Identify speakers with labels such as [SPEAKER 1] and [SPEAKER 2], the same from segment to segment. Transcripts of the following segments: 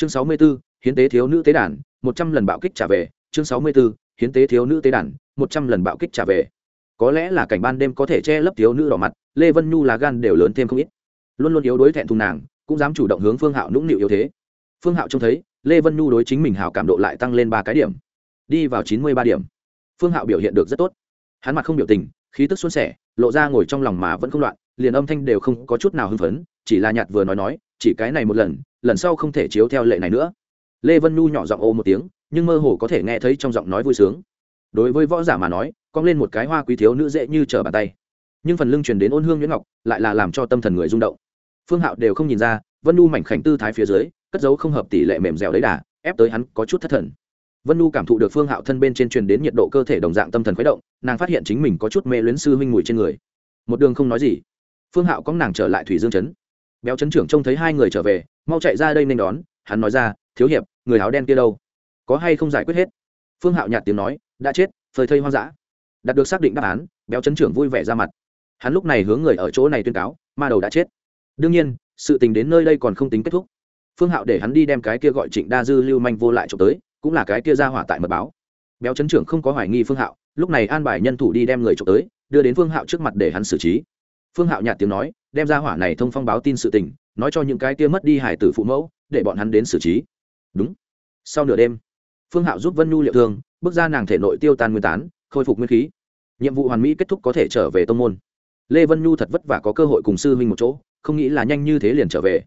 [SPEAKER 1] chương sáu mươi 64, hiến tế thiếu nữ tế đàn một trăm lần bạo kích trả về. Chương sáu mươi 64, hiến tế thiếu nữ tế đàn một trăm lần bạo kích trả về. Có lẽ là cảnh ban đêm có thể che lấp thiếu nữ đỏ mặt lê vân nhu là gan đều lớn thêm không ít. Luôn luôn yếu đối thẹn thùng nàng cũng dám chủ động hướng phương hạo nũng nịu yếu thế. Phương hạo trông thấy lê vân nhu đối chính mình hảo cảm độ lại tăng lên ba cái điểm. Đi vào chín mươi ba điểm. Phương hạo biểu hiện được rất tốt. Hắn mặt không biểu tình khí tức xuân sẻ lộ ra ngồi trong lòng mà vẫn không loạn liền âm thanh đều không có chút nào hưng phấn chỉ là nhạt vừa nói nói chỉ cái này một lần lần sau không thể chiếu theo lệ này nữa. Lê vân nhu nhỏ giọng ô một tiếng, nhưng mơ hồ có thể nghe thấy trong giọng nói vui sướng. Đối với võ giả mà nói, cong lên một cái hoa quý thiếu nữ dễ như trở bàn tay. Nhưng phần lưng truyền đến ôn hương nhuyễn ngọc, lại là làm cho tâm thần người rung động. Phương hạo đều không nhìn ra, vân nhu mảnh khảnh tư thái phía dưới, cất dấu không hợp tỷ lệ mềm dẻo đấy đà, ép tới hắn có chút thất thần. Vân nhu cảm thụ được phương hạo thân bên trên truyền đến nhiệt độ cơ thể đồng dạng tâm thần khuấy động, nàng phát hiện chính mình có chút mê luyến sư huynh mùi trên người. Một đường không nói gì. Phương hạo có nàng trở lại thủy dương chấn béo chấn trưởng trông thấy hai người trở về mau chạy ra đây nên đón, hắn nói ra, thiếu hiệp, người áo đen kia đâu? Có hay không giải quyết hết? Phương hạo nhạt tiếng nói, đã chết, phơi thây hoang dã. Đạt được xác định đáp án, béo chấn trưởng vui vẻ ra mặt. Hắn lúc này hướng người ở chỗ này tuyên cáo, ma đầu đã chết. Đương nhiên, sự tình đến nơi đây còn không tính kết thúc. Phương hạo để hắn đi đem cái kia gọi trịnh đa dư lưu manh vô lại trộm tới, cũng là cái kia ra hỏa tại mật báo. Béo chấn trưởng không có hoài nghi phương hạo, lúc này an bài nhân thủ đi đem người trộm tới, đưa đến phương hạo trước mặt để hắn xử trí. Phương hạo nhạt tiếng nói, đem ra hỏa này thông phong báo tin sự tình nói cho những cái kia mất đi hải tử phụ mẫu, để bọn hắn đến xử trí. Đúng. Sau nửa đêm, phương hạo giúp vân nhu liệu thương, bước ra nàng thể nội tiêu tan nguyên tán, khôi phục nguyên khí. Nhiệm vụ hoàn mỹ kết thúc có thể trở về tông môn. Lê vân nhu thật vất vả có cơ hội cùng sư huynh một chỗ, không nghĩ là nhanh như thế liền trở về.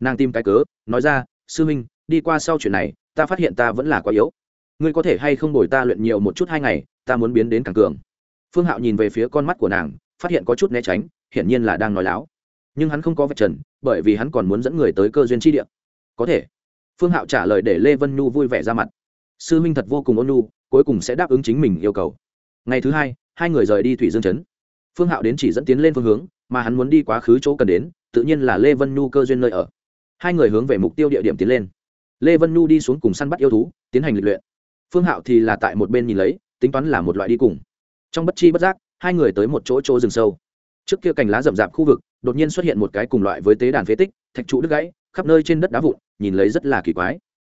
[SPEAKER 1] Nàng tìm cái cớ, nói ra, sư huynh, đi qua sau chuyện này, ta phát hiện ta vẫn là quá yếu. Ngươi có thể hay không đổi ta luyện nhiều một chút hai ngày, ta muốn biến đến càng cường. Phương hạo nhìn về phía con mắt của nàng, phát hiện có chút né tránh, hiển nhiên là đang nói láo. Nhưng hắn không có vạch trần bởi vì hắn còn muốn dẫn người tới cơ duyên chi địa. Có thể. Phương hạo trả lời để lê vân nhu vui vẻ ra mặt. Sư minh thật vô cùng ôn nhu, cuối cùng sẽ đáp ứng chính mình yêu cầu. Ngày thứ hai hai người rời đi thủy dương Trấn. Phương hạo đến chỉ dẫn tiến lên phương hướng, mà hắn muốn đi quá khứ chỗ cần đến, tự nhiên là lê vân nhu cơ duyên nơi ở. Hai người hướng về mục tiêu địa điểm tiến lên. Lê vân nhu đi xuống cùng săn bắt yêu thú, tiến hành lịch luyện. Phương hạo thì là tại một bên nhìn lấy, tính toán là một loại đi cùng. Trong bất chi bất giác, hai người tới một chỗ chỗ rừng sâu. Trước kia cành lá rậm rạp khu vực đột nhiên xuất hiện một cái cùng loại với tế đàn phế tích, thạch trụ đứt gãy, khắp nơi trên đất đá vụn, nhìn lấy rất là kỳ quái.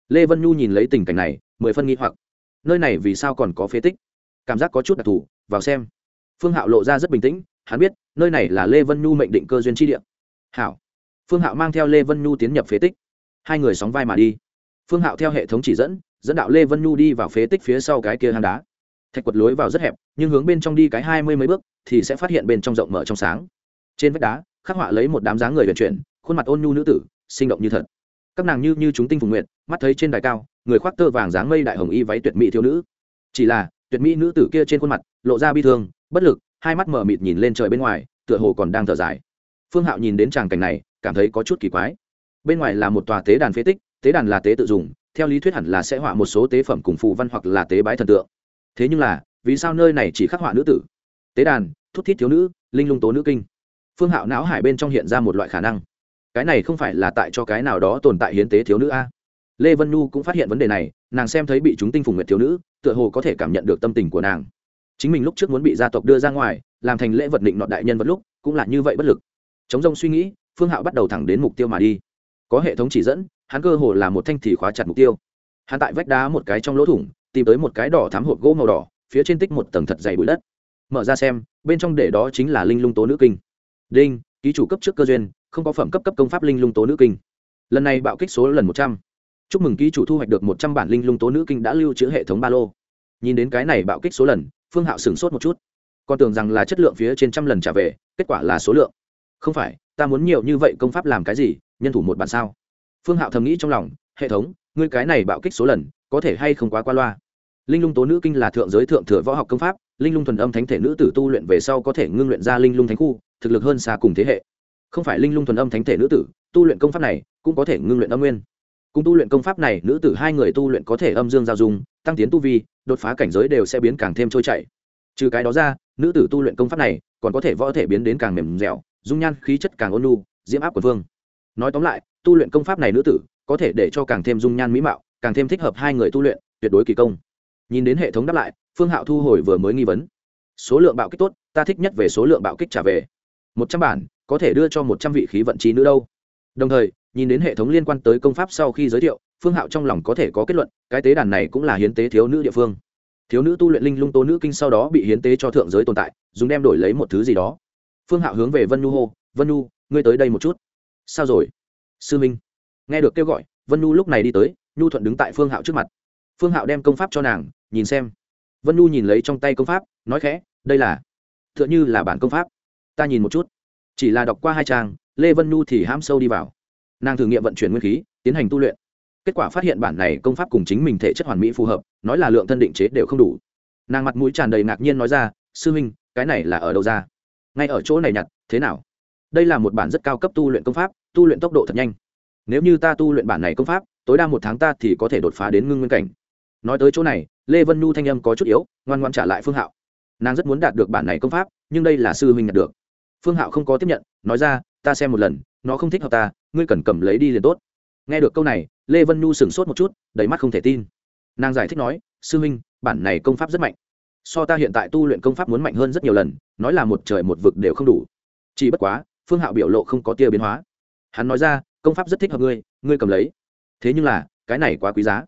[SPEAKER 1] Lê vân nhu nhìn lấy tình cảnh này, mười phân nghi hoặc. Nơi này vì sao còn có phế tích? Cảm giác có chút đặc thù, vào xem. Phương hạo lộ ra rất bình tĩnh, hắn biết, nơi này là lê vân nhu mệnh định cơ duyên tri địa. Hảo. Phương hạo mang theo lê vân nhu tiến nhập phế tích. Hai người sóng vai mà đi. Phương hạo theo hệ thống chỉ dẫn dẫn đạo lê vân nhu đi vào phế tích phía sau cái kia hang đá. Thạch quật lối vào rất hẹp, nhưng hướng bên trong đi cái hai mươi mấy bước, thì sẽ phát hiện bên trong rộng mở trong sáng. Trên vách đá khắc họa lấy một đám dáng người vận chuyển, khuôn mặt ôn nhu nữ tử, sinh động như thật. Các nàng như như chúng tinh phùng nguyện mắt thấy trên đài cao, người khoác tơ vàng dáng mây đại hồng y váy tuyệt mỹ thiếu nữ. Chỉ là, tuyệt mỹ nữ tử kia trên khuôn mặt, lộ ra bi thương, bất lực, hai mắt mở mịt nhìn lên trời bên ngoài, tựa hồ còn đang thở dài. Phương hạo nhìn đến tràng cảnh này, cảm thấy có chút kỳ quái. Bên ngoài là một tòa tế đàn phế tích, tế đàn là tế tự dùng, theo lý thuyết hẳn là sẽ họa một số tế phẩm cùng phù văn hoặc là tế bái thần tượng. Thế nhưng là, vì sao nơi này chỉ khắc họa nữ tử? Tế đàn, thút thít thiếu nữ, linh lung tố nữ kinh phương hạo não hải bên trong hiện ra một loại khả năng. Cái này không phải là tại cho cái nào đó tồn tại hiến tế thiếu nữ a? Lê vân nhu cũng phát hiện vấn đề này, nàng xem thấy bị chúng tinh phùng nguyệt thiếu nữ, tựa hồ có thể cảm nhận được tâm tình của nàng. Chính mình lúc trước muốn bị gia tộc đưa ra ngoài, làm thành lễ vật định nọ đại nhân vật lúc, cũng là như vậy bất lực. Chống rông suy nghĩ, phương hạo bắt đầu thẳng đến mục tiêu mà đi. Có hệ thống chỉ dẫn, hắn cơ hồ là một thanh thì khóa chặt mục tiêu. Hắn tại vách đá một cái trong lỗ thủng, tìm tới một cái đỏ thám hộp gỗ màu đỏ, phía trên tích một tầng thật dày bụi đất. Mở ra xem, bên trong để đó chính là linh lung tố nữ kinh đinh, ký chủ cấp trước cơ duyên, không có phẩm cấp cấp công pháp linh lung tố nữ kinh. Lần này bạo kích số lần một trăm. Chúc mừng ký chủ thu hoạch được một trăm bản linh lung tố nữ kinh đã lưu trữ hệ thống ba lô. Nhìn đến cái này bạo kích số lần, phương hạo sửng sốt một chút. Con tưởng rằng là chất lượng phía trên trăm lần trả về, kết quả là số lượng. Không phải, ta muốn nhiều như vậy công pháp làm cái gì, nhân thủ một bản sao? Phương hạo thầm nghĩ trong lòng, hệ thống, ngươi cái này bạo kích số lần, có thể hay không quá qua loa? Linh lung tố nữ kinh là thượng giới thượng thừa võ học công pháp, linh lung thuần âm thánh thể nữ tử tu luyện về sau có thể ngưng luyện ra linh lung thánh khu thực lực hơn xa cùng thế hệ. Không phải linh lung thuần âm thánh thể nữ tử, tu luyện công pháp này cũng có thể ngưng luyện âm nguyên. Cùng tu luyện công pháp này, nữ tử hai người tu luyện có thể âm dương giao dung, tăng tiến tu vi, đột phá cảnh giới đều sẽ biến càng thêm trôi chảy. Trừ cái đó ra, nữ tử tu luyện công pháp này còn có thể võ thể biến đến càng mềm dẻo, dung nhan, khí chất càng ôn nhu, diễm áp của vương. Nói tóm lại, tu luyện công pháp này nữ tử có thể để cho càng thêm dung nhan mỹ mạo, càng thêm thích hợp hai người tu luyện, tuyệt đối kỳ công. Nhìn đến hệ thống đáp lại, phương hạo thu hồi vừa mới nghi vấn. Số lượng bạo kích tốt, ta thích nhất về số lượng bạo kích trả về một trăm bản, có thể đưa cho một trăm vị khí vận trí nữ đâu. Đồng thời, nhìn đến hệ thống liên quan tới công pháp sau khi giới thiệu, phương hạo trong lòng có thể có kết luận, cái tế đàn này cũng là hiến tế thiếu nữ địa phương. Thiếu nữ tu luyện linh lung tố nữ kinh sau đó bị hiến tế cho thượng giới tồn tại, dùng đem đổi lấy một thứ gì đó. Phương hạo hướng về vân nhu hô, vân nhu, ngươi tới đây một chút. Sao rồi? Sư minh. Nghe được kêu gọi, vân nhu lúc này đi tới, nhu thuận đứng tại phương hạo trước mặt. Phương hạo đem công pháp cho nàng, nhìn xem. Vân nhu nhìn lấy trong tay công pháp, nói khẽ, đây là t h ư ợ n h ư là bản công pháp ta nhìn một chút. Chỉ là đọc qua hai trang, lê vân nhu thì hãm sâu đi vào. Nàng thử nghiệm vận chuyển nguyên khí, tiến hành tu luyện. Kết quả phát hiện bản này công pháp cùng chính mình thể chất hoàn mỹ phù hợp, nói là lượng thân định chế đều không đủ. Nàng mặt mũi tràn đầy ngạc nhiên nói ra, sư huynh, cái này là ở đâu ra? Ngay ở chỗ này nhặt, thế nào? Đây là một bản rất cao cấp tu luyện công pháp, tu luyện tốc độ thật nhanh. Nếu như ta tu luyện bản này công pháp, tối đa một tháng ta thì có thể đột phá đến ngưng nguyên cảnh. Nói tới chỗ này, lê vân nhu thanh âm có chút yếu, ngoan ngoan trả lại phương hạo. Nàng rất muốn đạt được bản này công pháp, nhưng đây là sư huynh đạt được phương hạo không có tiếp nhận, nói ra, ta xem một lần, nó không thích hợp ta, ngươi cần cầm lấy đi liền tốt. Nghe được câu này, lê vân nhu sửng sốt một chút, đầy mắt không thể tin. Nàng giải thích nói, sư huynh bản này công pháp rất mạnh. So ta hiện tại tu luyện công pháp muốn mạnh hơn rất nhiều lần, nói là một trời một vực đều không đủ. Chỉ bất quá, phương hạo biểu lộ không có tia biến hóa. Hắn nói ra, công pháp rất thích hợp ngươi ngươi cầm lấy. Thế nhưng là, cái này quá quý giá.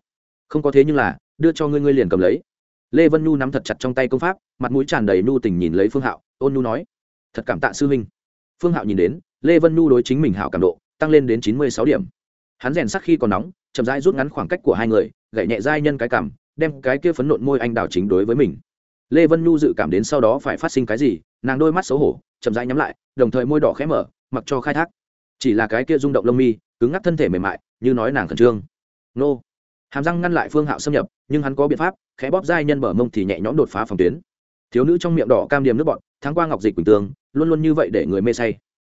[SPEAKER 1] Không có thế nhưng là, đưa cho ngươi ngươi liền cầm lấy. Lê vân nhu nắm thật chặt trong tay công pháp, mặt mũi tràn đầy nhu tình nhìn lấy phương hạo, ôn nhu nói thật cảm tạ sư huynh. Phương hạo nhìn đến, lê vân nhu đối chính mình hảo cảm độ tăng lên đến chín mươi sáu điểm. Hắn rèn sắc khi còn nóng, chậm rãi rút ngắn khoảng cách của hai người gậy nhẹ dai nhân cái cảm, đem cái kia phấn nộn môi anh đào chính đối với mình. Lê vân nhu dự cảm đến sau đó phải phát sinh cái gì, nàng đôi mắt xấu hổ, chậm rãi nhắm lại, đồng thời môi đỏ khẽ mở, mặc cho khai thác. Chỉ là cái kia rung động lông mi, cứng ngắc thân thể mềm mại, như nói nàng khẩn trương. Nô. Hàm răng ngăn lại phương hạo xâm nhập, nhưng hắn có biện pháp, khẽ bóp dai nhân mở mông thì nhẹ nhõm đột phá phòng tuyến thiếu nữ trong miệng đỏ cam điểm nước bọn tháng qua ngọc dịch quỳnh tường, luôn luôn như vậy để người mê say.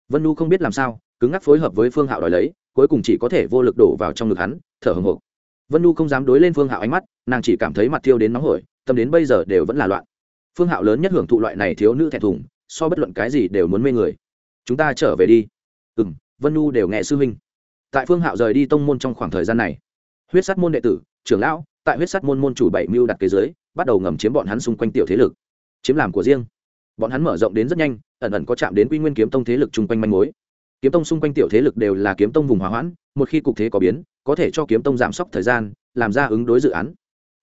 [SPEAKER 1] Vân nu không biết làm sao, cứng ngắc phối hợp với phương hạo đòi lấy, cuối cùng chỉ có thể vô lực đổ vào trong ngực hắn, thở hồng hộc. Vân nu không dám đối lên phương hạo ánh mắt, nàng chỉ cảm thấy mặt thiêu đến nóng hổi, tâm đến bây giờ đều vẫn là loạn. Phương hạo lớn nhất hưởng thụ loại này thiếu nữ thẹn thùng, so bất luận cái gì đều muốn mê người. Chúng ta trở về đi. Ừ m vân nu đều nghe sư huynh. Tại phương hạo rời đi tông môn trong khoảng thời gian này, huyết sắt môn đệ tử, trưởng lão, tại huyết sắt môn môn chủ bảy mưu đặt kế giới, bắt đầu ngầm chiếm bọn hắn xung quanh tiểu thế lực chiếm làm của riêng. Bọn hắn mở rộng đến rất nhanh, ẩn ẩn có chạm đến quy nguyên kiếm tông thế lực chung quanh manh mối. Kiếm tông xung quanh tiểu thế lực đều là kiếm tông vùng hòa hoãn, một khi cục thế có biến, có thể cho kiếm tông giảm sốc thời gian, làm ra ứng đối dự án.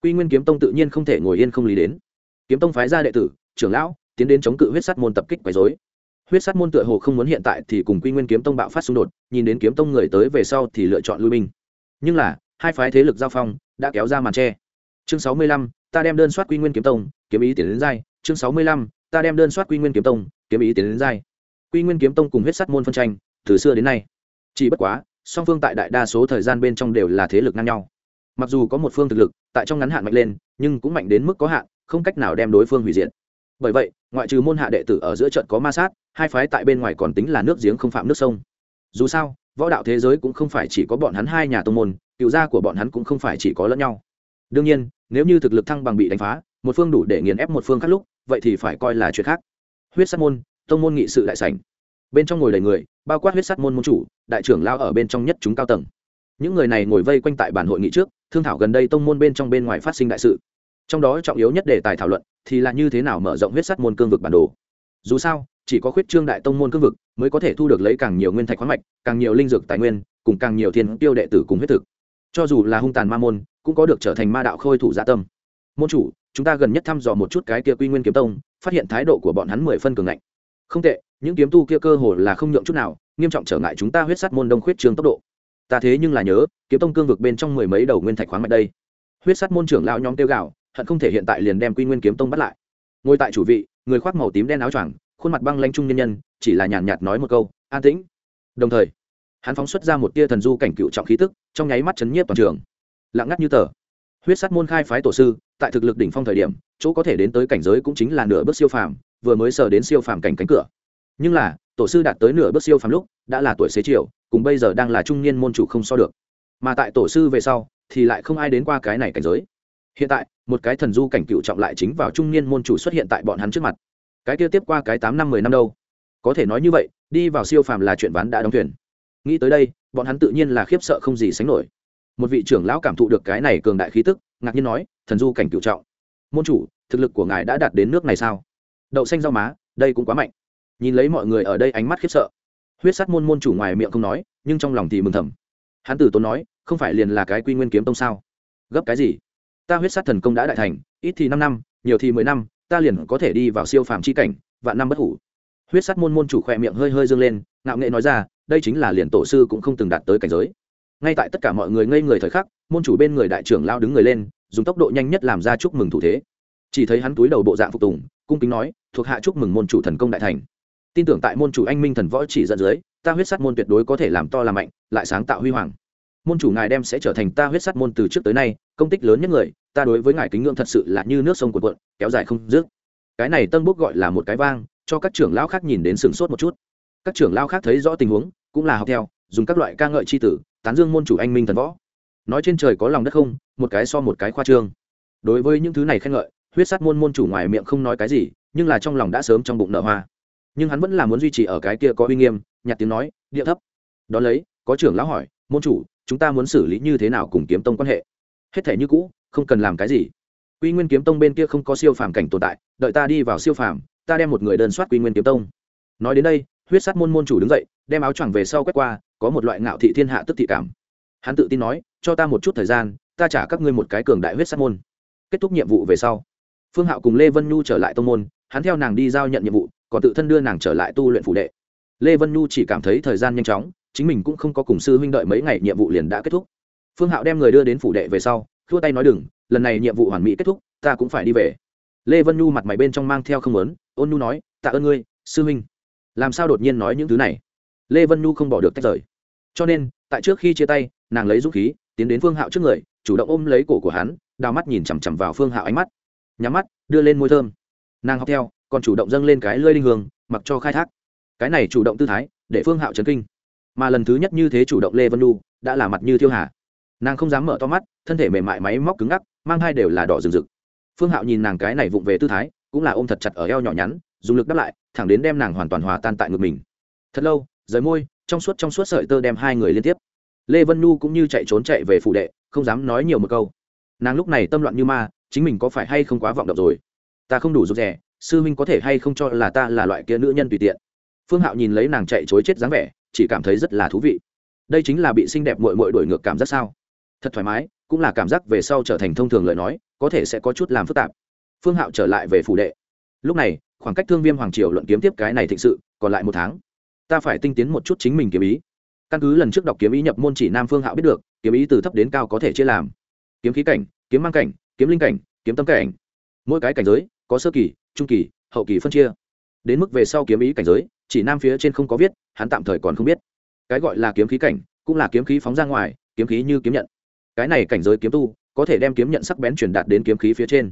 [SPEAKER 1] Quy nguyên kiếm tông tự nhiên không thể ngồi yên không lý đến. Kiếm tông phái ra đệ tử, trưởng lão, tiến đến chống cự huyết sát môn tập kích quấy dối huyết sát môn tựa hồ không muốn hiện tại thì cùng quy nguyên kiếm tông bạo phát xung đột, nhìn đến kiếm tông người tới về sau thì lựa chọn lui binh. Nhưng là, hai phái thế lực giao phong, đã kéo ra màn tre. Chương sáu mươi lăm, ta đem đơn soát quy nguyên kiếm tông, kiếm ý tiến đến dai chương sáu mươi lăm, ta đem đơn soát quy nguyên kiếm tông, kiếm ý tiến đến giai. Quy nguyên kiếm tông cùng huyết sắt môn phân tranh, từ xưa đến nay. Chỉ bất quá, song phương tại đại đa số thời gian bên trong đều là thế lực ngang nhau. Mặc dù có một phương thực lực tại trong ngắn hạn mạnh lên, nhưng cũng mạnh đến mức có hạn, không cách nào đem đối phương hủy diệt. Bởi vậy, ngoại trừ môn hạ đệ tử ở giữa trận có ma sát, hai phái tại bên ngoài còn tính là nước giếng không phạm nước sông. Dù sao, võ đạo thế giới cũng không phải chỉ có bọn hắn hai nhà tông môn, cựu gia của bọn hắn cũng không phải chỉ có lẫn nhau. Đương nhiên, nếu như thực lực thăng bằng bị đánh phá một phương đủ để nghiền ép một phương khác lúc, vậy thì phải coi là chuyện khác. Huyết sắt môn, tông môn nghị sự đại sảnh. Bên trong ngồi đầy người, bao quát huyết sắt môn môn chủ, đại trưởng lao ở bên trong nhất chúng cao tầng. Những người này ngồi vây quanh tại bản hội nghị trước, thương thảo gần đây tông môn bên trong bên ngoài phát sinh đại sự. Trong đó trọng yếu nhất đề tài thảo luận thì là như thế nào mở rộng huyết sắt môn cương vực bản đồ. Dù sao, chỉ có khuyết trương đại tông môn cương vực mới có thể thu được lấy càng nhiều nguyên thạch khoáng mạch, càng nhiều linh dược tài nguyên, cùng càng nhiều thiên tiêu đệ tử cùng huyết thực. Cho dù là hung tàn ma môn, cũng có được trở thành ma đạo khôi thủ gia tâm. Môn chủ chúng ta gần nhất thăm dò một chút cái kia quy nguyên kiếm tông, phát hiện thái độ của bọn hắn mười phân cường ngạnh. Không tệ, những kiếm tu kia cơ hồ là không nhượng chút nào, nghiêm trọng trở ngại chúng ta huyết sắt môn đông khuyết trường tốc độ. Ta thế nhưng là nhớ, kiếm tông cương vực bên trong mười mấy đầu nguyên thạch khoáng mạch đây. Huyết sắt môn trưởng lão nhóm tiêu gạo hận không thể hiện tại liền đem quy nguyên kiếm tông bắt lại. Ngồi tại chủ vị, người khoác màu tím đen áo choàng, khuôn mặt băng lanh trung nhân nhân, chỉ là nhàn nhạt nói một câu, an tĩnh. Đồng thời, hắn phóng xuất ra một tia thần du cảnh cựu trọng khí tức, trong nháy mắt chấn nhiếp toàn trường. Lặng ngắt như tờ. Huyết sắt môn khai phái tổ sư tại thực lực đỉnh phong thời điểm, chỗ có thể đến tới cảnh giới cũng chính là nửa bước siêu phàm, vừa mới sờ đến siêu phàm cảnh cánh cửa. Nhưng là, tổ sư đạt tới nửa bước siêu phàm lúc, đã là tuổi xế chiều, cùng bây giờ đang là trung niên môn chủ không so được. Mà tại tổ sư về sau, thì lại không ai đến qua cái này cảnh giới. Hiện tại, một cái thần du cảnh cựu trọng lại chính vào trung niên môn chủ xuất hiện tại bọn hắn trước mặt. Cái kia tiếp qua cái tám năm mười năm đâu? Có thể nói như vậy, đi vào siêu phàm là chuyện ván đã đóng thuyền. Nghĩ tới đây, bọn hắn tự nhiên là khiếp sợ không gì sánh nổi. Một vị trưởng lão cảm thụ được cái này cường đại khí tức ngạc nhiên nói, thần du cảnh cựu trọng, môn chủ, thực lực của ngài đã đạt đến nước này sao? Đậu xanh rau má, đây cũng quá mạnh. Nhìn lấy mọi người ở đây ánh mắt khiếp sợ. Huyết sát môn môn chủ ngoài miệng không nói, nhưng trong lòng thì mừng thầm. Hán tử tốn nói, không phải liền là cái quy nguyên kiếm tông sao? Gấp cái gì? Ta huyết sát thần công đã đại thành, ít thì năm năm, nhiều thì mười năm, ta liền có thể đi vào siêu phàm c h i cảnh, vạn năm bất hủ. Huyết sát môn môn chủ khỏe miệng hơi hơi dâng lên, ngạo nghệ nói ra, đây chính là liền tổ sư cũng không từng đạt tới cảnh giới. Ngay tại tất cả mọi người ngây người thời khắc môn chủ bên người đại trưởng lao đứng người lên, dùng tốc độ nhanh nhất làm ra chúc mừng thủ thế. Chỉ thấy hắn túi đầu bộ dạng phục tùng, cung kính nói, thuộc hạ chúc mừng môn chủ thần công đại thành. Tin tưởng tại môn chủ anh minh thần võ chỉ dẫn dưới, ta huyết sát môn tuyệt đối có thể làm to làm mạnh, lại sáng tạo huy hoàng. Môn chủ ngài đem sẽ trở thành ta huyết sát môn từ trước tới nay, công tích lớn nhất người, ta đối với ngài kính ngưỡng thật sự là như nước sông cuộn cuộn, kéo dài không dứt. Cái này tân bốc gọi là một cái vang, cho các trưởng lão khác nhìn đến sừng sốt một chút. Các trưởng lão khác thấy rõ tình huống, cũng là học theo, dùng các loại ca ngợi c h i tử, tán dương môn chủ anh minh thần võ nói trên trời có lòng đất không, một cái so một cái khoa trương. Đối với những thứ này khen ngợi, huyết sát môn môn chủ ngoài miệng không nói cái gì, nhưng là trong lòng đã sớm trong bụng nợ hoa. Nhưng hắn vẫn là muốn duy trì ở cái kia có uy nghiêm, nhặt tiếng nói, địa thấp. Đ ó lấy, có trưởng lão hỏi, môn chủ, chúng ta muốn xử lý như thế nào cùng kiếm tông quan hệ? Hết thể như cũ, không cần làm cái gì. Quy nguyên kiếm tông bên kia không có siêu phàm cảnh tồn tại, đợi ta đi vào siêu phàm, ta đem một người đơn soát quy nguyên kiếm tông. Nói đến đây, huyết sát môn môn chủ đứng dậy, đem áo choàng về sau quét qua, có một loại ngạo thị thiên hạ tức thị cảm hắn tự tin nói, cho ta một chút thời gian, ta trả các ngươi một cái cường đại huyết sát môn. Kết thúc nhiệm vụ về sau, phương hạo cùng lê vân nhu trở lại tông môn, hắn theo nàng đi giao nhận nhiệm vụ, còn tự thân đưa nàng trở lại tu luyện phủ đệ. Lê vân nhu chỉ cảm thấy thời gian nhanh chóng, chính mình cũng không có cùng sư huynh đợi mấy ngày, nhiệm vụ liền đã kết thúc. Phương hạo đem người đưa đến phủ đệ về sau thua tay nói, đừng, lần này nhiệm vụ hoàn mỹ kết thúc, ta cũng phải đi về. Lê vân nhu mặt mày bên trong mang theo không lớn ôn nhu nói, tạ ơn ngươi, sư huynh. Làm sao đột nhiên nói những thứ này? Lê vân nhu không bỏ được tách rời. Cho nên tại trước khi chia tay, nàng lấy dũng khí, tiến đến phương hạo trước người, chủ động ôm lấy cổ của hắn, đào mắt nhìn chằm chằm vào phương hạo ánh mắt. Nhắm mắt, đưa lên môi thơm. Nàng học theo, còn chủ động dâng lên cái lơi đinh hương, mặc cho khai thác. Cái này chủ động tư thái, để phương hạo chấn kinh. Mà lần thứ nhất như thế chủ động lê vân lu đã là mặt như thiêu hà nàng không dám mở to mắt, thân thể mềm mại máy móc cứng ngắc, mang hai đều là đỏ rừng rực. Phương hạo nhìn nàng cái này vụng về tư thái, cũng là ôm thật chặt ở eo nhỏ nhắn, dùng lực đắp lại, thẳng đến đem nàng hoàn toàn hòa tan tại ngực mình. Thật lâu, rời môi trong suốt trong suốt sợi tơ đem hai người liên tiếp. Lê vân nhu cũng như chạy trốn chạy về phủ đệ, không dám nói nhiều một câu. Nàng lúc này tâm loạn như ma, chính mình có phải hay không quá vọng động rồi? Ta không đủ rụt rè, sư huynh có thể hay không cho là ta là loại kia nữ nhân tùy tiện? Phương hạo nhìn lấy nàng chạy chối chết dáng vẻ, chỉ cảm thấy rất là thú vị. Đây chính là bị xinh đẹp mội mội đổi ngược cảm giác sao? Thật thoải mái, cũng là cảm giác về sau trở thành thông thường lời nói, có thể sẽ có chút làm phức tạp. Phương hạo trở lại về phủ đệ. Lúc này, khoảng cách thương viêm hoàng triều luận kiếm tiếp cái này thịnh sự, còn lại một tháng ta phải tinh tiến một chút chính mình kiếm ý. Căn cứ lần trước đọc kiếm ý nhập môn chỉ nam phương hạo biết được, kiếm ý từ thấp đến cao có thể chia làm. Kiếm khí cảnh, kiếm mang cảnh, kiếm linh cảnh, kiếm tâm cảnh. Mỗi cái cảnh giới, có sơ kỳ, trung kỳ, hậu kỳ phân chia. Đến mức về sau kiếm ý cảnh giới, chỉ nam phía trên không có viết, hắn tạm thời còn không biết. Cái gọi là kiếm khí cảnh, cũng là kiếm khí phóng ra ngoài, kiếm khí như kiếm nhận. Cái này cảnh giới kiếm tu, có thể đem kiếm nhận sắc bén truyền đạt đến kiếm khí phía trên.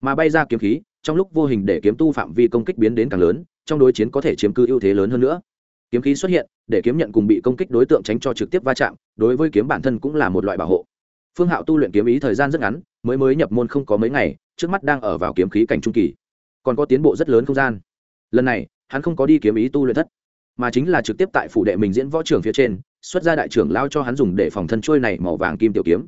[SPEAKER 1] Mà bay ra kiếm khí, trong lúc vô hình để kiếm tu phạm vi công kích biến đến càng lớn, trong đối chiến có thể chiếm cư ưu thế lớn hơn nữa kiếm khí xuất hiện, để kiếm nhận cùng bị công kích đối tượng tránh cho trực tiếp va chạm, đối với kiếm bản thân cũng là một loại bảo hộ. Phương hạo tu luyện kiếm ý thời gian rất ngắn, mới mới nhập môn không có mấy ngày, trước mắt đang ở vào kiếm khí cảnh trung kỳ. Còn có tiến bộ rất lớn không gian. Lần này, hắn không có đi kiếm ý tu luyện thất, mà chính là trực tiếp tại phủ đệ mình diễn võ trường phía trên, xuất ra đại trưởng lao cho hắn dùng để phòng thân trôi này màu vàng kim tiểu kiếm.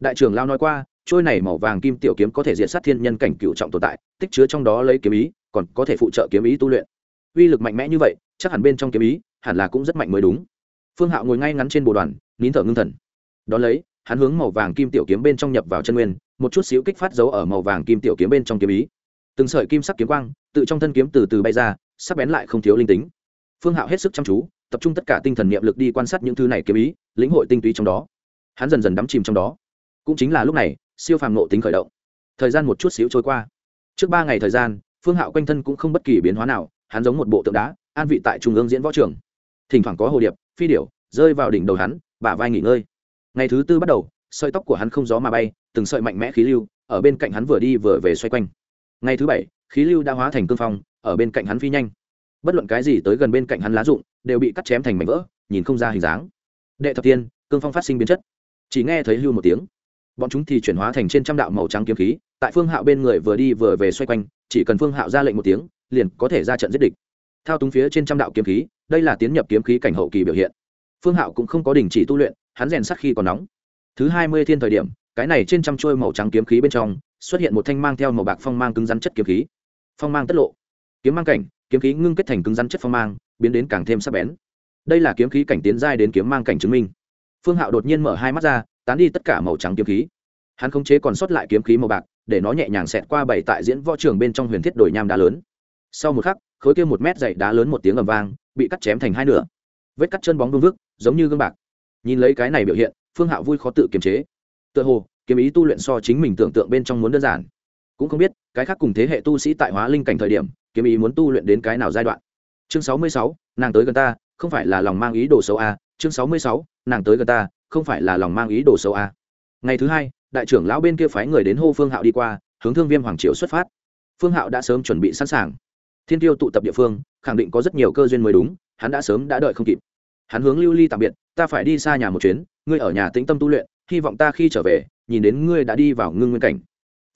[SPEAKER 1] Đại trưởng lao nói qua, trôi này màu vàng kim tiểu kiếm có thể diện sát thiên nhân cảnh cựu trọng tồn tại, tích chứa trong đó lấy kiếm ý, còn có thể phụ trợ kiếm ý tu luyện. Uy lực mạnh mẽ như vậy chắc hẳn bên trong kiếm ý, hẳn là cũng rất mạnh mới đúng. Phương hạo ngồi ngay ngắn trên bồ đoàn, nín thở ngưng thần. Đón lấy, hắn hướng màu vàng kim tiểu kiếm bên trong nhập vào chân nguyên, một chút xíu kích phát dấu ở màu vàng kim tiểu kiếm bên trong kiếm ý. Từng sợi kim sắc kiếm quang tự trong thân kiếm từ từ bay ra, sắc bén lại không thiếu linh tính. Phương hạo hết sức chăm chú, tập trung tất cả tinh thần niệm lực đi quan sát những thứ này kiếm ý, lĩnh hội tinh túy trong đó. Hắn dần dần đắm chìm trong đó. Cũng chính là lúc này, siêu phàm nộ tính khởi động. Thời gian một chút xíu trôi qua. Trước ba ngày thời gian, phương hạo quanh thân cũng không bất kỳ biến hóa nào, hắn giống một bộ tượng đá an vị tại trung ương diễn võ trường. Thỉnh thoảng có hồ điệp, phi điểu, rơi vào đỉnh đầu hắn, bả vai nghỉ ngơi. Ngày thứ tư bắt đầu, sợi tóc của hắn không gió mà bay, từng sợi mạnh mẽ khí lưu ở bên cạnh hắn vừa đi vừa về xoay quanh. Ngày thứ bảy, khí lưu đã hóa thành cương phong, ở bên cạnh hắn phi nhanh. Bất luận cái gì tới gần bên cạnh hắn lá rụng, đều bị cắt chém thành mảnh vỡ, nhìn không ra hình dáng. Đệ thập tiên, cương phong phát sinh biến chất. Chỉ nghe thấy hưu một tiếng. Bọn chúng thì chuyển hóa thành trên trăm đạo màu trắng kiếm khí, tại phương hạo bên người vừa đi vừa về xoay quanh, chỉ cần phương hạo ra lệnh một tiếng, liền có thể ra trận giết địch thao túng phía trên trăm đạo kiếm khí, đây là tiến nhập kiếm khí cảnh hậu kỳ biểu hiện. Phương hạo cũng không có đình chỉ tu luyện, hắn rèn sắt khi còn nóng. Thứ hai mươi thiên thời điểm, cái này trên trăm trôi màu trắng kiếm khí bên trong, xuất hiện một thanh mang theo màu bạc phong mang cứng rắn chất kiếm khí. Phong mang tất lộ. Kiếm mang cảnh, kiếm khí ngưng kết thành cứng rắn chất phong mang, biến đến càng thêm sắc bén. Đây là kiếm khí cảnh tiến giai đến kiếm mang cảnh chứng minh. Phương hạo đột nhiên mở hai mắt ra, tán đi tất cả màu trắng kiếm khí. Hắn khống chế còn sót lại kiếm khí màu bạc, để nó nhẹ nhàng xẹt qua bảy tại diễn võ trường bên trong huyền thiết đồi nham đá lớn. Sau một khắc khối kia một mét dày đá lớn một tiếng ầm vang, bị cắt chém thành hai nửa. Vết cắt chân bóng vương vức, giống như gương bạc. Nhìn lấy cái này biểu hiện, phương hạo vui khó tự kiềm chế. Tựa hồ, kiếm ý tu luyện so chính mình tưởng tượng bên trong muốn đơn giản. Cũng không biết, cái khác cùng thế hệ tu sĩ tại hóa linh cảnh thời điểm, kiếm ý muốn tu luyện đến cái nào giai đoạn. Chương sáu mươi sáu, nàng tới gần ta, không phải là lòng mang ý đồ xấu a. Chương sáu mươi sáu, nàng tới gần ta, không phải là lòng mang ý đồ xấu a. Ngày thứ hai, đại trưởng lão bên kia phái người đến hô phương hạo đi qua, hướng thương viêm hoàng triều xuất phát. Phương hạo đã sớm chuẩn bị sẵn sàng thiên tiêu tụ tập địa phương, khẳng định có rất nhiều cơ duyên mới đúng, hắn đã sớm đã đợi không kịp. Hắn hướng lưu ly tạm biệt, ta phải đi xa nhà một chuyến, ngươi ở nhà tĩnh tâm tu luyện, hy vọng ta khi trở về, nhìn đến ngươi đã đi vào ngưng nguyên cảnh.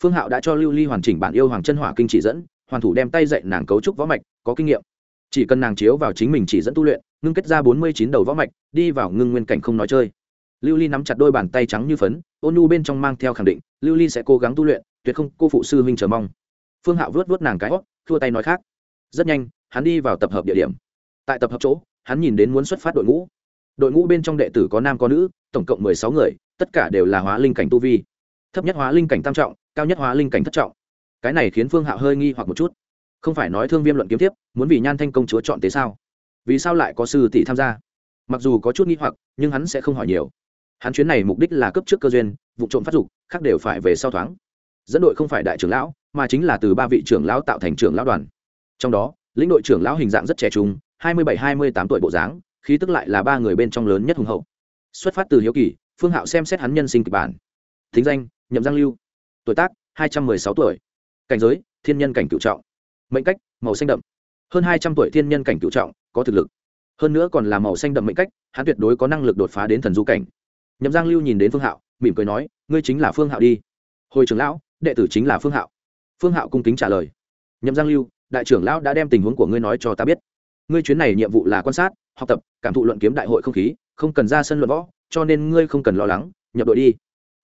[SPEAKER 1] Phương hạo đã cho lưu ly hoàn chỉnh bản yêu hoàng chân hỏa kinh chỉ dẫn, hoàn thủ đem tay dạy nàng cấu trúc võ mạch, có kinh nghiệm. Chỉ cần nàng chiếu vào chính mình chỉ dẫn tu luyện, ngưng kết ra bốn mươi chín đầu võ mạch, đi vào ngưng nguyên cảnh không nói chơi. Lưu ly nắm chặt đôi bàn tay trắng như phấn, ôn nhu bên trong mang theo khẳng định, lưu ly sẽ cố gắng tu luyện, tuyệt không, cô phụ sư huynh chờ mong. Phương hạo vớt vớt nàng cái hót thua tay nói khác rất nhanh, hắn đi vào tập hợp địa điểm. Tại tập hợp chỗ, hắn nhìn đến muốn xuất phát đội ngũ. Đội ngũ bên trong đệ tử có nam có nữ, tổng cộng mười sáu người, tất cả đều là hóa linh cảnh tu vi. Thấp nhất hóa linh cảnh tam trọng, cao nhất hóa linh cảnh thất trọng. Cái này khiến phương hạo hơi nghi hoặc một chút. Không phải nói thương viêm luận kiếm tiếp muốn vì nhan thanh công chúa chọn tế sao? Vì sao lại có sư tỷ tham gia? Mặc dù có chút nghi hoặc, nhưng hắn sẽ không hỏi nhiều. Hắn chuyến này mục đích là cấp trước cơ duyên, vụ trộm phát dục, khác đều phải về sau thoáng. Dẫn đội không phải đại trưởng lão, mà chính là từ ba vị trưởng lão tạo thành trưởng lão đoàn trong đó, lĩnh đội trưởng lão hình dạng rất trẻ trung, hai mươi bảy, hai mươi tám tuổi bộ dáng, khí tức lại là ba người bên trong lớn nhất hùng hậu. Xuất phát từ hiếu kỳ, phương hạo xem xét hắn nhân sinh kịch bản. Thính danh, nhậm giang lưu. Tuổi tác, hai trăm m ư ơ i sáu tuổi. Cảnh giới, thiên nhân cảnh cựu trọng. Mệnh cách, màu xanh đậm. Hơn hai trăm tuổi thiên nhân cảnh cựu trọng, có thực lực. Hơn nữa còn là màu xanh đậm mệnh cách, hắn tuyệt đối có năng lực đột phá đến thần du cảnh. Nhậm giang lưu nhìn đến phương hạo, mỉm cười nói, ngươi chính là phương hạo đi. Hồi trưởng lão, đệ tử chính là phương hạo. Phương hạo cung kính trả lời. Nhậm giang lưu đại trưởng lão đã đem tình huống của ngươi nói cho ta biết. Ngươi chuyến này nhiệm vụ là quan sát, học tập, cảm thụ luận kiếm đại hội không khí, không cần ra sân luận võ, cho nên ngươi không cần lo lắng, nhập đội đi.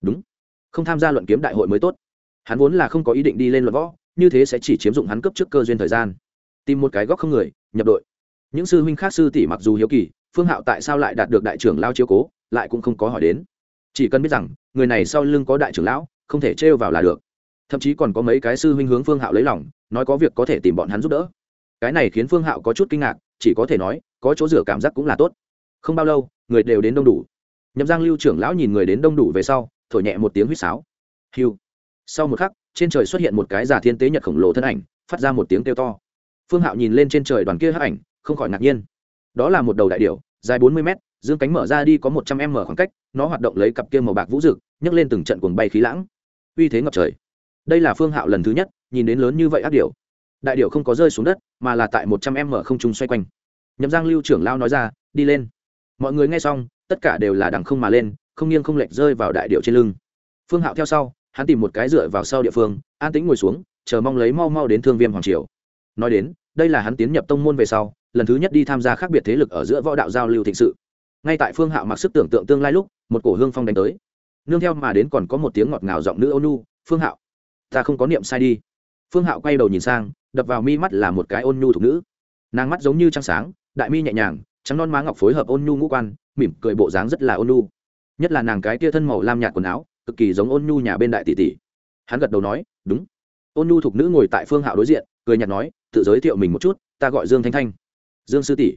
[SPEAKER 1] Đúng. Không tham gia luận kiếm đại hội mới tốt. Hắn vốn là không có ý định đi lên luận võ, như thế sẽ chỉ chiếm dụng hắn cấp trước cơ duyên thời gian. Tìm một cái góc không người, nhập đội. Những sư huynh khác sư tỷ mặc dù hiếu kỳ, phương hạo tại sao lại đạt được đại trưởng lao chiếu cố, lại cũng không có hỏi đến. Chỉ cần biết rằng, người này sau lưng có đại trưởng lão, không thể trêu vào là được thậm chí còn có mấy cái sư huynh hướng phương hạo lấy lòng, nói có việc có thể tìm bọn hắn giúp đỡ. Cái này khiến phương hạo có chút kinh ngạc, chỉ có thể nói, có chỗ rửa cảm giác cũng là tốt. Không bao lâu, người đều đến đông đủ. Nhậm giang lưu trưởng lão nhìn người đến đông đủ về sau, thổi nhẹ một tiếng huýt sáo. Hiu sau một khắc, trên trời xuất hiện một cái giả thiên tế nhật khổng lồ thân ảnh, phát ra một tiếng kêu to. Phương hạo nhìn lên trên trời đoàn kia hắc ảnh, không khỏi ngạc nhiên. Đó là một đầu đại điểu, dài bốn mươi mét, dương cánh mở ra đi có một trăm m khoảng cách, nó hoạt động lấy cặp kia màu bạc vũ rực nhấc lên từng trận cuồng bay khí lãng. Uy thế ngập trời đây là phương hạo lần thứ nhất nhìn đến lớn như vậy ác điệu. đại điệu không có rơi xuống đất, mà là tại một trăm em mở không trung xoay quanh. Nhậm giang lưu trưởng lao nói ra, đi lên. Mọi người nghe xong, tất cả đều là đằng không mà lên, không nghiêng không lệch rơi vào đại điệu trên lưng. Phương hạo theo sau, hắn tìm một cái dựa vào sau địa phương, an tĩnh ngồi xuống, chờ mong lấy mau mau đến thương viêm hoàng triều. Nói đến, đây là hắn tiến nhập tông môn về sau, lần thứ nhất đi tham gia khác biệt thế lực ở giữa võ đạo giao lưu thịnh sự. Ngay tại phương hạo mặc sức tưởng tượng tương lai lúc, một cổ hương phong đánh tới. Nương theo mà đến còn có một tiếng ngọt ngào giọng nữ ôn nhu phương hạo ta không có niệm sai đi. Phương hạo quay đầu nhìn sang, đập vào mi mắt là một cái ôn nhu thục nữ. Nàng mắt giống như trăng sáng, đại mi nhẹ nhàng, trắng non má ngọc phối hợp ôn nhu ngũ quan, mỉm cười bộ dáng rất là ôn nhu. Nhất là nàng cái tia thân màu lam nhạt quần áo, cực kỳ giống ôn nhu nhà bên đại tỷ tỷ. Hắn gật đầu nói, đúng. Ôn nhu thục nữ ngồi tại phương hạo đối diện, cười nhạt nói, tự giới thiệu mình một chút, ta gọi dương thanh thanh. Dương sư tỷ.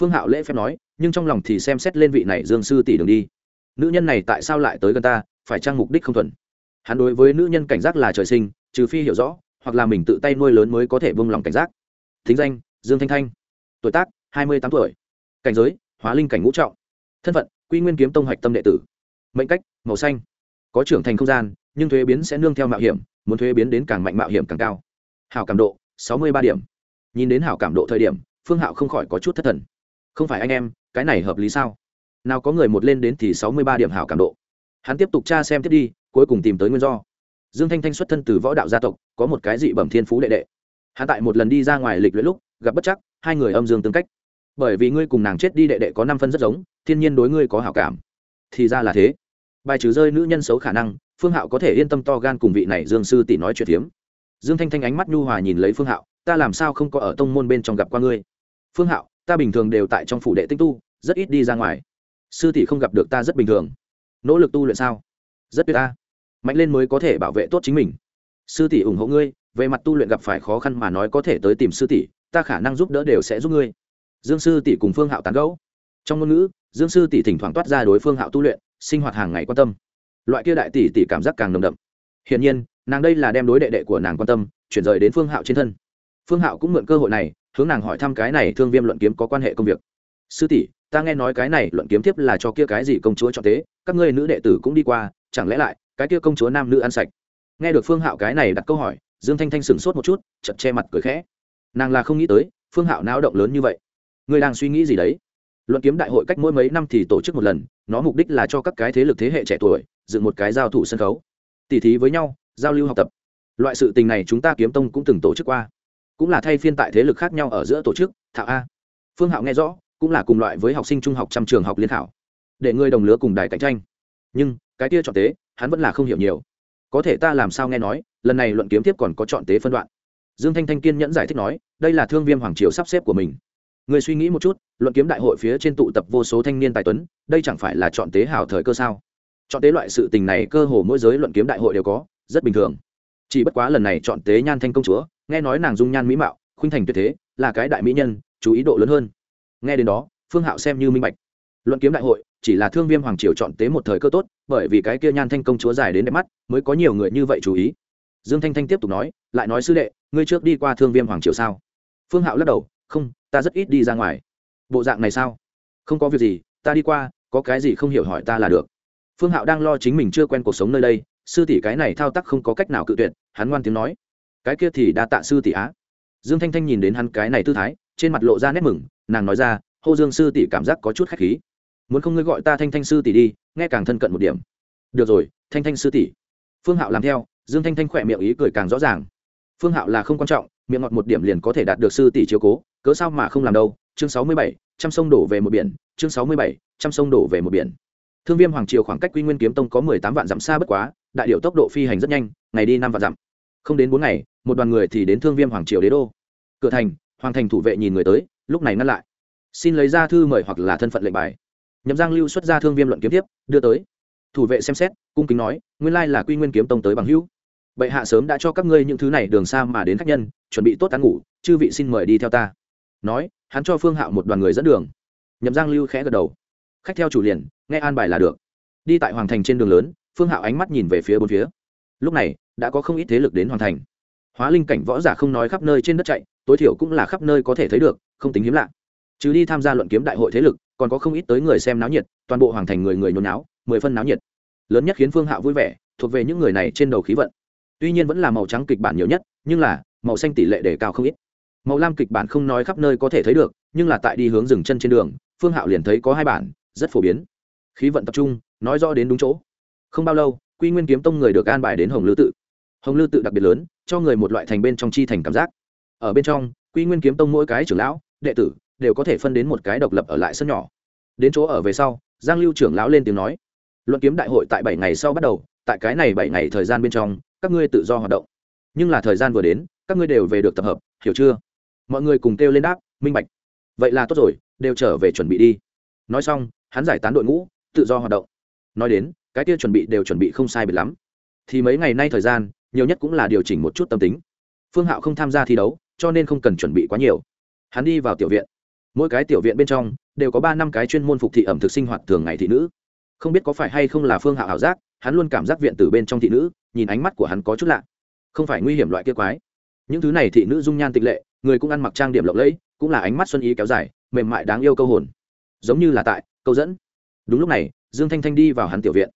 [SPEAKER 1] Phương hạo lễ phép nói, nhưng trong lòng thì xem xét lên vị này dương sư tỷ đường đi. Nữ nhân này tại sao lại tới gần ta, phải trang mục đích không thuận hắn đối với nữ nhân cảnh giác là trời sinh, trừ phi hiểu rõ, hoặc là mình tự tay nuôi lớn mới có thể bông lòng cảnh giác. Thính danh, dương thanh thanh. Tuổi tác, hai mươi tám tuổi. Cảnh giới, hóa linh cảnh ngũ trọng. Thân phận, quy nguyên kiếm tông hoạch tâm đệ tử. Mệnh cách, màu xanh. Có trưởng thành không gian, nhưng thuế biến sẽ nương theo mạo hiểm, muốn thuế biến đến càng mạnh mạo hiểm càng cao. Hảo cảm độ, sáu mươi ba điểm. Nhìn đến hảo cảm độ thời điểm, phương hạo không khỏi có chút thất thần. Không phải anh em, cái này hợp lý sao? Nào có người một lên đến thì sáu mươi ba điểm hảo cảm độ hắn tiếp tục tra xem tiếp đi, cuối cùng tìm tới nguyên do. Dương thanh thanh xuất thân từ võ đạo gia tộc, có một cái dị bẩm thiên phú đệ đệ. Hắn tại một lần đi ra ngoài lịch luyện lúc, gặp bất chắc, hai người âm dương tương cách. Bởi vì ngươi cùng nàng chết đi đệ đệ có năm phân rất giống, thiên nhiên đối ngươi có hảo cảm. Thì ra là thế. Bài trừ rơi nữ nhân xấu khả năng, phương hạo có thể yên tâm to gan cùng vị này dương sư tỷ nói chuyện phiếm. Dương thanh thanh ánh mắt nhu hòa nhìn lấy phương hạo, ta làm sao không có ở tông môn bên trong gặp qua ngươi? Phương hạo, ta bình thường đều tại trong phủ đệ tinh tu, rất ít đi ra ngoài. Sư tỷ không gặp được ta rất bình thường nỗ lực tu luyện sao? Rất tuyệt ta mạnh lên mới có thể bảo vệ tốt chính mình. Sư tỷ ủng hộ ngươi, về mặt tu luyện gặp phải khó khăn mà nói có thể tới tìm sư tỷ, ta khả năng giúp đỡ đều sẽ giúp ngươi. Dương sư tỷ cùng phương hạo tán gẫu. Trong ngôn ngữ, dương sư tỷ thỉnh thoảng toát ra đối phương hạo tu luyện, sinh hoạt hàng ngày quan tâm. Loại kia đại tỷ tỷ cảm giác càng nồng đậm. Hiển nhiên, nàng đây là đem đối đệ đệ của nàng quan tâm, chuyển rời đến phương hạo trên thân. Phương hạo cũng mượn cơ hội này, hướng nàng hỏi thăm cái này thương viêm luận kiếm có quan hệ công việc. Sư tỷ ta nghe nói cái này luận kiếm tiếp là cho kia cái gì công chúa cho tế các ngươi nữ đệ tử cũng đi qua, chẳng lẽ lại, cái kia công chúa nam nữ ăn sạch? Nghe được phương hạo cái này đặt câu hỏi, dương thanh thanh sửng sốt một chút chật che mặt cười khẽ. Nàng là không nghĩ tới, phương hạo náo động lớn như vậy. Ngươi đang suy nghĩ gì đấy? Luận kiếm đại hội cách mỗi mấy năm thì tổ chức một lần, nó mục đích là cho các cái thế lực thế hệ trẻ tuổi dựng một cái giao thủ sân khấu. Tỉ thí với nhau, giao lưu học tập. Loại sự tình này chúng ta kiếm tông cũng từng tổ chức qua. Cũng là thay phiên tại thế lực khác nhau ở giữa tổ chức thạo a. Phương hạo nghe rõ cũng là cùng loại với học sinh trung học trăm trường học liên thảo để ngươi đồng lứa cùng đài cạnh tranh. Nhưng, cái kia chọn tế, hắn vẫn là không hiểu nhiều. Có thể ta làm sao nghe nói, lần này luận kiếm tiếp còn có chọn tế phân đoạn. Dương thanh thanh kiên nhẫn giải thích nói, đây là thương viêm hoàng triều sắp xếp của mình. Người suy nghĩ một chút, luận kiếm đại hội phía trên tụ tập vô số thanh niên tài tuấn, đây chẳng phải là chọn tế hào thời cơ sao? Chọn tế loại sự tình này cơ hồ mỗi giới luận kiếm đại hội đều có, rất bình thường. Chỉ bất quá lần này chọn tế nhan thanh công chúa, nghe nói nàng dung nhan mỹ mạo, khuynh thành tuyệt thế, là cái đại mỹ nhân, chú ý độ lớn hơn nghe đến đó, phương hạo xem như minh bạch. Luận kiếm đại hội, chỉ là thương viêm hoàng triều chọn tế một thời cơ tốt, bởi vì cái kia nhan thanh công chúa dài đến đẹp mắt, mới có nhiều người như vậy chú ý. Dương thanh thanh tiếp tục nói, lại nói sư đệ, ngươi trước đi qua thương viêm hoàng triều sao? Phương hạo lắc đầu, không, ta rất ít đi ra ngoài. Bộ dạng này sao? Không có việc gì, ta đi qua, có cái gì không hiểu hỏi ta là được. Phương hạo đang lo chính mình chưa quen cuộc sống nơi đây, sư tỷ cái này thao tác không có cách nào cự tuyệt, hắn ngoan tiếng nói. Cái kia thì đa tạ sư tỷ á. Dương thanh thanh nhìn đến hắn cái này tư thái, trên mặt lộ ra nét mừng nàng nói ra, hô dương sư tỷ cảm giác có chút khách khí. Muốn không ngươi gọi ta thanh thanh sư tỷ đi, nghe càng thân cận một điểm. Được rồi, thanh thanh sư tỷ. Phương hạo làm theo, dương thanh thanh khỏe miệng ý cười càng rõ ràng. Phương hạo là không quan trọng, miệng ngọt một điểm liền có thể đạt được sư tỷ chiếu cố, cớ sao mà không làm đâu? Chương sáu mươi bảy, trăm sông đổ về một biển, chương sáu mươi bảy, trăm sông đổ về một biển. Thương viêm hoàng triều khoảng cách quy nguyên kiếm tông có mười tám vạn dặm xa bất quá, đại điệu tốc độ phi hành rất nhanh, ngày đi năm vạn dặm. Không đến bốn ngày, một đoàn người thì đến thương viêm hoàng triều đế đô. Cửa thành, hoàng thành thủ vệ nhìn người tới lúc này ngăn lại. Xin lấy ra thư mời hoặc là thân phận lệnh bài. Nhậm giang lưu xuất ra thương viêm luận kiếm tiếp, đưa tới. Thủ vệ xem xét, cung kính nói, nguyên lai là quy nguyên kiếm tông tới bằng hữu. Bệ hạ sớm đã cho các ngươi những thứ này đường xa mà đến khách nhân, chuẩn bị tốt ăn ngủ, chư vị xin mời đi theo ta. Nói, hắn cho phương hạo một đoàn người dẫn đường. Nhậm giang lưu khẽ gật đầu. Khách theo chủ liền, nghe an bài là được. Đi tại hoàng thành trên đường lớn, phương hạo ánh mắt nhìn về phía bốn phía. Lúc này, đã có không ít thế lực đến hoàng thành. Hóa linh cảnh võ giả không nói khắp nơi trên đất chạy, tối thiểu cũng là khắp nơi có thể thấy được không tính hiếm lạ. Trừ đi tham gia luận kiếm đại hội thế lực, còn có không ít tới người xem náo nhiệt, toàn bộ hoàng thành người người nhốn náo mười phân náo nhiệt. Lớn nhất khiến phương hạo vui vẻ, thuộc về những người này trên đầu khí vận. Tuy nhiên vẫn là màu trắng kịch bản nhiều nhất, nhưng là, màu xanh tỷ lệ đề cao không ít. Màu lam kịch bản không nói khắp nơi có thể thấy được, nhưng là tại đi hướng dừng chân trên đường, phương hạo liền thấy có hai bản, rất phổ biến. Khí vận tập trung, nói rõ đến đúng chỗ. Không bao lâu, quy nguyên kiếm tông người được an bài đến hồng lư tự. Hồng lư tự đặc biệt lớn, cho người một loại thành bên trong chi thành cảm giác. Ở bên trong, quy nguyên kiếm tông mỗi cái trưởng lão đệ tử đều có thể phân đến một cái độc lập ở lại sân nhỏ. Đến chỗ ở về sau, giang lưu trưởng lão lên tiếng nói, luận kiếm đại hội tại bảy ngày sau bắt đầu, tại cái này bảy ngày thời gian bên trong, các ngươi tự do hoạt động. Nhưng là thời gian vừa đến, các ngươi đều về được tập hợp, hiểu chưa? Mọi người cùng kêu lên đáp, minh bạch. Vậy là tốt rồi, đều trở về chuẩn bị đi. Nói xong, hắn giải tán đội ngũ, tự do hoạt động. Nói đến, cái kia chuẩn bị đều chuẩn bị không sai biệt lắm. Thì mấy ngày nay thời gian, nhiều nhất cũng là điều chỉnh một chút tâm tính. Phương hạo không tham gia thi đấu, cho nên không cần chuẩn bị quá nhiều hắn đi vào tiểu viện. Mỗi cái tiểu viện bên trong đều có ba năm cái chuyên môn phục thị ẩm thực sinh hoạt thường ngày thị nữ. Không biết có phải hay không là phương hạo ảo giác, hắn luôn cảm giác viện từ bên trong thị nữ, nhìn ánh mắt của hắn có chút lạ. Không phải nguy hiểm loại kia quái. Những thứ này thị nữ dung nhan tịch lệ, người cũng ăn mặc trang điểm lộng lẫy, cũng là ánh mắt xuân ý kéo dài, mềm mại đáng yêu câu hồn. Giống như là tại câu dẫn. Đúng lúc này, dương thanh thanh đi vào hắn tiểu viện.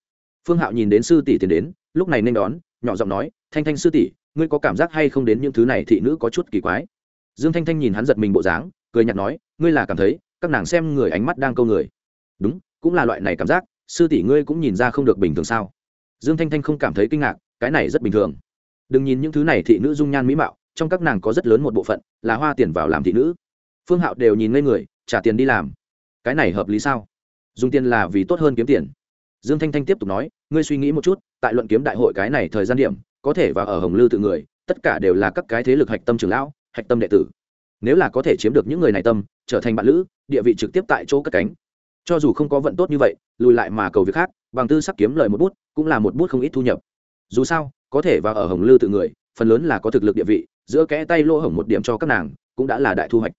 [SPEAKER 1] Phương hạo nhìn đến sư tỷ tiến đến, lúc này nên đón, nhỏ giọng nói, thanh thanh sư tỷ, ngươi có cảm giác hay không đến những thứ này thị nữ có chút kỳ quái? Dương thanh thanh nhìn hắn giật mình bộ dáng, cười nhạt nói, ngươi là cảm thấy, các nàng xem người ánh mắt đang câu người. Đúng, cũng là loại này cảm giác, sư tỷ ngươi cũng nhìn ra không được bình thường sao? Dương thanh thanh không cảm thấy kinh ngạc, cái này rất bình thường. Đừng nhìn những thứ này thị nữ dung nhan mỹ mạo, trong các nàng có rất lớn một bộ phận là hoa tiền vào làm thị nữ. Phương hạo đều nhìn ngây người, trả tiền đi làm. Cái này hợp lý sao? Dùng tiền là vì tốt hơn kiếm tiền. Dương thanh thanh tiếp tục nói, ngươi suy nghĩ một chút, tại luận kiếm đại hội cái này thời gian điểm, có thể và ở hồng lư tự người, tất cả đều là các cái thế lực hạch tâm trường lão hạch tâm đệ tử. Nếu là có thể chiếm được những người này tâm, trở thành bạn lữ, địa vị trực tiếp tại chỗ cất cánh. Cho dù không có vận tốt như vậy, lùi lại mà cầu việc khác, bằng tư sắc kiếm lời một bút, cũng là một bút không ít thu nhập. Dù sao, có thể vào ở hồng lư tự người, phần lớn là có thực lực địa vị, giữa kẽ tay lỗ hổng một điểm cho các nàng, cũng đã là đại thu hoạch.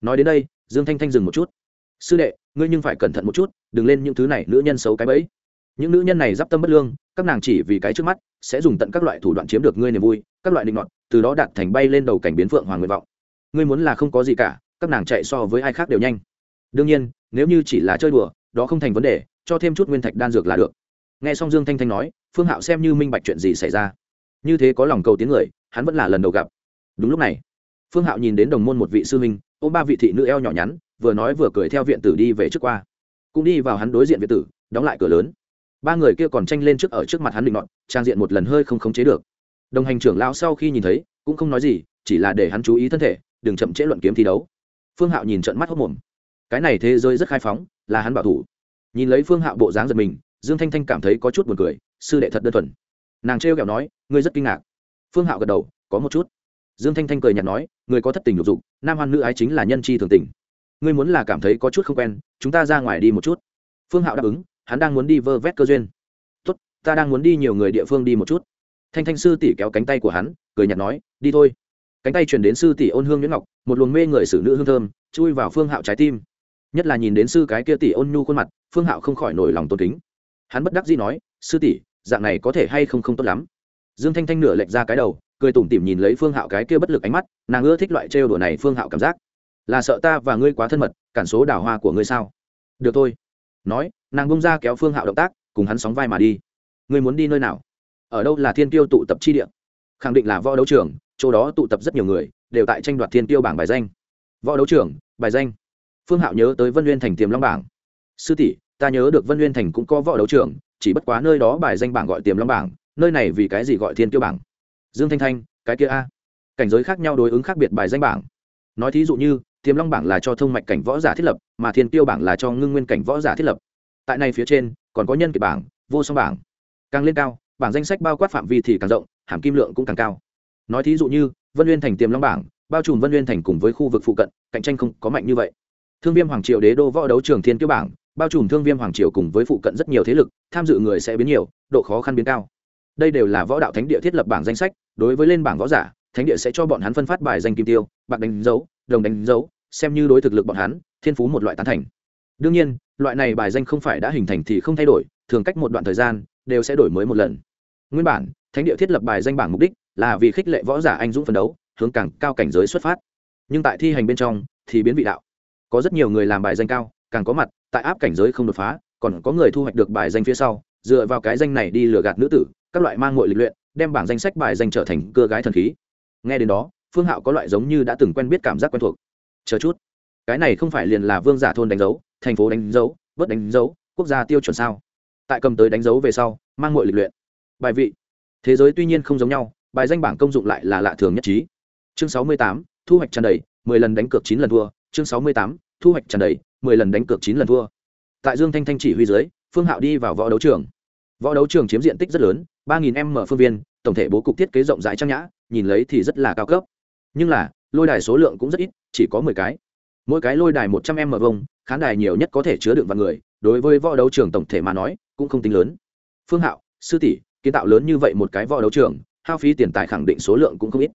[SPEAKER 1] Nói đến đây, dương thanh thanh dừng một chút. Sư đệ, ngươi nhưng phải cẩn thận một chút, đừng lên những thứ này nữ nhân xấu cái bẫy. Những nữ nhân này d i p tâm bất lương, các nàng chỉ vì cái trước mắt, sẽ dùng tận các loại thủ đoạn chiếm được ngươi niềm vui các loại định ngọn từ đó đạt thành bay lên đầu cảnh biến phượng hoàng nguyện vọng. Ngươi muốn là không có gì cả, các nàng chạy so với ai khác đều nhanh. Đương nhiên, nếu như chỉ là chơi đùa, đó không thành vấn đề, cho thêm chút nguyên thạch đan dược là được. Nghe xong dương thanh thanh nói, phương hạo xem như minh bạch chuyện gì xảy ra. Như thế có lòng cầu tiếng người, hắn vẫn là lần đầu gặp. Đúng lúc này, phương hạo nhìn đến đồng môn một vị sư minh ôm ba vị thị nữ eo nhỏ nhắn, vừa nói vừa cười theo viện tử đi về trước qua. Cũng đi vào hắn đối diện viện tử, đóng lại cửa lớn. Ba người kia còn tranh lên trước ở trước mặt hắn định ngọn trang diện một lần hơi không khống chế được đồng hành trưởng lão sau khi nhìn thấy, cũng không nói gì, chỉ là để hắn chú ý thân thể, đừng chậm trễ luận kiếm thi đấu. Phương hạo nhìn trận mắt hốc mồm. Cái này thế giới rất khai phóng, là hắn bảo thủ. Nhìn lấy phương hạo bộ dáng giật mình, dương thanh thanh cảm thấy có chút buồn cười, sư đệ thật đơn thuần. Nàng trêu kẹo nói, ngươi rất kinh ngạc. Phương hạo gật đầu, có một chút. Dương thanh thanh cười nhạt nói người có thất tình lục dục, nam hoan nữ ái chính là nhân chi thường tình. Ngươi muốn là cảm thấy có chút không quen, chúng ta ra ngoài đi một chút. Phương hạo đáp ứng, hắn đang muốn đi vơ vét cơ duyên. Tốt, ta đang muốn đi nhiều người địa phương đi một chút thanh thanh sư tỷ kéo cánh tay của hắn, cười nhạt nói, đi thôi. Cánh tay chuyển đến sư tỷ ôn hương nhuyễn ngọc, một luồng mê người xử nữ hương thơm, chui vào phương hạo trái tim. Nhất là nhìn đến sư cái kia tỷ ôn nhu khuôn mặt, phương hạo không khỏi nổi lòng tôn kính. Hắn bất đắc dĩ nói, sư tỷ, dạng này có thể hay không không tốt lắm? Dương thanh thanh nửa lệch ra cái đầu, cười tủm tỉm nhìn lấy phương hạo cái kia bất lực ánh mắt, nàng ưa thích loại trêu đùa này, phương hạo cảm giác. Là sợ ta và ngươi quá thân mật, cản số đào hoa của ngươi sao? Được thôi. Nói, nàng bông ra kéo phương hạo động tác, cùng hắn sóng vai mà đi. Ngươi muốn đi nơi nào? Ở đâu là thiên tiêu tụ tập chi địa? Khẳng định là võ đấu trường, chỗ đó tụ tập rất nhiều người, đều tại tranh đoạt thiên tiêu bảng bài danh. Võ đấu trường, bài danh. Phương hạo nhớ tới vân nguyên thành tiềm long bảng. Sư tỷ, ta nhớ được vân nguyên thành cũng có võ đấu trường, chỉ bất quá nơi đó bài danh bảng gọi tiềm long bảng, nơi này vì cái gì gọi thiên tiêu bảng? Dương thanh thanh, cái kia a. Cảnh giới khác nhau đối ứng khác biệt bài danh bảng. Nói thí dụ như, tiềm long bảng là cho thông mạch cảnh võ giả thiết lập, mà thiên tiêu bảng là cho ngưng nguyên cảnh võ giả thiết lập. Tại này phía trên, còn có nhân kiệt bảng, vô song bảng. Càng lên cao bảng danh sách bao quát phạm vi thì càng rộng, hàm kim lượng cũng càng cao. Nói thí dụ như, vân nguyên thành tiềm long bảng, bao trùm vân nguyên thành cùng với khu vực phụ cận, cạnh tranh không có mạnh như vậy. Thương viêm hoàng triều đế đô võ đấu trường thiên tiêu bảng, bao trùm thương viêm hoàng triều cùng với phụ cận rất nhiều thế lực, tham dự người sẽ biến nhiều, độ khó khăn biến cao. Đây đều là võ đạo thánh địa thiết lập bảng danh sách, đối với lên bảng võ giả, thánh địa sẽ cho bọn hắn phân phát bài danh kim tiêu, bạc đánh dấu, đồng đánh dấu, xem như đối thực lực bọn hắn, thiên phú một loại tán thành. Đương nhiên, loại này bài danh không phải đã hình thành thì không thay đổi, thường cách một đoạn thời gian, đều sẽ đổi mới một lần nguyên bản, thánh địa thiết lập bài danh bảng mục đích là vì khích lệ võ giả anh dũng phấn đấu, hướng càng cao cảnh giới xuất phát. Nhưng tại thi hành bên trong thì biến vị đạo. Có rất nhiều người làm bài danh cao, càng có mặt, tại áp cảnh giới không đột phá, còn có người thu hoạch được bài danh phía sau, dựa vào cái danh này đi lừa gạt nữ tử, các loại mang ngội lịch luyện, đem bảng danh sách bài danh trở thành cưa gái thần khí. Nghe đến đó, phương hạo có loại giống như đã từng quen biết cảm giác quen thuộc. Chờ chút, cái này không phải liền là vương giả thôn đánh dấu, thành phố đánh dấu, vớt đánh dấu, quốc gia tiêu chuẩn sao? Tại cầm tới đánh dấu về sau, mang ngội lịch luyện bài vị. Thế giới tuy nhiên không giống nhau, bài danh bảng công dụng lại là lạ thường nhất trí. Chương sáu mươi tám, thu hoạch tràn đầy, mười lần đánh cược chín lần thua. Chương sáu mươi tám, thu hoạch tràn đầy, mười lần đánh cược chín lần thua. Tại dương thanh thanh chỉ huy dưới, phương hạo đi vào võ đấu trường. Võ đấu trường chiếm diện tích rất lớn, ba nghìn m phương viên, tổng thể bố cục thiết kế rộng rãi trang nhã, nhìn lấy thì rất là cao cấp. Nhưng là, lôi đài số lượng cũng rất ít, chỉ có mười cái. Mỗi cái lôi đài một trăm m vông khán đài nhiều nhất có thể chứa đựng vạn người, đối với võ đấu trường tổng thể mà nói, cũng không tính lớn. Phương hạo, sư tỷ kiến tạo lớn như vậy một cái võ đấu trường, hao phí tiền tài khẳng định số lượng cũng không ít.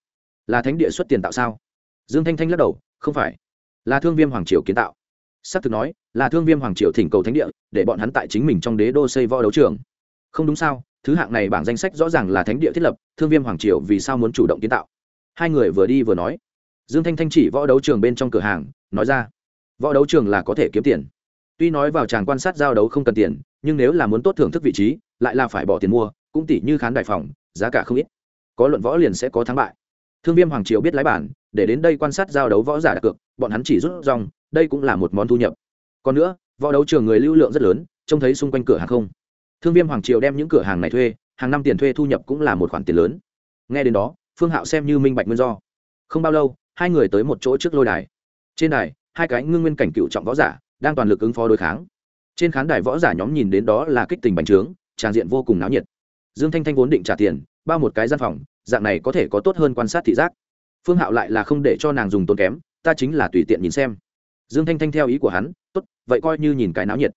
[SPEAKER 1] Là thánh địa xuất tiền tạo sao? Dương thanh thanh lắc đầu, không phải. Là thương viêm hoàng triều kiến tạo. S ắ c thực nói, là thương viêm hoàng triều thỉnh cầu thánh địa, để bọn hắn tại chính mình trong đế đô xây võ đấu trường. Không đúng sao, thứ hạng này bảng danh sách rõ ràng là thánh địa thiết lập, thương viêm hoàng triều vì sao muốn chủ động kiến tạo? Hai người vừa đi vừa nói. Dương thanh thanh chỉ võ đấu trường bên trong cửa hàng, nói ra, võ đấu trường là có thể kiếm tiền. Tuy nói vào tràng quan sát giao đấu không cần tiền, nhưng nếu là muốn tốt thưởng thức vị trí, lại là phải bỏ tiền mua cũng tỷ như khán đại phòng, giá cả không ít. Có luận võ liền sẽ có thắng bại. Thương viêm hoàng triều biết lái bản, để đến đây quan sát giao đấu võ giả đặt cược, bọn hắn chỉ rút rong, đây cũng là một món thu nhập. Còn nữa, võ đấu trường người lưu lượng rất lớn, trông thấy xung quanh cửa hàng không. Thương viêm hoàng triều đem những cửa hàng này thuê, hàng năm tiền thuê thu nhập cũng là một khoản tiền lớn. Nghe đến đó, phương hạo xem như minh bạch nguyên do. Không bao lâu, hai người tới một chỗ trước lôi đài. Trên đài, hai cái ngưng nguyên cảnh cựu trọng võ giả, đang toàn lực ứng phó đối kháng. Trên khán đài võ giả nhóm nhìn đến đó là kích tình bành trướng tràng diện vô cùng náo nhiệt dương thanh thanh vốn định trả tiền, bao một cái gian phòng, dạng này có thể có tốt hơn quan sát thị giác. Phương hạo lại là không để cho nàng dùng tốn kém, ta chính là tùy tiện nhìn xem. Dương thanh thanh theo ý của hắn, tốt, vậy coi như nhìn cái náo nhiệt.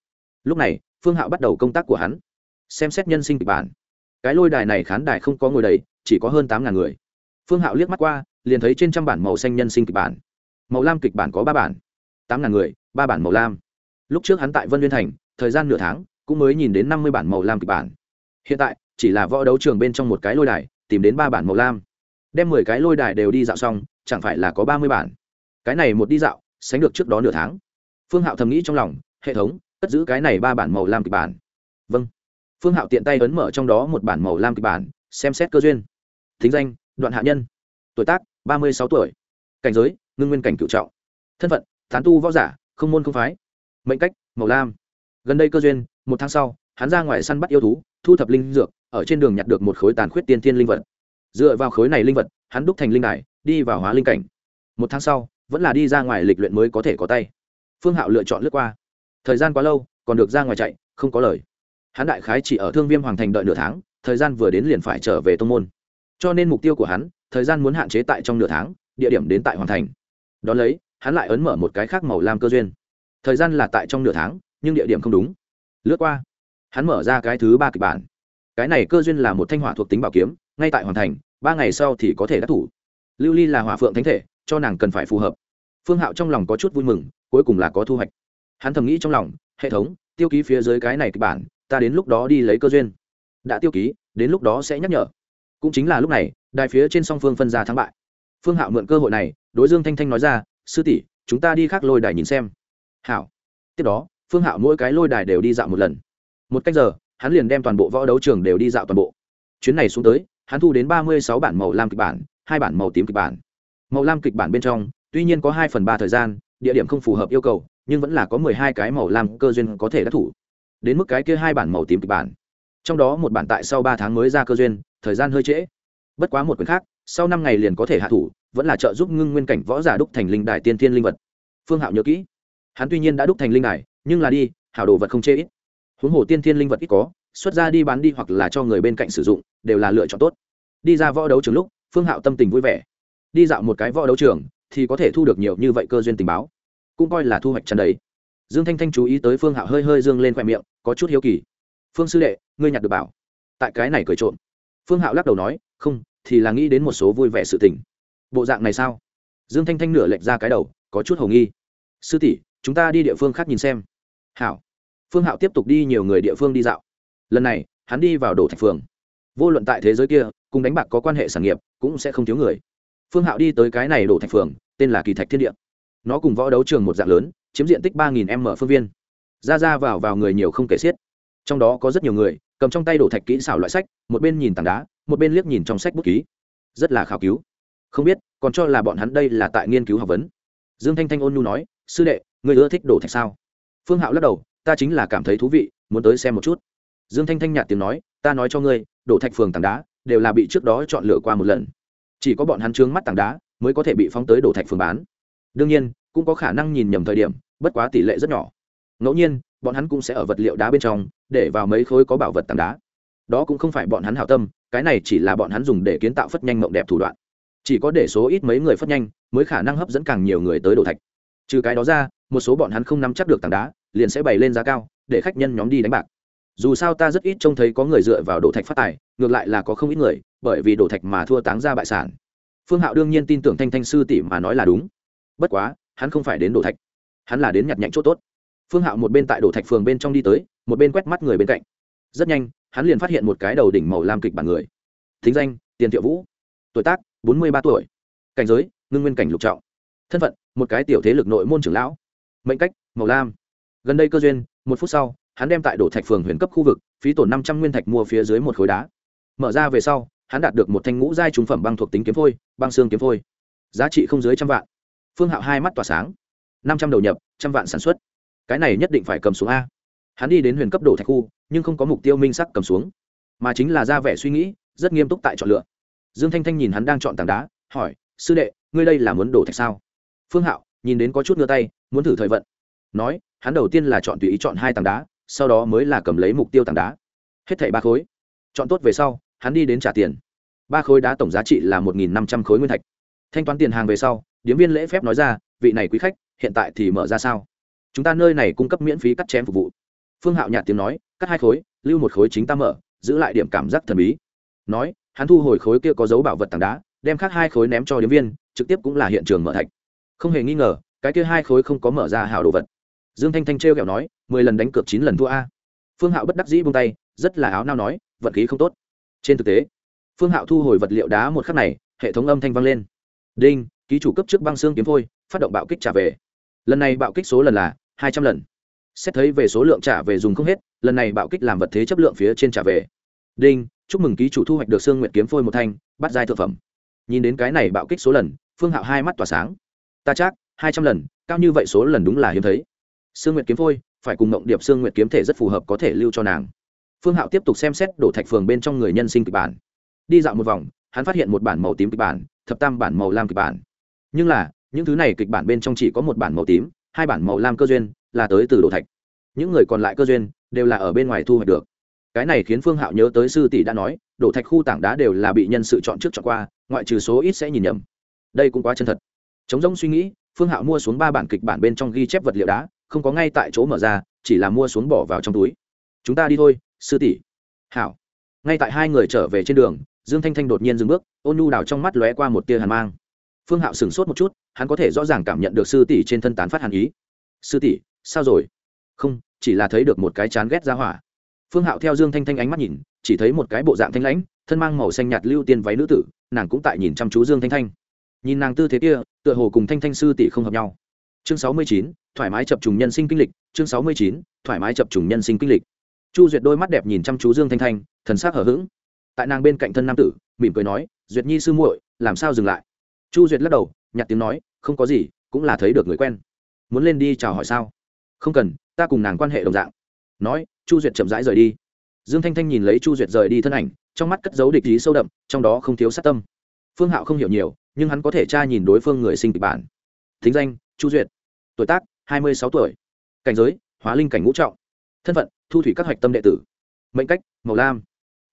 [SPEAKER 1] Lúc này, phương hạo bắt đầu công tác của hắn. Xem xét nhân sinh kịch bản. Cái lôi đài này khán đài không có ngồi đầy, chỉ có hơn tám ngàn người. Phương hạo liếc mắt qua, liền thấy trên trăm bản màu xanh nhân sinh kịch bản. Màu lam kịch bản có ba bản. Tám ngàn người, ba bản màu lam. Lúc trước hắn tại vân liên thành, thời gian nửa tháng, cũng mới nhìn đến năm mươi bản màu lam kịch bản. Hiện tại chỉ là võ đấu trường bên trong một cái lôi đài, tìm đến ba bản màu lam. Đem mười cái lôi đài đều đi dạo xong, chẳng phải là có ba mươi bản. Cái này một đi dạo, sánh được trước đó nửa tháng. Phương hạo thầm nghĩ trong lòng, hệ thống, cất giữ cái này ba bản màu lam kịch bản. Vâng. Phương hạo tiện tay ấn mở trong đó một bản màu lam kịch bản, xem xét cơ duyên. Thính danh, đoạn hạ nhân. Tuổi tác, ba mươi sáu tuổi. Cảnh giới, ngưng nguyên cảnh cựu trọng. Thân phận tán tu võ giả, không môn không phái. Mệnh cách, màu lam. Gần đây cơ duyên, một tháng sau, hắn ra ngoài săn bắt yêu thú, thu thập linh dược ở trên đường nhặt được một khối tàn khuyết tiên thiên linh vật. Dựa vào khối này linh vật, hắn đúc thành linh đài, đi vào hóa linh cảnh. Một tháng sau, vẫn là đi ra ngoài lịch luyện mới có thể có tay. Phương hạo lựa chọn lướt qua. Thời gian quá lâu, còn được ra ngoài chạy, không có lời. Hắn đại khái chỉ ở thương viêm hoàng thành đợi nửa tháng, thời gian vừa đến liền phải trở về tô n g môn. Cho nên mục tiêu của hắn, thời gian muốn hạn chế tại trong nửa tháng, địa điểm đến tại hoàng thành. Đón lấy, hắn lại ấn mở một cái khác màu lam cơ duyên. Thời gian là tại trong nửa tháng, nhưng địa điểm không đúng. Lướt qua, hắn mở ra cái thứ ba kịch bản cái này cơ duyên là một thanh hỏa thuộc tính bảo kiếm, ngay tại hoàn thành, ba ngày sau thì có thể đắc thủ. Lưu ly là hỏa phượng thánh thể, cho nàng cần phải phù hợp. Phương hạo trong lòng có chút vui mừng, cuối cùng là có thu hoạch. Hắn thầm nghĩ trong lòng, hệ thống, tiêu ký phía dưới cái này kịch bản, ta đến lúc đó đi lấy cơ duyên. Đã tiêu ký, đến lúc đó sẽ nhắc nhở. Cũng chính là lúc này, đài phía trên song phương phân ra thắng bại. Phương hạo mượn cơ hội này, đối dương thanh thanh nói ra, sư tỷ, chúng ta đi khác lôi đài nhìn xem. Hảo. Tiếp đó, phương hạo mỗi cái lôi đài đều đi dạo một lần. Một cách giờ hắn liền đem toàn bộ võ đấu trường đều đi dạo toàn bộ. Chuyến này xuống tới, hắn thu đến ba mươi sáu bản màu lam kịch bản, hai bản màu tím kịch bản. Màu lam kịch bản bên trong, tuy nhiên có hai phần ba thời gian, địa điểm không phù hợp yêu cầu, nhưng vẫn là có mười hai cái màu lam cơ duyên có thể đắc thủ. Đến mức cái kia hai bản màu tím kịch bản. Trong đó một bản tại sau ba tháng mới ra cơ duyên, thời gian hơi trễ. Bất quá một quyển khác, sau năm ngày liền có thể hạ thủ, vẫn là trợ giúp ngưng nguyên cảnh võ giả đúc thành linh đài tiên thiên linh vật. Phương hạo nhớ kỹ. Hắn tuy nhiên đã đúc thành linh đài, nhưng là đi, hảo đồ vật không chê ít huống hồ tiên thiên linh vật ít có, xuất ra đi bán đi hoặc là cho người bên cạnh sử dụng, đều là lựa chọn tốt. Đi ra võ đấu trường lúc, phương hạo tâm tình vui vẻ. Đi dạo một cái võ đấu trường, thì có thể thu được nhiều như vậy cơ duyên tình báo. Cũng coi là thu hoạch chân đấy dương thanh thanh chú ý tới phương hạo hơi hơi dương lên khoe miệng, có chút hiếu kỳ. Phương sư đệ, ngươi nhặt được bảo? Tại cái này cười trộm. Phương hạo lắc đầu nói, không, thì là nghĩ đến một số vui vẻ sự tình. Bộ dạng này sao? Dương thanh thanh nửa lệch ra cái đầu, có chút h ầ nghi. Sư tỷ, chúng ta đi địa phương khác nhìn xem. Hảo phương hạo tiếp tục đi nhiều người địa phương đi dạo. Lần này, hắn đi vào đổ thạch phường. Vô luận tại thế giới kia, cùng đánh bạc có quan hệ sản nghiệp, cũng sẽ không thiếu người. Phương hạo đi tới cái này đổ thạch phường, tên là kỳ thạch thiên địa. Nó cùng võ đấu trường một dạng lớn, chiếm diện tích ba nghìn m phương viên. Ra ra vào vào người nhiều không kể xiết. Trong đó có rất nhiều người, cầm trong tay đổ thạch kỹ xảo loại sách, một bên nhìn tảng đá, một bên liếc nhìn trong sách bút ký. Rất là khảo cứu. Không biết, còn cho là bọn hắn đây là tại nghiên cứu học vấn. Dương thanh thanh ôn nhu nói, sư đệ người ưa thích đổ thạch sao? Phương hạo lắc đầu ta chính là cảm thấy thú vị, muốn tới xem một chút. Dương thanh thanh nhạt tiếng nói, ta nói cho ngươi, đổ thạch phường tảng đá, đều là bị trước đó chọn lựa qua một lần. Chỉ có bọn hắn trướng mắt tảng đá, mới có thể bị phóng tới đổ thạch phường bán. Đương nhiên, cũng có khả năng nhìn nhầm thời điểm, bất quá tỷ lệ rất nhỏ. Ngẫu nhiên, bọn hắn cũng sẽ ở vật liệu đá bên trong, để vào mấy khối có bảo vật tảng đá. Đó cũng không phải bọn hắn hảo tâm, cái này chỉ là bọn hắn dùng để kiến tạo phất nhanh mộng đẹp thủ đoạn. Chỉ có để số ít mấy người phất nhanh, mới khả năng hấp dẫn càng nhiều người tới đổ thạch. Trừ cái đó ra, một số bọn hắn không nắm chắc được tảng đá liền sẽ bày lên giá cao, để khách nhân nhóm đi đánh bạc. Dù sao ta rất ít trông thấy có người dựa vào đổ thạch phát tài, ngược lại là có không ít người, bởi vì đổ thạch mà thua táng ra bại sản. Phương hạo đương nhiên tin tưởng thanh thanh sư tỷ mà nói là đúng. Bất quá, hắn không phải đến đổ thạch. Hắn là đến nhặt nhạnh chỗ tốt. Phương hạo một bên tại đổ thạch phường bên trong đi tới, một bên quét mắt người bên cạnh. Rất nhanh, hắn liền phát hiện một cái đầu đỉnh màu lam kịch bản người. Thính danh, tiền thiệu vũ. Tuổi tác, bốn mươi ba tuổi. Cảnh giới, ngưng nguyên cảnh lục trọng. Thân phận, một cái tiểu thế lực nội môn trưởng lão. Mệnh cách, màu lam gần đây cơ duyên, một phút sau, hắn đem tại đổ thạch phường huyền cấp khu vực, phí tổn năm trăm nguyên thạch mua phía dưới một khối đá. Mở ra về sau, hắn đạt được một thanh ngũ giai trúng phẩm băng thuộc tính kiếm phôi, băng xương kiếm phôi. Giá trị không dưới trăm vạn. Phương hạo hai mắt tỏa sáng. Năm trăm đầu nhập, trăm vạn sản xuất. Cái này nhất định phải cầm xuống a. Hắn đi đến huyền cấp đổ thạch khu, nhưng không có mục tiêu minh sắc cầm xuống. Mà chính là ra vẻ suy nghĩ, rất nghiêm túc tại chọn lựa. Dương thanh thanh nhìn hắn đang chọn tảng đá, hỏi, sư đệ, ngươi đây là muốn đổ thạch sao? Phương hạo nhìn đến có chút ngơ tay, muốn thử thời vận. Nói hắn đầu tiên là chọn tùy ý chọn hai tảng đá, sau đó mới là cầm lấy mục tiêu tảng đá. Hết thảy ba khối. Chọn tốt về sau, hắn đi đến trả tiền. Ba khối đá tổng giá trị là một nghìn năm trăm khối nguyên thạch. Thanh toán tiền hàng về sau, điếm viên lễ phép nói ra, vị này quý khách, hiện tại thì mở ra sao? Chúng ta nơi này cung cấp miễn phí cắt chém phục vụ. Phương hạo nhạt tiếng nói, cắt hai khối, lưu một khối chính ta mở, giữ lại điểm cảm giác thần bí. Nói, hắn thu hồi khối kia có dấu bảo vật tảng đá, đem khác hai khối ném cho điếm viên, trực tiếp cũng là hiện trường mở thạch. Không hề nghi ngờ, cái kia hai khối không có mở ra hảo đồ vật dương thanh thanh t r e o kẹo nói, mười lần đánh cược chín lần thua a. Phương hạo bất đắc dĩ buông tay, rất là áo nao nói, vận khí không tốt. Trên thực tế, phương hạo thu hồi vật liệu đá một khắc này, hệ thống âm thanh vang lên. Đinh, ký chủ cấp trước băng xương kiếm phôi, phát động bạo kích trả về. Lần này bạo kích số lần là hai trăm lần. Xét thấy về số lượng trả về dùng không hết, lần này bạo kích làm vật thế chấp lượng phía trên trả về. Đinh, chúc mừng ký chủ thu hoạch được xương nguyệt kiếm phôi một thanh, bắt giai thực phẩm. Nhìn đến cái này bạo kích số lần, phương hạo hai mắt tỏa sáng. Ta chắc, hai trăm lần, cao như vậy số lần đúng là hiếm thấy sương nguyệt kiếm phôi, phải cùng mộng điệp sương nguyệt kiếm thể rất phù hợp có thể lưu cho nàng. Phương hạo tiếp tục xem xét đổ thạch phường bên trong người nhân sinh kịch bản. Đi dạo một vòng, hắn phát hiện một bản màu tím kịch bản, thập tam bản màu lam kịch bản. Nhưng là, những thứ này kịch bản bên trong chỉ có một bản màu tím, hai bản màu lam cơ duyên, là tới từ đổ thạch. Những người còn lại cơ duyên, đều là ở bên ngoài thu hoạch được. Cái này khiến phương hạo nhớ tới sư tỷ đã nói, đổ thạch khu tảng đá đều là bị nhân sự chọn trước chọn qua, ngoại trừ số ít sẽ nhìn nhầm. Đây cũng quá chân thật. Chống rông suy nghĩ, phương hạo mua xuống ba bản kịch bản bên trong ghi chép vật liệu đá không có ngay tại chỗ mở ra, chỉ là mua xuống bỏ vào trong túi. Chúng ta đi thôi, sư tỷ. Hảo. Ngay tại hai người trở về trên đường, dương thanh thanh đột nhiên dừng bước, ôn nhu đào trong mắt lóe qua một tia hàn mang. Phương hạo sửng sốt một chút, hắn có thể rõ ràng cảm nhận được sư tỷ trên thân tán phát hàn ý. Sư tỷ, sao rồi? Không, chỉ là thấy được một cái chán ghét ra hỏa. Phương hạo theo dương thanh thanh ánh mắt nhìn, chỉ thấy một cái bộ dạng thanh lãnh, thân mang màu xanh nhạt lưu tiên váy nữ tử, nàng cũng tại nhìn chăm chú dương thanh thanh. Nhìn nàng tư thế kia, tựa hồ cùng thanh thanh sư tỷ không hợp nhau chương sáu mươi chín, thoải mái chập trùng nhân sinh kinh lịch. Chương sáu mươi chín, thoải mái chập trùng nhân sinh kinh lịch. Chu duyệt đôi mắt đẹp nhìn chăm chú dương thanh thanh, thần s ắ c hở h ữ g tại nàng bên cạnh thân nam tử, mỉm cười nói, duyệt nhi sư muội, làm sao dừng lại? Chu duyệt lắc đầu, nhặt tiếng nói, không có gì, cũng là thấy được người quen. Muốn lên đi chào hỏi sao? Không cần, ta cùng nàng quan hệ đồng dạng. Nói, chu duyệt chậm rãi rời đi. Dương thanh thanh nhìn lấy chu duyệt rời đi thân ảnh, trong mắt cất dấu địch ý sâu đậm, trong đó không thiếu sát tâm. Phương hạo không hiểu nhiều, nhưng hắn có thể tra nhìn đối phương người sinh kịch bản. Thính danh chu duyệt. Tuổi tác, hai mươi sáu tuổi. Cảnh giới, hóa linh cảnh ngũ trọng. Thân phận, thu thủy các hạch tâm đệ tử. Mệnh cách, màu lam.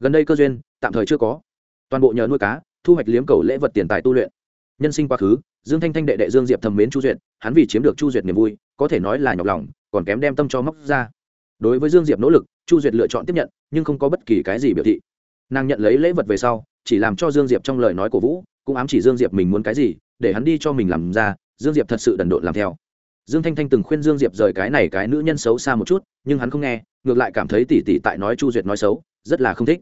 [SPEAKER 1] Gần đây cơ duyên, tạm thời chưa có. Toàn bộ nhờ nuôi cá, thu hoạch liếm cầu lễ vật tiền tài tu luyện. Nhân sinh quá khứ, dương thanh thanh đệ đệ dương diệp thầm mến chu duyệt, hắn vì chiếm được chu duyệt niềm vui, có thể nói là nhọc lòng, còn kém đem tâm cho móc ra. Đối với dương diệp nỗ lực, chu duyệt lựa chọn tiếp nhận, nhưng không có bất kỳ cái gì biểu thị. Nàng nhận lấy lễ vật về sau, chỉ làm cho dương diệp trong lời nói cổ vũ, cũng ám chỉ dương diệp mình muốn cái gì để hắn đi cho mình làm ra, dương diệp thật sự đần độn làm theo. Dương thanh thanh từng khuyên dương diệp rời cái này cái nữ nhân xấu xa một chút, nhưng hắn không nghe, ngược lại cảm thấy tỉ tỉ tại nói chu duyệt nói xấu, rất là không thích.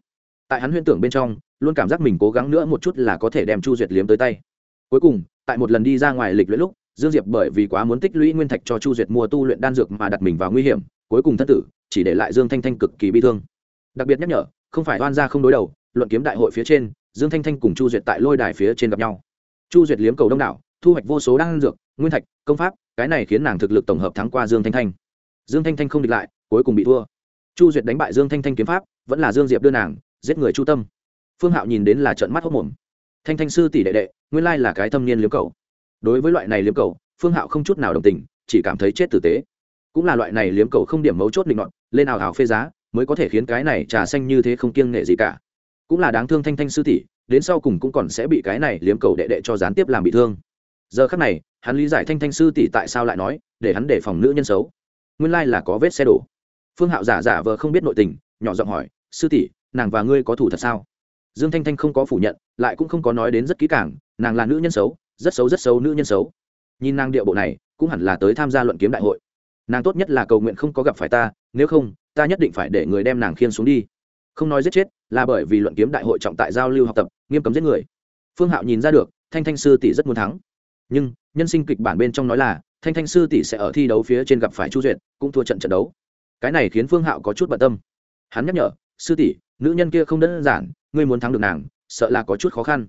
[SPEAKER 1] Tại hắn huyễn tưởng bên trong, luôn cảm giác mình cố gắng nữa một chút là có thể đem chu duyệt liếm tới tay. Cuối cùng, tại một lần đi ra ngoài lịch luyện lúc, dương diệp bởi vì quá muốn tích lũy nguyên thạch cho chu duyệt mua tu luyện đan dược mà đặt mình vào nguy hiểm, cuối cùng thất tử, chỉ để lại dương thanh thanh cực kỳ bi thương. Đặc biệt nhắc nhở, không phải oan gia không đối đầu, luận kiếm đại hội phía trên, dương thanh thanh cùng chu duyệt tại lôi đài phía trên gặp nhau chu duyệt liếm cầu đông đảo, thu hoạch vô số đan dược, nguyên thạch, công pháp, cái này khiến nàng thực lực tổng hợp thắng qua dương thanh thanh. Dương thanh thanh không địch lại, cuối cùng bị thua. Chu duyệt đánh bại dương thanh thanh kiếm pháp, vẫn là dương diệp đưa nàng, giết người chu tâm. Phương hạo nhìn đến là trận mắt hốc mồm thanh thanh sư tỷ đệ đệ, nguyên lai là cái thâm niên liếm cầu. Đối với loại này liếm cầu, phương hạo không chút nào đồng tình, chỉ cảm thấy chết tử tế. Cũng là loại này liếm cầu không điểm mấu chốt định luận lên ảo ảo phê giá, mới có thể khiến cái này trà xanh như thế không kiêng nghệ gì cả. Cũng là đáng thương thanh thanh sư tỷ đến sau cùng cũng còn sẽ bị cái này liếm cầu đệ đệ cho gián tiếp làm bị thương. Giờ khắc này, hắn lý giải thanh thanh sư tỷ tại sao lại nói, để hắn đề phòng nữ nhân xấu. Nguyên lai là có vết xe đổ. Phương hạo giả giả vờ không biết nội tình, nhỏ giọng hỏi, sư tỷ, nàng và ngươi có thủ thật sao? Dương thanh thanh không có phủ nhận, lại cũng không có nói đến rất kỹ càng, nàng là nữ nhân xấu, rất xấu rất xấu nữ nhân xấu. Nhìn nàng điệu bộ này, cũng hẳn là tới tham gia luận kiếm đại hội. Nàng tốt nhất là cầu nguyện không có gặp phải ta, nếu không, ta nhất định phải để người đem nàng khiên xuống đi. Không nói giết chết là bởi vì luận kiếm đại hội trọng tại giao lưu học tập, nghiêm cấm giết người. Phương hạo nhìn ra được, thanh thanh sư tỷ rất muốn thắng. Nhưng, nhân sinh kịch bản bên trong nói là, thanh thanh sư tỷ sẽ ở thi đấu phía trên gặp phải chu duyệt, cũng thua trận trận đấu. Cái này khiến phương hạo có chút bận tâm. Hắn nhắc nhở, sư tỷ, nữ nhân kia không đơn giản, ngươi muốn thắng được nàng, sợ là có chút khó khăn.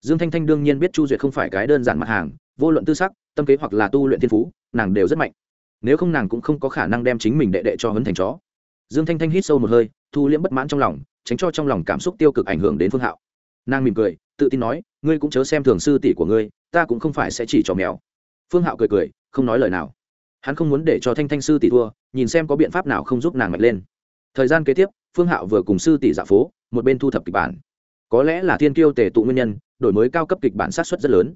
[SPEAKER 1] Dương thanh thanh đương nhiên biết chu duyệt không phải cái đơn giản mặt hàng, vô luận tư sắc, tâm kế hoặc là tu luyện thiên phú, nàng đều rất mạnh. Nếu không nàng cũng không có khả năng đem chính mình đệ đệ cho hấn thành chó. Dương thanh thanh hít sâu một hơi, thu liễm bất mãn trong lòng tránh cho trong lòng cảm xúc tiêu cực ảnh hưởng đến phương hạo. Nàng mỉm cười, tự tin nói, ngươi cũng chớ xem thường sư tỷ của ngươi, ta cũng không phải sẽ chỉ cho mèo. Phương hạo cười cười, không nói lời nào. Hắn không muốn để cho thanh thanh sư tỷ thua, nhìn xem có biện pháp nào không giúp nàng mạnh lên. Thời gian kế tiếp, phương hạo vừa cùng sư tỷ dạ phố, một bên thu thập kịch bản. Có lẽ là thiên kiêu tề tụ nguyên nhân, đổi mới cao cấp kịch bản sát xuất rất lớn.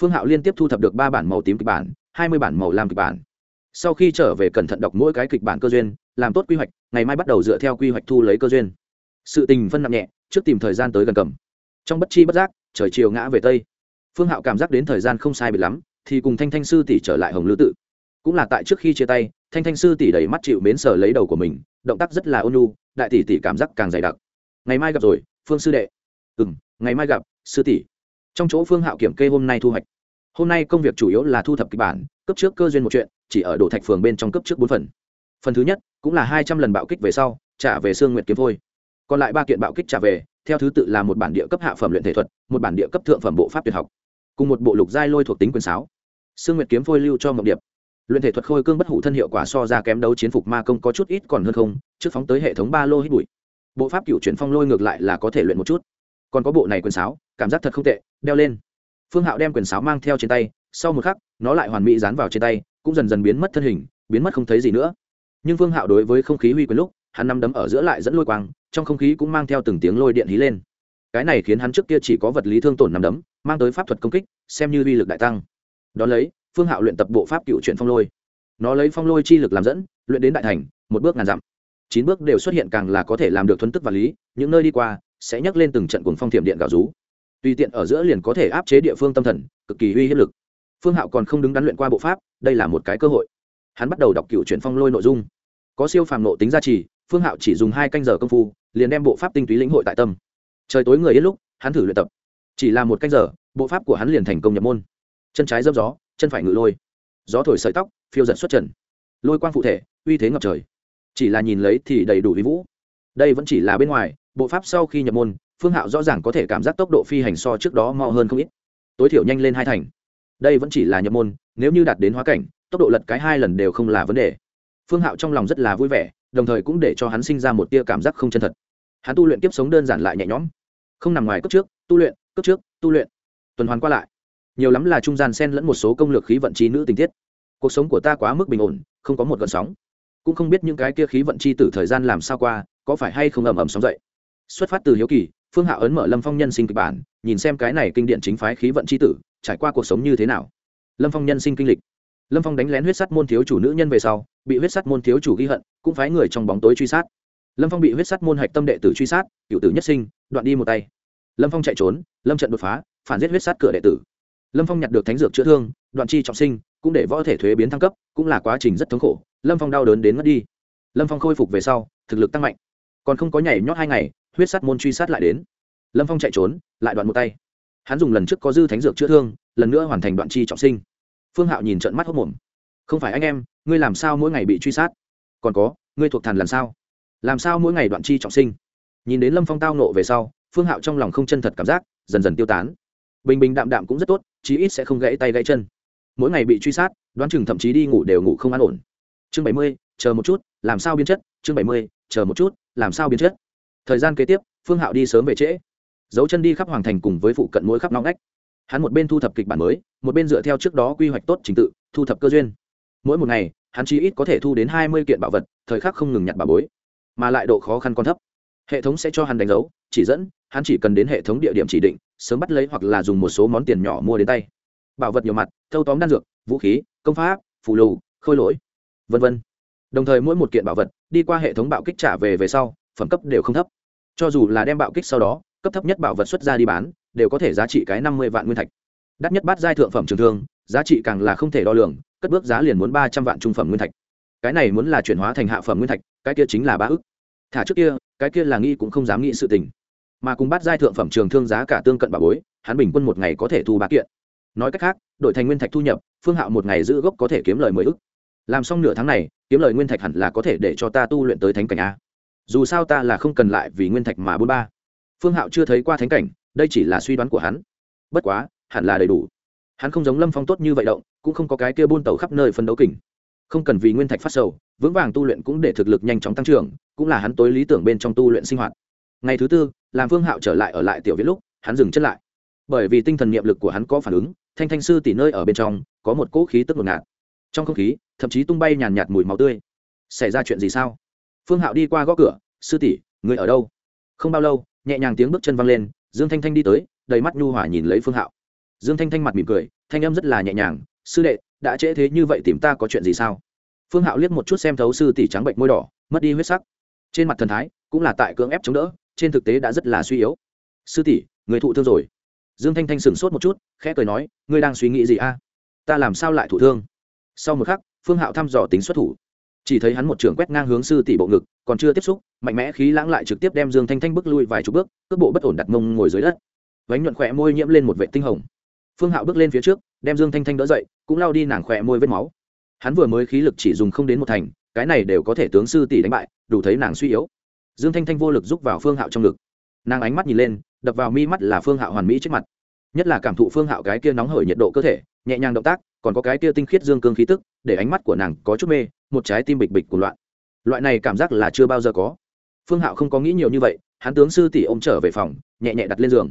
[SPEAKER 1] Phương hạo liên tiếp thu thập được ba bản màu tím kịch bản, hai mươi bản màu lam kịch bản. Sau khi trở về cẩn thận đọc mỗi cái kịch bản cơ duyên, làm tốt quy hoạch, ngày mai bắt đầu dựa theo quy hoạch thu lấy cơ duyên sự tình phân nặng nhẹ, trước tìm thời gian tới gần cầm. Trong bất chi bất giác, trời chiều ngã về tây. Phương hạo cảm giác đến thời gian không sai biệt lắm, thì cùng thanh thanh sư tỷ trở lại hồng lư tự. Cũng là tại trước khi chia tay, thanh thanh sư tỷ đầy mắt chịu mến sờ lấy đầu của mình, động tác rất là ôn nhu, đại tỷ tỷ cảm giác càng dày đặc. Ngày mai gặp rồi, phương sư đệ. Ừ m ngày mai gặp, sư tỷ. Trong chỗ phương hạo kiểm kê hôm nay thu hoạch. Hôm nay công việc chủ yếu là thu thập kịch bản, cấp trước cơ duyên một chuyện, chỉ ở đổ thạch phường bên trong cấp trước bốn phần. Phần thứ nhất, cũng là hai trăm lần bạo kích về sau, trả về sương nguyệt kiếm phôi còn lại ba kiện bạo kích trả về, theo thứ tự là một bản địa cấp hạ phẩm luyện thể thuật, một bản địa cấp thượng phẩm bộ pháp tuyệt học, cùng một bộ lục giai lôi thuộc tính quyền sáo. Sương nguyệt kiếm phôi lưu cho mộng điệp. Luyện thể thuật khôi cương bất hủ thân hiệu quả so ra kém đấu chiến phục ma công có chút ít còn hơn không, trước phóng tới hệ thống ba lô hít bụi. Bộ pháp cựu chuyển phong lôi ngược lại là có thể luyện một chút. Còn có bộ này quyền sáo, cảm giác thật không tệ, đeo lên. Phương hạo đem quyền sáo mang theo trên tay, sau một khắc, nó lại hoàn mỹ dán vào trên tay, cũng dần dần biến mất thân hình, biến mất không thấy gì nữa. Nhưng phương hạo đối với không khí huy quyền lúc, hắn nắm đấm ở giữa lại dẫn lôi quang trong không khí cũng mang theo từng tiếng lôi điện hí lên. Cái này khiến hắn trước kia chỉ có vật lý thương tổn nằm đấm, mang tới pháp thuật công kích, xem như uy lực đại tăng. Đ ó lấy, phương hạo luyện tập bộ pháp cựu chuyển phong lôi. Nó lấy phong lôi chi lực làm dẫn, luyện đến đại thành, một bước ngàn dặm. Chín bước đều xuất hiện càng là có thể làm được thuấn tức vật lý, những nơi đi qua, sẽ nhắc lên từng trận cuồng phong thiểm điện gạo rú. Tùy tiện ở giữa liền có thể áp chế địa phương tâm thần, cực kỳ uy hiếp lực. Phương hạo còn không đứng đắn luyện qua bộ pháp, đây là một cái cơ hội. Hắn bắt đầu đọc cựu chuyển phong lôi nội dung. Có siêu phàm nộ tính gia trì, phương hạo chỉ dùng hai canh giờ công phu liền đem bộ pháp tinh túy lĩnh hội tại tâm. Trời tối người ít lúc, hắn thử luyện tập. Chỉ là một canh giờ, bộ pháp của hắn liền thành công nhập môn. Chân trái dâm gió, chân phải ngự lôi. Gió thổi sợi tóc, phiêu giật xuất trần. Lôi quang phụ thể, uy thế ngập trời. Chỉ là nhìn lấy thì đầy đủ vi vũ. Đây vẫn chỉ là bên ngoài, bộ pháp sau khi nhập môn, phương hạo rõ ràng có thể cảm giác tốc độ phi hành so trước đó mau hơn không ít. Tối thiểu nhanh lên hai thành. Đây vẫn chỉ là nhập môn, nếu như đạt đến hóa cảnh, tốc độ lật cái hai lần đều không là vấn đề. Phương hạo trong lòng rất là vui vẻ đồng thời cũng để cho hắn sinh ra một tia cảm giác không chân thật. Hắn tu luyện kiếp sống đơn giản lại nhẹ nhõm, không nằm ngoài cấp trước, tu luyện, cấp trước, tu luyện, tuần hoàn qua lại. Nhiều lắm là trung gian xen lẫn một số công lược khí vận chi nữ tình tiết. Cuộc sống của ta quá mức bình ổn, không có một gợn sóng. Cũng không biết những cái kia khí vận chi tử thời gian làm sao qua, có phải hay không ầm ầm sóng dậy. Xuất phát từ hiếu kỳ, phương hạ ấn mở lâm phong nhân sinh kịch bản, nhìn xem cái này kinh điện chính phái khí vận chi tử, trải qua cuộc sống như thế nào. Lâm phong nhân sinh kinh lịch. Lâm phong đánh lén huyết sắt môn thiếu chủ nữ nhân về sau bị huyết sắt môn thiếu chủ ghi hận, cũng phái người trong bóng tối truy sát. Lâm phong bị huyết sắt môn hạch tâm đệ tử truy sát, cựu tử nhất sinh, đoạn đi một tay. Lâm phong chạy trốn, lâm trận đột phá, phản giết huyết sát cửa đệ tử. Lâm phong nhặt được thánh dược chữa thương, đoạn chi trọng sinh, cũng để võ thể thuế biến thăng cấp, cũng là quá trình rất thống khổ. Lâm phong đau đớn đến mất đi. Lâm phong khôi phục về sau, thực lực tăng mạnh. Còn không có nhảy nhót hai ngày, huyết sát môn truy sát lại đến. Lâm phong chạy trốn, lại đoạn một tay. Hắn dùng lần trước có dư thánh dược chữa thương, lần nữa hoàn thành đoạn chi trọng sinh. Phương hạo nhìn trận mắt hốc mồm không phải anh em, ngươi làm sao mỗi ngày bị truy sát? Còn có, ngươi thuộc thần làm sao? Làm sao mỗi ngày đoạn chi trọng sinh? Nhìn đến lâm phong tao nộ về sau, phương hạo trong lòng không chân thật cảm giác, dần dần tiêu tán. Bình bình đạm đạm cũng rất tốt, chí ít sẽ không gãy tay gãy chân. Mỗi ngày bị truy sát, đoán chừng thậm chí đi ngủ đều ngủ không an ổn. Chương bảy mươi, chờ một chút, làm sao biến chất? Chương bảy mươi, chờ một chút, làm sao biến chất? Thời gian kế tiếp, phương hạo đi sớm về trễ. Dấu chân đi khắp hoàng thành cùng với phụ cận mỗi khắp nóng ngách. Hắn một bên thu thập kịch bản mới, một bên dựa theo trước đó quy hoạch tốt trình tự, thu thập cơ duyên mỗi một ngày, hắn chỉ ít có thể thu đến hai mươi kiện bảo vật, thời khắc không ngừng nhặt bà bối, mà lại độ khó khăn còn thấp. Hệ thống sẽ cho hắn đánh dấu, chỉ dẫn, hắn chỉ cần đến hệ thống địa điểm chỉ định, sớm bắt lấy hoặc là dùng một số món tiền nhỏ mua đến tay. Bảo vật nhiều mặt, thâu tóm đan dược, vũ khí, công pháp, phù lù khôi lỗi v v đồng thời mỗi một kiện bảo vật, đi qua hệ thống bạo kích trả về về sau, phẩm cấp đều không thấp. Cho dù là đem bạo kích sau đó, cấp thấp nhất bảo vật xuất ra đi bán, đều có thể giá trị cái năm mươi vạn nguyên thạch đắt nhất bát giai thượng phẩm trường thương, giá trị càng là không thể đo lường, cất bước giá liền muốn ba trăm vạn trung phẩm nguyên thạch. Cái này muốn là chuyển hóa thành hạ phẩm nguyên thạch, cái kia chính là ba ức. Thả trước kia, cái kia là nghĩ cũng không dám nghĩ sự tình. Mà cùng bát giai thượng phẩm trường thương giá cả tương cận bà bối, hắn bình quân một ngày có thể thu ba kiện. Nói cách khác đội thành nguyên thạch thu nhập, phương hạo một ngày giữ gốc có thể kiếm lời mười ức. Làm xong nửa tháng này, kiếm lời nguyên thạch hẳn là có thể để cho ta tu luyện tới thánh cảnh a. Dù sao ta là không cần lại vì nguyên thạch mà bốn ba. Phương hạo chưa thấy qua thánh cảnh, đây chỉ là suy đoán của hắn. Bất quá hẳn là đầy đủ. Hắn không giống lâm phong tốt như vậy động, cũng không có cái kia buôn tàu khắp nơi phân đấu kình. Không cần vì nguyên thạch phát sầu, vững vàng tu luyện cũng để thực lực nhanh chóng tăng trưởng, cũng là hắn tối lý tưởng bên trong tu luyện sinh hoạt. Ngày thứ tư, làm phương hạo trở lại ở lại tiểu viết lúc, hắn dừng chân lại. Bởi vì tinh thần niệm lực của hắn có phản ứng, thanh thanh sư tỉ nơi ở bên trong, có một cỗ khí tức ngột ngạt. Trong không khí, thậm chí tung bay nhàn nhạt mùi máu tươi. Xảy ra chuyện gì sao? Phương hạo đi qua gõ cửa, sư tỷ, người ở đâu? Không bao lâu, nhẹ nhàng tiếng bước chân văng lên, dương thanh thanh đi tới, đầy mắt nhu hỏa nhìn lấy phương hạo dương thanh thanh mặt mỉm cười, thanh âm rất là nhẹ nhàng, sư đệ, đã trễ thế như vậy tìm ta có chuyện gì sao? Phương hạo liếc một chút xem thấu sư tỷ trắng bệnh môi đỏ, mất đi huyết sắc. Trên mặt thần thái cũng là tại cưỡng ép chống đỡ, trên thực tế đã rất là suy yếu. Sư tỷ, người thụ thương rồi. Dương thanh thanh sửng sốt một chút, khẽ cười nói, ngươi đang suy nghĩ gì a? Ta làm sao lại thụ thương? Sau một khắc, phương hạo thăm dò tính xuất thủ. Chỉ thấy hắn một trường quét ngang hướng sư tỷ bộ ngực, còn chưa tiếp xúc, mạnh mẽ khí lãng lại trực tiếp đem dương thanh thanh bước lui vài chục bước, cước bộ bất ổn đặt mông ngồi dưới đất. Vánh nhuận khỏe môi nhiễm lên một vệ tinh hồng phương hạo bước lên phía trước, đem dương thanh thanh đỡ dậy, cũng lao đi nàng khỏe môi vết máu. Hắn vừa mới khí lực chỉ dùng không đến một thành, cái này đều có thể tướng sư tỷ đánh bại, đủ thấy nàng suy yếu. Dương thanh thanh vô lực giúp vào phương hạo trong ngực. Nàng ánh mắt nhìn lên, đập vào mi mắt là phương hạo hoàn mỹ trước mặt. Nhất là cảm thụ phương hạo cái kia nóng hởi nhiệt độ cơ thể, nhẹ nhàng động tác, còn có cái kia tinh khiết dương cương khí tức, để ánh mắt của nàng có chút mê, một trái tim bịch bịch của loạn. Loại này cảm giác là chưa bao giờ có. Phương hạo không có nghĩ nhiều như vậy, hắn tướng sư tỷ ôm trở về phòng, nhẹ nhẹ đặt lên giường.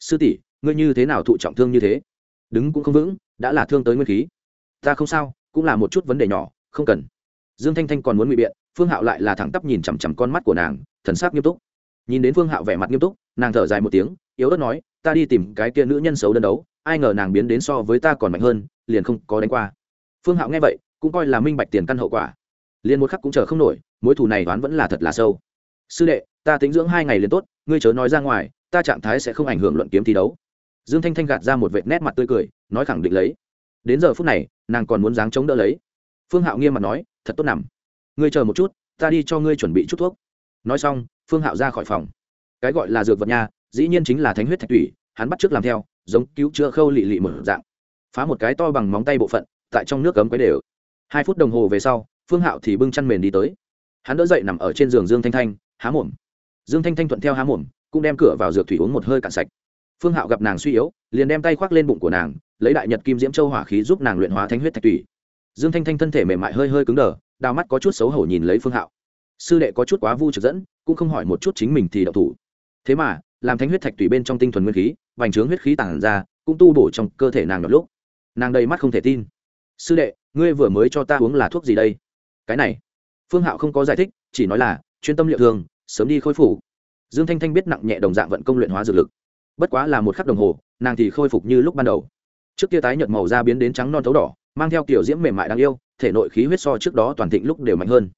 [SPEAKER 1] Sư tỷ ngươi như thế nào thụ trọng thương như thế? Đứng cũng không vững, đã là thương tới nguyên khí. Ta không sao, cũng là một chút vấn đề nhỏ, không cần. Dương thanh thanh còn muốn ngụy biện, phương hạo lại là thẳng tắp nhìn chằm chằm con mắt của nàng, thần sắc nghiêm túc. Nhìn đến phương hạo vẻ mặt nghiêm túc, nàng thở dài một tiếng, yếu ớt nói, ta đi tìm cái kia nữ nhân xấu đơn đấu, ai ngờ nàng biến đến so với ta còn mạnh hơn, liền không có đánh qua. Phương hạo nghe vậy, cũng coi là minh bạch tiền căn hậu quả. Liền một khắc cũng chờ không nổi, mối thù này đoán vẫn là thật là sâu. Sư đệ, ta tính dưỡng hai ngày liền tốt, ngươi chớ nói ra ngoài, ta trạng thái sẽ không ảnh hưởng luận kiếm thi đấu dương thanh thanh gạt ra một vệt nét mặt tươi cười, nói khẳng định lấy. Đến giờ phút này, nàng còn muốn dáng chống đỡ lấy. Phương hạo nghiêm mặt nói, thật tốt nằm. Ngươi chờ một chút, ta đi cho ngươi chuẩn bị chút thuốc. Nói xong, phương hạo ra khỏi phòng. Cái gọi là dược vật nha dĩ nhiên chính là thánh huyết thạch tủy hắn bắt t r ư ớ c làm theo, giống cứu chữa khâu lị lị một dạng. Phá một cái to bằng móng tay bộ phận, tại trong nước cấm quấy đều. Hai phút đồng hồ về sau, phương hạo thì bưng chăn mền đi tới. Hắn đỡ dậy nằm ở trên giường dương thanh thanh, há mồm. Dương thanh thanh thuận theo há mồm, cũng đem cửa vào dược thủy uống một hơi cạn sạch phương hạo gặp nàng suy yếu, liền đem tay khoác lên bụng của nàng, lấy đại nhật kim diễm châu hỏa khí giúp nàng luyện hóa thánh huyết thạch tủy. Dương thanh thanh thân thể mềm mại hơi hơi cứng đờ, đào mắt có chút xấu hổ nhìn lấy phương hạo. Sư đệ có chút quá vu trực dẫn, cũng không hỏi một chút chính mình thì đậu thủ. Thế mà, làm thánh huyết thạch tủy bên trong tinh thuần nguyên khí, vành trướng huyết khí tản ra, cũng tu bổ trong cơ thể nàng nhọt lúc. Nàng đầy mắt không thể tin. Sư đệ, ngươi vừa mới cho ta uống là thuốc gì đây? Cái này. Phương hạo không có giải thích, chỉ nói là, chuyên tâm liệu thường, sớm đi khôi phục. Dương thanh thanh biết nặng nhẹ đồng dạng vận công luyện hóa dược lực bất quá là một khắc đồng hồ, nàng thì khôi phục như lúc ban đầu. Trước kia tái nhợt màu da biến đến trắng non thấu đỏ, mang theo kiểu diễm mềm mại đáng yêu, thể nội khí huyết so trước đó toàn thịnh lúc đều mạnh hơn.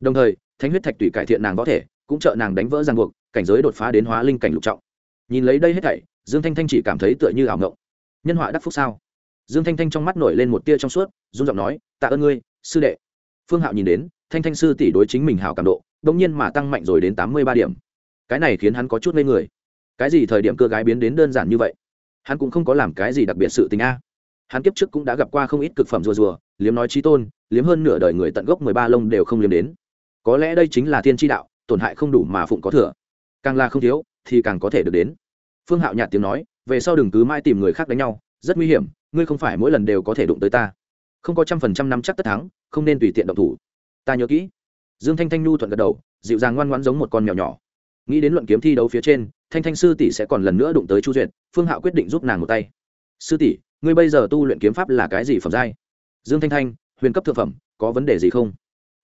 [SPEAKER 1] Đồng thời, thánh huyết thạch tùy cải thiện nàng có thể, cũng trợ nàng đánh vỡ ràng buộc, cảnh giới đột phá đến hóa linh cảnh lục trọng. Nhìn lấy đây hết thảy, dương thanh thanh chỉ cảm thấy tựa như ảo ngộng. Nhân họa đắc phúc sao? Dương thanh thanh trong mắt nổi lên một tia trong suốt dung giọng nói, tạ ơn ngươi, sư đệ. Phương hạo nhìn đến, thanh thanh sư tỷ đối chính mình hảo cảm độ đông nhiên mà tăng mạnh rồi đến tám mươi ba điểm. Cái này khiến hắn có chút ngây người cái gì thời điểm cơ gái biến đến đơn giản như vậy? Hắn cũng không có làm cái gì đặc biệt sự tình a. Hắn kiếp trước cũng đã gặp qua không ít cực phẩm rùa rùa, liếm nói trí tôn, liếm hơn nửa đời người tận gốc mười ba lông đều không liếm đến. Có lẽ đây chính là thiên tri đạo, tổn hại không đủ mà phụng có thừa. Càng là không thiếu, thì càng có thể được đến. Phương hạo nhạt tiếng nói, về sau đừng cứ mãi tìm người khác đánh nhau, rất nguy hiểm, ngươi không phải mỗi lần đều có thể đụng tới ta. Không có trăm phần trăm năm chắc tất thắng, không nên tùy tiện động thủ. Ta nhớ kỹ. Dương thanh thanh nhu thuận gật đầu, dịu dàng ngoan ngoãn giống một con mèo nhỏ. Nghĩ đến luận kiếm thi đấu phía trên thanh thanh sư tỷ sẽ còn lần nữa đụng tới chu duyệt, phương hạo quyết định giúp nàng một tay. Sư tỷ, ngươi bây giờ tu luyện kiếm pháp là cái gì phẩm giai? Dương thanh thanh, huyền cấp thượng phẩm, có vấn đề gì không?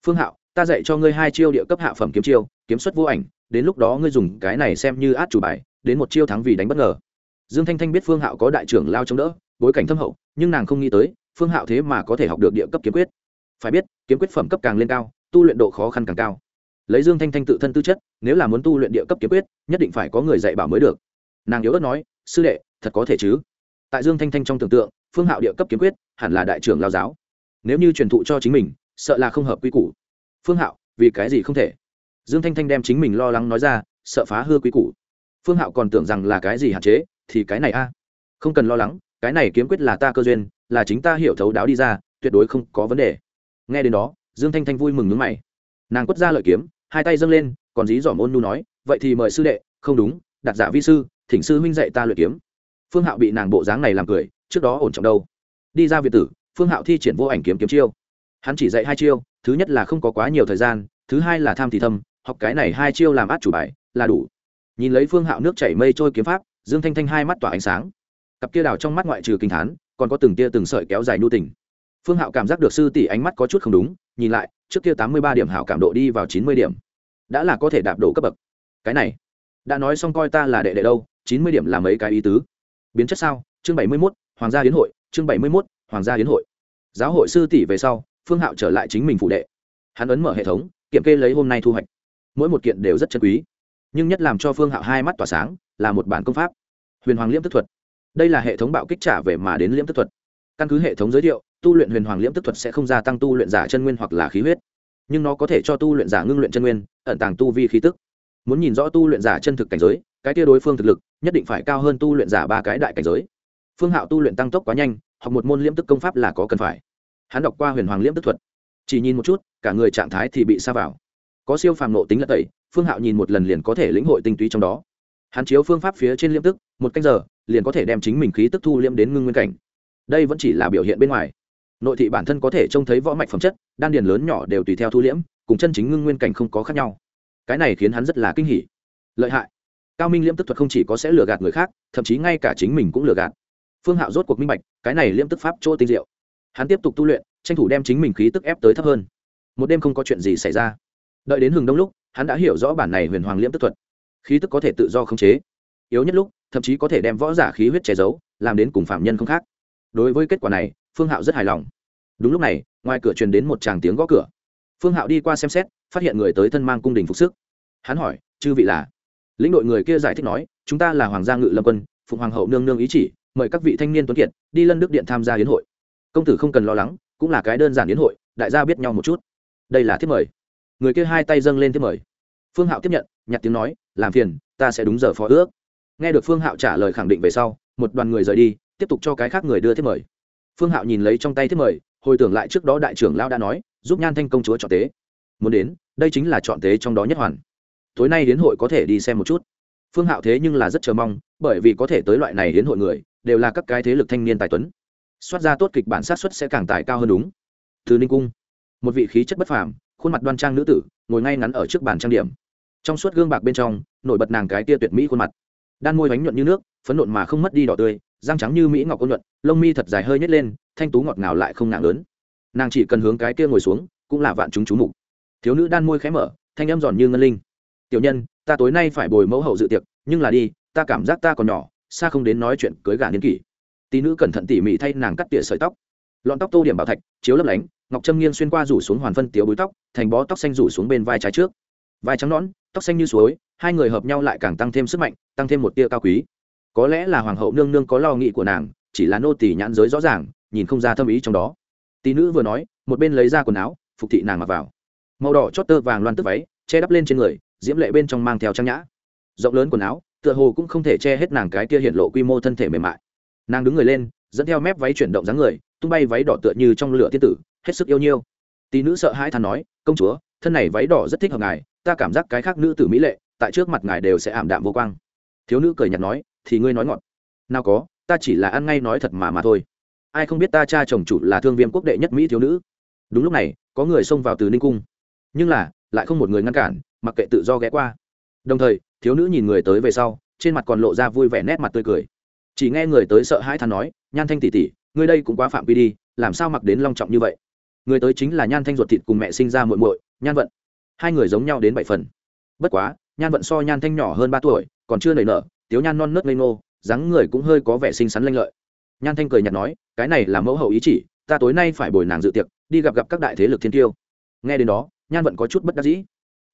[SPEAKER 1] Phương hạo, ta dạy cho ngươi hai chiêu địa cấp hạ phẩm kiếm chiêu, kiếm xuất vô ảnh, đến lúc đó ngươi dùng cái này xem như át chủ bài, đến một chiêu thắng vì đánh bất ngờ. Dương thanh thanh biết phương hạo có đại trưởng lao chống đỡ, bối cảnh thâm hậu, nhưng nàng không nghĩ tới, phương hạo thế mà có thể học được địa cấp kiếm quyết. Phải biết, kiếm quyết phẩm cấp càng lên cao, tu luyện độ khó khăn càng cao lấy dương thanh thanh tự thân tư chất, nếu là muốn tu luyện địa cấp kiếm quyết, nhất định phải có người dạy bảo mới được. Nàng yếu ớt nói, sư đệ, thật có thể chứ? Tại dương thanh thanh trong tưởng tượng, phương hạo địa cấp kiếm quyết hẳn là đại trưởng lao giáo. Nếu như truyền thụ cho chính mình, sợ là không hợp quy củ. Phương hạo, vì cái gì không thể? Dương thanh thanh đem chính mình lo lắng nói ra, sợ phá hư quy củ. Phương hạo còn tưởng rằng là cái gì hạn chế, thì cái này a. Không cần lo lắng, cái này kiếm quyết là ta cơ duyên, là chính ta hiểu thấu đáo đi ra, tuyệt đối không có vấn đề. Nghe đến đó, dương thanh thanh vui mừng nhướng mày. Nàng quất ra lợi kiếm hai tay dâng lên, còn dí dỏm ôn nu nói, vậy thì mời sư đệ, không đúng, đặt giả vi sư, thỉnh sư huynh dạy ta luyện kiếm. Phương hạo bị nàng bộ dáng này làm cười, trước đó ổn trọng đâu. Đi ra việt tử, phương hạo thi triển vô ảnh kiếm kiếm chiêu. Hắn chỉ dạy hai chiêu, thứ nhất là không có quá nhiều thời gian, thứ hai là tham thì thâm, học cái này hai chiêu làm át chủ bài, là đủ. Nhìn lấy phương hạo nước chảy mây trôi kiếm pháp, dương thanh thanh hai mắt tỏa ánh sáng. Cặp kia đào trong mắt ngoại trừ kinh thán, còn có từng tia từng sợi kéo dài nhu tình. Phương hạo cảm giác được sư tỷ ánh mắt có chút không đúng nhìn lại, trước kia tám mươi ba điểm hảo cảm độ đi vào chín mươi điểm, đã là có thể đạp đổ cấp bậc. Cái này, đã nói xong coi ta là đệ đệ đâu, chín mươi điểm là mấy cái ý tứ? Biến chất sao? Chương bảy mươi mốt, hoàng gia hiến hội, chương bảy mươi mốt, hoàng gia hiến hội. Giáo hội sư tỷ về sau, phương hạo trở lại chính mình phụ đệ. Hắn ấn mở hệ thống, kiểm kê lấy hôm nay thu hoạch. Mỗi một kiện đều rất chân quý, nhưng nhất làm cho phương hạo hai mắt tỏa sáng là một bản công pháp. Huyền hoàng liễm tức thuật. Đây là hệ thống bạo kích trả về mà đến liễm tức thuật. Căn cứ hệ thống giới thiệu tu luyện huyền hoàng liễm tức thuật sẽ không gia tăng tu luyện giả chân nguyên hoặc là khí huyết, nhưng nó có thể cho tu luyện giả ngưng luyện chân nguyên, ẩn tàng tu vi khí tức. Muốn nhìn rõ tu luyện giả chân thực cảnh giới, cái tia đối phương thực lực, nhất định phải cao hơn tu luyện giả ba cái đại cảnh giới. Phương hạo tu luyện tăng tốc quá nhanh hoặc một môn liễm tức công pháp là có cần phải. Hắn đọc qua huyền hoàng liễm tức thuật, chỉ nhìn một chút, cả người trạng thái thì bị xa vào. Có siêu phàm nộ tính lật tẩy, phương hạo nhìn một lần liền có thể lĩnh hội tinh túy trong đó. Hắn chiếu phương pháp phía trên liễm tức, một canh giờ, liền có thể đem chính mình khí tức thu liễm đến ngưng nguyên cảnh. Đây vẫn chỉ là biểu hiện bên ngoài nội thị bản thân có thể trông thấy võ mạch phẩm chất, đan điền lớn nhỏ đều tùy theo thu liễm, cùng chân chính ngưng nguyên cảnh không có khác nhau. Cái này khiến hắn rất là kinh hỉ. Lợi hại. Cao minh liễm tức thuật không chỉ có sẽ lừa gạt người khác, thậm chí ngay cả chính mình cũng lừa gạt. Phương hạo rốt cuộc minh bạch, cái này liễm tức pháp chỗ tinh diệu. Hắn tiếp tục tu luyện, tranh thủ đem chính mình khí tức ép tới thấp hơn. Một đêm không có chuyện gì xảy ra. Đợi đến hừng đông lúc, hắn đã hiểu rõ bản này huyền hoàng liễm tức thuật. Khí tức có thể tự do khống chế. Yếu nhất lúc, thậm chí có thể đem võ giả khí huyết che giấu, làm đến cùng phạm nhân không khác đối với kết quả này, phương hạo rất hài lòng. Đúng lúc này, ngoài cửa truyền đến một tràng tiếng gõ cửa. Phương hạo đi qua xem xét, phát hiện người tới thân mang cung đình phục sức. Hắn hỏi, chư vị là? Lĩnh đội người kia giải thích nói, chúng ta là hoàng gia ngự lâm quân, phụng hoàng hậu nương nương ý chỉ, mời các vị thanh niên tuấn kiệt, đi lân đức điện tham gia hiến hội. Công tử không cần lo lắng, cũng là cái đơn giản hiến hội, đại gia biết nhau một chút. Đây là thiết mời. Người kia hai tay dâng lên thiết mời. Phương hạo tiếp nhận, nhặt tiếng nói, làm phiền, ta sẽ đúng giờ phó ước. Nghe được phương hạo trả lời khẳng định về sau, một đoàn người rời đi tiếp tục cho cái khác người đưa thiết mời. Phương hạo nhìn lấy trong tay thiết mời, hồi tưởng lại trước đó đại trưởng lao đã nói, giúp nhan thanh công chúa chọn tế. Muốn đến, đây chính là chọn tế trong đó nhất hoàn. Tối nay đến hội có thể đi xem một chút. Phương hạo thế nhưng là rất chờ mong, bởi vì có thể tới loại này đến hội người, đều là các cái thế lực thanh niên tài tuấn. Soát ra tốt kịch bản sát xuất sẽ càng tài cao hơn đúng. Từ ninh cung, một vị khí chất bất phàm, khuôn mặt đoan trang nữ tử, ngồi ngay ngắn ở trước bàn trang điểm. Trong suốt gương bạc bên trong, nổi bật nàng cái tia tuyệt mỹ khuôn mặt. Đan môi bánh nhuận như nước, phấn nộn mà không mất đi đỏ tươi răng trắng như mỹ ngọc ôn nhuận, lông mi thật dài hơi nhét lên, thanh tú ngọt ngào lại không nặng lớn. Nàng chỉ cần hướng cái kia ngồi xuống, cũng là vạn chúng chú mục. Thiếu nữ đan môi khẽ mở, thanh âm giòn như ngân linh. Tiểu nhân, ta tối nay phải bồi mẫu hậu dự tiệc, nhưng là đi, ta cảm giác ta còn nhỏ, xa không đến nói chuyện cưới gà niên kỷ. Tí nữ cẩn thận tỉ mỉ thay nàng cắt tỉa sợi tóc. Lọn tóc tô điểm bảo thạch, chiếu lấp lánh, ngọc trâm nghiêng xuyên qua rủ xuống hoàn phân tiếu búi tóc, thành bó tóc xanh rủ xuống bên vai trái trước. Vai trắng nõn, tóc xanh như suối, hai người hợp nhau lại càng tăng thêm sức mạnh, tăng thêm một tia cao quý có lẽ là hoàng hậu nương nương có lo nghĩ của nàng, chỉ là nô tỳ nhãn giới rõ ràng, nhìn không ra thâm ý trong đó. Tí nữ vừa nói, một bên lấy ra quần áo, phục thị nàng mặc vào. Màu đỏ chót tơ vàng loan tức váy, che đắp lên trên người, diễm lệ bên trong mang theo trang nhã. Rộng lớn quần áo, tựa hồ cũng không thể che hết nàng cái kia hiện lộ quy mô thân thể mềm mại. Nàng đứng người lên, dẫn theo mép váy chuyển động dáng người, tung bay váy đỏ tựa như trong lửa tiên tử, hết sức yêu nhiêu. Tí nữ sợ hãi than nói, công chúa, thân này váy đỏ rất thích hợp ngài, ta cảm giác cái khác nữ tử mỹ lệ, tại trước mặt ngài đều sẽ ảm đạm vô quang. Thiếu nữ cười nhạt nói thì ngươi nói ngọt. Nào có, ta chỉ là ăn ngay nói thật mà mà thôi. Ai không biết ta cha chồng chủ là thương viêm quốc đệ nhất mỹ thiếu nữ. Đúng lúc này, có người xông vào từ ninh cung. Nhưng là, lại không một người ngăn cản, mặc kệ tự do ghé qua. Đồng thời, thiếu nữ nhìn người tới về sau, trên mặt còn lộ ra vui vẻ nét mặt tươi cười. Chỉ nghe người tới sợ hãi than nói, nhan thanh tỷ tỷ, ngươi đây cũng quá phạm quy đi, làm sao mặc đến long trọng như vậy? Người tới chính là nhan thanh ruột thịt cùng mẹ sinh ra muội muội, nhan vận. Hai người giống nhau đến bảy phần. Bất quá, nhan vận so nhan thanh nhỏ hơn ba tuổi, còn chưa nảy nở tiếu nhan non nớt lê ngô, dáng người cũng hơi có vẻ xinh xắn lanh lợi. Nhan thanh cười nhạt nói, cái này là mẫu hậu ý chỉ, ta tối nay phải bồi nàng dự tiệc, đi gặp gặp các đại thế lực thiên tiêu nghe đến đó, nhan vận có chút bất đắc dĩ.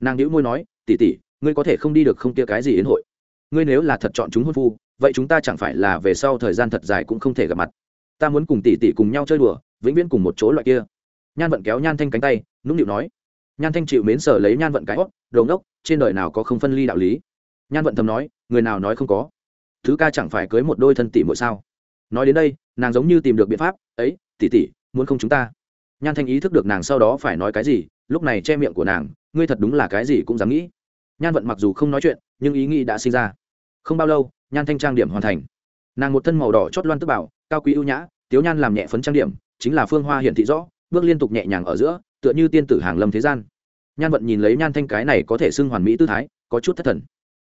[SPEAKER 1] Nàng đĩu môi nói tỉ tỉ ngươi có thể không đi được không kia cái gì đến hội. Ngươi nếu là thật chọn chúng hôn phu, vậy chúng ta chẳng phải là về sau thời gian thật dài cũng không thể gặp mặt. Ta muốn cùng tỷ tỷ cùng nhau chơi đùa, vĩnh viễn cùng một chỗ loại kia. Nhan vận kéo nhan thanh cánh tay, nũng nịu nói. Nhan thanh chịu mến sở lấy nhan vận cái hót đầu ngốc, trên đời nào có không phân ly đạo lý? Nhan vận thầm nói người nào nói không có? Thứ ca chẳng phải cưới một đôi thân tỷ mỗi sao? Nói đến đây, nàng giống như tìm được biện pháp, ấy, tỷ tỷ, muốn không chúng ta? Nhan thanh ý thức được nàng sau đó phải nói cái gì, lúc này che miệng của nàng, ngươi thật đúng là cái gì cũng dám nghĩ. Nhan vận mặc dù không nói chuyện, nhưng ý nghĩ đã sinh ra. Không bao lâu, nhan thanh trang điểm hoàn thành. Nàng một thân màu đỏ chót loan tức bảo, cao quý ưu nhã, tiếu nhan làm nhẹ phấn trang điểm, chính là phương hoa hiển thị rõ, bước liên tục nhẹ nhàng ở giữa, tựa như tiên tử hàng lâm thế gian. Nhan vận nhìn lấy nhan thanh cái này có thể xưng hoàn mỹ tư thái, có chút thất thần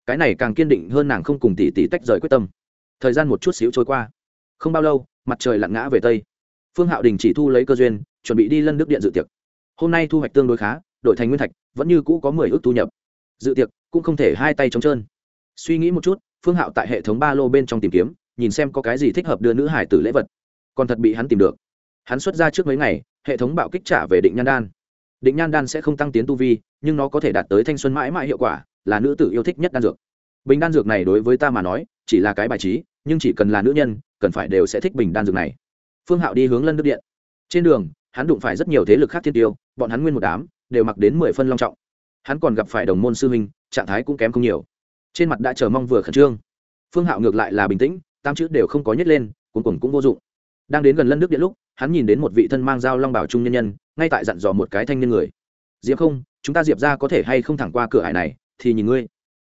[SPEAKER 1] cái này càng kiên định hơn nàng không cùng tỷ tỷ tách rời quyết tâm. Thời gian một chút xíu trôi qua. Không bao lâu, mặt trời lặn ngã về tây. Phương hạo đình chỉ thu lấy cơ duyên, chuẩn bị đi lân đức điện dự tiệc. Hôm nay thu hoạch tương đối khá đổi thành nguyên thạch, vẫn như cũ có mười ước thu nhập. Dự tiệc cũng không thể hai tay trống trơn. Suy nghĩ một chút, phương hạo tại hệ thống ba lô bên trong tìm kiếm, nhìn xem có cái gì thích hợp đưa nữ hải tử lễ vật. Còn thật bị hắn tìm được. Hắn xuất ra trước mấy ngày, hệ thống bạo kích trả về định nhan đan. Định nhan đan sẽ không tăng tiến tu vi, nhưng nó có thể đạt tới thanh xuân mãi mãi hiệu quả là nữ tử yêu thích nhất đan dược. Bình đan dược này đối với ta mà nói, chỉ là cái bài trí, nhưng chỉ cần là nữ nhân, cần phải đều sẽ thích bình đan dược này. Phương hạo đi hướng lân đức điện. Trên đường, hắn đụng phải rất nhiều thế lực khác thiên tiêu, bọn hắn nguyên một đám, đều mặc đến mười phân long trọng. Hắn còn gặp phải đồng môn sư huynh, trạng thái cũng kém không nhiều. Trên mặt đã chờ mong vừa khẩn trương. Phương hạo ngược lại là bình tĩnh, tam chữ đều không có nhét lên cuối cùng cũng vô dụng. Đang đến gần lân đức điện lúc, hắn nhìn đến một vị thân mang dao long bảo trung nhân nhân, ngay tại dặn dò một cái thanh niên người. Diệp không, chúng ta diệp ra có thể hay không thẳng qua cửa hải này? Thì nhìn ngươi.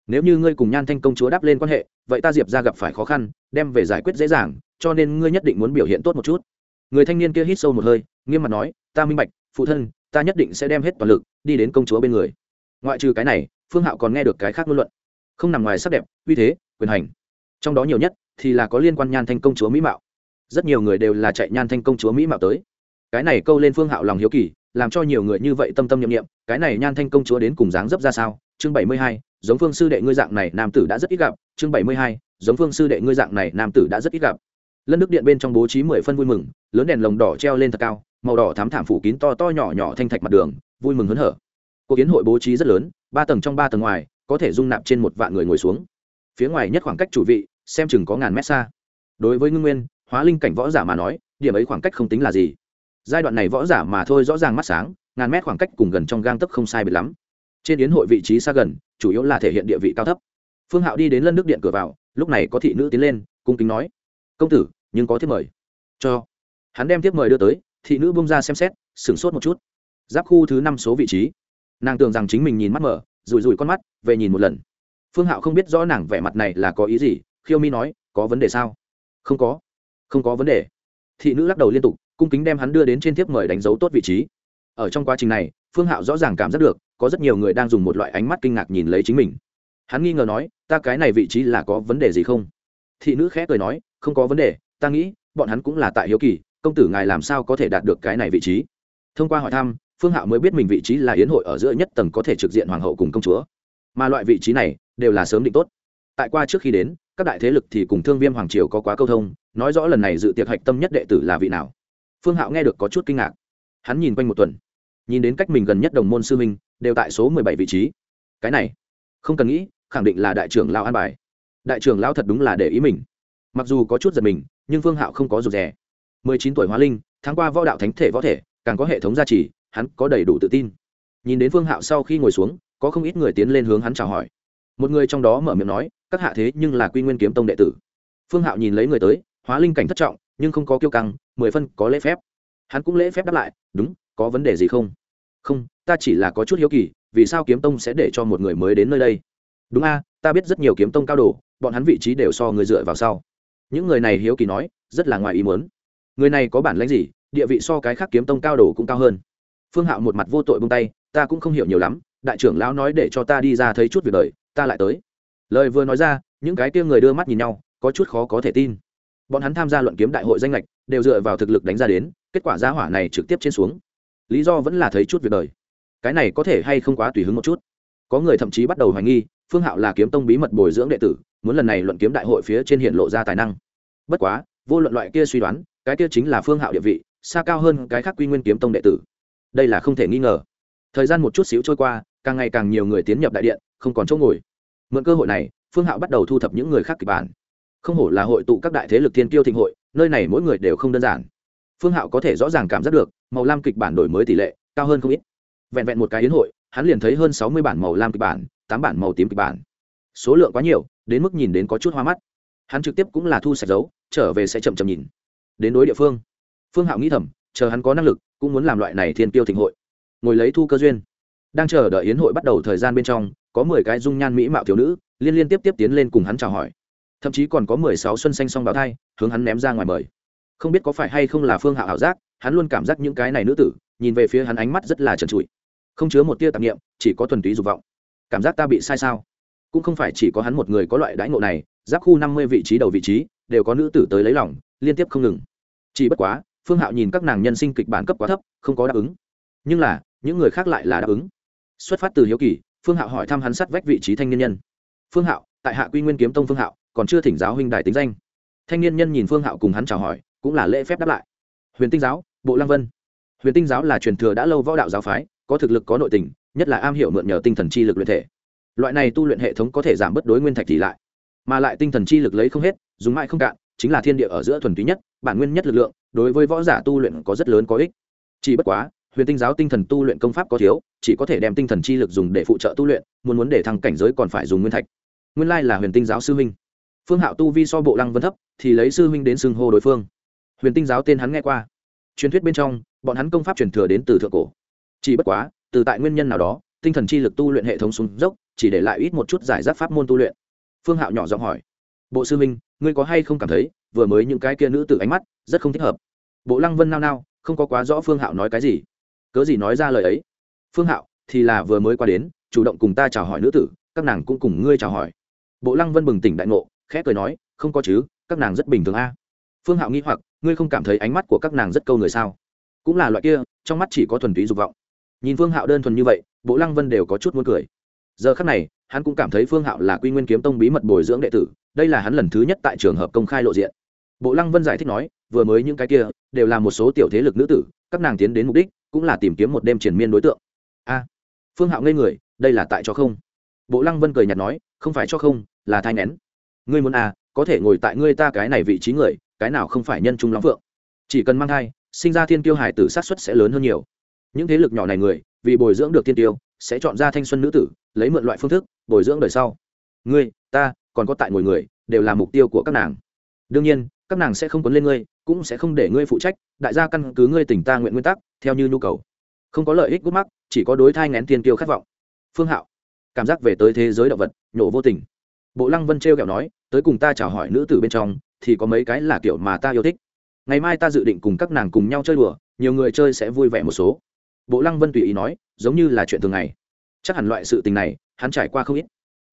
[SPEAKER 1] Nếu như ngươi cùng nhan thanh công chúa đáp lên quan hệ, vậy ta diệp ra gặp phải khó khăn, đem về giải quyết dễ dàng, cho nên ngươi nhất định muốn biểu hiện tốt một chút. Người thanh niên kia hít sâu một hơi, nghiêm mặt nói, ta minh bạch, phụ thân, ta nhất định sẽ đem hết toàn lực, đi đến công chúa bên người. Ngoại trừ cái này, phương hạo còn nghe được cái khác ngôn luận. Không nằm ngoài sắc đẹp, uy thế, quyền hành. Trong đó nhiều nhất thì là có liên quan nhan thanh công chúa mỹ mạo. Rất nhiều người đều là chạy nhan thanh công chúa mỹ mạo tới. Cái này câu lên phương hạo lòng hiếu kỳ, làm cho nhiều người như vậy tâm tâm nhiệm nghiệm cái này nhan thanh công chúa đến cùng dáng dấp ra sao? Chương bảy mươi hai, giống phương sư đệ ngươi dạng này nam tử đã rất ít gặp, chương bảy mươi hai, giống phương sư đệ ngươi dạng này nam tử đã rất ít gặp. Lân đức điện bên trong bố trí mười phân vui mừng, lớn đèn lồng đỏ treo lên thật cao, màu đỏ thám thảm phủ kín to to nhỏ nhỏ thanh thạch mặt đường, vui mừng hớn hở. Cuộc kiến hội bố trí rất lớn, ba tầng trong ba tầng ngoài, có thể dung nạp trên một vạn người ngồi xuống. Phía ngoài nhất khoảng cách chủ vị, xem chừng có ngàn mét xa. Đối với ngưng nguyên, hóa linh cảnh võ giả mà nói, điểm ấy khoảng cách không tính là gì. Giai đoạn này võ giả mà thôi rõ ràng mắt sáng, ngàn mét khoảng cách cùng gần trong gang tấc không sai biệt lắm trên yến hội vị trí xa gần, chủ yếu là thể hiện địa vị cao thấp. Phương hạo đi đến lân nước điện cửa vào, lúc này có thị nữ tiến lên, cung kính nói, công tử, nhưng có thiếp mời. Cho. Hắn đem thiếp mời đưa tới, thị nữ bung ra xem xét, sửng sốt một chút. Giáp khu thứ năm số vị trí. Nàng tưởng rằng chính mình nhìn mắt mở rùi rùi con mắt, về nhìn một lần. Phương hạo không biết rõ nàng vẻ mặt này là có ý gì, khiêu mi nói, có vấn đề sao? Không có. Không có vấn đề. Thị nữ lắc đầu liên tục, cung kính đem hắn đưa đến trên thiếp mời đánh dấu tốt vị trí. Ở trong quá trình này, phương hạo rõ ràng cảm giác được có rất nhiều người đang dùng một loại ánh mắt kinh ngạc nhìn lấy chính mình. Hắn nghi ngờ nói, ta cái này vị trí là có vấn đề gì không? Thị nữ khẽ cười nói, không có vấn đề, ta nghĩ, bọn hắn cũng là tại hiếu kỳ, công tử ngài làm sao có thể đạt được cái này vị trí? Thông qua hỏi thăm, phương hạo mới biết mình vị trí là yến hội ở giữa nhất tầng có thể trực diện hoàng hậu cùng công chúa. Mà loại vị trí này, đều là sớm định tốt. Tại qua trước khi đến, các đại thế lực thì cùng thương viêm hoàng triều có quá câu thông, nói rõ lần này dự tiệc hạch tâm nhất đệ tử là vị nào. Phương hạo nghe được có chút kinh ngạc. Hắn nhìn quanh một tuần, nhìn đến cách mình gần nhất đồng môn sư minh đều tại số mười bảy vị trí. Cái này, không cần nghĩ, khẳng định là đại trưởng lao an bài. Đại trưởng lao thật đúng là để ý mình. Mặc dù có chút giật mình, nhưng phương hạo không có rụt rè. Mười chín tuổi hóa linh, tháng qua võ đạo thánh thể võ thể, càng có hệ thống gia trì, hắn có đầy đủ tự tin. Nhìn đến phương hạo sau khi ngồi xuống, có không ít người tiến lên hướng hắn chào hỏi. Một người trong đó mở miệng nói, các hạ thế nhưng là quy nguyên kiếm tông đệ tử. Phương hạo nhìn lấy người tới, hóa linh cảnh thất trọng, nhưng không có kiêu căng, mười phân có lễ phép. Hắn cũng lễ phép đáp lại, đúng, có vấn đề gì không? Không ta chỉ là có chút hiếu kỳ, vì sao kiếm tông sẽ để cho một người mới đến nơi đây? Đúng a, ta biết rất nhiều kiếm tông cao đồ, bọn hắn vị trí đều so người dựa vào sau. Những người này hiếu kỳ nói, rất là ngoài ý muốn. Người này có bản lãnh gì, địa vị so cái khác kiếm tông cao đồ cũng cao hơn. Phương hạo một mặt vô tội bông tay, ta cũng không hiểu nhiều lắm, đại trưởng lão nói để cho ta đi ra thấy chút việc đời, ta lại tới. Lời vừa nói ra, những cái kia người đưa mắt nhìn nhau, có chút khó có thể tin. Bọn hắn tham gia luận kiếm đại hội danh lệch đều dựa vào thực lực đánh ra đến, kết quả gia hỏa này trực tiếp trên xuống. Lý do vẫn là thấy chút việc đời cái này có thể hay không quá tùy hứng một chút. Có người thậm chí bắt đầu hoài nghi, phương hạo là kiếm tông bí mật bồi dưỡng đệ tử, muốn lần này luận kiếm đại hội phía trên hiện lộ ra tài năng. Bất quá, vô luận loại kia suy đoán, cái kia chính là phương hạo địa vị, xa cao hơn cái khác quy nguyên kiếm tông đệ tử. Đây là không thể nghi ngờ. Thời gian một chút xíu trôi qua, càng ngày càng nhiều người tiến nhập đại điện, không còn chỗ ngồi. Mượn cơ hội này, phương hạo bắt đầu thu thập những người khác kịch bản. Không hổ là hội tụ các đại thế lực thiên kiêu thịnh hội, nơi này mỗi người đều không đơn giản. Phương hạo có thể rõ ràng cảm giác được, màu lam kịch bản đổi mới tỷ lệ cao hơn không ít vẹn vẹn một cái yến hội, hắn liền thấy hơn sáu mươi bản màu lam kịch bản, tám bản màu tím kịch bản. Số lượng quá nhiều, đến mức nhìn đến có chút hoa mắt. Hắn trực tiếp cũng là thu sạch dấu, trở về sẽ chậm chậm nhìn. Đến đối địa phương phương hạo nghĩ thầm, chờ hắn có năng lực, cũng muốn làm loại này thiên tiêu thịnh hội. Ngồi lấy thu cơ duyên, đang chờ đợi yến hội bắt đầu thời gian bên trong, có mười cái dung nhan mỹ mạo thiếu nữ, liên liên tiếp tiếp tiến lên cùng hắn chào hỏi. Thậm chí còn có mười sáu xuân xanh song bào thai, hướng hắn ném ra ngoài mời. Không biết có phải hay không là phương hạo ảo giác, hắn luôn cảm giác những cái này nữ tử, nhìn về phía hắn ánh mắt rất là trần trụi không chứa một tia tạp nghiệm chỉ có thuần túy dục vọng. Cảm giác ta bị sai sao? Cũng không phải chỉ có hắn một người có loại đãi ngộ này, giáp khu năm mươi vị trí đầu vị trí, đều có nữ tử tới lấy lòng, liên tiếp không ngừng. Chỉ bất quá, phương hạo nhìn các nàng nhân sinh kịch bản cấp quá thấp, không có đáp ứng. Nhưng là, những người khác lại là đáp ứng. Xuất phát từ hiếu kỳ, phương hạo hỏi thăm hắn sát vách vị trí thanh niên nhân. Phương hạo, tại hạ quy nguyên kiếm tông phương hạo, còn chưa thỉnh giáo huynh đài tính danh. Thanh niên nhân nhìn phương hạo cùng hắn chào hỏi, cũng là lễ phép đáp lại. Huyền tinh giáo, bộ lăng vân. Huyền tinh giáo là truyền thừa đã lâu võ đạo giáo phái có thực lực, có nội tình, nhất là am hiểu mượn nhờ tinh thần chi lực luyện thể. Loại này tu luyện hệ thống có thể giảm bớt đối nguyên thạch tỷ lại. Mà lại tinh thần chi lực lấy không hết, dùng mãi không cạn, chính là thiên địa ở giữa thuần túy nhất, bản nguyên nhất lực lượng, đối với võ giả tu luyện có rất lớn có ích. Chỉ bất quá, huyền tinh giáo tinh thần tu luyện công pháp có thiếu, chỉ có thể đem tinh thần chi lực dùng để phụ trợ tu luyện, muốn muốn để thăng cảnh giới còn phải dùng nguyên thạch. Nguyên lai là huyền tinh giáo sư huynh. Phương hạo tu vi so bộ lăng vân thấp, thì lấy sư huynh đến xưng hô đối phương. Huyền tinh giáo tên hắn nghe qua. Truyền thuyết bên trong, bọn hắn công pháp truyền thừa đến từ thượng cổ chỉ bất quá, từ tại nguyên nhân nào đó, tinh thần chi lực tu luyện hệ thống xuống dốc, chỉ để lại ít một chút giải rác pháp môn tu luyện. Phương hạo nhỏ giọng hỏi, bộ sư minh ngươi có hay không cảm thấy, vừa mới những cái kia nữ tử ánh mắt, rất không thích hợp? Bộ lăng vân nao nao, không có quá rõ phương hạo nói cái gì. Cớ gì nói ra lời ấy? Phương hạo, thì là vừa mới qua đến, chủ động cùng ta chào hỏi nữ tử, các nàng cũng cùng ngươi chào hỏi. Bộ lăng vân bừng tỉnh đại ngộ, khẽ cười nói, không có chứ, các nàng rất bình thường a. Phương hạo nghĩ hoặc, ngươi không cảm thấy ánh mắt của các nàng rất câu người sao? Cũng là loại kia, trong mắt chỉ có thuần túy dục vọng nhìn phương hạo đơn thuần như vậy, bộ lăng vân đều có chút muốn cười. Giờ khắc này, hắn cũng cảm thấy phương hạo là quy nguyên kiếm tông bí mật bồi dưỡng đệ tử, đây là hắn lần thứ nhất tại trường hợp công khai lộ diện. Bộ lăng vân giải thích nói, vừa mới những cái kia, đều là một số tiểu thế lực nữ tử, các nàng tiến đến mục đích, cũng là tìm kiếm một đêm triển miên đối tượng. A à, phương hạo ngây người, đây là tại cho không? Bộ lăng vân cười nhạt nói, không phải cho không, là thai nén ngươi muốn à có thể ngồi tại ngươi ta cái này vị trí người, cái nào không phải nhân trung lắm phượng? Chỉ cần mang thai, sinh ra thiên tiêu hải tử sát xuất sẽ lớn hơn nhiều những thế lực nhỏ này người, vì bồi dưỡng được thiên tiêu, sẽ chọn ra thanh xuân nữ tử, lấy mượn loại phương thức bồi dưỡng đời sau. Ngươi, ta, còn có tại ngồi người, đều là mục tiêu của các nàng. Đương nhiên, các nàng sẽ không quấn lên ngươi, cũng sẽ không để ngươi phụ trách, đại gia căn cứ ngươi tỉnh ta nguyện nguyên tắc, theo như nhu cầu. Không có lợi ích gút mắc, chỉ có đối thai ngén tiên tiêu khát vọng. Phương hạo, cảm giác về tới thế giới động vật, nhổ vô tình. Bộ lăng vân t r kẹo nói, tới cùng ta chào hỏi nữ tử bên trong, thì có mấy cái là kiểu mà ta yêu thích. Ngày mai ta dự định cùng các nàng cùng nhau chơi đùa, nhiều người chơi sẽ vui vẻ một số bộ lăng vân tùy ý nói, giống như là chuyện thường ngày. Chắc hẳn loại sự tình này, hắn trải qua không ít.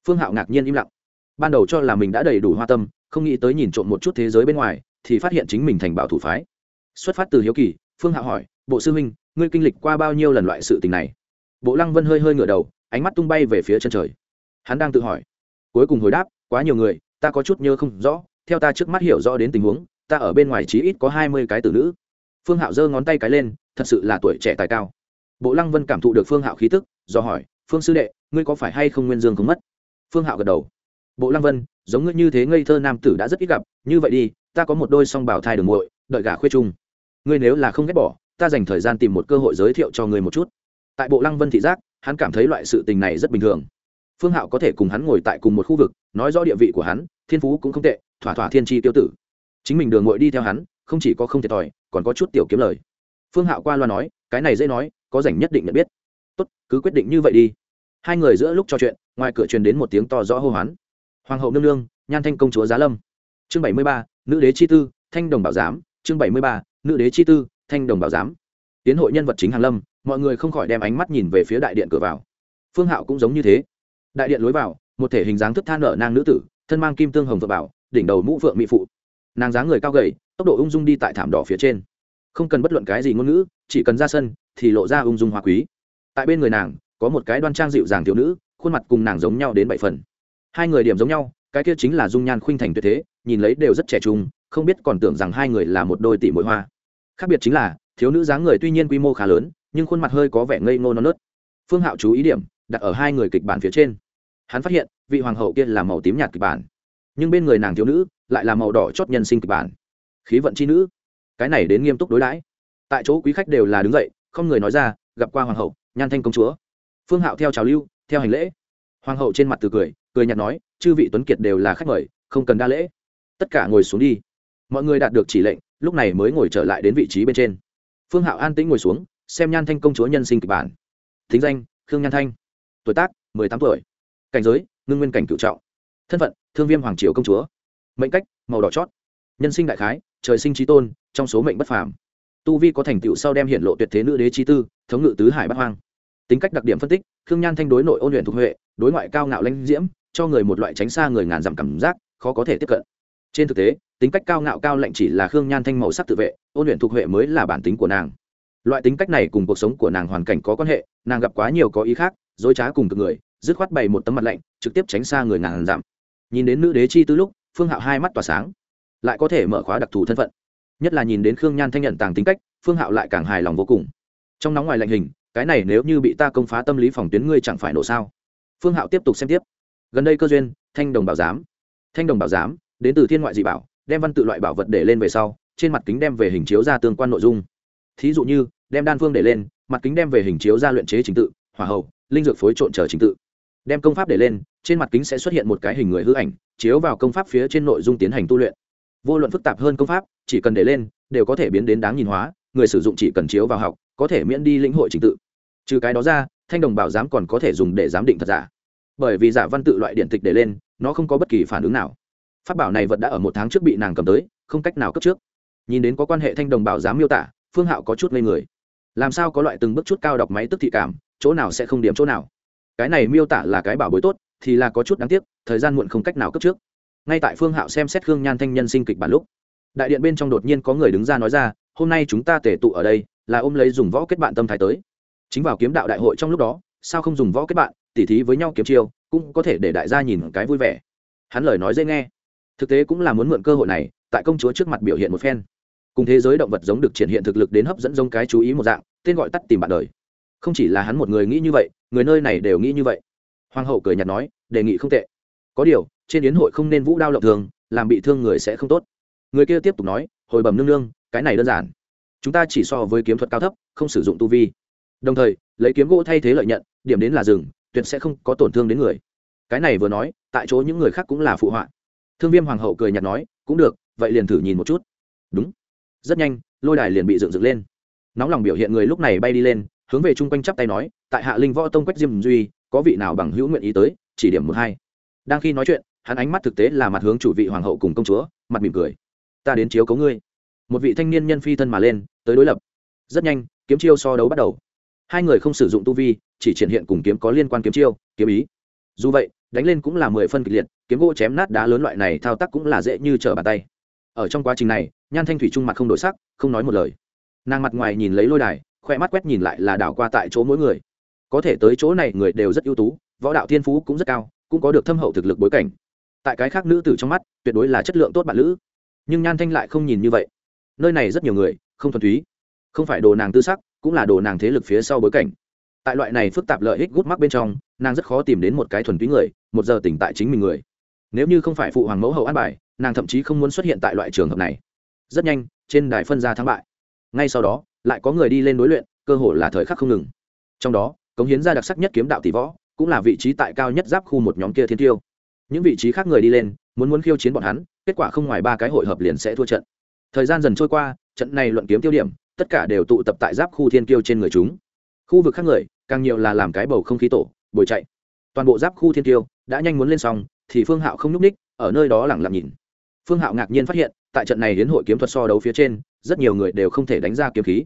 [SPEAKER 1] Phương hạo ngạc nhiên im lặng. Ban đầu cho là mình đã đầy đủ hoa tâm, không nghĩ tới nhìn trộm một chút thế giới bên ngoài, thì phát hiện chính mình thành bảo thủ phái. Xuất phát từ hiếu kỳ, phương hạo hỏi, bộ sư huynh, ngươi kinh lịch qua bao nhiêu lần loại sự tình này? Bộ lăng vân hơi hơi ngửa đầu, ánh mắt tung bay về phía chân trời. Hắn đang tự hỏi. Cuối cùng hồi đáp, quá nhiều người, ta có chút nhớ không rõ, theo ta trước mắt hiểu rõ đến tình huống, ta ở bên ngoài chí ít có hai mươi cái tử nữ. Phương hạo giơ ngón tay cái lên, thật sự là tuổi trẻ tài cao bộ lăng vân cảm thụ được phương hạo khí tức, do hỏi, phương sư đệ, ngươi có phải hay không nguyên dương không mất? Phương hạo gật đầu. Bộ lăng vân, giống ngươi như thế ngây thơ nam tử đã rất ít gặp, như vậy đi, ta có một đôi song bảo thai đường muội, đợi gả khuê chung. Ngươi nếu là không ghét bỏ, ta dành thời gian tìm một cơ hội giới thiệu cho ngươi một chút. Tại bộ lăng vân thị giác, hắn cảm thấy loại sự tình này rất bình thường. Phương hạo có thể cùng hắn ngồi tại cùng một khu vực, nói rõ địa vị của hắn, thiên phú cũng không tệ, thỏa thỏa thiên tri tiêu tử. Chính mình đường ngội đi theo hắn, không chỉ có không thiệt thòi, còn có chút tiểu kiếm lời. Phương hạo qua loa nói cái này dễ nói, có rảnh nhất định nhận biết. Tốt, cứ quyết định như vậy đi. Hai người giữa lúc trò chuyện, ngoài cửa truyền đến một tiếng to rõ hô hoán. Hoàng hậu nương nương, nhan thanh công chúa giá lâm. Chương bảy mươi ba, nữ đế chi tư, thanh đồng bảo giám. Chương bảy mươi ba, nữ đế chi tư, thanh đồng bảo giám. Tiến hội nhân vật chính hàng lâm, mọi người không khỏi đem ánh mắt nhìn về phía đại điện cửa vào. Phương hạo cũng giống như thế. Đại điện lối vào, một thể hình dáng thức than nở nang nữ tử, thân mang kim tương hồng vợ bảo, đỉnh đầu mũ vượng mỹ phụ. Nàng dáng người cao gầy, tốc độ ung dung đi tại thảm đỏ phía trên không cần bất luận cái gì ngôn ngữ, chỉ cần ra sân thì lộ ra ung dung hoa quý. Tại bên người nàng, có một cái đoan trang dịu dàng thiếu nữ, khuôn mặt cùng nàng giống nhau đến bảy phần. Hai người điểm giống nhau, cái kia chính là dung nhan khuynh thành tuyệt thế, nhìn lấy đều rất trẻ trung, không biết còn tưởng rằng hai người là một đôi tỷ muội hoa. Khác biệt chính là, thiếu nữ dáng người tuy nhiên quy mô khá lớn, nhưng khuôn mặt hơi có vẻ ngây ngô non nớt. Phương hạo chú ý điểm, đặt ở hai người kịch bản phía trên. Hắn phát hiện, vị hoàng hậu kia là màu tím nhạt kịch bản. Nhưng bên người nàng thiếu nữ, lại là màu đỏ chót nhân sinh kịch bản. Khí vận chi nữ cái này đến nghiêm túc đối đãi. Tại chỗ quý khách đều là đứng dậy, không người nói ra, gặp qua hoàng hậu, nhan thanh công chúa. Phương hạo theo trào lưu, theo hành lễ. Hoàng hậu trên mặt từ cười cười nhạt nói, chư vị tuấn kiệt đều là khách mời, không cần đa lễ. Tất cả ngồi xuống đi. Mọi người đạt được chỉ lệnh, lúc này mới ngồi trở lại đến vị trí bên trên. Phương hạo an tĩnh ngồi xuống, xem nhan thanh công chúa nhân sinh kịch bản. Thính danh, khương nhan thanh. Tuổi tác, mười tám tuổi. Cảnh giới, ngưng nguyên cảnh cựu trọng. Thân phận, thương viêm hoàng triều công chúa. Mệnh cách, màu đỏ chót. Nhân sinh đại khái trời sinh trí tôn, trong số mệnh bất phàm. Tu vi có thành tựu sau đem hiện lộ tuyệt thế nữ đế chi tư, thống ngự tứ hải bắc hoang. Tính cách đặc điểm phân tích, khương nhan thanh đối nội ôn luyện thuộc huệ, đối ngoại cao ngạo lãnh diễm, cho người một loại tránh xa người ngàn dặm cảm giác, khó có thể tiếp cận. Trên thực tế, tính cách cao ngạo cao lạnh chỉ là khương nhan thanh màu sắc tự vệ, ôn luyện thuộc huệ mới là bản tính của nàng. Loại tính cách này cùng cuộc sống của nàng hoàn cảnh có quan hệ, nàng gặp quá nhiều có ý khác, dối trá cùng cực người, dứt khoát bày một tấm mặt lạnh, trực tiếp tránh xa người ngàn dặm. Nhìn đến nữ đế chi tư lúc, phương hạo hai mắt tỏa sáng lại có thể mở khóa đặc thù thân phận. Nhất là nhìn đến khương nhan thanh nhận tàng tính cách, phương hạo lại càng hài lòng vô cùng. Trong nóng ngoài lạnh hình, cái này nếu như bị ta công phá tâm lý phòng tuyến ngươi chẳng phải nổ sao? Phương hạo tiếp tục xem tiếp. Gần đây cơ duyên, thanh đồng bảo giám. Thanh đồng bảo giám, đến từ thiên ngoại dị bảo, đem văn tự loại bảo vật để lên về sau, trên mặt kính đem về hình chiếu ra tương quan nội dung. Thí dụ như, đem đan phương để lên, mặt kính đem về hình chiếu ra luyện chế trình tự, hỏa hậu linh dược phối trộn trở trình tự. Đem công pháp để lên, trên mặt kính sẽ xuất hiện một cái hình người hư ảnh, chiếu vào công pháp phía trên nội dung tiến hành tu luyện vô luận phức tạp hơn công pháp, chỉ cần để lên, đều có thể biến đến đáng nhìn hóa, người sử dụng chỉ cần chiếu vào học, có thể miễn đi lĩnh hội trình tự. Trừ cái đó ra, thanh đồng bảo giám còn có thể dùng để giám định thật giả. Bởi vì giả văn tự loại điện tịch để lên, nó không có bất kỳ phản ứng nào. Phát bảo này vật đã ở một tháng trước bị nàng cầm tới, không cách nào cấp trước. Nhìn đến có quan hệ thanh đồng bảo giám miêu tả, phương hạo có chút ngây người. Làm sao có loại từng bước chút cao đọc máy tức thị cảm, chỗ nào sẽ không điểm chỗ nào? Cái này miêu tả là cái bảo bối tốt, thì là có chút đáng tiếc, thời gian muộn không cách nào cấp trước ngay tại phương hạo xem xét khương nhan thanh nhân sinh kịch bản lúc, đại điện bên trong đột nhiên có người đứng ra nói ra, hôm nay chúng ta tể tụ ở đây, là ôm lấy dùng võ kết bạn tâm thái tới. Chính vào kiếm đạo đại hội trong lúc đó, sao không dùng võ kết bạn, tỉ thí với nhau kiếm chiêu, cũng có thể để đại gia nhìn cái vui vẻ. Hắn lời nói dễ nghe. Thực tế cũng là muốn mượn cơ hội này, tại công chúa trước mặt biểu hiện một phen. Cùng thế giới động vật giống được triển hiện thực lực đến hấp dẫn giống cái chú ý một dạng, tên gọi tắt tìm bạn đời. Không chỉ là hắn một người nghĩ như vậy, người nơi này đều nghĩ như vậy. Hoàng hậu cười nhạt nói, đề nghị không tệ có điều, trên yến hội không nên vũ đao lộng thường, làm bị thương người sẽ không tốt. Người kia tiếp tục nói, hồi bẩm nương nương, cái này đơn giản. Chúng ta chỉ so với kiếm thuật cao thấp, không sử dụng tu vi. Đồng thời, lấy kiếm gỗ thay thế lợi nhận, điểm đến là rừng, tuyệt sẽ không có tổn thương đến người. Cái này vừa nói, tại chỗ những người khác cũng là phụ họa. Thương viêm hoàng hậu cười nhạt nói, cũng được, vậy liền thử nhìn một chút. Đúng. Rất nhanh, lôi đài liền bị dựng dựng lên. Nóng lòng biểu hiện người lúc này bay đi lên, hướng về chung quanh chắp tay nói, tại hạ linh võ tông quách diêm duy, có vị nào bằng hữu nguyện ý tới, chỉ điểm một hai đang khi nói chuyện, hắn ánh mắt thực tế là mặt hướng chủ vị hoàng hậu cùng công chúa, mặt mỉm cười. Ta đến chiếu cấu ngươi. Một vị thanh niên nhân phi thân mà lên, tới đối lập. Rất nhanh, kiếm chiêu so đấu bắt đầu. Hai người không sử dụng tu vi, chỉ triển hiện cùng kiếm có liên quan kiếm chiêu, kiếm ý. Dù vậy, đánh lên cũng là mười phân kịch liệt, kiếm gỗ chém nát đá lớn loại này thao tác cũng là dễ như trở bàn tay. Ở trong quá trình này, nhan thanh thủy trung mặt không đổi sắc, không nói một lời. Nàng mặt ngoài nhìn lấy lôi đài, khoe mắt quét nhìn lại là đảo qua tại chỗ mỗi người. Có thể tới chỗ này người đều rất ưu tú, võ đạo thiên phú cũng rất cao cũng có được thâm hậu thực lực bối cảnh. Tại cái khác nữ tử trong mắt, tuyệt đối là chất lượng tốt bạn nữ nhưng nhan thanh lại không nhìn như vậy. Nơi này rất nhiều người, không thuần túy. Không phải đồ nàng tư sắc, cũng là đồ nàng thế lực phía sau bối cảnh. Tại loại này phức tạp lợi ích gút mắc bên trong, nàng rất khó tìm đến một cái thuần túy người, một giờ tỉnh tại chính mình người. Nếu như không phải phụ hoàng mẫu hậu an bài, nàng thậm chí không muốn xuất hiện tại loại trường hợp này. Rất nhanh, trên đài phân ra thắng bại. Ngay sau đó, lại có người đi lên đối luyện, cơ hội là thời khắc không ngừng. Trong đó, cống hiến ra đặc sắc nhất kiếm đạo tỷ võ cũng là vị trí tại cao nhất giáp khu một nhóm kia thiên tiêu. Những vị trí khác người đi lên, muốn muốn khiêu chiến bọn hắn, kết quả không ngoài ba cái hội hợp liền sẽ thua trận. Thời gian dần trôi qua, trận này luận kiếm tiêu điểm, tất cả đều tụ tập tại giáp khu thiên kiêu trên người chúng. Khu vực khác người, càng nhiều là làm cái bầu không khí tổ, bồi chạy. Toàn bộ giáp khu thiên kiêu đã nhanh muốn lên xong thì phương hạo không nhúc ních ở nơi đó lẳng lặng nhìn. Phương hạo ngạc nhiên phát hiện, tại trận này đến hội kiếm thuật so đấu phía trên, rất nhiều người đều không thể đánh ra kiếm khí.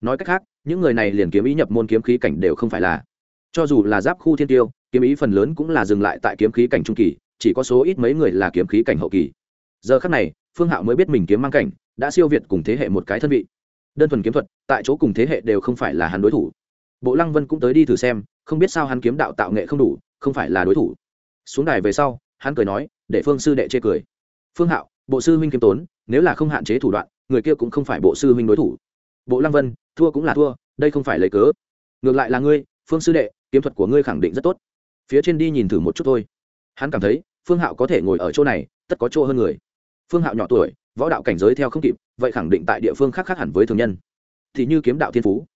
[SPEAKER 1] Nói cách khác, những người này liền kiếm ý nhập môn kiếm khí cảnh đều không phải là cho dù là giáp khu thiên tiêu, kiếm ý phần lớn cũng là dừng lại tại kiếm khí cảnh trung kỳ, chỉ có số ít mấy người là kiếm khí cảnh hậu kỳ. Giờ khắc này, phương hạo mới biết mình kiếm mang cảnh, đã siêu việt cùng thế hệ một cái thân vị. Đơn thuần kiếm thuật, tại chỗ cùng thế hệ đều không phải là hắn đối thủ. Bộ lăng vân cũng tới đi thử xem, không biết sao hắn kiếm đạo tạo nghệ không đủ, không phải là đối thủ. Xuống đài về sau, hắn cười nói, để phương sư đệ chê cười. Phương hạo, bộ sư huynh kiếm tốn, nếu là không hạn chế thủ đoạn, người kia cũng không phải bộ sư huynh đối thủ. Bộ lăng vân, thua cũng là thua, đây không phải lấy cớ. Ngược lại là ngươi, phương sư đệ kiếm thuật của ngươi khẳng định rất tốt. Phía trên đi nhìn thử một chút thôi. Hắn cảm thấy, phương hạo có thể ngồi ở chỗ này, tất có chỗ hơn người. Phương hạo nhỏ tuổi, võ đạo cảnh giới theo không kịp, vậy khẳng định tại địa phương khác khác hẳn với thường nhân. Thì như kiếm đạo thiên phú.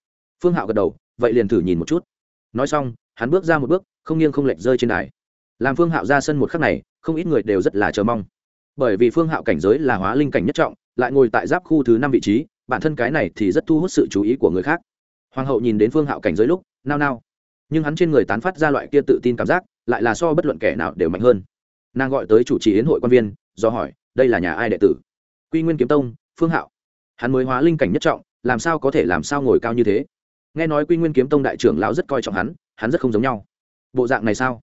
[SPEAKER 1] Phương hạo gật đầu, vậy liền thử nhìn một chút. Nói xong, hắn bước ra một bước, không nghiêng không lệch rơi trên đài. Làm phương hạo ra sân một khắc này, không ít người đều rất là chờ mong. Bởi vì phương hạo cảnh giới là hóa linh cảnh nhất trọng, lại ngồi tại giáp khu thứ năm vị trí, bản thân cái này thì rất thu hút sự chú ý của người khác. Hoàng hậu nhìn đến phương hạo cảnh giới lúc, nao nao nhưng hắn trên người tán phát ra loại kia tự tin cảm giác, lại là so bất luận kẻ nào đều mạnh hơn. Nàng gọi tới chủ trì yến hội quan viên, do hỏi, đây là nhà ai đệ tử? Quy nguyên kiếm tông, phương hạo. Hắn mới hóa linh cảnh nhất trọng, làm sao có thể làm sao ngồi cao như thế? Nghe nói quy nguyên kiếm tông đại trưởng lão rất coi trọng hắn hắn rất không giống nhau. Bộ dạng này sao?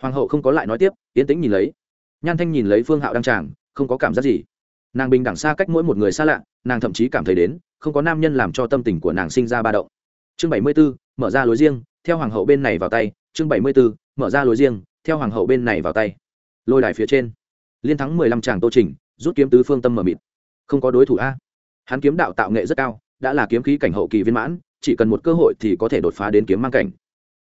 [SPEAKER 1] Hoàng hậu không có lại nói tiếp, yến tĩnh nhìn lấy. Nhan thanh nhìn lấy phương hạo đăng tràng, không có cảm giác gì. Nàng bình đẳng xa cách mỗi một người xa lạ, nàng thậm chí cảm thấy đến, không có nam nhân làm cho tâm tình của nàng sinh ra ba động. Chương bảy mươi b ố mở ra lối riêng theo hoàng hậu bên này vào tay, chương bảy mươi b ố mở ra lối riêng, theo hoàng hậu bên này vào tay. Lôi đài phía trên, liên thắng mười lăm tràng tô trình, rút kiếm tứ phương tâm mở mịt. Không có đối thủ a. Hắn kiếm đạo tạo nghệ rất cao, đã là kiếm khí cảnh hậu kỳ viên mãn, chỉ cần một cơ hội thì có thể đột phá đến kiếm mang cảnh.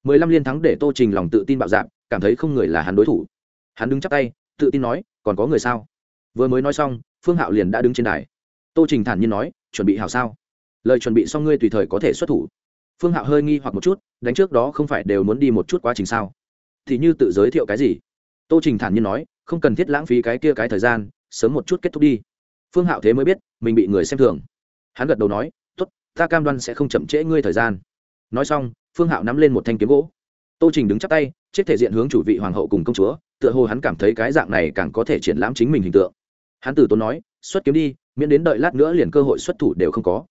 [SPEAKER 1] Mười lăm liên thắng để tô trình lòng tự tin bạo dạn cảm thấy không người là hắn đối thủ. Hắn đứng chắc tay, tự tin nói, còn có người sao? Vừa mới nói xong, phương hạo liền đã đứng trên đài. Tô trình thản nhiên nói, chuẩn bị hào sao? Lời chuẩn bị xong ngươi tùy thời có thể xuất thủ phương hạo hơi nghi hoặc một chút, đánh trước đó không phải đều muốn đi một chút quá trình sao? Thì như tự giới thiệu cái gì? Tô trình thản nhiên nói, không cần thiết lãng phí cái kia cái thời gian, sớm một chút kết thúc đi. Phương hạo thế mới biết, mình bị người xem thường. Hắn gật đầu nói t ố t ta cam đoan sẽ không chậm trễ ngươi thời gian. Nói xong, phương hạo nắm lên một thanh kiếm gỗ. Tô trình đứng chắp tay chết thể diện hướng chủ vị hoàng hậu cùng công chúa, tựa hồ hắn cảm thấy cái dạng này càng có thể triển lãm chính mình hình tượng. Hắn từ tốn nói, xuất kiếm đi, miễn đến đợi lát nữa liền cơ hội xuất thủ đều không có.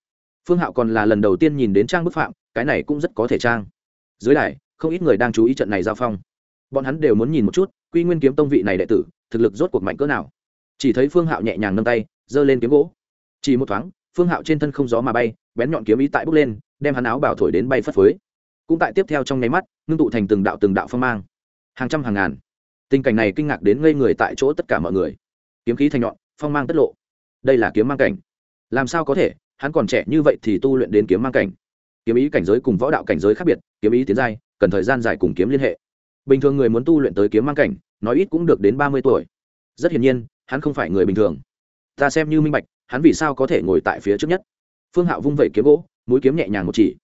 [SPEAKER 1] Phương hạo còn là lần đầu tiên nhìn đến trang bức phạm cái này cũng rất có thể trang. Dưới đài, không ít người đang chú ý trận này giao phong. Bọn hắn đều muốn nhìn một chút, quy nguyên kiếm tông vị này đệ tử, thực lực rốt cuộc mạnh cỡ nào. Chỉ thấy phương hạo nhẹ nhàng nâng tay, giơ lên kiếm gỗ. Chỉ một thoáng, phương hạo trên thân không gió mà bay, bén nhọn kiếm ý tại bốc lên, đem hắn áo bảo thổi đến bay phất phới. Cũng tại tiếp theo trong nháy mắt, ngưng tụ thành từng đạo từng đạo phong mang. Hàng trăm hàng ngàn. Tình cảnh này kinh ngạc đến ngây người tại chỗ tất cả mọi người. Kiếm khí thành nhọn, phong mang tất lộ. Đây là kiếm mang cảnh. Làm sao có thể? Hắn còn trẻ như vậy thì tu luyện đến kiếm mang cảnh kiếm ý cảnh giới cùng võ đạo cảnh giới khác biệt, kiếm ý tiến giai, cần thời gian dài cùng kiếm liên hệ. Bình thường người muốn tu luyện tới kiếm mang cảnh, nói ít cũng được đến ba mươi tuổi. Rất hiển nhiên, hắn không phải người bình thường. Ta xem như minh bạch, hắn vì sao có thể ngồi tại phía trước nhất. Phương hạo vung vẩy kiếm gỗ, mũi kiếm nhẹ nhàng một chỉ.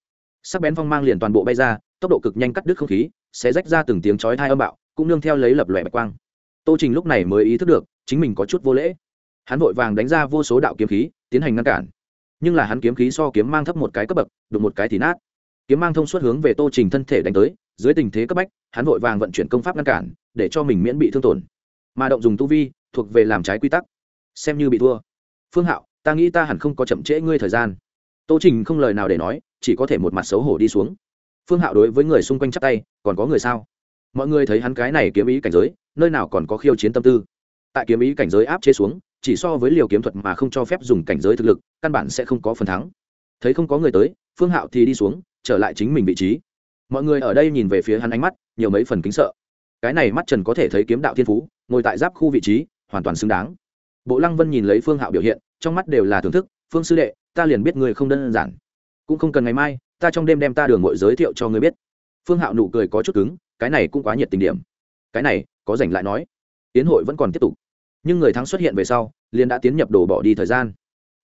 [SPEAKER 1] Sắc bén phong mang liền toàn bộ bay ra, tốc độ cực nhanh cắt đứt không khí, sẽ rách ra từng tiếng chói thai âm bạo, cũng nương theo lấy lập lòe bạch quang. Tô trình lúc này mới ý thức được, chính mình có chút vô lễ. Hắn vội vàng đánh ra vô số đạo kiếm khí, tiến hành ngăn cản nhưng là hắn kiếm khí so kiếm mang thấp một cái cấp bậc, đụng một cái thì nát. Kiếm mang thông suốt hướng về tô trình thân thể đánh tới, dưới tình thế cấp bách, hắn vội vàng vận chuyển công pháp ngăn cản, để cho mình miễn bị thương tổn. Mà động dùng tu vi, thuộc về làm trái quy tắc. Xem như bị thua. Phương hạo, ta nghĩ ta hẳn không có chậm trễ ngươi thời gian. Tô trình không lời nào để nói, chỉ có thể một mặt xấu hổ đi xuống. Phương hạo đối với người xung quanh chắp tay, còn có người sao? Mọi người thấy hắn cái này kiếm ý cảnh giới, nơi nào còn có khiêu chiến tâm tư. Tại kiếm ý cảnh giới áp chế xuống chỉ so với liều kiếm thuật mà không cho phép dùng cảnh giới thực lực, căn bản sẽ không có phần thắng. Thấy không có người tới, phương hạo thì đi xuống, trở lại chính mình vị trí. Mọi người ở đây nhìn về phía hắn ánh mắt, nhiều mấy phần kính sợ. Cái này mắt trần có thể thấy kiếm đạo thiên phú, ngồi tại giáp khu vị trí, hoàn toàn xứng đáng. Bộ lăng vân nhìn lấy phương hạo biểu hiện, trong mắt đều là thưởng thức, phương sư đệ, ta liền biết người không đơn giản. Cũng không cần ngày mai, ta trong đêm đem ta đường ngội giới thiệu cho người biết. Phương hạo nụ cười có chút cứng, cái này cũng quá nhiệt tình điểm. Cái này, có rảnh lại nói. Tiến hội vẫn còn tiếp tục nhưng người thắng xuất hiện về sau, liền đã tiến nhập đồ bỏ đi thời gian.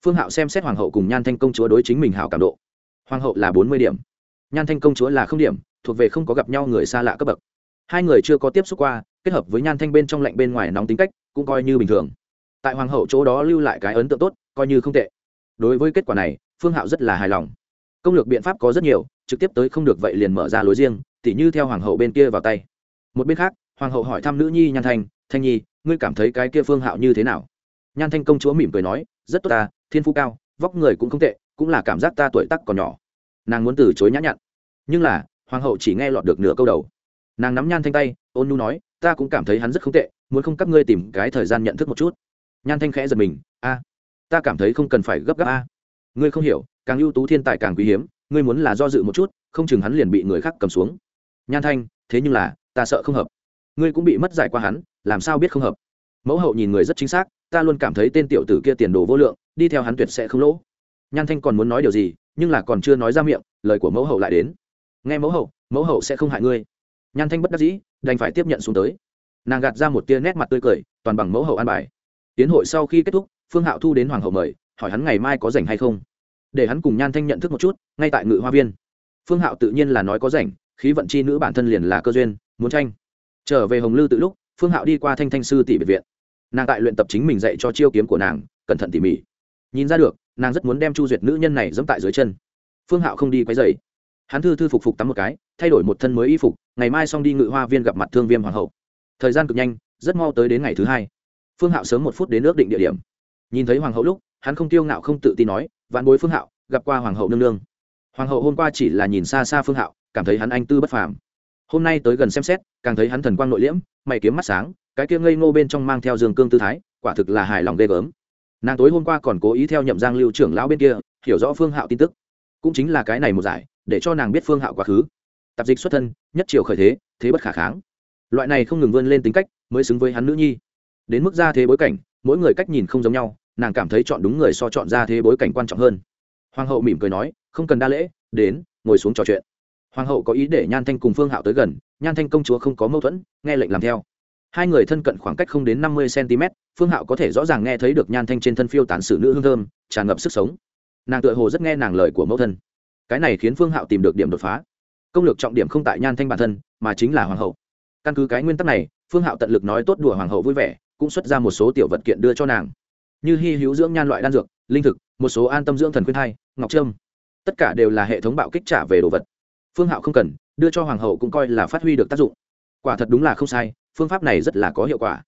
[SPEAKER 1] Phương hạo xem xét hoàng hậu cùng nhan thanh công chúa đối chính mình hảo cảm độ. Hoàng hậu là bốn mươi điểm, nhan thanh công chúa là không điểm, thuộc về không có gặp nhau người xa lạ cấp bậc. Hai người chưa có tiếp xúc qua, kết hợp với nhan thanh bên trong lạnh bên ngoài nóng tính cách, cũng coi như bình thường. Tại hoàng hậu chỗ đó lưu lại cái ấn tượng tốt, coi như không tệ. Đối với kết quả này, phương hạo rất là hài lòng. Công lược biện pháp có rất nhiều, trực tiếp tới không được vậy liền mở ra lối riêng, tỉ như theo hoàng hậu bên kia vào tay. Một bên khác, hoàng hậu hỏi thăm nữ nhi nhan thanh thanh nhi ngươi cảm thấy cái kia phương hạo như thế nào? Nhan thanh công chúa mỉm cười nói, rất tốt ta, thiên phú cao, vóc người cũng không tệ, cũng là cảm giác ta tuổi tắc còn nhỏ. Nàng muốn từ chối nhã nhặn. Nhưng là, hoàng hậu chỉ nghe lọt được nửa câu đầu. Nàng nắm nhan thanh tay, ôn nu nói, ta cũng cảm thấy hắn rất không tệ, muốn không các ngươi tìm cái thời gian nhận thức một chút. Nhan thanh khẽ giật mình, a, ta cảm thấy không cần phải gấp gáp, a. Ngươi không hiểu, càng ưu tú thiên tài càng quý hiếm, ngươi muốn là do dự một chút, không chừng hắn liền bị người khác cầm xuống. Nhan thanh, thế nhưng là, ta sợ không hợp ngươi cũng bị mất giải qua hắn, làm sao biết không hợp? Mẫu hậu nhìn người rất chính xác, ta luôn cảm thấy tên tiểu tử kia tiền đồ vô lượng, đi theo hắn tuyệt sẽ không lỗ. Nhan thanh còn muốn nói điều gì, nhưng là còn chưa nói ra miệng, lời của mẫu hậu lại đến. Nghe mẫu hậu mẫu hậu sẽ không hại ngươi. Nhan thanh bất đắc dĩ, đành phải tiếp nhận xuống tới. Nàng gạt ra một tia nét mặt tươi cười, toàn bằng mẫu hậu an bài. Tiến hội sau khi kết thúc, phương hạo thu đến hoàng hậu mời, hỏi hắn ngày mai có rảnh hay không. Để hắn cùng nhan thanh nhận thức một chút, ngay tại ngự hoa viên. Phương hạo tự nhiên là nói có rảnh, khí vận chi nữ bản thân liền là cơ duyên, muốn tranh trở về hồng lư tự lúc, phương hạo đi qua thanh thanh sư tỷ biệt viện. Nàng tại luyện tập chính mình dạy cho chiêu kiếm của nàng, cẩn thận tỉ mỉ. Nhìn ra được, nàng rất muốn đem chu duyệt nữ nhân này dẫm tại dưới chân. Phương hạo không đi quấy dày hắn thư thư phục phục tắm một cái, thay đổi một thân mới y phục, ngày mai xong đi ngự hoa viên gặp mặt thương viêm hoàng hậu. Thời gian cực nhanh, rất mau tới đến ngày thứ hai. Phương hạo sớm một phút đến ước định địa điểm. Nhìn thấy hoàng hậu lúc, hắn không tiêu ngạo không tự tin nói, vạn bối phương hạo, gặp qua hoàng hậu nương nương. Hoàng hậu hôm qua chỉ là nhìn xa xa phương hạo, cảm thấy hắn anh tư bất phàm hôm nay tới gần xem xét, càng thấy hắn thần quang nội liễm, mày kiếm mắt sáng, cái kia ngây ngô bên trong mang theo dương cương tư thái, quả thực là hài lòng ghê gớm. Nàng tối hôm qua còn cố ý theo nhậm giang lưu trưởng lão bên kia, hiểu rõ phương hạo tin tức. Cũng chính là cái này một giải, để cho nàng biết phương hạo quá khứ. Tạp dịch xuất thân, nhất triều khởi thế thế bất khả kháng. Loại này không ngừng vươn lên tính cách, mới xứng với hắn nữ nhi. Đến mức ra thế bối cảnh, mỗi người cách nhìn không giống nhau, nàng cảm thấy chọn đúng người so chọn ra thế bối cảnh quan trọng hơn. Hoàng hậu mỉm cười nói, không cần đa lễ, đến, ngồi xuống trò chuyện hoàng hậu có ý để nhan thanh cùng phương hạo tới gần, nhan thanh công chúa không có mâu thuẫn, nghe lệnh làm theo. Hai người thân cận khoảng cách không đến năm mươi cm, phương hạo có thể rõ ràng nghe thấy được nhan thanh trên thân phiêu tán sử nữ hương thơm, tràn ngập sức sống. Nàng tựa hồ rất nghe nàng lời của mẫu thân. Cái này khiến phương hạo tìm được điểm đột phá. Công lược trọng điểm không tại nhan thanh bản thân, mà chính là hoàng hậu. Căn cứ cái nguyên tắc này, phương hạo tận lực nói tốt đùa hoàng hậu vui vẻ, cũng xuất ra một số tiểu vật kiện đưa cho nàng. Như hy hữu dưỡng nhan loại đan dược, linh thực, một số an tâm dưỡng thần khuyên thai, ngọc trâm. Tất cả đều là hệ thống bạo kích trả về đồ vật phương hạo không cần, đưa cho hoàng hậu cũng coi là phát huy được tác dụng. Quả thật đúng là không sai, phương pháp này rất là có hiệu quả.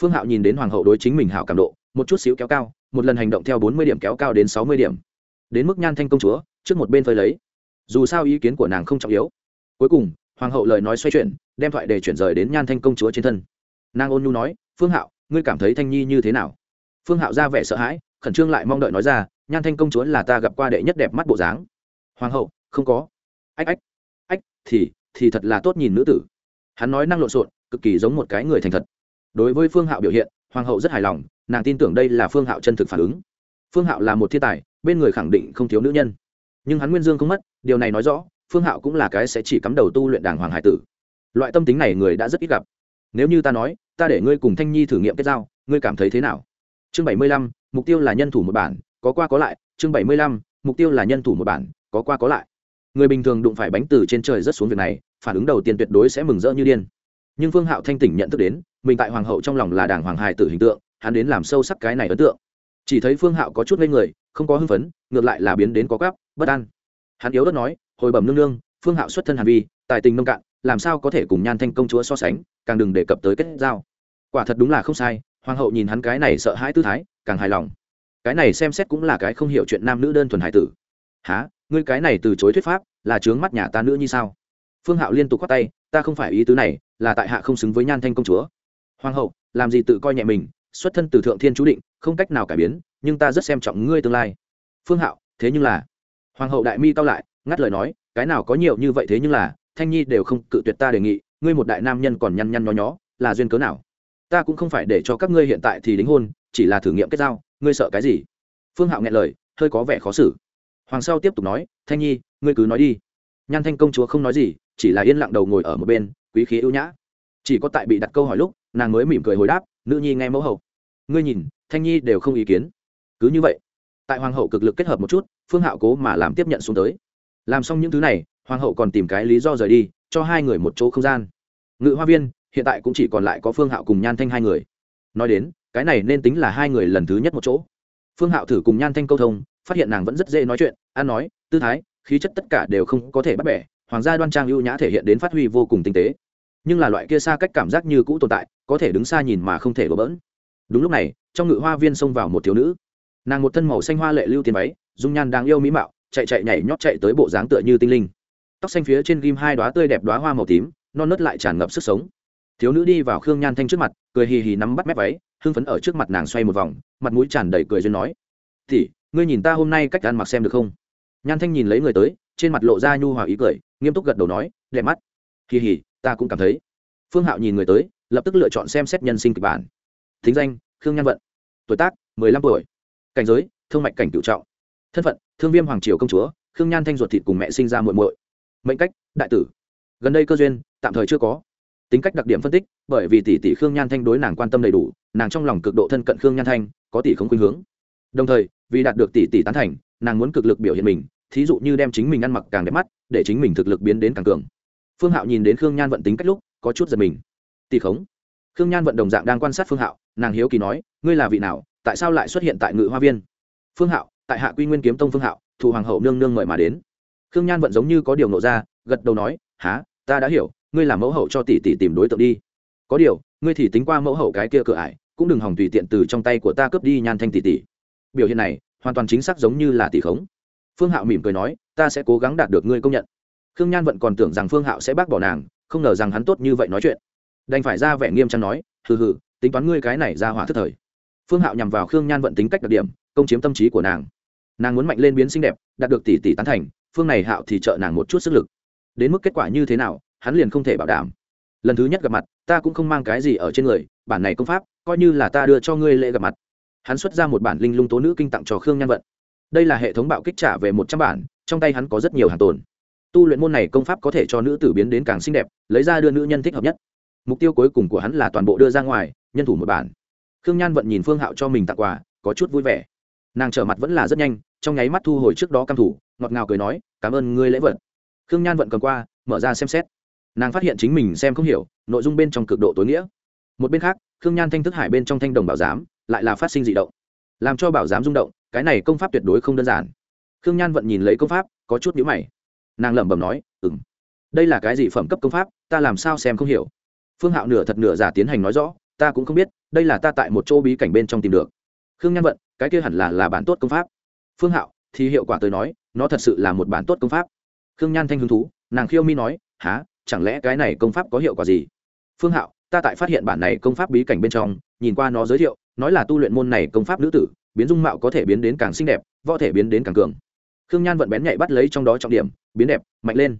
[SPEAKER 1] Phương hạo nhìn đến hoàng hậu đối chính mình hảo cảm độ, một chút xíu kéo cao, một lần hành động theo bốn mươi điểm kéo cao đến sáu mươi điểm. Đến mức nhan thanh công chúa, trước một bên phơi lấy. Dù sao ý kiến của nàng không trọng yếu. Cuối cùng, hoàng hậu lời nói xoay chuyển, đem thoại để chuyển rời đến nhan thanh công chúa trên thân. Nàng ôn nhu nói, phương hạo, ngươi cảm thấy thanh nhi như thế nào? Phương hạo ra vẻ sợ hãi, khẩn trương lại mong đợi nói ra, nhan thanh công chúa là ta gặp qua đệ nhất đẹp mắt bộ dáng. Hoàng hậu, không có ách ách ách, thì thì thật là tốt nhìn nữ tử. Hắn nói năng lộn xộn, cực kỳ giống một cái người thành thật. Đối với phương hạo biểu hiện, hoàng hậu rất hài lòng, nàng tin tưởng đây là phương hạo chân thực phản ứng. Phương hạo là một thiên tài, bên người khẳng định không thiếu nữ nhân. Nhưng hắn nguyên dương không mất, điều này nói rõ, phương hạo cũng là cái sẽ chỉ cắm đầu tu luyện đàng hoàng hải tử. Loại tâm tính này người đã rất ít gặp. Nếu như ta nói, ta để ngươi cùng thanh nhi thử nghiệm kết giao, ngươi cảm thấy thế nào? Chương bảy mươi lăm, mục tiêu là nhân thủ một bản, có qua có lại. Chương bảy mươi lăm, mục tiêu là nhân thủ một bản, có qua có lại người bình thường đụng phải bánh từ trên trời rất xuống việc này, phản ứng đầu tiên tuyệt đối sẽ mừng rỡ như điên. Nhưng phương hạo thanh tỉnh nhận thức đến, mình tại hoàng hậu trong lòng là đảng hoàng hài tử hình tượng, hắn đến làm sâu sắc cái này ấn tượng. Chỉ thấy phương hạo có chút lên người, không có hưng phấn, ngược lại là biến đến có gáp, bất an. Hắn yếu đất nói, hồi bẩm nương nương, phương hạo xuất thân hàn vi, tài tình nông cạn, làm sao có thể cùng nhan thanh công chúa so sánh, càng đừng đề cập tới kết giao. Quả thật đúng là không sai, hoàng hậu nhìn hắn cái này sợ hãi tư thái, càng hài lòng. Cái này xem xét cũng là cái không hiểu chuyện nam nữ đơn thuần hải tử há ngươi cái này từ chối thuyết pháp, là trướng mắt nhà ta nữ như sao? Phương hạo liên tục khoát tay, ta không phải ý tứ này, là tại hạ không xứng với nhan thanh công chúa. Hoàng hậu, làm gì tự coi nhẹ mình, xuất thân từ thượng thiên chú định, không cách nào cải biến, nhưng ta rất xem trọng ngươi tương lai. Phương hạo, thế nhưng là hoàng hậu đại mi cao lại, ngắt lời nói, cái nào có nhiều như vậy thế nhưng là, thanh nhi đều không cự tuyệt ta đề nghị, ngươi một đại nam nhân còn nhăn nhăn nhó nhó, là duyên cớ nào? Ta cũng không phải để cho các ngươi hiện tại thì đính hôn, chỉ là thử nghiệm kết giao, ngươi sợ cái gì? Phương hạo nghe lời, hơi có vẻ khó xử hoàng sau tiếp tục nói, thanh nhi, ngươi cứ nói đi. Nhan thanh công chúa không nói gì, chỉ là yên lặng đầu ngồi ở một bên, quý khí ưu nhã. Chỉ có tại bị đặt câu hỏi lúc, nàng mới mỉm cười hồi đáp, nữ nhi nghe mẫu hậu. Ngươi nhìn, thanh nhi đều không ý kiến. Cứ như vậy. Tại hoàng hậu cực lực kết hợp một chút, phương hạo cố mà làm tiếp nhận xuống tới. Làm xong những thứ này, hoàng hậu còn tìm cái lý do rời đi, cho hai người một chỗ không gian. Ngự hoa viên, hiện tại cũng chỉ còn lại có phương hạo cùng nhan thanh hai người. Nói đến, cái này nên tính là hai người lần thứ nhất một chỗ. Phương hạo thử cùng nhan thanh câu thông phát hiện nàng vẫn rất dễ nói chuyện, an nói, tư thái, khí chất tất cả đều không có thể bắt bẻ, hoàng gia đoan trang ưu nhã thể hiện đến phát huy vô cùng tinh tế. Nhưng là loại kia xa cách cảm giác như cũ tồn tại, có thể đứng xa nhìn mà không thể đổ bỡn. Đúng lúc này, trong ngự hoa viên xông vào một thiếu nữ. Nàng một thân màu xanh hoa lệ lưu tiền váy, dung nhan đáng yêu mỹ mạo, chạy chạy nhảy nhót chạy tới bộ dáng tựa như tinh linh. Tóc xanh phía trên ghim hai đoá tươi đẹp đoá hoa màu tím, non nớt lại tràn ngập sức sống. Thiếu nữ đi vào khương nhan thanh trước mặt, cười hì hì nắm bắt mép váy, hưng phấn ở trước mặt nàng xoay một vòng, mặt mũi tràn đầy cười duyên nói thì ngươi nhìn ta hôm nay cách ăn mặc xem được không? Nhan thanh nhìn lấy người tới, trên mặt lộ ra nhu hòa ý cười, nghiêm túc gật đầu nói, đẹp mắt. Kỳ hỉ, ta cũng cảm thấy. Phương hạo nhìn người tới, lập tức lựa chọn xem xét nhân sinh kịch bản. Thính danh, khương nhan vận. Tuổi tác, mười lăm tuổi. Cảnh giới thương mạch cảnh cựu trọng. Thân phận, thương viêm hoàng triều công chúa, khương nhan thanh ruột thịt cùng mẹ sinh ra muội muội. Mệnh cách, đại tử. Gần đây cơ duyên, tạm thời chưa có. Tính cách đặc điểm phân tích, bởi vì tỷ tỷ khương nhan thanh đối nàng quan tâm đầy đủ, nàng trong lòng cực độ thân cận khương nhan thanh, có tỷ không khuynh hướng. Đồng thời vì đạt được tỷ tỷ tán thành, nàng muốn cực lực biểu hiện mình, thí dụ như đem chính mình ăn mặc càng đẹp mắt, để chính mình thực lực biến đến càng cường. Phương hạo nhìn đến khương nhan vận tính cách lúc, có chút giật mình. Tỷ khống. Khương nhan vận đồng dạng đang quan sát phương hạo, nàng hiếu kỳ nói, ngươi là vị nào? Tại sao lại xuất hiện tại ngự hoa viên? Phương hạo, tại hạ quy nguyên kiếm tông phương hạo thủ hoàng hậu nương nương mời mà đến. Khương nhan vận giống như có điều nộ ra, gật đầu nói há ta đã hiểu, ngươi làm mẫu hậu cho tỷ tỷ tìm đối tượng đi. Có điều, ngươi thì tính qua mẫu hậu cái kia cửa ải, cũng đừng hỏng tùy tiện từ trong tay của ta cướp đi nhan thanh tỷ tỷ biểu hiện này hoàn toàn chính xác giống như là tỷ khống. Phương hạo mỉm cười nói, ta sẽ cố gắng đạt được ngươi công nhận. Khương nhan vẫn còn tưởng rằng phương hạo sẽ bác bỏ nàng, không ngờ rằng hắn tốt như vậy nói chuyện. Đành phải ra vẻ nghiêm trang nói, hừ hừ, tính toán ngươi cái này ra hỏa thức thời. Phương hạo nhằm vào khương nhan vận tính cách đặc điểm, công chiếm tâm trí của nàng. Nàng muốn mạnh lên biến xinh đẹp, đạt được tỷ tỷ tán thành, phương này hạo thì trợ nàng một chút sức lực. Đến mức kết quả như thế nào, hắn liền không thể bảo đảm. Lần thứ nhất gặp mặt, ta cũng không mang cái gì ở trên người, bản này công pháp, coi như là ta đưa cho ngươi lễ gặp mặt hắn xuất ra một bản linh lung tố nữ kinh tặng cho khương nhan vận. Đây là hệ thống bạo kích trả về một trăm bản, trong tay hắn có rất nhiều hàng tồn. Tu luyện môn này công pháp có thể cho nữ tử biến đến càng xinh đẹp, lấy ra đưa nữ nhân thích hợp nhất. Mục tiêu cuối cùng của hắn là toàn bộ đưa ra ngoài, nhân thủ một bản. Khương nhan vận nhìn phương hạo cho mình tặng quà, có chút vui vẻ. Nàng trở mặt vẫn là rất nhanh, trong nháy mắt thu hồi trước đó căm thủ, ngọt ngào cười nói, cảm ơn ngươi lễ vật. Khương nhan vận cầm qua, mở ra xem xét. Nàng phát hiện chính mình xem không hiểu, nội dung bên trong cực độ tối nghĩa. Một bên khác, khương nhan thanh thức hải bên trong thanh đồng bảo giám lại là phát sinh dị động, làm cho bảo giám rung động, cái này công pháp tuyệt đối không đơn giản. Khương nhan vận nhìn lấy công pháp, có chút nhữ mày. Nàng lẩm bẩm nói ừng đây là cái gì phẩm cấp công pháp, ta làm sao xem không hiểu? Phương hạo nửa thật nửa giả tiến hành nói rõ, ta cũng không biết, đây là ta tại một chỗ bí cảnh bên trong tìm được. Khương nhan vận, cái kia hẳn là là bản tốt công pháp. Phương hạo, thì hiệu quả tới nói, nó thật sự là một bản tốt công pháp. Khương nhan thanh hứng thú, nàng khiêu mi nói há chẳng lẽ cái này công pháp có hiệu quả gì? Phương hạo, ta tại phát hiện bản này công pháp bí cảnh bên trong, nhìn qua nó giới thiệu nói là tu luyện môn này công pháp nữ tử, biến dung mạo có thể biến đến càng xinh đẹp, võ thể biến đến càng cường. Khương nhan vận bén nhạy bắt lấy trong đó trọng điểm, biến đẹp, mạnh lên.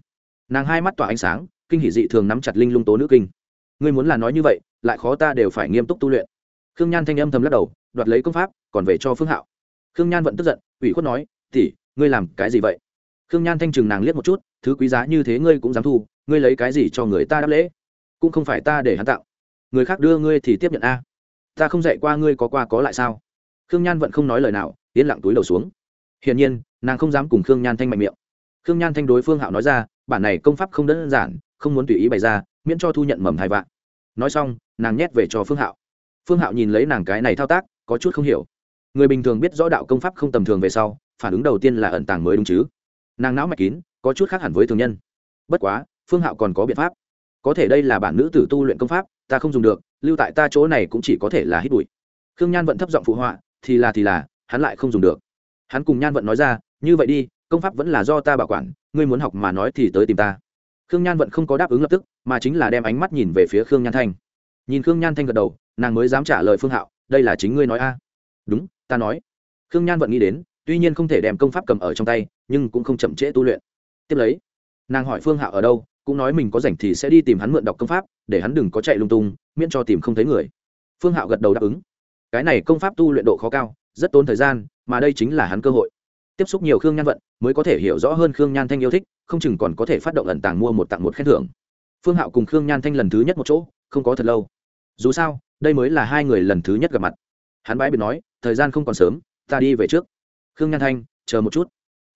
[SPEAKER 1] Nàng hai mắt tỏa ánh sáng, kinh hỷ dị thường nắm chặt linh lung tố nữ kinh. Ngươi muốn là nói như vậy, lại khó ta đều phải nghiêm túc tu luyện. Khương nhan thanh âm thầm lắc đầu, đoạt lấy công pháp, còn về cho phương hạo. Khương nhan vẫn tức giận, ủy khuất nói tỉ ngươi làm cái gì vậy? Khương nhan thanh trừng nàng liếc một chút, thứ quý giá như thế ngươi cũng dám thu, ngươi lấy cái gì cho người ta đáp lễ? Cũng không phải ta để hắn tặng người khác đưa ngươi thì tiếp nhận a ta không dạy qua ngươi có qua có lại sao? Khương nhan vẫn không nói lời nào, yên lặng túi đầu xuống. Hiển nhiên, nàng không dám cùng khương nhan thanh mạnh miệng. Khương nhan thanh đối phương hạo nói ra, bản này công pháp không đơn giản, không muốn tùy ý bày ra, miễn cho thu nhận mầm hai vạn. Nói xong, nàng nhét về cho phương hạo. Phương hạo nhìn lấy nàng cái này thao tác, có chút không hiểu. Người bình thường biết rõ đạo công pháp không tầm thường về sau, phản ứng đầu tiên là ẩn tàng mới đúng chứ. Nàng não mạch kín, có chút khác hẳn với thường nhân. Bất quá, phương hạo còn có biện pháp có thể đây là bản nữ tử tu luyện công pháp, ta không dùng được, lưu tại ta chỗ này cũng chỉ có thể là hít bụi. Khương nhan vận thấp giọng phụ họa, thì là thì là, hắn lại không dùng được. Hắn cùng nhan vận nói ra, như vậy đi, công pháp vẫn là do ta bảo quản, ngươi muốn học mà nói thì tới tìm ta. Khương nhan vận không có đáp ứng lập tức, mà chính là đem ánh mắt nhìn về phía khương nhan thanh. Nhìn khương nhan thanh gật đầu, nàng mới dám trả lời phương hạo, đây là chính ngươi nói a. Đúng, ta nói. Khương nhan vận nghĩ đến, tuy nhiên không thể đem công pháp cầm ở trong tay, nhưng cũng không chậm trễ tu luyện. Tiếp lấy, nàng hỏi phương hạo ở đâu cũng nói mình có rảnh thì sẽ đi tìm hắn mượn đọc công pháp, để hắn đừng có chạy lung tung, miễn cho tìm không thấy người. Phương hạo gật đầu đáp ứng. Cái này công pháp tu luyện độ khó cao, rất tốn thời gian, mà đây chính là hắn cơ hội. Tiếp xúc nhiều khương nhan vận, mới có thể hiểu rõ hơn khương nhan thanh yêu thích, không chừng còn có thể phát động ẩn tàng mua một tặng một khen thưởng. Phương hạo cùng khương nhan thanh lần thứ nhất một chỗ, không có thật lâu. Dù sao, đây mới là hai người lần thứ nhất gặp mặt. Hắn bãi biệt nói, thời gian không còn sớm, ta đi về trước. Khương nhan thanh, chờ một chút.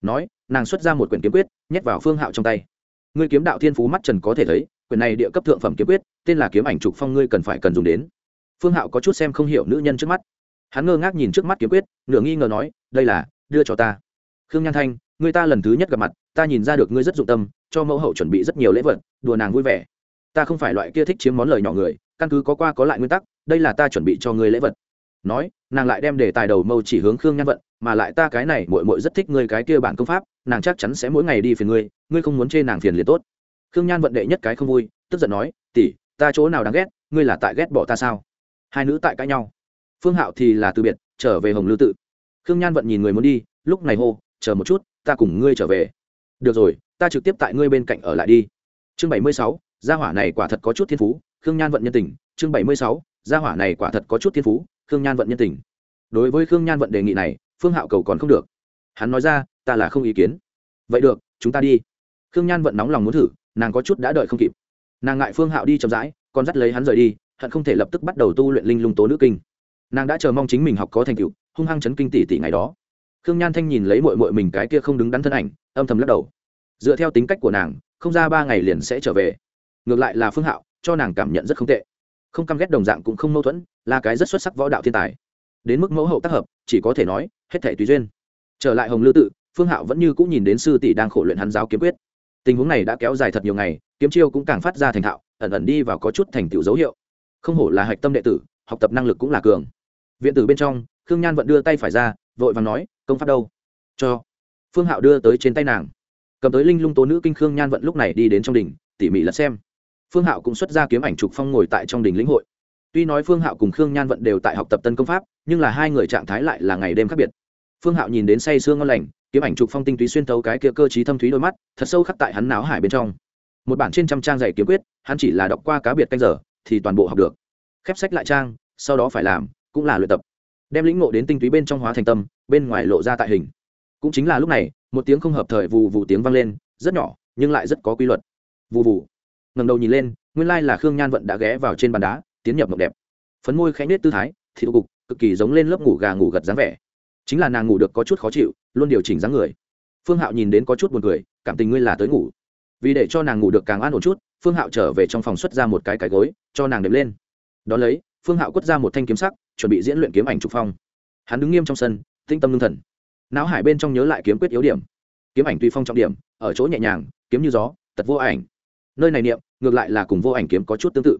[SPEAKER 1] Nói, nàng xuất ra một quyển kiếm quyết, nhét vào phương hạo trong tay ngươi kiếm đạo thiên phú mắt trần có thể thấy, quyển này địa cấp thượng phẩm kiếm quyết, tên là kiếm ảnh trục phong ngươi cần phải cần dùng đến. Phương hạo có chút xem không hiểu nữ nhân trước mắt. Hắn ngơ ngác nhìn trước mắt kiếm quyết, nửa nghi ngờ nói, đây là, đưa cho ta. Khương nhan thanh người ta lần thứ nhất gặp mặt, ta nhìn ra được ngươi rất dụng tâm, cho mẫu hậu chuẩn bị rất nhiều lễ vật, đùa nàng vui vẻ. Ta không phải loại kia thích chiếm món lời nhỏ người, căn cứ có qua có lại nguyên tắc, đây là ta chuẩn bị cho ngươi lễ vật. Nói nàng lại đem đề tài đầu mâu chỉ hướng khương nhan vận, mà lại ta cái này mội mội rất thích ngươi cái kia bản công pháp, nàng chắc chắn sẽ mỗi ngày đi phiền ngươi ngươi không muốn chê nàng phiền liền tốt. Khương nhan vận đệ nhất cái không vui, tức giận nói tỉ ta chỗ nào đáng ghét, ngươi là tại ghét bỏ ta sao? Hai nữ tại cãi nhau. Phương hạo thì là từ biệt, trở về hồng lưu tự. Khương nhan vận nhìn người muốn đi, lúc này hô, chờ một chút, ta cùng ngươi trở về. Được rồi, ta trực tiếp tại ngươi bên cạnh ở lại đi. Chương bảy mươi sáu, gia hỏa này quả thật có chút thiên phú, khương nhan vận nhân tình, chương bảy mươi sáu, gia hỏa này quả thật có chút thiên phú khương nhan vận nhân tình. Đối với khương nhan vận đề nghị này, phương hạo cầu còn không được. Hắn nói ra, ta là không ý kiến. Vậy được, chúng ta đi. Khương nhan vận nóng lòng muốn thử, nàng có chút đã đợi không kịp. Nàng ngại phương hạo đi chậm rãi, còn dắt lấy hắn rời đi, hận không thể lập tức bắt đầu tu luyện linh lung tố nữ kinh. Nàng đã chờ mong chính mình học có thành tựu, hung hăng chấn kinh tỷ tỷ ngày đó. Khương nhan thanh nhìn lấy mội mội mình cái kia không đứng đắn thân ảnh, âm thầm lắc đầu. Dựa theo tính cách của nàng, không ra ba ngày liền sẽ trở về. Ngược lại là phương hạo, cho nàng cảm nhận rất không tệ. Không căm ghét đồng dạng cũng không mâu thuẫn là cái rất xuất sắc võ đạo thiên tài. Đến mức mẫu hậu tác hợp, chỉ có thể nói, hết thể tùy duyên. Trở lại hồng lư tự, phương hạo vẫn như cũng nhìn đến sư tỷ đang khổ luyện hắn giáo kiếm quyết. Tình huống này đã kéo dài thật nhiều ngày, kiếm chiêu cũng càng phát ra thành thạo, ẩn ẩn đi vào có chút thành tựu dấu hiệu. Không hổ là hạch tâm đệ tử, học tập năng lực cũng là cường. Viện tử bên trong, khương nhan vẫn đưa tay phải ra, vội và nói, công pháp đâu? Cho. Phương hạo đưa tới trên tay nàng. Cầm tới linh lung tố nữ kinh khương nhan vận lúc này đi đến trong đình tỉ mỉ lật xem. Phương hạo cũng xuất ra kiếm ảnh trục phong ngồi tại trong đình lĩnh hội tuy nói phương hạo cùng khương nhan vận đều tại học tập tân công pháp, nhưng là hai người trạng thái lại là ngày đêm khác biệt. Phương hạo nhìn đến say sương ngon lành, kiếm ảnh trục phong tinh túy xuyên thấu cái kia cơ t thâm thúy đôi mắt, thật sâu khắc tại hắn náo hải bên trong. Một bản trên trăm trang dạy kiếm quyết, hắn chỉ là đọc qua cá biệt canh giờ, thì toàn bộ học được. Khép sách lại trang, sau đó phải làm, cũng là luyện tập. Đem lĩnh ngộ đến tinh túy bên trong hóa thành tâm, bên ngoài lộ ra tại hình. Cũng chính là lúc này, một tiếng không hợp thời vù vù tiếng vang lên, rất nhỏ, nhưng lại rất có quy luật. Vù vù. Ngầm đầu nhìn lên, nguyên lai là khương nhan vận đã ghé vào trên bàn đá tiến nhập mộng đẹp. Phấn môi khẽ nết tư thái thị cục, cực kỳ giống lên lớp ngủ gà ngủ gật dáng vẻ. Chính là nàng ngủ được có chút khó chịu, luôn điều chỉnh dáng người. Phương hạo nhìn đến có chút buồn cười, cảm tình ngươi là tới ngủ. Vì để cho nàng ngủ được càng an ổn chút, phương hạo trở về trong phòng xuất ra một cái cái gối, cho nàng đệm lên. Đ ó lấy, phương hạo quất ra một thanh kiếm sắc, chuẩn bị diễn luyện kiếm ảnh trục phong. Hắn đứng nghiêm trong sân, tinh tâm lương thần. Não hải bên trong nhớ lại kiếm quyết yếu điểm. Kiếm ảnh tuy phong trọng điểm, ở chỗ nhẹ nhàng, kiếm như gió, tật vô ảnh. Nơi này niệm, ngược lại là cùng vô ảnh kiếm có chút tương tự.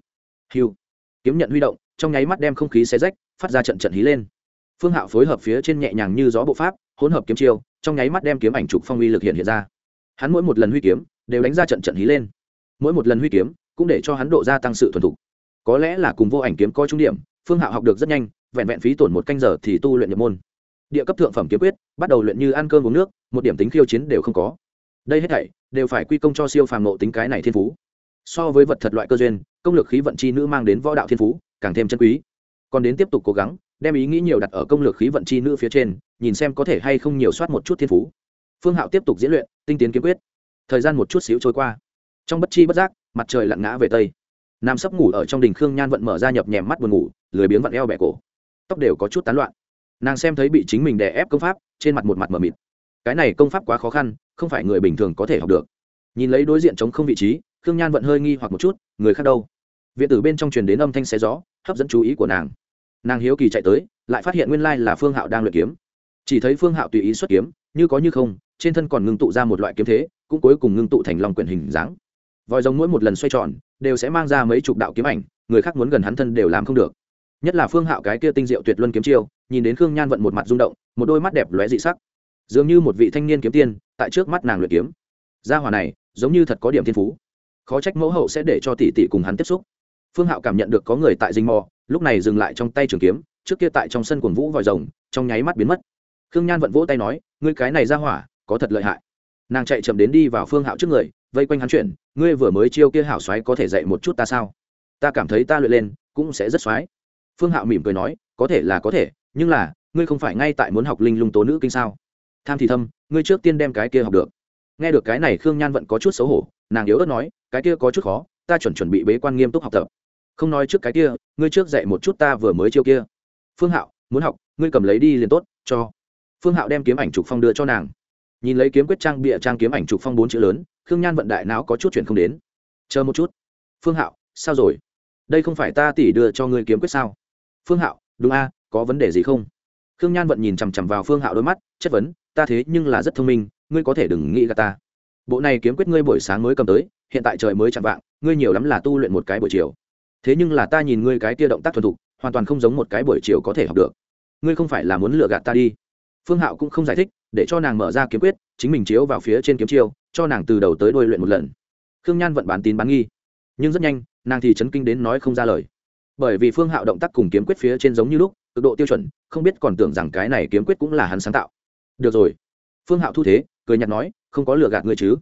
[SPEAKER 1] Hiu kiếm nhận huy động, trong nháy mắt đem không khí xé rách, phát ra trận trận hí lên. Phương hạo phối hợp phía trên nhẹ nhàng như gió bộ pháp, hỗn hợp kiếm chiêu, trong nháy mắt đem kiếm ảnh trục phong uy lực hiện hiện ra. Hắn mỗi một lần huy kiếm, đều đánh ra trận trận hí lên. Mỗi một lần huy kiếm, cũng để cho hắn độ gia tăng sự thuần thục. Có lẽ là cùng vô ảnh kiếm coi trung điểm, phương hạo học được rất nhanh, vẹn vẹn phí tổn một canh giờ thì tu luyện nhập môn. Địa cấp thượng phẩm kiếm quyết, bắt đầu luyện như ăn cơm uống nước, một điểm tính khiêu chiến đều không có. Đây hết thảy, đều phải quy công cho siêu phàm nộ tính cái này thiên phú so với vật thật loại cơ duyên, công lực khí vận chi nữ mang đến võ đạo thiên phú, càng thêm chân quý. Còn đến tiếp tục cố gắng, đem ý nghĩ nhiều đặt ở công lược khí vận chi nữ phía trên, nhìn xem có thể hay không nhiều soát một chút thiên phú. Phương hạo tiếp tục diễn luyện, tinh tiến kiếm quyết. Thời gian một chút xíu trôi qua. Trong bất chi bất giác, mặt trời lặn ngã về tây. Nam sấp ngủ ở trong đình khương nhan vận mở ra nhập nhèm mắt buồn ngủ, lười biếng vặn eo bẻ cổ. Tóc đều có chút tán loạn. Nàng xem thấy bị chính mình đè ép công pháp, trên mặt một mặt mờ mịt. Cái này công pháp quá khó khăn, không phải người bình thường có thể học được. Nhìn lấy đối diện chống không vị trí khương nhan vận hơi nghi hoặc một chút, người khác đâu? Viện tử bên trong truyền đến âm thanh xé gió, hấp dẫn chú ý của nàng. Nàng hiếu kỳ chạy tới, lại phát hiện nguyên lai là phương hạo đang luyện kiếm. Chỉ thấy phương hạo tùy ý xuất kiếm, như có như không, trên thân còn ngưng tụ ra một loại kiếm thế, cũng cuối cùng ngưng tụ thành lòng quyển hình dáng. Vòi rồng mỗi một lần xoay tròn, đều sẽ mang ra mấy chục đạo kiếm ảnh, người khác muốn gần hắn thân đều làm không được. Nhất là phương hạo cái kia tinh diệu tuyệt luân kiếm chiêu, nhìn đến khương nhan vận một mặt rung động, một đôi mắt đẹp lóe dị sắc. Dường như một vị thanh niên kiếm tiên, tại trước mắt nàng luyện kiếm. Gia hòa này, giống như thật có điểm thiên phú khó trách mẫu hậu sẽ để cho tỷ tỷ cùng hắn tiếp xúc. Phương hạo cảm nhận được có người tại dinh mò, lúc này dừng lại trong tay trường kiếm, trước kia tại trong sân cuồng vũ vòi rồng, trong nháy mắt biến mất. Khương nhan vận vỗ tay nói, ngươi cái này ra hỏa, có thật lợi hại. Nàng chạy chậm đến đi vào phương hạo trước người, vây quanh hắn chuyện ngươi vừa mới chiêu kia hảo xoáy có thể dạy một chút ta sao? Ta cảm thấy ta luyện lên, cũng sẽ rất xoáy. Phương hạo mỉm cười nói, có thể là có thể, nhưng là, ngươi không phải ngay tại muốn học linh lung tố nữ kinh sao? Tham thì thâm, ngươi trước tiên đem cái kia học được. Nghe được cái này, khương nhan vẫn có chút xấu hổ, nàng yếu ớt nói cái kia có chút khó, ta chuẩn chuẩn bị bế quan nghiêm túc học tập. Không nói trước cái kia, ngươi trước dạy một chút ta vừa mới chiêu kia. Phương hạo, muốn học, ngươi cầm lấy đi liền tốt, cho. Phương hạo đem kiếm ảnh trục phong đưa cho nàng. Nhìn lấy kiếm quyết trang bịa trang kiếm ảnh trục phong bốn chữ lớn, khương nhan vận đại não có chút chuyện không đến. Chờ một chút. Phương hạo, sao rồi? Đây không phải ta tỉ đưa cho ngươi kiếm quyết sao? Phương hạo, đúng a, có vấn đề gì không? Khương nhan vận nhìn chằm chằm vào phương hạo đôi mắt, chất vấn, ta thế nhưng là rất thông minh, ngươi có thể đừng nghĩ gà ta. Bộ này kiếm quyết ngươi buổi sáng mới cầm tới hiện tại trời mới chạm vạng, ngươi nhiều lắm là tu luyện một cái buổi chiều. Thế nhưng là ta nhìn ngươi cái kia động tác thuần thục, hoàn toàn không giống một cái buổi chiều có thể học được. Ngươi không phải là muốn lừa gạt ta đi. Phương hạo cũng không giải thích, để cho nàng mở ra kiếm quyết, chính mình chiếu vào phía trên kiếm chiêu, cho nàng từ đầu tới đôi luyện một lần. Khương nhan vẫn bán tín bán nghi. Nhưng rất nhanh, nàng thì chấn kinh đến nói không ra lời. Bởi vì phương hạo động tác cùng kiếm quyết phía trên giống như lúc, cực độ tiêu chuẩn, không biết còn tưởng rằng cái này kiếm quyết cũng là hắn sáng tạo. Được rồi. Phương hạo thu thế, cười nhạt nói, không có lừa gạt ngươi chứ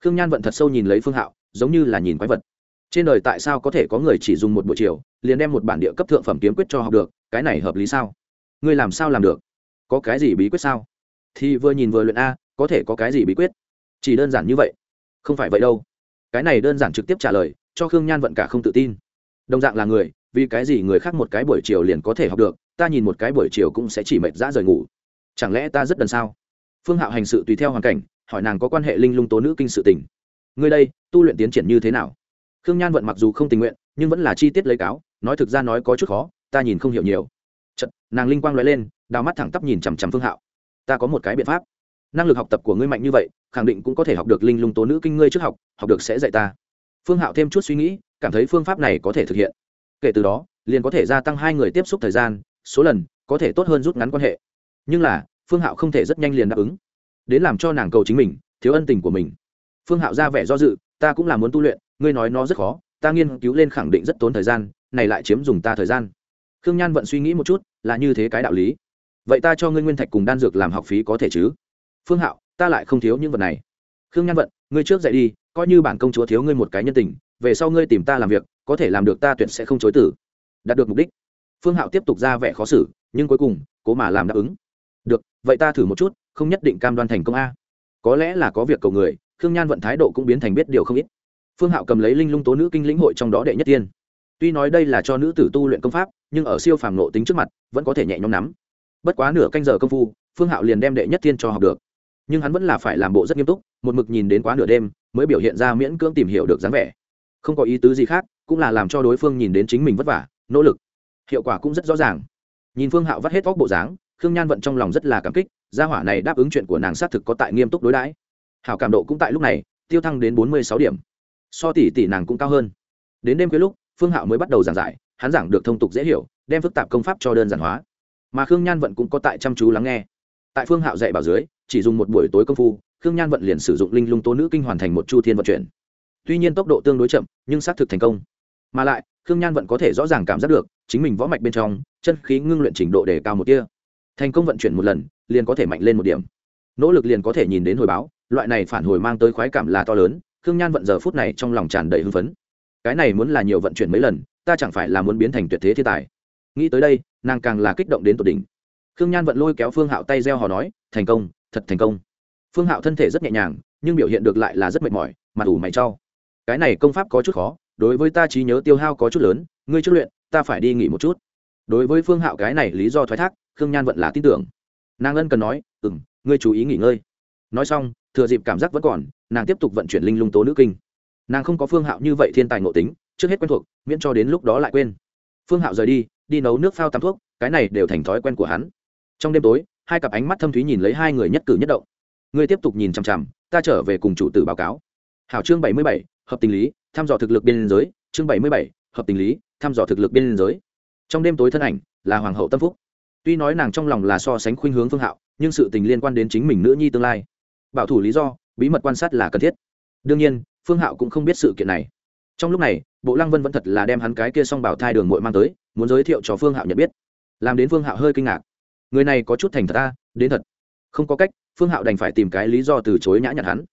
[SPEAKER 1] khương nhan vận thật sâu nhìn lấy phương hạo, giống như là nhìn quái vật. Trên đời tại sao có thể có người chỉ dùng một buổi chiều, liền đem một bản địa cấp thượng phẩm kiếm quyết cho học được, cái này hợp lý sao? Ngươi làm sao làm được? Có cái gì bí quyết sao? Thì vừa nhìn vừa luyện a, có thể có cái gì bí quyết? Chỉ đơn giản như vậy. Không phải vậy đâu. Cái này đơn giản trực tiếp trả lời, cho khương nhan vận cả không tự tin. Đồng dạng là người, vì cái gì người khác một cái buổi chiều liền có thể học được, ta nhìn một cái buổi chiều cũng sẽ chỉ mệt ra rời ngủ. Chẳng lẽ ta rất đần sao? Phương hạo hành sự tùy theo hoàn cảnh hỏi nàng có quan hệ linh lung tố nữ kinh sự tình. Ngươi đây tu luyện tiến triển như thế nào? Khương nhan vận mặc dù không tình nguyện nhưng vẫn là chi tiết lấy cáo nói thực ra nói có chút khó ta nhìn không hiểu nhiều. Chật, nàng linh quang loại lên đào mắt thẳng tắp nhìn chằm chằm phương hạo. Ta có một cái biện pháp. Năng lực học tập của ngươi mạnh như vậy khẳng định cũng có thể học được linh lung tố nữ kinh ngươi trước học học được sẽ dạy ta. Phương hạo thêm chút suy nghĩ cảm thấy phương pháp này có thể thực hiện. Kể từ đó liền có thể gia tăng hai người tiếp xúc thời gian số lần có thể tốt hơn rút ngắn quan hệ. Nhưng là phương hạo không thể rất nhanh liền đáp ứng đến làm cho nàng cầu chính mình, thiếu ân tình của mình. Phương hạo ra vẻ do dự, ta cũng là muốn tu luyện, ngươi nói nó rất khó, ta nghiên cứu lên khẳng định rất tốn thời gian, này lại chiếm dùng ta thời gian. Khương nhan vẫn suy nghĩ một chút, là như thế cái đạo lý. Vậy ta cho ngươi nguyên thạch cùng đan dược làm học phí có thể chứ? Phương hạo, ta lại không thiếu những vật này. Khương nhan vận, ngươi trước dậy đi, coi như bản công chúa thiếu ngươi một cái nhân tình, về sau ngươi tìm ta làm việc, có thể làm được ta tuyệt sẽ không chối tử đạt được mục đích. Phương hạo tiếp tục ra vẻ khó xử, nhưng cuối cùng, cố mà làm đáp ứng vậy ta thử một chút, không nhất định cam đoan thành công a. Có lẽ là có việc cầu người, khương nhan vận thái độ cũng biến thành biết điều không ít. Phương hạo cầm lấy linh lung tố nữ kinh lĩnh hội trong đó đệ nhất tiên. Tuy nói đây là cho nữ tử tu luyện công pháp, nhưng ở siêu phàm nộ tính trước mặt, vẫn có thể nhẹ nhõm nắm. Bất quá nửa canh giờ công phu, phương hạo liền đem đệ nhất tiên cho học được. Nhưng hắn vẫn là phải làm bộ rất nghiêm túc, một mực nhìn đến quá nửa đêm, mới biểu hiện ra miễn cưỡng tìm hiểu được dáng vẻ. Không có ý tứ gì khác, cũng là làm cho đối phương nhìn đến chính mình vất vả, nỗ lực. Hiệu quả cũng rất rõ ràng. Nhìn phương hạo vắt hết vóc bộ dáng khương nhan vận trong lòng rất là cảm kích, gia hỏa này đáp ứng chuyện của nàng xác thực có tại nghiêm túc đối đãi. Hảo cảm độ cũng tại lúc này, tiêu thăng đến bốn mươi sáu điểm. So tỷ tỷ nàng cũng cao hơn. Đến đêm khuya lúc, phương hạo mới bắt đầu giảng giải, hắn giảng được thông tục dễ hiểu, đem phức tạp công pháp cho đơn giản hóa. Mà khương nhan vận cũng có tại chăm chú lắng nghe. Tại phương hạo dạy bảo dưới, chỉ dùng một buổi tối công phu, khương nhan vận liền sử dụng linh lung tố nữ kinh hoàn thành một chu thiên vận chuyển. Tuy nhiên tốc độ tương đối chậm, nhưng xác thực thành công. Mà lại, khương nhan vận có thể rõ ràng cảm giác được, chính mình võ mạch bên trong, chân khí ngưng luyện trình độ đề cao một tia thành công vận chuyển một lần, liền có thể mạnh lên một điểm. Nỗ lực liền có thể nhìn đến hồi báo, loại này phản hồi mang tới khoái cảm là to lớn, khương nhan vận giờ phút này trong lòng tràn đầy hưng phấn. Cái này muốn là nhiều vận chuyển mấy lần, ta chẳng phải là muốn biến thành tuyệt thế thiên tài. Nghĩ tới đây, nàng càng là kích động đến tột đỉnh. Khương nhan vận lôi kéo phương hạo tay reo hò nói, thành công, thật thành công. Phương hạo thân thể rất nhẹ nhàng, nhưng biểu hiện được lại là rất mệt mỏi, mặt ủ mày trau cái này công pháp có chút khó, đối với ta trí nhớ tiêu hao có chút lớn, ngươi trước luyện, ta phải đi nghỉ một chút. Đối với phương hạo cái này lý do thoái thác khương nhan vận là tin tưởng. Nàng ân cần nói ừ m ngươi chú ý nghỉ ngơi. Nói xong, thừa dịp cảm giác vẫn còn, nàng tiếp tục vận chuyển linh lung tố nữ kinh. Nàng không có phương hạo như vậy thiên tài ngộ tính, trước hết quen thuộc, miễn cho đến lúc đó lại quên. Phương hạo rời đi đi nấu nước phao tắm thuốc, cái này đều thành thói quen của hắn. Trong đêm tối, hai cặp ánh mắt thâm thúy nhìn lấy hai người nhất cử nhất động. Ngươi tiếp tục nhìn chằm chằm, ta trở về cùng chủ tử báo cáo. Hảo chương bảy mươi bảy, hợp tình lý, thăm dò thực lực biên giới, chương bảy mươi bảy, hợp tình lý, thăm dò thực lực biên giới. Trong đêm tối thân ảnh, là hoàng hậu tâm phúc tuy nói nàng trong lòng là so sánh khuynh hướng phương hạo, nhưng sự tình liên quan đến chính mình nữ nhi tương lai. Bảo thủ lý do, bí mật quan sát là cần thiết. Đương nhiên, phương hạo cũng không biết sự kiện này. Trong lúc này, bộ lăng vân vẫn thật là đem hắn cái kia xong bảo thai đường mội mang tới, muốn giới thiệu cho phương hạo nhận biết. Làm đến phương hạo hơi kinh ngạc. Người này có chút thành thật ta, đến thật. Không có cách, phương hạo đành phải tìm cái lý do từ chối nhã nhặn hắn.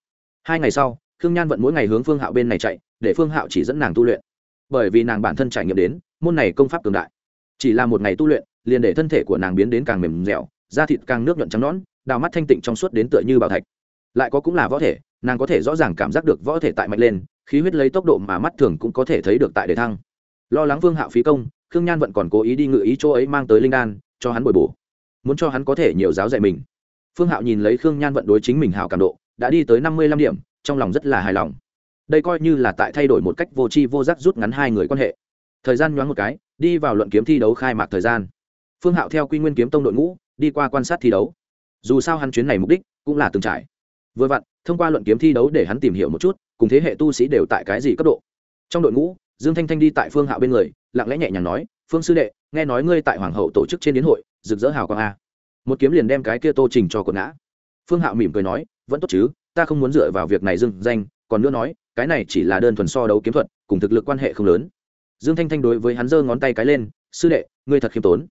[SPEAKER 1] Hai ngày sau, khương nhan vẫn mỗi ngày hướng phương hạo bên này chạy, để phương hạo chỉ dẫn nàng tu luyện. Bởi vì nàng bản thân trải nghiệm đến, môn này công pháp cường đại. Chỉ là một ngày tu luyện liền để thân thể của nàng biến đến càng mềm dẻo, da thịt càng nước nhuận trắng nón đào mắt thanh tịnh trong suốt đến tựa như bảo thạch. Lại có cũng là võ thể, nàng có thể rõ ràng cảm giác được võ thể tại mạnh lên, khí huyết lấy tốc độ mà mắt thường cũng có thể thấy được tại đề thăng. Lo lắng vương hạo phí công, khương nhan vẫn còn cố ý đi ngự ý chỗ ấy mang tới linh đan, cho hắn bồi bổ. Muốn cho hắn có thể nhiều giáo dạy mình. Phương hạo nhìn lấy khương nhan vận đối chính mình hào cảm độ, đã đi tới năm mươi lăm điểm, trong lòng rất là hài lòng. Đây coi như là tại thay đổi một cách vô tri vô giác rút ngắn hai người quan hệ. Thời gian nhoáng một cái, đi vào luận kiếm thi đấu khai mạc thời gian phương hạo theo quy nguyên kiếm tông đội ngũ, đi qua quan sát thi đấu. Dù sao hắn chuyến này mục đích cũng là từng trải. Vừa vặn, thông qua luận kiếm thi đấu để hắn tìm hiểu một chút, cùng thế hệ tu sĩ đều tại cái gì cấp độ. Trong đội ngũ, dương thanh thanh đi tại phương hạo bên người, lặng lẽ nhẹ nhàng nói, phương sư đệ, nghe nói ngươi tại hoàng hậu tổ chức trên đến hội, rực rỡ hào quang a. Một kiếm liền đem cái kia tô trình cho quần ngã. Phương hạo mỉm cười nói, vẫn tốt chứ, ta không muốn dựa vào việc này dưng danh, còn nữa nói, cái này chỉ là đơn thuần so đấu kiếm thuật, cùng thực lực quan hệ không lớn. Dương thanh thanh đối với hắn giơ ngón tay cái lên, sư đệ, ngươi thật khiêm tốn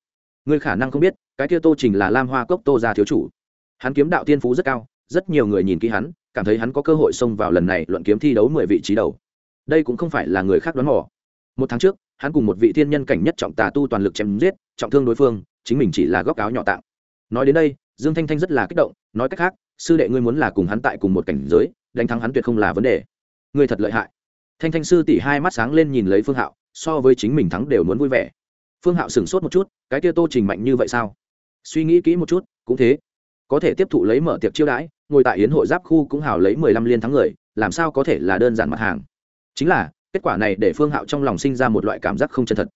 [SPEAKER 1] ngươi khả năng không biết, cái kia tô trình là lam hoa cốc tô gia thiếu chủ. Hắn kiếm đạo tiên phú rất cao, rất nhiều người nhìn kỹ hắn, cảm thấy hắn có cơ hội xông vào lần này luận kiếm thi đấu mười vị trí đầu. Đây cũng không phải là người khác đoán mò. Một tháng trước, hắn cùng một vị thiên nhân cảnh nhất trọng tà tu toàn lực chém giết, trọng thương đối phương, chính mình chỉ là góc áo nhỏ tạng nói đến đây, dương thanh thanh rất là kích động, nói cách khác, sư đệ ngươi muốn là cùng hắn tại cùng một cảnh giới, đánh thắng hắn tuyệt không là vấn đề. Ngươi thật lợi hại. Thanh thanh sư tỷ hai mắt sáng lên nhìn lấy phương hạo, so với chính mình thắng đều muốn vui vẻ phương hạo sửng sốt một chút, cái kia tô trình mạnh như vậy sao? Suy nghĩ kỹ một chút, cũng thế. Có thể tiếp thụ lấy mở tiệc chiêu đãi, ngồi tại yến hội giáp khu cũng hào lấy mười lăm liên thắng người, làm sao có thể là đơn giản mặt hàng? Chính là, kết quả này để phương hạo trong lòng sinh ra một loại cảm giác không chân thật.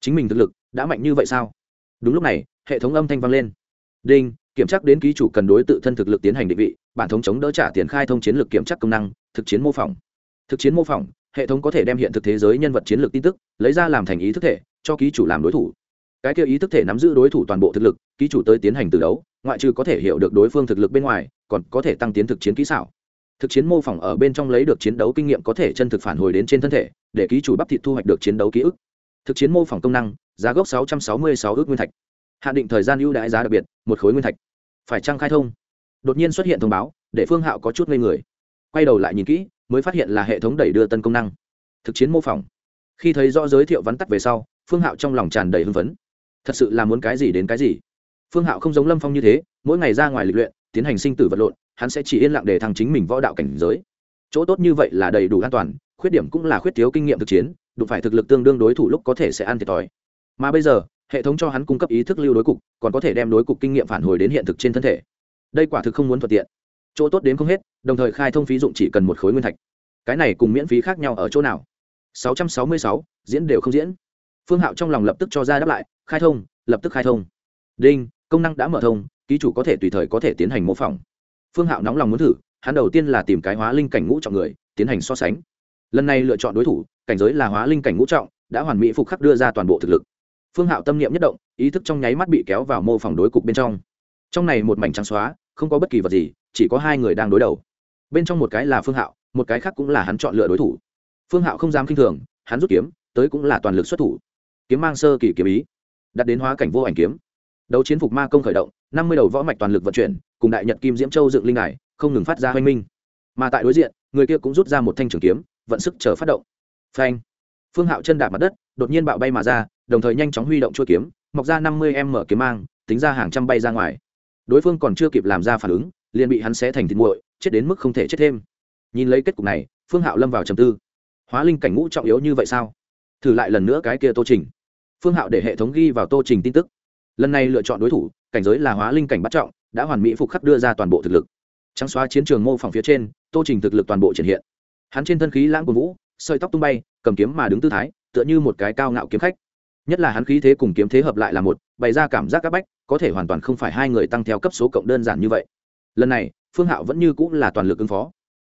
[SPEAKER 1] Chính mình thực lực đã mạnh như vậy sao? Đúng lúc này, hệ thống âm thanh vang lên. Đinh, kiểm tra đến ký chủ cần đối tự thân thực lực tiến hành định vị, bản thống chống đỡ trả tiền khai thông chiến lược kiểm tra công năng, thực chiến mô phỏng. Thực chiến mô phỏng, hệ thống có thể đem hiện thực thế giới nhân vật chiến lược tin tức, lấy ra làm thành ý thức thể cho ký chủ làm đối thủ. Cái kia ý thức thể nắm giữ đối thủ toàn bộ thực lực, ký chủ tới tiến hành từ đấu, ngoại trừ có thể hiểu được đối phương thực lực bên ngoài, còn có thể tăng tiến thực chiến kỹ xảo. Thực chiến mô phỏng ở bên trong lấy được chiến đấu kinh nghiệm có thể chân thực phản hồi đến trên thân thể, để ký chủ bắp thịt thu hoạch được chiến đấu ký ức. Thực chiến mô phỏng công năng, giá gốc 666 ước nguyên thạch. Hạn định thời gian ưu đãi giá đặc biệt, một khối nguyên thạch. Phải trăng khai thông? Đột nhiên xuất hiện thông báo, để phương hạo có chút ngây người. Quay đầu lại nhìn kỹ, mới phát hiện là hệ thống đẩy đưa tân công năng. Thực chiến mô phỏng. Khi thấy rõ giới thiệu vắn tắt về sau phương hạo trong lòng tràn đầy hưng phấn. Thật sự là muốn cái gì đến cái gì? Phương hạo không giống lâm phong như thế mỗi ngày ra ngoài lịch luyện tiến hành sinh tử vật lộn hắn sẽ chỉ yên lặng để thăng chính mình võ đạo cảnh giới. Chỗ tốt như vậy là đầy đủ an toàn khuyết điểm cũng là khuyết thiếu kinh nghiệm thực chiến đụng phải thực lực tương đương đối thủ lúc có thể sẽ ăn thiệt thòi. Mà bây giờ hệ thống cho hắn cung cấp ý thức lưu đối cục còn có thể đem đối cục kinh nghiệm phản hồi đến hiện thực trên thân thể. Đây quả thực không muốn thuận tiện. Chỗ tốt đến không hết đồng thời khai thông phí dụng chỉ cần một khối nguyên thạch. Cái này cùng miễn phí khác nhau ở chỗ nào? 666, diễn đều không diễn phương hạo trong lòng lập tức cho ra đáp lại, khai thông, lập tức khai thông. Đinh, công năng đã mở thông, ký chủ có thể tùy thời có thể tiến hành mô phỏng. Phương hạo nóng lòng muốn thử, hắn đầu tiên là tìm cái hóa linh cảnh ngũ trọng người, tiến hành so sánh. Lần này lựa chọn đối thủ, cảnh giới là hóa linh cảnh ngũ trọng, đã hoàn mỹ phục khắc đưa ra toàn bộ thực lực. Phương hạo tâm niệm nhất động, ý thức trong nháy mắt bị kéo vào mô phỏng đối cục bên trong. Trong này một mảnh trắng xóa, không có bất kỳ vật gì, chỉ có hai người đang đối đầu. Bên trong một cái là phương hạo, một cái khác cũng là hắn chọn lựa đối thủ. Phương hạo không dám k i n h thường, hắn rút kiếm, tới cũng là toàn lực xuất thủ kiếm mang sơ kỳ kiếm ý, đặt đến hóa cảnh vô ảnh kiếm. Đấu chiến phục ma công khởi động, năm mươi đầu võ mạch toàn lực vận chuyển, cùng đại nhật kim diễm châu dựng linh đài, không ngừng phát ra hoanh minh. Mà tại đối diện, người kia cũng rút ra một thanh trường kiếm, vận sức chờ phát động. Phanh! Phương hạo chân đạp mặt đất, đột nhiên bạo bay mà ra, đồng thời nhanh chóng huy động chuôi kiếm, mọc ra năm mươi em mở kiếm mang, tính ra hàng trăm bay ra ngoài. Đối phương còn chưa kịp làm ra phản ứng, liền bị hắn xé thành thịt muội, chết đến mức không thể chết thêm. Nhìn lấy kết cục này, phương hạo lâm vào trầm tư. Hóa linh cảnh ngũ trọng yếu như vậy sao? Thử lại lần nữa cái kia tô trình phương hạo để hệ thống ghi vào tô trình tin tức. Lần này lựa chọn đối thủ, cảnh giới là hóa linh cảnh bắt trọng, đã hoàn mỹ phục khắc đưa ra toàn bộ thực lực. Trắng xóa chiến trường mô phỏng phía trên, tô trình thực lực toàn bộ triển hiện. Hắn trên thân khí lãng của vũ, sợi tóc tung bay, cầm kiếm mà đứng tư thái, tựa như một cái cao ngạo kiếm khách. Nhất là hắn khí thế cùng kiếm thế hợp lại là một, bày ra cảm giác áp bách, có thể hoàn toàn không phải hai người tăng theo cấp số cộng đơn giản như vậy. Lần này, phương hạo vẫn như cũng là toàn lực ứng phó.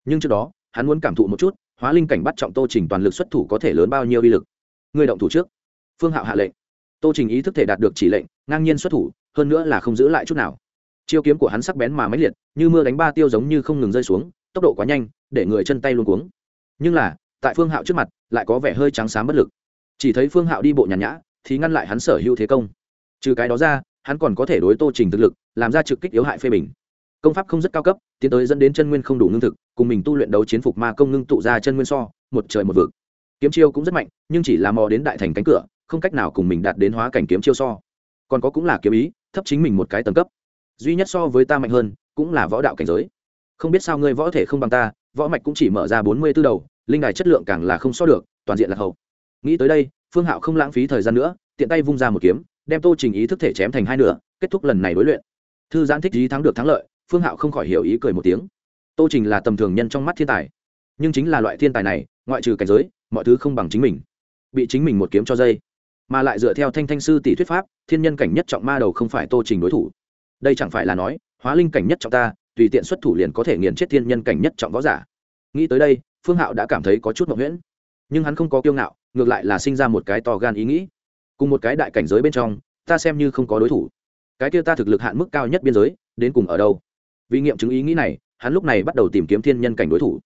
[SPEAKER 1] Nhưng trước đó, hắn muốn cảm thụ một chút, hóa linh cảnh bắt trọng tô trình toàn lực xuất thủ có thể lớn bao nhiêu uy lực. Người động thủ trước phương hạo hạ lệnh. Tô trình ý thức thể đạt được chỉ lệnh, ngang nhiên xuất thủ, hơn nữa là không giữ lại chút nào. Chiêu kiếm của hắn sắc bén mà máy liệt, như mưa đánh ba tiêu giống như không ngừng rơi xuống, tốc độ quá nhanh, để người chân tay luôn cuống. Nhưng là, tại phương hạo trước mặt, lại có vẻ hơi trắng xám bất lực. Chỉ thấy phương hạo đi bộ nhàn nhã, thì ngăn lại hắn sở hữu thế công. Trừ cái đó ra, hắn còn có thể đối tô trình thực lực, làm ra trực kích yếu hại phê bình. Công pháp không rất cao cấp, tiến tới dẫn đến chân nguyên không đủ lương thực, cùng mình tu luyện đấu chiến phục ma công ngưng tụ ra chân nguyên so, một trời một vực. Kiếm chiêu cũng rất mạnh, nhưng chỉ là mò đến đại thành cánh cửa không cách nào cùng mình đạt đến hóa cảnh kiếm chiêu so. Còn có cũng là kiếm ý, thấp chính mình một cái tầng cấp. Duy nhất so với ta mạnh hơn, cũng là võ đạo cảnh giới. Không biết sao ngươi võ thể không bằng ta, võ mạch cũng chỉ mở ra bốn mươi b ố đầu, linh đài chất lượng càng là không so được, toàn diện là hậu. Nghĩ tới đây, phương hạo không lãng phí thời gian nữa, tiện tay vung ra một kiếm, đem tô trình ý thức thể chém thành hai nửa, kết thúc lần này đối luyện. Thư giãn thích ý thắng được thắng lợi, phương hạo không khỏi hiểu ý cười một tiếng. Tô trình là tầm thường nhân trong mắt thiên tài, nhưng chính là loại thiên tài này, ngoại trừ cảnh giới, mọi thứ không bằng chính mình. Bị chính mình một kiếm cho dây mà lại dựa theo thanh thanh sư tỷ thuyết pháp, thiên nhân cảnh nhất trọng ma đầu không phải tô trình đối thủ. Đây chẳng phải là nói, hóa linh cảnh nhất trọng ta, tùy tiện xuất thủ liền có thể nghiền chết thiên nhân cảnh nhất trọng võ giả. Nghĩ tới đây, phương hạo đã cảm thấy có chút mậu nguyễn nhưng hắn không có kiêu ngạo, ngược lại là sinh ra một cái to gan ý nghĩ. Cùng một cái đại cảnh giới bên trong, ta xem như không có đối thủ. Cái kia ta thực lực hạn mức cao nhất biên giới, đến cùng ở đâu? Vì nghiệm chứng ý nghĩ này, hắn lúc này bắt đầu tìm kiếm thiên nhân cảnh đối thủ.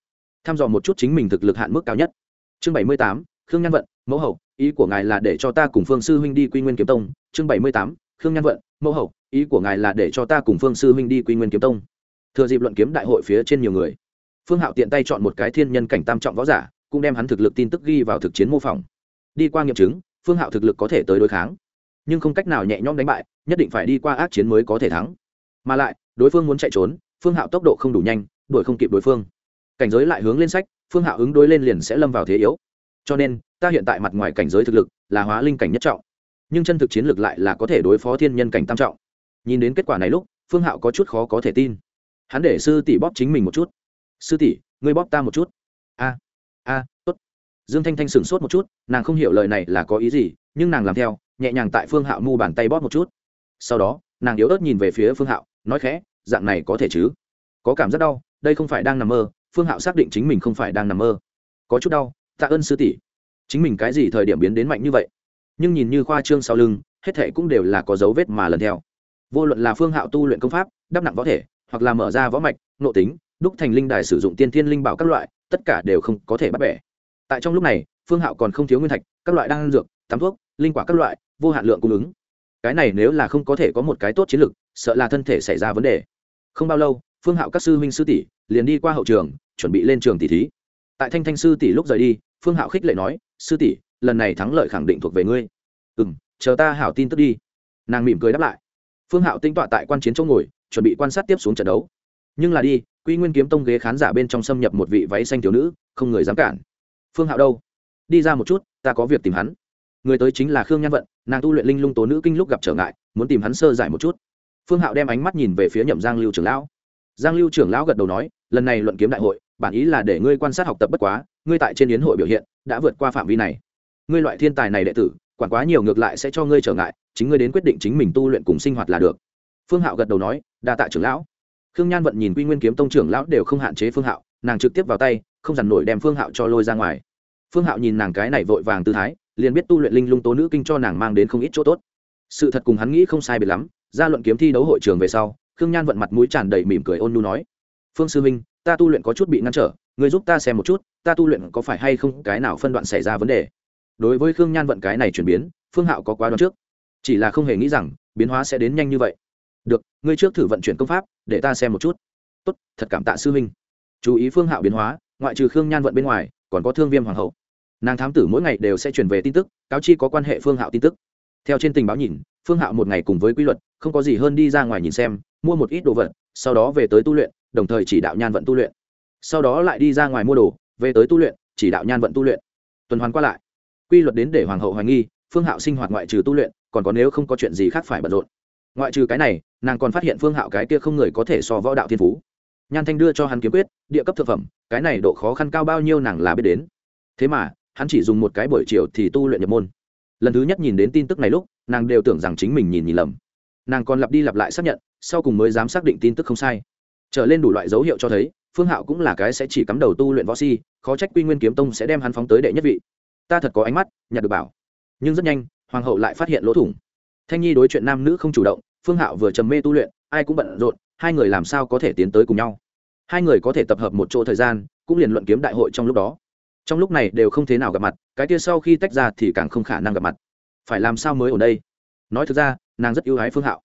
[SPEAKER 1] Thăm dò một chút chính mình thực lực hạn mức cao nhất. Chương bảy mươi tám, khương nhan vận mẫu hậu, ý của ngài là để cho ta cùng phương sư huynh đi quy nguyên kiếm tông. Chương bảy mươi tám, khương nhan vận, mẫu hậu, ý của ngài là để cho ta cùng phương sư huynh đi quy nguyên kiếm tông. Thừa dịp luận kiếm đại hội phía trên nhiều người, phương hạo tiện tay chọn một cái thiên nhân cảnh tam trọng võ giả, cũng đem hắn thực lực tin tức ghi vào thực chiến mô phỏng. Đi qua nghiệm chứng, phương hạo thực lực có thể tới đối kháng, nhưng không cách nào nhẹ nhõm đánh bại, nhất định phải đi qua ác chiến mới có thể thắng. Mà lại, đối phương muốn chạy trốn, phương hạo tốc độ không đủ nhanh, đuổi không kịp đối phương. Cảnh giới lại hướng lên sách, phương hạo ứng đối lên liền sẽ lâm vào thế yếu cho nên, ta hiện tại mặt ngoài cảnh giới thực lực là hóa linh cảnh nhất trọng, nhưng chân thực chiến lực lại là có thể đối phó thiên nhân cảnh tam trọng. Nhìn đến kết quả này lúc, phương hạo có chút khó có thể tin. Hắn để sư tỷ bóp chính mình một chút. Sư tỷ, ngươi bóp ta một chút. A a, tốt. Dương thanh thanh sửng sốt một chút, nàng không hiểu lời này là có ý gì, nhưng nàng làm theo, nhẹ nhàng tại phương hạo mu bàn tay bóp một chút. Sau đó, nàng yếu ớt nhìn về phía phương hạo, nói khẽ, dạng này có thể chứ? Có cảm giác đau, đây không phải đang nằm mơ. Phương hạo xác định chính mình không phải đang nằm mơ. Có chút đau tạ ơn sư tỷ. Chính mình cái gì thời điểm biến đến mạnh như vậy? Nhưng nhìn như khoa trương sau lưng, hết thệ cũng đều là có dấu vết mà lần theo. Vô luận là phương hạo tu luyện công pháp, đắp nặng võ thể, hoặc là mở ra võ mạch, nội tính, đúc thành linh đài sử dụng tiên thiên linh bảo các loại, tất cả đều không có thể bắt bẻ. Tại trong lúc này, phương hạo còn không thiếu nguyên thạch, các loại đan dược, tắm thuốc, linh quả các loại, vô hạn lượng cung ứng. Cái này nếu là không có thể có một cái tốt chiến lược, sợ là thân thể xảy ra vấn đề. Không bao lâu, phương hạo các sư huynh sư tỷ liền đi qua hậu trường, chuẩn bị lên trường tỷ thí. Tại thanh thanh sư tỷ lúc rời đi phương hạo khích lệ nói, sư tỷ, lần này thắng lợi khẳng định thuộc về ngươi. Ừ m chờ ta hảo tin tức đi. Nàng mỉm cười đáp lại. Phương hạo tinh tọa tại quan chiến chỗ ngồi, chuẩn bị quan sát tiếp xuống trận đấu. Nhưng là đi, quy nguyên kiếm tông ghế khán giả bên trong xâm nhập một vị váy xanh thiếu nữ, không người dám cản. Phương hạo đâu? Đi ra một chút, ta có việc tìm hắn. Người tới chính là khương nhan vận, nàng tu luyện linh lung tố nữ kinh lúc gặp trở ngại, muốn tìm hắn sơ giải một chút. Phương hạo đem ánh mắt nhìn về phía nhậm giang lưu trưởng lão. Giang lưu trưởng lão gật đầu nói, lần này luận kiếm đại hội bản ý là để ngươi quan sát học tập bất quá, ngươi tại trên yến hội biểu hiện đã vượt qua phạm vi này. Ngươi loại thiên tài này đệ tử, quản quá nhiều ngược lại sẽ cho ngươi trở ngại, chính ngươi đến quyết định chính mình tu luyện cùng sinh hoạt là được. Phương hạo gật đầu nói, đa tạ trưởng lão. Khương nhan vận nhìn quy nguyên kiếm tông trưởng lão đều không hạn chế phương hạo, nàng trực tiếp vào tay, không dằn nổi đem phương hạo cho lôi ra ngoài. Phương hạo nhìn nàng cái này vội vàng tư thái, liền biết tu luyện linh lung tố nữ kinh cho nàng mang đến không ít chỗ tốt. Sự thật cùng hắn nghĩ không sai biệt lắm, ra luận kiếm thi đấu hội trường về sau, khương nhan vận mặt mũi tràn đầy mỉm cười ôn nhu nói. Phương sư minh ta tu luyện có chút bị ngăn trở người giúp ta xem một chút, ta tu luyện có phải hay không cái nào phân đoạn xảy ra vấn đề? Đối với khương nhan vận cái này chuyển biến, phương hạo có quá đoán trước. Chỉ là không hề nghĩ rằng, biến hóa sẽ đến nhanh như vậy. Được, ngươi trước thử vận chuyển công pháp, để ta xem một chút. Tốt, thật cảm tạ sư huynh. Chú ý phương hạo biến hóa, ngoại trừ khương nhan vận bên ngoài, còn có thương viêm hoàng hậu. Nàng thám tử mỗi ngày đều sẽ chuyển về tin tức, cáo chi có quan hệ phương hạo tin tức. Theo trên tình báo nhìn, phương hạo một ngày cùng với quy luật, không có gì hơn đi ra ngoài nhìn xem, mua một ít đồ vật, sau đó về tới tu luyện đồng thời chỉ đạo nhan vận tu luyện. Sau đó lại đi ra ngoài mua đồ, về tới tu luyện, chỉ đạo nhan vận tu luyện. Tuần hoàn qua lại, quy luật đến để hoàng hậu hoài nghi, phương hạo sinh hoạt ngoại trừ tu luyện, còn có nếu không có chuyện gì khác phải bận rộn. Ngoại trừ cái này, nàng còn phát hiện phương hạo cái kia không người có thể so võ đạo thiên phú. Nhan thanh đưa cho hắn kiếm quyết, địa cấp thực phẩm, cái này độ khó khăn cao bao nhiêu nàng là biết đến. Thế mà, hắn chỉ dùng một cái buổi chiều thì tu luyện nhập môn. Lần thứ nhất nhìn đến tin tức này lúc, nàng đều tưởng rằng chính mình nhìn nhìn lầm. Nàng còn lặp đi lặp lại xác nhận, sau cùng mới dám xác định tin tức không sai trở lên đủ loại dấu hiệu cho thấy, phương hạo cũng là cái sẽ chỉ cắm đầu tu luyện võ si, khó trách quy nguyên kiếm tông sẽ đem hắn phóng tới đệ nhất vị. Ta thật có ánh mắt, nhặt được bảo. Nhưng rất nhanh, hoàng hậu lại phát hiện lỗ thủng. Thanh nhi đối chuyện nam nữ không chủ động, phương hạo vừa trầm mê tu luyện, ai cũng bận rộn, hai người làm sao có thể tiến tới cùng nhau? Hai người có thể tập hợp một chỗ thời gian, cũng liền luận kiếm đại hội trong lúc đó. Trong lúc này đều không thế nào gặp mặt, cái kia sau khi tách ra thì càng không khả năng gặp mặt. Phải làm sao mới ở đây? Nói thực ra, nàng rất yêu ái phương hạo.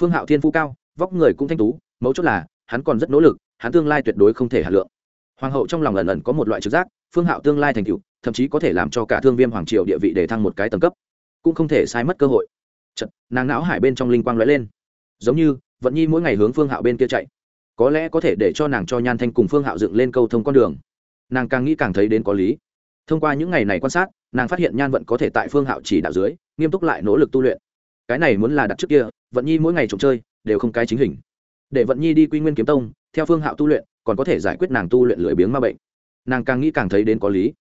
[SPEAKER 1] Phương hạo thiên phú cao, vóc người cũng thanh tú, mấu chốt là hắn còn rất nỗ lực hắn tương lai tuyệt đối không thể hạ lượng. Hoàng hậu trong lòng ẩn ẩn có một loại trực giác phương hạo tương lai thành cựu thậm chí có thể làm cho cả thương viêm hoàng triều địa vị để thăng một cái tầng cấp cũng không thể sai mất cơ hội. Chật, nàng não hải bên trong linh quang lóe lên. Giống như vận nhi mỗi ngày hướng phương hạo bên kia chạy. Có lẽ có thể để cho nàng cho nhan thanh cùng phương hạo dựng lên câu thông con đường. Nàng càng nghĩ càng thấy đến có lý. Thông qua những ngày này quan sát nàng phát hiện nhan vận có thể tại phương hạo chỉ đạo dưới nghiêm túc lại nỗ lực tu luyện. Cái này muốn là đặt trước kia vận nhi mỗi ngày trộm chơi đều không cái chính hình để vận nhi đi quy nguyên kiếm tông, theo phương hạo tu luyện, còn có thể giải quyết nàng tu luyện lười biếng ma bệnh. Nàng càng nghĩ càng thấy đến có lý.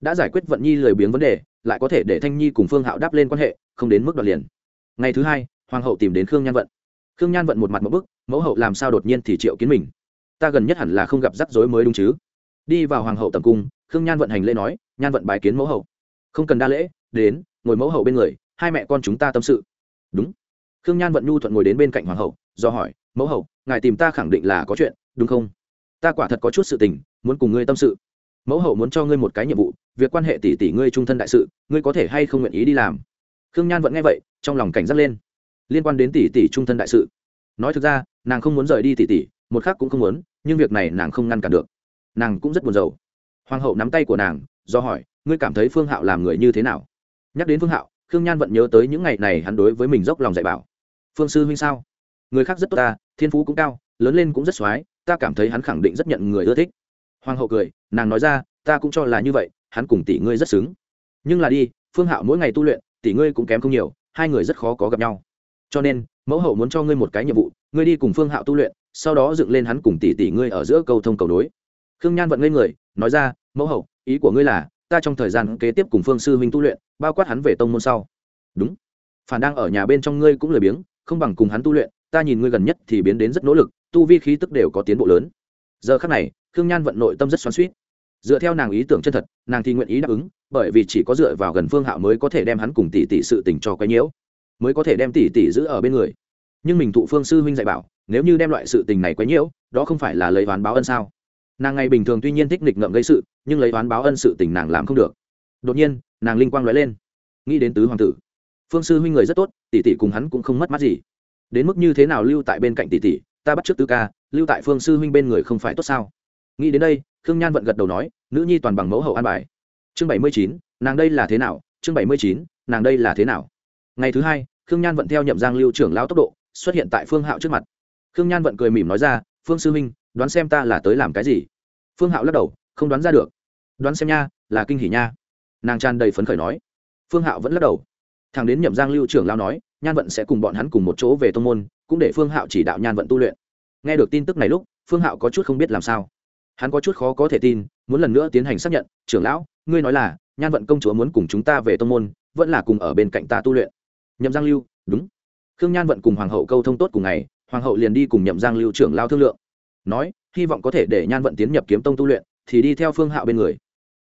[SPEAKER 1] Đã giải quyết vận nhi lười biếng vấn đề, lại có thể để thanh nhi cùng phương hạo đáp lên quan hệ, không đến mức đoạt liền. Ngày thứ hai, hoàng hậu tìm đến khương nhan vận. Khương nhan vận một mặt một bức, mẫu hậu làm sao đột nhiên thì triệu kiến mình? Ta gần nhất hẳn là không gặp rắc rối mới đúng chứ? Đi vào hoàng hậu tầm cung, khương nhan vận hành lễ nói, nhan vận bài kiến mẫu hậu. Không cần đa lễ, đến, ngồi mẫu hậu bên người, hai mẹ con chúng ta tâm sự. Đúng. Khương nhan vận nhu thuận ngồi đến bên cạnh hoàng hậu do hỏi, mẫu hậu, ngài tìm ta khẳng định là có chuyện, đúng không? Ta quả thật có chút sự tình, muốn cùng ngươi tâm sự. Mẫu hậu muốn cho ngươi một cái nhiệm vụ, việc quan hệ tỷ tỷ ngươi trung thân đại sự, ngươi có thể hay không nguyện ý đi làm? Khương nhan vẫn nghe vậy, trong lòng cảnh giác lên. Liên quan đến tỷ tỷ trung thân đại sự. Nói thực ra, nàng không muốn rời đi tỷ tỷ, một khác cũng không muốn, nhưng việc này nàng không ngăn cản được. Nàng cũng rất buồn rầu. Hoàng hậu nắm tay của nàng, do hỏi, ngươi cảm thấy phương hạo làm người như thế nào? Nhắc đến phương hạo, khương nhan vẫn nhớ tới những ngày này hắn đối với mình dốc lòng dạy bảo. Phương sư huynh sao? Người khác rất tốt ta, thiên phú cũng cao, lớn lên cũng rất x ta cảm thấy hắn khẳng định rất nhận người ưa thích. Hoàng hậu cười, nàng nói ra, ta cũng cho là như vậy, hắn cùng tỷ ngươi rất xứng. Nhưng là đi, phương hạo mỗi ngày tu luyện, tỷ ngươi cũng kém không nhiều, hai người rất khó có gặp nhau. Cho nên, mẫu hậu muốn cho ngươi một cái nhiệm vụ, ngươi đi cùng phương hạo tu luyện, sau đó dựng lên hắn cùng tỷ tỷ ngươi ở giữa câu thông cầu đối. Khương nhan vận ngây người, nói ra, mẫu hậu, ý của ngươi là, ta trong thời gian kế tiếp cùng phương sư huynh tu luyện, bao quát hắn về tông môn sau. Đúng. Phản đang ở nhà bên trong ngươi cũng lười biếng, không bằng cùng hắn tu luyện ta nhìn ngươi gần nhất thì biến đến rất nỗ lực, tu vi khí tức đều có tiến bộ lớn. Giờ khắc này, khương nhan vận nội tâm rất xoắn suýt dựa theo nàng ý tưởng chân thật, nàng thì nguyện ý đáp ứng, bởi vì chỉ có dựa vào gần phương hạo mới có thể đem hắn cùng tỷ tỷ sự tình cho quấy nhiễu, mới có thể đem tỷ tỷ giữ ở bên người. Nhưng mình thụ phương sư huynh dạy bảo, nếu như đem loại sự tình này quấy nhiễu, đó không phải là lấy oán báo ân sao? Nàng ngày bình thường tuy nhiên thích nghịch ngợm gây sự, nhưng lấy oán báo ân sự tình nàng làm không được. Đột nhiên, nàng linh quang nói lên. Nghĩ đến tứ hoàng tử. Phương sư huynh người rất tốt, tỷ tỷ cùng hắn cũng không mất mát gì đến mức như thế nào lưu tại bên cạnh tỷ tỷ ta bắt trước tư ca lưu tại phương sư huynh bên người không phải tốt sao? Nghĩ đến đây khương nhan vận gật đầu nói nữ nhi toàn bằng mẫu hậu an bài. Chương bảy mươi chín nàng đây là thế nào? Chương bảy mươi chín nàng đây là thế nào? Ngày thứ hai khương nhan vận theo nhậm giang lưu trưởng lao tốc độ xuất hiện tại phương hạo trước mặt. Khương nhan vận cười mỉm nói ra phương sư huynh, đoán xem ta là tới làm cái gì? Phương hạo lắc đầu không đoán ra được. Đoán xem nha là kinh hỉ nha. Nàng tràn đầy phấn khởi nói. Phương hạo vẫn lắc đầu. Thằng đến nhậm giang lưu trưởng lao nói nhan vận sẽ cùng bọn hắn cùng một chỗ về Tông g môn, cũng để phương hạo chỉ đạo nhan vận tu luyện. Nghe được tin tức này lúc, phương hạo có chút không biết làm sao. Hắn có chút khó có thể tin, muốn lần nữa tiến hành xác nhận, trưởng lão, ngươi nói là, nhan vận công chúa muốn cùng chúng ta về Tông g môn, vẫn là cùng ở bên cạnh ta tu luyện. Nhậm giang lưu, đúng. Khương nhan vận cùng hoàng hậu câu thông tốt cùng ngày, hoàng hậu liền đi cùng nhậm giang lưu trưởng lao thương lượng. Nói, hy vọng có thể để nhan vận tiến nhập kiếm tông tu luyện, thì đi theo phương hạo bên người.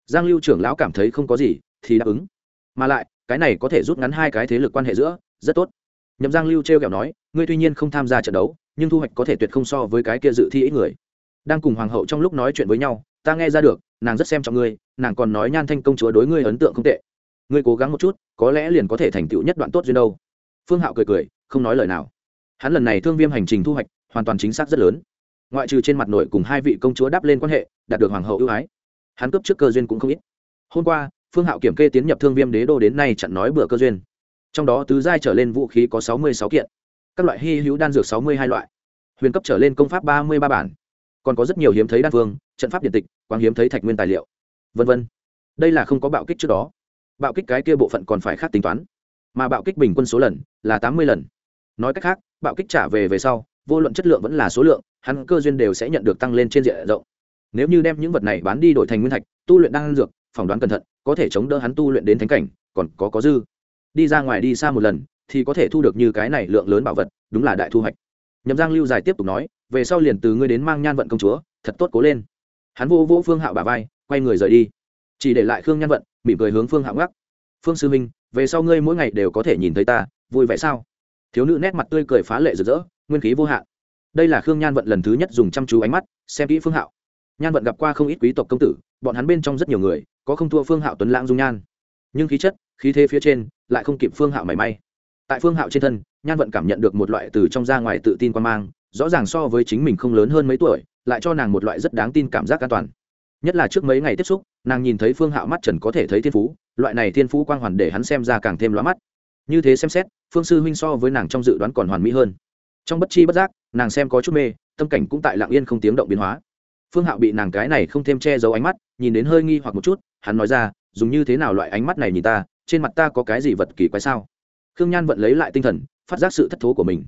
[SPEAKER 1] Giang lưu trưởng lão cảm thấy không có gì, thì đáp ứng. Mà lại, cái này có thể rút ngắn hai cái thế lực quan hệ giữa rất tốt. Nhậm giang lưu t r e o kẹo nói, ngươi tuy nhiên không tham gia trận đấu, nhưng thu hoạch có thể tuyệt không so với cái kia dự thi ít người. Đang cùng hoàng hậu trong lúc nói chuyện với nhau, ta nghe ra được, nàng rất xem trọng ngươi, nàng còn nói nhan thanh công chúa đối ngươi ấn tượng không tệ. Ngươi cố gắng một chút, có lẽ liền có thể thành tựu nhất đoạn tốt duyên đâu. Phương hạo cười cười, không nói lời nào. Hắn lần này thương viêm hành trình thu hoạch, hoàn toàn chính xác rất lớn. Ngoại trừ trên mặt nội cùng hai vị công chúa đáp lên quan hệ, đạt được hoàng hậu ưu ái. Hắn cướp trước cơ duyên cũng không ít. Hôm qua, phương hạo kiểm kê tiến nhập thương viêm đế đô đến nay chặn nói bữa cơ duyên trong đó tứ giai trở lên vũ khí có sáu mươi sáu kiện, các loại hy hữu đan dược sáu mươi hai loại, huyền cấp trở lên công pháp ba mươi ba bản, còn có rất nhiều hiếm thấy đan phương, trận pháp điện tịch, quang hiếm thấy thạch nguyên tài liệu v v đây là không có bạo kích trước đó. Bạo kích cái kia bộ phận còn phải khác tính toán, mà bạo kích bình quân số lần là tám mươi lần. Nói cách khác, bạo kích trả về về sau, vô luận chất lượng vẫn là số lượng, hắn cơ duyên đều sẽ nhận được tăng lên trên diện rộng. Nếu như đem những vật này bán đi đổi thành nguyên thạch, tu luyện đan dược, phỏng đoán cẩn thận, có thể chống đỡ hắn tu luyện đến thánh cảnh, còn có có dư đi ra ngoài đi xa một lần, thì có thể thu được như cái này lượng lớn bảo vật, đúng là đại thu hoạch. Nhậm giang lưu dài tiếp tục nói, về sau liền từ ngươi đến mang nhan vận công chúa, thật tốt cố lên. Hắn vô vỗ phương hạo bà vai, quay người rời đi. Chỉ để lại khương nhan vận, mỉm cười hướng phương hạo ngắc. Phương sư minh, về sau ngươi mỗi ngày đều có thể nhìn thấy ta, vui vẻ sao? Thiếu nữ nét mặt tươi cười phá lệ rực rỡ, nguyên khí vô hạn. Đây là khương nhan vận lần thứ nhất dùng chăm chú ánh mắt, xem kỹ phương hạo. Nhan vận gặp qua không ít quý tộc công tử, bọn hắn bên trong rất nhiều người, có không thua phương hạo tuấn lãng dung nhan. Nhưng khí chất, khí thế phía trên lại không kịp phương hạo mảy may. Tại phương hạo trên thân, nhan vận cảm nhận được một loại từ trong ra ngoài tự tin quan mang, rõ ràng so với chính mình không lớn hơn mấy tuổi, lại cho nàng một loại rất đáng tin cảm giác an toàn. Nhất là trước mấy ngày tiếp xúc, nàng nhìn thấy phương hạo mắt trần có thể thấy thiên phú, loại này thiên phú quang hoàn để hắn xem ra càng thêm lóa mắt. Như thế xem xét, phương sư huynh so với nàng trong dự đoán còn hoàn mỹ hơn. Trong bất chi bất giác, nàng xem có chút mê, tâm cảnh cũng tại lạng yên không tiếng động biến hóa. Phương hạo bị nàng cái này không thêm che giấu ánh mắt, nhìn đến hơi nghi hoặc một chút, hắn nói ra, dùng như thế nào loại ánh mắt này nhìn ta trên mặt ta có cái gì vật kỳ quái sao? Khương nhan vẫn lấy lại tinh thần, phát giác sự thất thố của mình.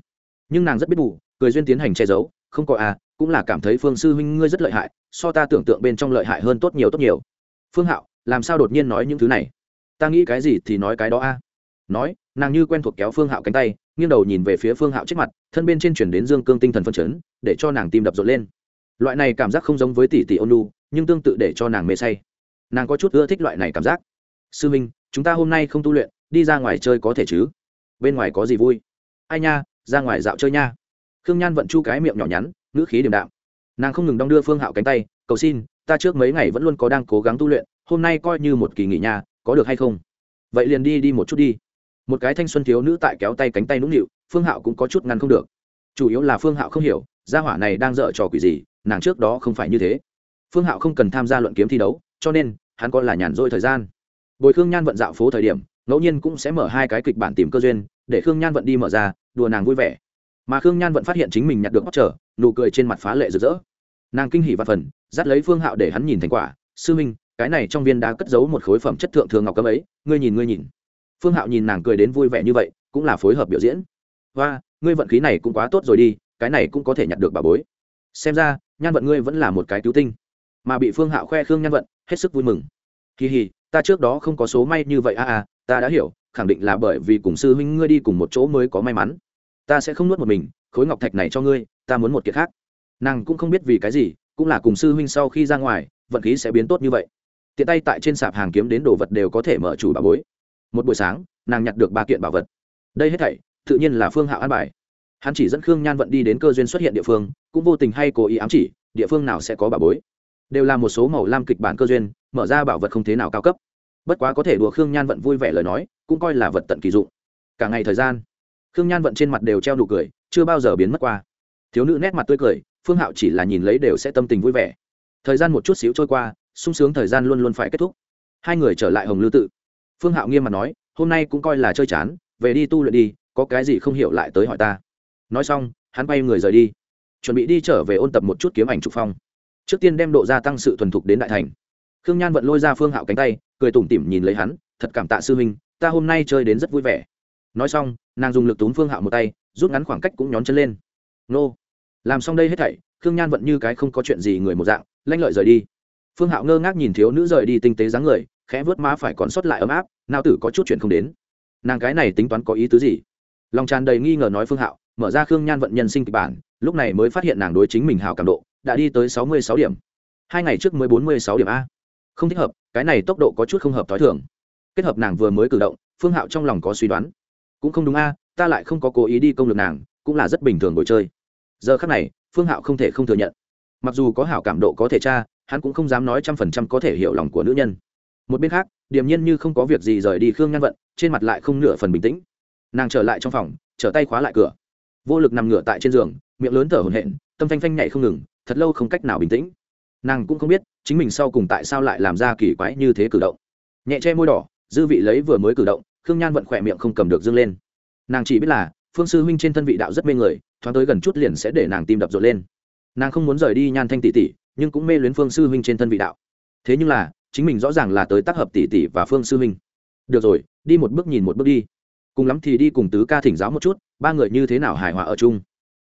[SPEAKER 1] Nhưng nàng rất biết bù, cười duyên tiến hành che giấu, không có à cũng là cảm thấy phương sư huynh ngươi rất lợi hại, so ta tưởng tượng bên trong lợi hại hơn tốt nhiều tốt nhiều. Phương hạo, làm sao đột nhiên nói những thứ này? Ta nghĩ cái gì thì nói cái đó a. Nói, nàng như quen thuộc kéo phương hạo cánh tay, nghiêng đầu nhìn về phía phương hạo trước mặt, thân bên trên chuyển đến dương cương tinh thần phân chấn, để cho nàng tim đập rộn lên. Loại này cảm giác không giống với tỷ tỷ ôn lu nhưng tương tự để cho nàng mê say. Nàng có chút ưa thích loại này cảm giác sư minh, chúng ta hôm nay không tu luyện, đi ra ngoài chơi có thể chứ? Bên ngoài có gì vui? Ai nha, ra ngoài dạo chơi nha. Khương nhan vận chu cái miệng nhỏ nhắn, ngữ khí điềm đạm. Nàng không ngừng đong đưa phương hạo cánh tay, cầu xin, ta trước mấy ngày vẫn luôn có đang cố gắng tu luyện, hôm nay coi như một kỳ nghỉ nhà, có được hay không? Vậy liền đi đi một chút đi. Một cái thanh xuân thiếu nữ tại kéo tay cánh tay nũng nịu, phương hạo cũng có chút ngăn không được. Chủ yếu là phương hạo không hiểu, gia hỏa này đang dở trò quỷ gì, nàng trước đó không phải như thế. Phương hạo không cần tham gia luận kiếm thi đấu, cho nên, hắn còn là nhàn rỗi thời gian bồi khương nhan vận dạo phố thời điểm, ngẫu nhiên cũng sẽ mở hai cái kịch bản tìm cơ duyên, để khương nhan vận đi mở ra, đùa nàng vui vẻ. Mà khương nhan vận phát hiện chính mình nhặt được bóc trở nụ cười trên mặt phá lệ rực rỡ. Nàng kinh hỉ và phần, dắt lấy phương hạo để hắn nhìn thành quả. Sư minh, cái này trong viên đá cất giấu một khối phẩm chất thượng thường ngọc cấm ấy, ngươi nhìn ngươi nhìn. Phương hạo nhìn nàng cười đến vui vẻ như vậy, cũng là phối hợp biểu diễn. Và ngươi vận khí này cũng quá tốt rồi đi, cái này cũng có thể nhặt được bà bối. Xem ra, nhan vận ngươi vẫn là một cái cứu tinh. Mà bị phương hạo khoe khương nhan vận, hết sức vui mừng. Kỳ hì ta trước đó không có số may như vậy a à, à ta đã hiểu khẳng định là bởi vì cùng sư huynh ngươi đi cùng một chỗ mới có may mắn. Ta sẽ không nuốt một mình khối ngọc thạch này cho ngươi ta muốn một kiệt khác. Nàng cũng không biết vì cái gì cũng là cùng sư huynh sau khi ra ngoài vận khí sẽ biến tốt như vậy. Tiện tay tại trên sạp hàng kiếm đến đồ vật đều có thể mở chủ bà bối. Một buổi sáng nàng nhặt được ba kiện bảo vật. Đây hết thảy tự nhiên là phương hạo an bài. Hắn chỉ dẫn khương nhan vận đi đến cơ duyên xuất hiện địa phương cũng vô tình hay cố ý ám chỉ địa phương nào sẽ có bảo bối đều là một số màu lam kịch bản cơ duyên, mở ra bảo vật không thế nào cao cấp. Bất quá có thể đùa khương nhan vận vui vẻ lời nói, cũng coi là vật tận kỳ dụng. Cả ngày thời gian, khương nhan vận trên mặt đều treo nụ cười, chưa bao giờ biến mất qua. Thiếu nữ nét mặt tươi cười, phương hạo chỉ là nhìn lấy đều sẽ tâm tình vui vẻ. Thời gian một chút xíu trôi qua, sung sướng thời gian luôn luôn phải kết thúc. Hai người trở lại hồng lưu tự. Phương hạo nghiêm mặt nói, hôm nay cũng coi là chơi chán, về đi tu luyện đi, có cái gì không hiểu lại tới hỏi ta. Nói xong, hắn bay người rời đi. Chuẩn bị đi trở về ôn tập một chút kiếm ảnh trục phong trước tiên đem độ gia tăng sự thuần thục đến đại thành. Khương nhan vận lôi ra phương hạo cánh tay, cười tủm tỉm nhìn lấy hắn, thật cảm tạ sư huynh, ta hôm nay chơi đến rất vui vẻ. Nói xong, nàng dùng lực túm phương hạo một tay, rút ngắn khoảng cách cũng nhón chân lên. Nô. Làm xong đây hết thảy, khương nhan vận như cái không có chuyện gì người một dạng, lanh lợi rời đi. Phương hạo ngơ ngác nhìn thiếu nữ rời đi tinh tế dáng người, khẽ vớt má phải còn sót lại ấm áp nào tử có chút chuyện không đến. Nàng cái này tính toán có ý tứ gì? Lòng tràn đầy nghi ngờ nói phương hạo, mở ra khương nhan vận nhân sinh kịch bản, lúc này mới phát hiện nàng đối chính mình hào cảm độ đã đi tới sáu mươi sáu điểm. Hai ngày trước mới bốn mươi sáu điểm a. Không thích hợp, cái này tốc độ có chút không hợp t h ó i thường. Kết hợp nàng vừa mới cử động, phương hạo trong lòng có suy đoán. Cũng không đúng a, ta lại không có cố ý đi công lực nàng, cũng là rất bình thường ngồi chơi. Giờ khác này, phương hạo không thể không thừa nhận. Mặc dù có hảo cảm độ có thể tra, hắn cũng không dám nói trăm phần trăm có thể hiểu lòng của nữ nhân. Một bên khác, điềm nhiên như không có việc gì rời đi khương nhan vận, trên mặt lại không nửa phần bình tĩnh. Nàng trở lại trong phòng, trở tay khóa lại cửa. Vô lực nằm ngửa tại trên giường, miệng lớn thở hổn hển, tâm phanh phanh nhảy không ngừng thật lâu không cách nào bình tĩnh. Nàng cũng không biết, chính mình sau cùng tại sao lại làm ra kỳ quái như thế cử động. Nhẹ che môi đỏ, dư vị lấy vừa mới cử động, khương nhan vận khỏe miệng không cầm được dâng lên. Nàng chỉ biết là, phương sư huynh trên thân vị đạo rất mê người, thoáng tới gần chút liền sẽ để nàng tim đập rộn lên. Nàng không muốn rời đi nhan thanh tỷ tỷ, nhưng cũng mê luyến phương sư huynh trên thân vị đạo. Thế nhưng là, chính mình rõ ràng là tới tác hợp tỷ tỷ và phương sư huynh. Được rồi, đi một bước nhìn một bước đi. Cùng lắm thì đi cùng tứ ca thỉnh giáo một chút, ba người như thế nào hài hòa ở chung.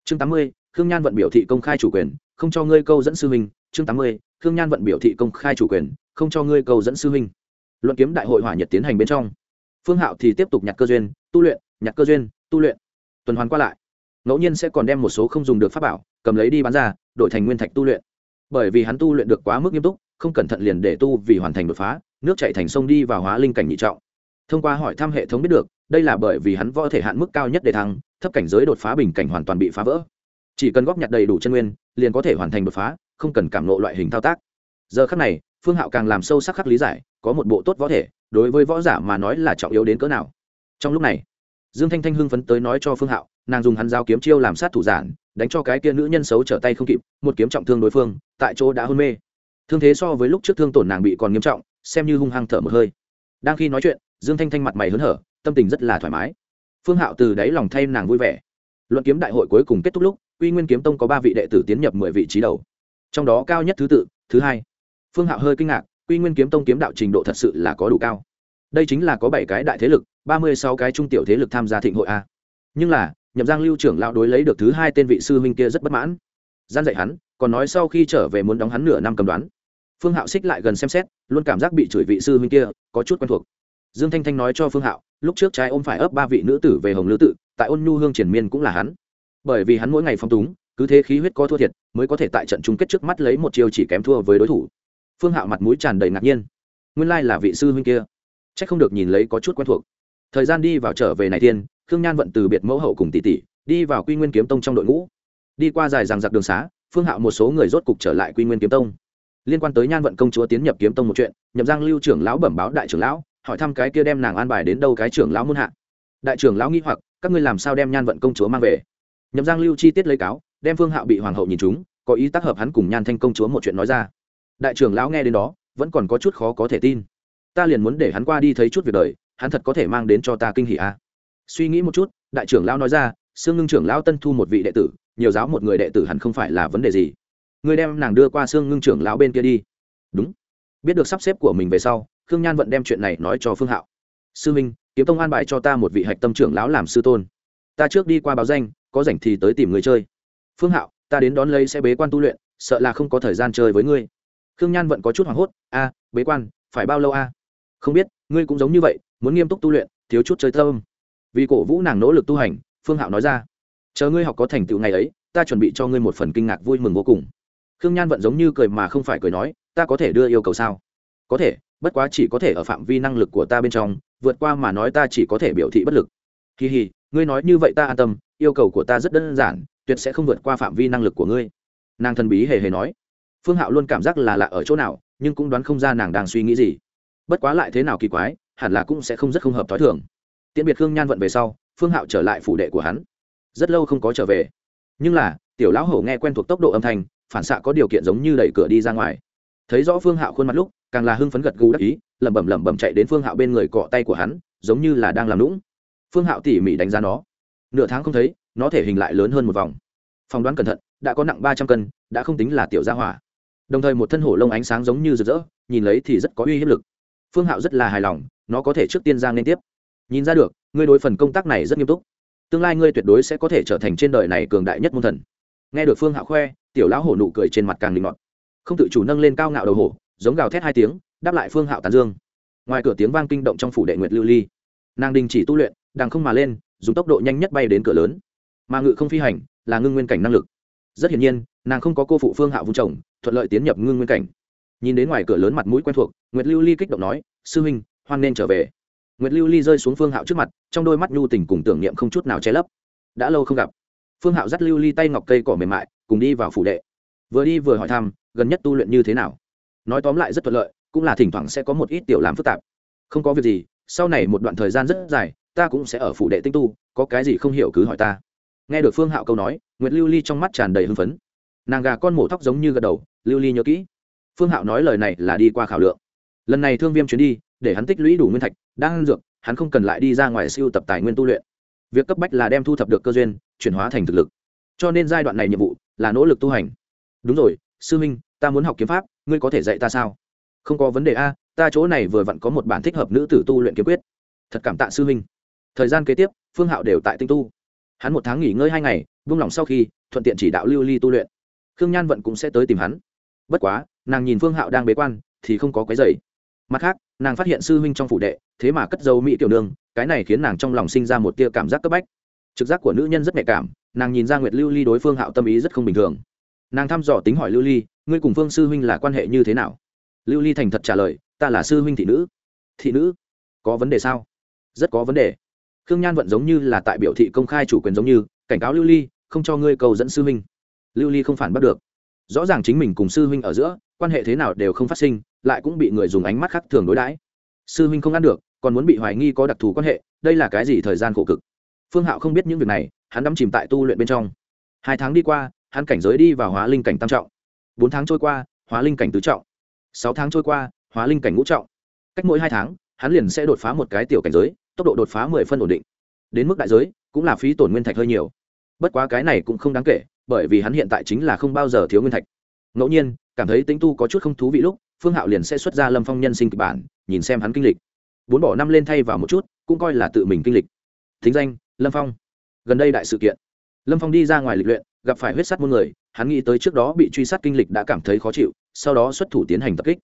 [SPEAKER 1] Chương tám mươi, khương nhan vận biểu thị công khai chủ quyền không cho ngươi câu dẫn sư huynh, chương tám mươi, khương nhan vận biểu thị công khai chủ quyền, không cho ngươi câu dẫn sư huynh. Luận kiếm đại hội hỏa nhiệt tiến hành bên trong. Phương hạo thì tiếp tục nhặt cơ duyên, tu luyện, nhặt cơ duyên, tu luyện. Tuần hoàn qua lại, ngẫu nhiên sẽ còn đem một số không dùng được pháp bảo, cầm lấy đi bán ra, đổi thành nguyên thạch tu luyện. Bởi vì hắn tu luyện được quá mức nghiêm túc, không cẩn thận liền để tu vì hoàn thành đột phá, nước chạy thành sông đi và hóa linh cảnh nhị trọng. Thông qua hỏi thăm hệ thống biết được, đây là bởi vì hắn võ thể hạn mức cao nhất để thăng, thấp cảnh giới đột phá bình cảnh hoàn toàn bị phá vỡ. Chỉ cần góp nhặt đầy đủ chân nguyên liền có thể hoàn thành đột phá, không cần cảm nộ loại hình thao tác. Giờ khắc này, phương hạo càng làm sâu sắc khắc lý giải, có một bộ tốt võ thể, đối với võ giả mà nói là trọng yếu đến cỡ nào. Trong lúc này, dương thanh thanh hưng phấn tới nói cho phương hạo, nàng dùng hắn giao kiếm chiêu làm sát thủ giản, đánh cho cái kia nữ nhân xấu trở tay không kịp, một kiếm trọng thương đối phương, tại chỗ đã hôn mê. Thương thế so với lúc trước thương tổn nàng bị còn nghiêm trọng, xem như hung hăng thở một hơi. Đang khi nói chuyện, dương thanh thanh mặt mày hớn hở, tâm tình rất là thoải mái. Phương hạo từ đáy lòng thay nàng vui vẻ. Luận kiếm đại hội cuối cùng kết thúc lúc Quy nguyên kiếm tông có ba vị đệ tử tiến nhập mười vị trí đầu. Trong đó cao nhất thứ tự, thứ hai. Phương hạo hơi kinh ngạc, Quy nguyên kiếm tông kiếm đạo trình độ thật sự là có đủ cao. Đây chính là có bảy cái đại thế lực, ba mươi sáu cái trung tiểu thế lực tham gia thịnh hội a. Nhưng là, nhậm giang lưu trưởng lão đối lấy được thứ hai tên vị sư huynh kia rất bất mãn. Gian dạy hắn, còn nói sau khi trở về muốn đóng hắn nửa năm cầm đoán. Phương hạo xích lại gần xem xét, luôn cảm giác bị chửi vị sư huynh kia, có chút quen thuộc. Dương thanh thanh nói cho phương hạo, lúc trước trái ôm phải ấp ba vị nữ tử về hồng lữ tự, tại ôn nhu hương triển miên cũng là hắn bởi vì hắn mỗi ngày phong túng cứ thế khí huyết có thua thiệt mới có thể tại trận chung kết trước mắt lấy một chiều chỉ kém thua với đối thủ. Phương hạo mặt mũi tràn đầy ngạc nhiên. Nguyên lai là vị sư huynh kia. C h ắ c không được nhìn lấy có chút quen thuộc. Thời gian đi vào trở về này tiên, khương nhan vận từ biệt mẫu hậu cùng tỷ tỷ đi vào quy nguyên kiếm tông trong đội ngũ. Đi qua dài ràng giặc đường xá phương hạo một số người rốt cục trở lại quy nguyên kiếm tông. Liên quan tới nhan vận công chúa tiến nhập kiếm tông một chuyện nhậm giang lưu trưởng lão bẩm báo đại trưởng lão hỏi thăm cái kia đem nàng an bài đến đâu cái trưởng lão muôn hạ. Đại trưởng lão nghĩ hoặc các ngươi làm sao đem nhan vận công chúa mang về? Nhậm giang lưu chi tiết lấy cáo, đem phương hạo bị hoàng hậu nhìn chúng có ý tác hợp hắn cùng nhan thanh công chúa một chuyện nói ra. Đại trưởng lão nghe đến đó, vẫn còn có chút khó có thể tin. Ta liền muốn để hắn qua đi thấy chút việc đời, hắn thật có thể mang đến cho ta kinh hỷ à. suy nghĩ một chút, đại trưởng lão nói ra, sương ngưng trưởng lão tân thu một vị đệ tử, nhiều giáo một người đệ tử hẳn không phải là vấn đề gì. Người đem nàng đưa qua sương ngưng trưởng lão bên kia đi. Đúng. Biết được sắp xếp của mình về sau, khương nhan vẫn đem chuyện này nói cho phương hạo. Sư minh, kiếm tông an bài cho ta một vị hạch tâm trưởng lão làm sư tôn. Ta trước đi qua báo danh có rảnh thì tới tìm người chơi. Phương hạo, ta đến đón lấy sẽ bế quan tu luyện, sợ là không có thời gian chơi với ngươi. Khương nhan vẫn có chút hoảng hốt, a, bế quan, phải bao lâu a? Không biết, ngươi cũng giống như vậy, muốn nghiêm túc tu luyện, thiếu chút chơi thơm vì cổ vũ nàng nỗ lực tu hành, phương hạo nói ra, chờ ngươi học có thành tựu ngày ấy, ta chuẩn bị cho ngươi một phần kinh ngạc vui mừng vô cùng. Khương nhan vẫn giống như cười mà không phải cười nói, ta có thể đưa yêu cầu sao? Có thể, bất quá chỉ có thể ở phạm vi năng lực của ta bên trong, vượt qua mà nói ta chỉ có thể biểu thị bất lực. Kỳ hì, ngươi nói như vậy ta an tâm yêu cầu của ta rất đơn giản, tuyệt sẽ không vượt qua phạm vi năng lực của ngươi. Nàng thần bí hề hề nói. Phương hạo luôn cảm giác là lạ ở chỗ nào, nhưng cũng đoán không ra nàng đang suy nghĩ gì. Bất quá lại thế nào kỳ quái, hẳn là cũng sẽ không rất không hợp t h ó i thường. Tiễn biệt khương nhan vận về sau, phương hạo trở lại phủ đệ của hắn. Rất lâu không có trở về. Nhưng là, tiểu lão hổ nghe quen thuộc tốc độ âm thanh, phản xạ có điều kiện giống như đẩy cửa đi ra ngoài. Thấy rõ phương hạo khuôn mặt lúc, càng là hưng phấn gật gù đắc ý, lẩm bẩm lẩm bẩm chạy đến phương hạo bên người cọ tay của hắn, giống như là đang làm lũng phương hạo tỉ mỉ đánh giá nó nửa tháng không thấy, nó thể hình lại lớn hơn một vòng. Phỏng đoán cẩn thận, đã có nặng ba trăm cân, đã không tính là tiểu gia hỏa. Đồng thời một thân hổ lông ánh sáng giống như rực rỡ, nhìn lấy thì rất có uy hiếp lực. Phương hạo rất là hài lòng, nó có thể trước tiên giang liên tiếp. Nhìn ra được, ngươi đối phần công tác này rất nghiêm túc. Tương lai ngươi tuyệt đối sẽ có thể trở thành trên đời này cường đại nhất môn thần. Nghe được phương hạo khoe, tiểu lão hổ nụ cười trên mặt càng linh mọt không tự chủ nâng lên cao ngạo đầu hổ, giống gào thét hai tiếng, đáp lại phương hạo tàn dương. Ngoài cửa tiếng vang kinh động trong phủ đệ nguyệt lưu ly. Nàng đình chỉ tu luyện đàng không mà lên dùng tốc độ nhanh nhất bay đến cửa lớn. Mà ngự không phi hành là ngưng nguyên cảnh năng lực. Rất hiển nhiên, nàng không có cô phụ phương hạo vung chồng, thuận lợi tiến nhập ngưng nguyên cảnh. Nhìn đến ngoài cửa lớn mặt mũi quen thuộc, nguyệt lưu ly kích động nói, sư huynh, hoan nên trở về. Nguyệt lưu ly rơi xuống phương hạo trước mặt, trong đôi mắt nhu tình cùng tưởng niệm không chút nào che lấp. Đã lâu không gặp. Phương hạo dắt lưu ly tay ngọc cây cỏ mềm mại, cùng đi vào phủ đệ. Vừa đi vừa hỏi thăm, gần nhất tu luyện như thế nào? Nói tóm lại rất thuận lợi, cũng là thỉnh thoảng sẽ có một ít tiểu làm phức tạp. Không có việc gì, sau này một đoạn thời gian rất dài ta cũng sẽ ở phủ đệ tinh tu, có cái gì không hiểu cứ hỏi ta. Nghe được phương hạo câu nói, nguyệt lưu ly trong mắt tràn đầy hưng phấn. Nàng gà con mổ tóc giống như gật đầu, lưu ly nhớ kỹ. Phương hạo nói lời này là đi qua khảo lượng. Lần này thương viêm chuyến đi, để hắn tích lũy đủ nguyên thạch, đang dược, hắn không cần lại đi ra ngoài siêu tập tài nguyên tu luyện. Việc cấp bách là đem thu thập được cơ duyên, chuyển hóa thành thực lực. Cho nên giai đoạn này nhiệm vụ là nỗ lực tu hành. Đúng rồi, sư minh ta muốn học kiếm pháp, ngươi có thể dạy ta sao? Không có vấn đề a, ta chỗ này vừa vặn có một bản thích hợp nữ tử tu luyện kiếm quyết. Thật cảm tạ sư minh thời gian kế tiếp, phương hạo đều tại tinh tu. Hắn một tháng nghỉ ngơi hai ngày buông lòng sau khi, thuận tiện chỉ đạo lưu ly tu luyện. Khương nhan vận cũng sẽ tới tìm hắn. Bất quá, nàng nhìn phương hạo đang bế quan, thì không có cái dày mặt khác, nàng phát hiện sư huynh trong phủ đệ, thế mà cất dấu mỹ tiểu nương, cái này khiến nàng trong lòng sinh ra một tia cảm giác cấp bách. Trực giác của nữ nhân rất nhạy cảm, nàng nhìn ra nguyệt lưu ly đối phương hạo tâm ý rất không bình thường. Nàng thăm dò tính hỏi lưu ly, ngươi cùng phương sư huynh là quan hệ như thế nào? Lưu ly thành thật trả lời, ta là sư huynh thị nữ. Thị nữ? Có vấn đề sao? Rất có vấn đề khương nhan vận giống như là tại biểu thị công khai chủ quyền giống như, cảnh cáo lưu ly, không cho ngươi cầu dẫn sư huynh. Lưu ly không phản bắt được. Rõ ràng chính mình cùng sư huynh ở giữa, quan hệ thế nào đều không phát sinh, lại cũng bị người dùng ánh mắt khác thường đối đãi. Sư huynh không ăn được, còn muốn bị hoài nghi có đặc thù quan hệ, đây là cái gì thời gian khổ cực. Phương hạo không biết những việc này, hắn đắm chìm tại tu luyện bên trong. Hai tháng đi qua, hắn cảnh giới đi vào hóa linh cảnh tam trọng. Bốn tháng trôi qua, hóa linh cảnh tứ trọng. Sáu tháng trôi qua, hóa linh cảnh ngũ trọng. Cách mỗi hai tháng, hắn liền sẽ đột phá một cái tiểu cảnh giới tốc độ đột phá mười phân ổn định. Đến mức đại giới, cũng là phí tổn nguyên thạch hơi nhiều. Bất quá cái này cũng không đáng kể, bởi vì hắn hiện tại chính là không bao giờ thiếu nguyên thạch. Ngẫu nhiên, cảm thấy tính tu có chút không thú vị lúc, phương hạo liền sẽ xuất ra lâm phong nhân sinh kịch bản, nhìn xem hắn kinh lịch. Bốn bỏ năm lên thay vào một chút, cũng coi là tự mình kinh lịch. Thính danh, lâm phong. Gần đây đại sự kiện. Lâm phong đi ra ngoài lịch luyện, gặp phải huyết sát muôn người, hắn nghĩ tới trước đó bị truy sát kinh lịch đã cảm thấy khó chịu, sau đó xuất thủ tiến hành tập kích.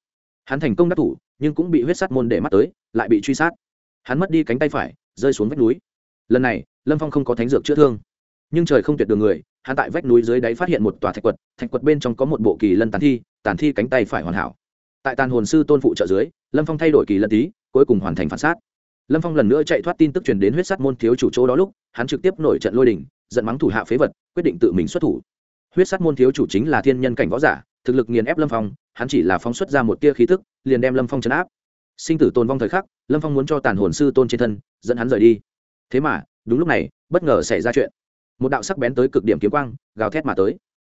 [SPEAKER 1] Hắn thành công đắc thủ, nhưng cũng bị huyết sát môn để mắt tới, lại bị truy sát hắn mất đi cánh tay phải, rơi xuống vách núi. Lần này, lâm phong không có thánh dược chữa thương. Nhưng trời không tuyệt đường người, hắn tại vách núi dưới đáy phát hiện một tòa thạch quật thạch quật bên trong có một bộ kỳ lân tàn thi tàn thi cánh tay phải hoàn hảo. Tại tàn hồn sư tôn phụ trợ dưới, lâm phong thay đổi kỳ lân tí, cuối cùng hoàn thành phản sát. Lâm phong lần nữa chạy thoát tin tức truyền đến huyết sắt môn thiếu chủ chỗ đó lúc, hắn trực tiếp nổi trận lôi đình, giận mắng thủ hạ phế vật, quyết định tự mình xuất thủ. Huyết sắt môn thiếu chủ chính là thiên nhân cảnh võ giả, thực lực nghiền ép lâm phong, hắn chỉ là phóng xuất ra một tia khí thức liền đem lâm phong chấn áp sinh tử tồn vong thời khắc, lâm phong muốn cho tàn hồn sư tôn trên thân, dẫn hắn rời đi. Thế mà, đúng lúc này, bất ngờ xảy ra chuyện. Một đạo sắc bén tới cực điểm kiếm quang, gào thét mà tới.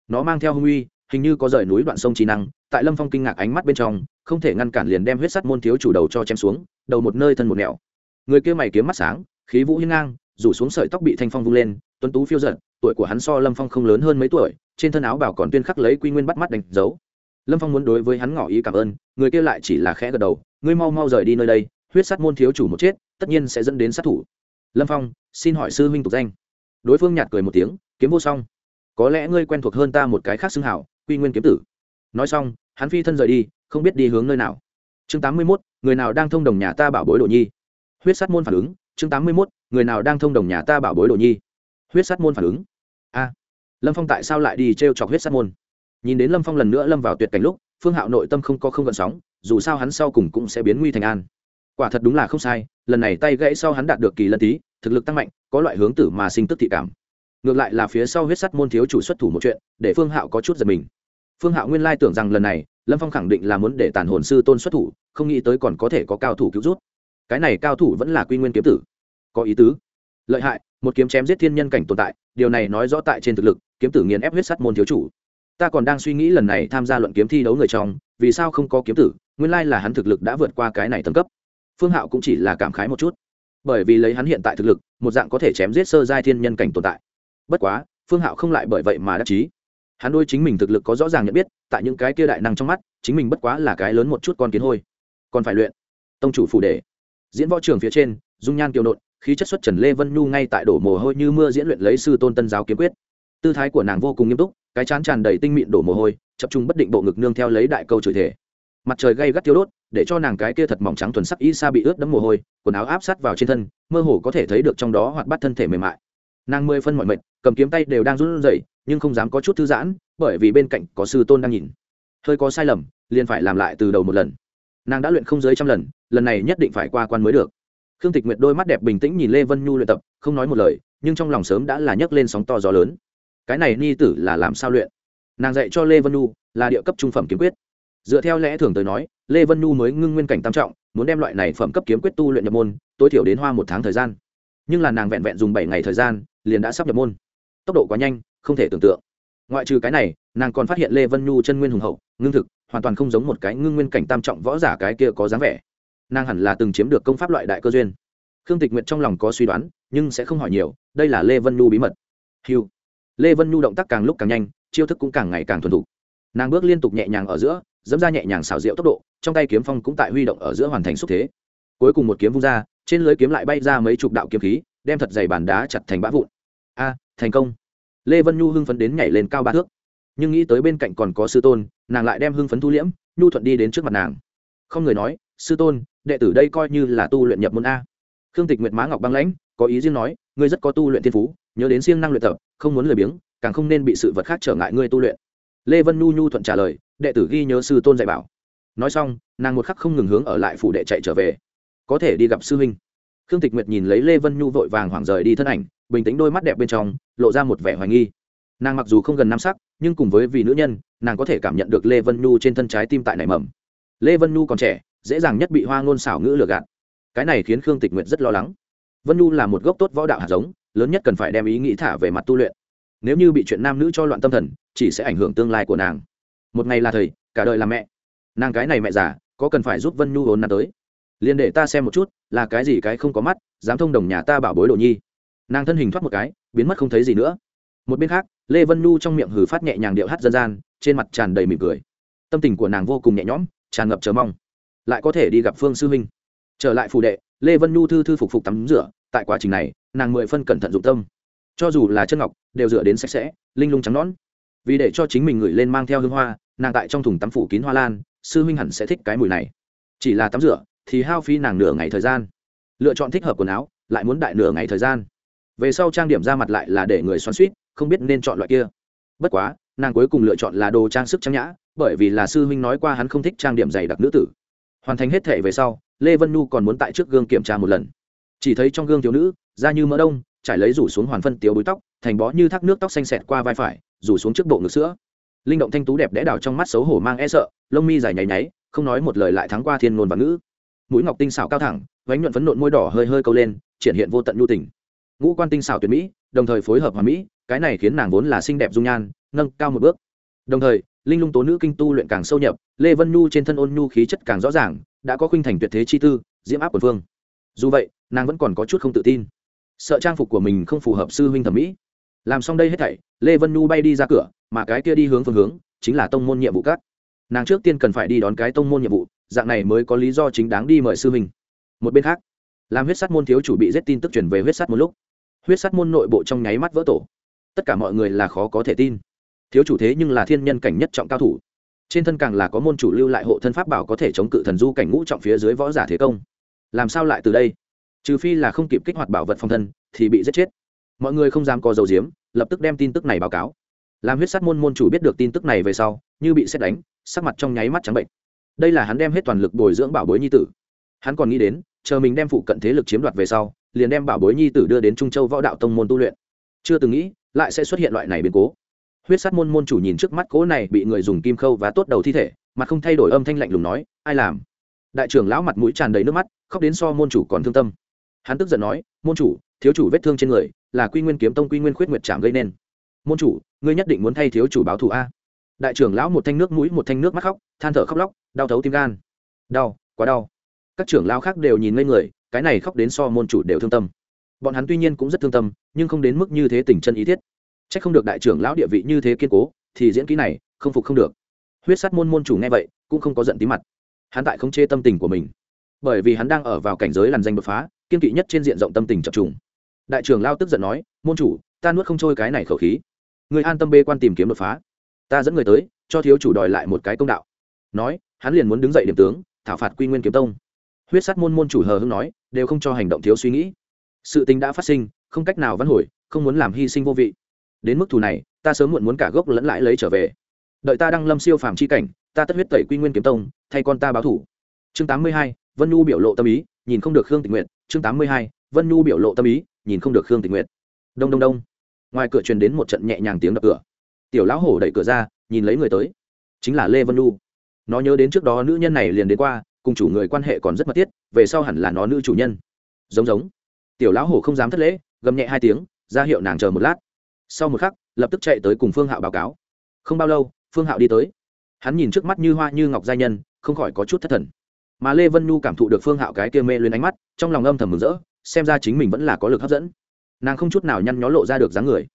[SPEAKER 1] Nó mang theo hung uy, hình như có rời núi đoạn sông trí năng, tại lâm phong kinh ngạc ánh mắt bên trong, không thể ngăn cản liền đem huyết sắt môn thiếu chủ đầu cho chém xuống, đầu một nơi thân một nẻo. Người kia mày kiếm mắt sáng, khí vũ hiên ngang, rủ xuống sợi tóc bị thanh phong vung lên, tuấn tú phiêu giận tuổi của hắn so lâm phong không lớn hơn mấy tuổi, trên thân áo bảo còn tuyên khắc lấy quy nguyên bắt mắt đánh dấu. Lâm phong muốn đối với hắn ngỏ ý cảm ơn, người kia lại chỉ là khẽ gật đầu ngươi mau mau rời đi nơi đây, huyết sát môn thiếu chủ một chết, tất nhiên sẽ dẫn đến sát thủ. Lâm phong, xin hỏi sư huynh tục danh. Đối phương nhạt cười một tiếng, kiếm vô song. Có lẽ ngươi quen thuộc hơn ta một cái khác xưng hảo, quy nguyên kiếm tử. Nói xong, hắn phi thân rời đi, không biết đi hướng nơi nào. Chương tám mươi mốt, người nào đang thông đồng nhà ta bảo bối đồ nhi? Huyết sát môn phản ứng. Chương tám mươi mốt, người nào đang thông đồng nhà ta bảo bối đồ nhi? Huyết sát môn phản ứng. A. Lâm phong tại sao lại đi t r e o chọc huyết sát môn? Nhìn đến lâm phong lần nữa lâm vào tuyệt cảnh lúc, phương hạo nội tâm không có không gợn sóng dù sao hắn sau cùng cũng sẽ biến nguy thành an. Quả thật đúng là không sai, lần này tay gãy sau hắn đạt được kỳ lân tí, thực lực tăng mạnh, có loại hướng tử mà sinh tức thị cảm. Ngược lại là phía sau huyết sắt môn thiếu chủ xuất thủ một chuyện, để phương hạo có chút giật mình. Phương hạo nguyên lai tưởng rằng lần này, lâm phong khẳng định là muốn để tàn hồn sư tôn xuất thủ, không nghĩ tới còn có thể có cao thủ cứu rút. Cái này cao thủ vẫn là quy nguyên kiếm tử. Có ý tứ. Lợi hại, một kiếm chém giết thiên nhân cảnh tồn tại, điều này nói rõ tại trên thực lực, kiếm tử nghiền ép huyết sắt môn thiếu chủ. Ta còn đang suy nghĩ lần này tham gia luận kiếm thi đấu người trong, vì sao không có kiếm tử nguyên lai là hắn thực lực đã vượt qua cái này tầng cấp. Phương hạo cũng chỉ là cảm khái một chút. Bởi vì lấy hắn hiện tại thực lực, một dạng có thể chém giết sơ giai thiên nhân cảnh tồn tại. Bất quá, phương hạo không lại bởi vậy mà đắc chí. Hắn đôi chính mình thực lực có rõ ràng nhận biết, tại những cái kia đại năng trong mắt, chính mình bất quá là cái lớn một chút con kiến hôi. Còn phải luyện. Tông chủ phủ đề diễn võ trường phía trên, dung nhan kiều nộn khí chất xuất trần lê vân nhu ngay tại đổ mồ hôi như mưa diễn luyện lấy sư tôn tân giáo kiếm quyết. Tư thái của nàng vô cùng nghiêm túc, cái chán tràn đầy tinh mịn đổ mồ hôi, chập trung bất định bộ ngực nương theo lấy đại câu chửi thể mặt trời gay gắt thiếu đốt, để cho nàng cái kia thật mỏng trắng thuần sắc y sa bị ướt đẫm mồ hôi, quần áo áp sát vào trên thân, mơ hồ có thể thấy được trong đó hoạt bắt thân thể mềm mại. Nàng mười phân mọi mệt, cầm kiếm tay đều đang run rẩy, nhưng không dám có chút thư giãn, bởi vì bên cạnh có sư tôn đang nhìn. Hơi có sai lầm, liền phải làm lại từ đầu một lần. Nàng đã luyện không dưới trăm lần lần này nhất định phải qua quan mới được. Khương tịch nguyệt đôi mắt đẹp bình tĩnh nhìn lê vân nhu luyện tập, không nói một lời, nhưng trong lòng sớm đã là nhấc lên sóng to gió lớn. Cái này ni tử là làm sao luyện? Nàng dạy cho lê vân nhu là địa cấp trung phẩm kiếm quyết dựa theo lẽ thường tới nói, lê vân nhu mới ngưng nguyên cảnh tam trọng, muốn đem loại này phẩm cấp kiếm quyết tu luyện nhập môn, tối thiểu đến hoa một tháng thời gian. Nhưng là nàng vẹn vẹn dùng bảy ngày thời gian, liền đã sắp nhập môn. Tốc độ quá nhanh, không thể tưởng tượng. Ngoại trừ cái này, nàng còn phát hiện lê vân nhu chân nguyên hùng hậu, ngưng thực, hoàn toàn không giống một cái ngưng nguyên cảnh tam trọng võ giả cái kia có dáng vẻ. Nàng hẳn là từng chiếm được công pháp loại đại cơ duyên. Khương tịch nguyệt trong lòng có suy đoán, nhưng sẽ không hỏi nhiều, đây là lê vân nhu bí mật. Hiu lê vân nhu động tác càng lúc càng nhanh, chiêu thức cũng càng ngày càng thuần thục nàng bước liên tục nhẹ nhàng ở giữa, dẫm ra nhẹ nhàng xảo diệu tốc độ, trong tay kiếm phong cũng tại huy động ở giữa hoàn thành xúc thế. Cuối cùng một kiếm vung ra, trên lưới kiếm lại bay ra mấy chục đạo kiếm khí, đem thật dày bàn đá chặt thành bã vụn. A, thành công. Lê vân nhu hưng phấn đến nhảy lên cao ba thước. Nhưng nghĩ tới bên cạnh còn có sư tôn, nàng lại đem hưng phấn thu liễm, nhu thuận đi đến trước mặt nàng. Không người nói, sư tôn, đệ tử đây coi như là tu luyện nhập môn a. Khương tịch nguyệt má ngọc băng lãnh, có ý riêng nói, ngươi rất có tu luyện thiên phú, nhớ đến siêng năng luyện tập, không muốn lười biếng, càng không nên bị sự vật khác trở ngại ngươi tu luyện lê vân nhu nhu thuận trả lời, đệ tử ghi nhớ sư tôn dạy bảo. Nói xong, nàng một khắc không ngừng hướng ở lại phủ đệ chạy trở về. Có thể đi gặp sư huynh. Khương tịch nguyệt nhìn lấy lê vân nhu vội vàng hoảng rời đi thân ảnh, bình tĩnh đôi mắt đẹp bên trong, lộ ra một vẻ hoài nghi. Nàng mặc dù không gần năm sắc, nhưng cùng với vì nữ nhân, nàng có thể cảm nhận được lê vân nhu trên thân trái tim tại nảy mầm. Lê vân nhu còn trẻ, dễ dàng nhất bị hoa ngôn xảo ngữ lừa gạt. Cái này khiến khương tịch nguyệt rất lo lắng. Vân nhu là một gốc tốt võ đạo hạt giống, lớn nhất cần phải đem ý nghĩ thả về mặt tu luyện nếu như bị chuyện nam nữ cho loạn tâm thần, chỉ sẽ ảnh hưởng tương lai của nàng. Một ngày là thầy, cả đời là mẹ. Nàng cái này mẹ già, có cần phải giúp vân nhu hồn nàng tới? Liền để ta xem một chút, là cái gì cái không có mắt, dám thông đồng nhà ta bảo bối đồ nhi. Nàng thân hình thoát một cái, biến mất không thấy gì nữa. Một bên khác, lê vân nhu trong miệng hử phát nhẹ nhàng điệu hát dân gian, trên mặt tràn đầy mỉm cười. Tâm tình của nàng vô cùng nhẹ nhõm, tràn ngập chờ mong. Lại có thể đi gặp phương sư huynh trở lại phù đệ, lê vân nhu thư thư phục phục tắm rửa, tại quá trình này, nàng mười phân cẩn thận dụng tâm cho dù là chân ngọc, đều dựa đến sạch sẽ, linh lung trắng nón vì để cho chính mình ngửi lên mang theo hương hoa, nàng tại trong thùng tắm phủ kín hoa lan, sư huynh hẳn sẽ thích cái mùi này. Chỉ là tắm rửa, thì hao phí nàng nửa ngày thời gian. Lựa chọn thích hợp quần áo, lại muốn đại nửa ngày thời gian. Về sau trang điểm ra mặt lại là để người xoắn suýt không biết nên chọn loại kia. Bất quá, nàng cuối cùng lựa chọn là đồ trang sức trang nhã, bởi vì là sư huynh nói qua hắn không thích trang điểm dày đặc nữ tử. Hoàn thành hết thể về sau, lê vân nhu còn muốn tại trước gương kiểm tra một lần. Chỉ thấy trong gương thiếu nữ, da như mỡ đông trải lấy rủ xuống hoàn phân tiếu búi tóc, thành bó như thác nước tóc xanh xẹt qua vai phải, rủ xuống trước bộ ngực sữa. Linh động thanh tú đẹp đẽ đào trong mắt xấu hổ mang e sợ, lông mi dài nháy nháy, không nói một lời lại thắng qua thiên ngôn và ngữ. Mũi ngọc tinh xảo cao thẳng, vánh nhuận phấn nộn môi đỏ hơi hơi câu lên, triển hiện vô tận nhu tình. Ngũ quan tinh xảo tuyệt mỹ, đồng thời phối hợp hòa mỹ, cái này khiến nàng vốn là xinh đẹp dung nhan, nâng cao một bước. Đồng thời, linh lung tố nữ kinh tu luyện càng sâu nhập, lê vân nhu trên thân ôn nhu khí chất càng rõ ràng, đã có khuynh thành tuyệt thế chi tư, diễm áp quần phương dù vậy, nàng vẫn còn có chút không tự tin sợ trang phục của mình không phù hợp sư huynh thẩm mỹ. Làm xong đây hết thảy, lê vân nhu bay đi ra cửa, mà cái kia đi hướng phương hướng, chính là tông môn nhiệm vụ cắt nàng trước tiên cần phải đi đón cái tông môn nhiệm vụ, dạng này mới có lý do chính đáng đi mời sư huynh. Một bên khác, làm huyết sắt môn thiếu chủ bị giết tin tức truyền về huyết sắt một lúc, huyết sắt môn nội bộ trong nháy mắt vỡ tổ. Tất cả mọi người là khó có thể tin. Thiếu chủ thế nhưng là thiên nhân cảnh nhất trọng cao thủ. Trên thân càng là có môn chủ lưu lại hộ thân pháp bảo có thể chống cự thần du cảnh ngũ trọng phía dưới võ giả thế công. Làm sao lại từ đây? Trừ phi là không kịp kích hoạt bảo vật phòng thân, thì bị giết chết. Mọi người không dám có dầu diếm lập tức đem tin tức này báo cáo. Làm huyết sát môn môn chủ biết được tin tức này về sau, như bị xét đánh, sắc mặt trong nháy mắt trắng bệnh. Đây là hắn đem hết toàn lực bồi dưỡng bảo bối nhi tử. Hắn còn nghĩ đến, chờ mình đem phụ cận thế lực chiếm đoạt về sau, liền đem bảo bối nhi tử đưa đến trung châu võ đạo tông môn tu luyện. Chưa từng nghĩ, lại sẽ xuất hiện loại này biến cố. Huyết sát môn môn chủ nhìn trước mắt cố này bị người dùng kim khâu và tốt đầu thi thể, mặt không thay đổi âm thanh lạnh lùng nói, ai làm? Đại trưởng lão mặt mũi tràn đầy nước mắt, khóc đến so môn chủ còn thương tâm hắn tức giận nói, môn chủ, thiếu chủ vết thương trên người, là quy nguyên kiếm tông quy nguyên khuyết nguyệt trảm gây nên. Môn chủ, ngươi nhất định muốn thay thiếu chủ báo thù a. Đại trưởng lão một thanh nước mũi, một thanh nước mắt khóc, than thở khóc lóc, đau thấu tim gan. Đau, quá đau. Các trưởng lão khác đều nhìn ngây người, cái này khóc đến so môn chủ đều thương tâm. Bọn hắn tuy nhiên cũng rất thương tâm, nhưng không đến mức như thế tình chân ý thiết. C h ắ c không được đại trưởng lão địa vị như thế kiên cố, thì diễn kỹ này, không phục không được. Huyết sắt môn môn chủ nghe vậy, cũng không có giận tí mặt. Hắn tại không chê tâm tình của mình. Bởi vì hắn đang ở vào cảnh giới làn danh đột phá kiên kỵ nhất trên diện rộng tâm tình chập trùng. Đại trưởng lao tức giận nói, môn chủ, ta nuốt không trôi cái này khẩu khí. Người an tâm bê quan tìm kiếm đột phá. Ta dẫn người tới, cho thiếu chủ đòi lại một cái công đạo. Nói, hắn liền muốn đứng dậy điểm tướng, thảo phạt quy nguyên kiếm tông. Huyết sát môn môn chủ hờ hưng nói, đều không cho hành động thiếu suy nghĩ. Sự tình đã phát sinh, không cách nào văn hồi, không muốn làm hy sinh vô vị. Đến mức thù này, ta sớm muộn muốn cả gốc lẫn lại lấy trở về. Đợi ta đăng lâm siêu phàm chi cảnh, ta tất huyết tẩy quy nguyên kiếm tông, thay con ta báo thủ. Chương tám mươi hai vân nhu biểu lộ tâm ý, nhìn không được khương tình nguyện chương tám mươi hai, vân nhu biểu lộ tâm ý, nhìn không được khương tình nguyện đông đông đông. Ngoài cửa truyền đến một trận nhẹ nhàng tiếng đập cửa. Tiểu lão hổ đẩy cửa ra, nhìn lấy người tới. Chính là lê vân nhu. Nó nhớ đến trước đó nữ nhân này liền đến qua, cùng chủ người quan hệ còn rất mật thiết, về sau hẳn là nó nữ chủ nhân. Giống giống. Tiểu lão hổ không dám thất lễ, gầm nhẹ hai tiếng, ra hiệu nàng chờ một lát. Sau một khắc, lập tức chạy tới cùng phương hạo báo cáo. Không bao lâu, phương hạo đi tới. Hắn nhìn trước mắt như hoa như ngọc giai nhân, không khỏi có chút thất thần mà lê vân nhu cảm thụ được phương hạo cái kia mê lên ánh mắt, trong lòng âm thầm mừng rỡ, xem ra chính mình vẫn là có lực hấp dẫn. Nàng không chút nào nhăn nhó lộ ra được dáng người,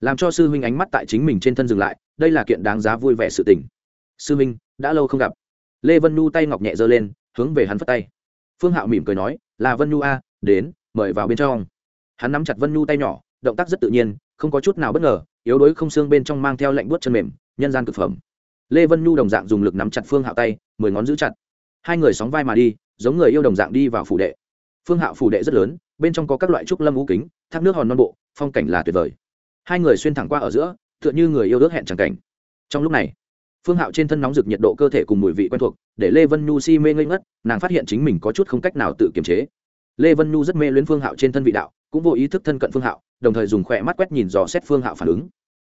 [SPEAKER 1] làm cho sư huynh ánh mắt tại chính mình trên thân dừng lại, đây là kiện đáng giá vui vẻ sự tình. Sư huynh, đã lâu không gặp. Lê vân nhu tay ngọc nhẹ giơ lên, hướng về hắn phất tay. Phương hạo mỉm cười nói, là vân nhu a, đến, mời vào bên trong. Hắn nắm chặt vân nhu tay nhỏ, động tác rất tự nhiên, không có chút nào bất ngờ, yếu đuối không xương bên trong mang theo lạnh buốt chân mềm, nhân gian cực phẩm. Lê vân nhu đồng dạng dùng lực nắm chặt phương hạo tay, mười ngón giữ chặt hai người sóng vai mà đi, giống người yêu đồng dạng đi vào phủ đệ. Phương hạo phủ đệ rất lớn, bên trong có các loại trúc lâm ngũ kính, thác nước hòn non bộ, phong cảnh là tuyệt vời. Hai người xuyên thẳng qua ở giữa, tựa như người yêu ước hẹn chẳng cảnh. Trong lúc này, phương hạo trên thân nóng rực nhiệt độ cơ thể cùng mùi vị quen thuộc, để lê vân nhu si mê ngây ngất, nàng phát hiện chính mình có chút không cách nào tự kiềm chế. Lê vân nhu rất mê luyến phương hạo trên thân vị đạo, cũng vô ý thức thân cận phương hạo, đồng thời dùng khỏe mắt quét nhìn dò xét phương hạo phản ứng.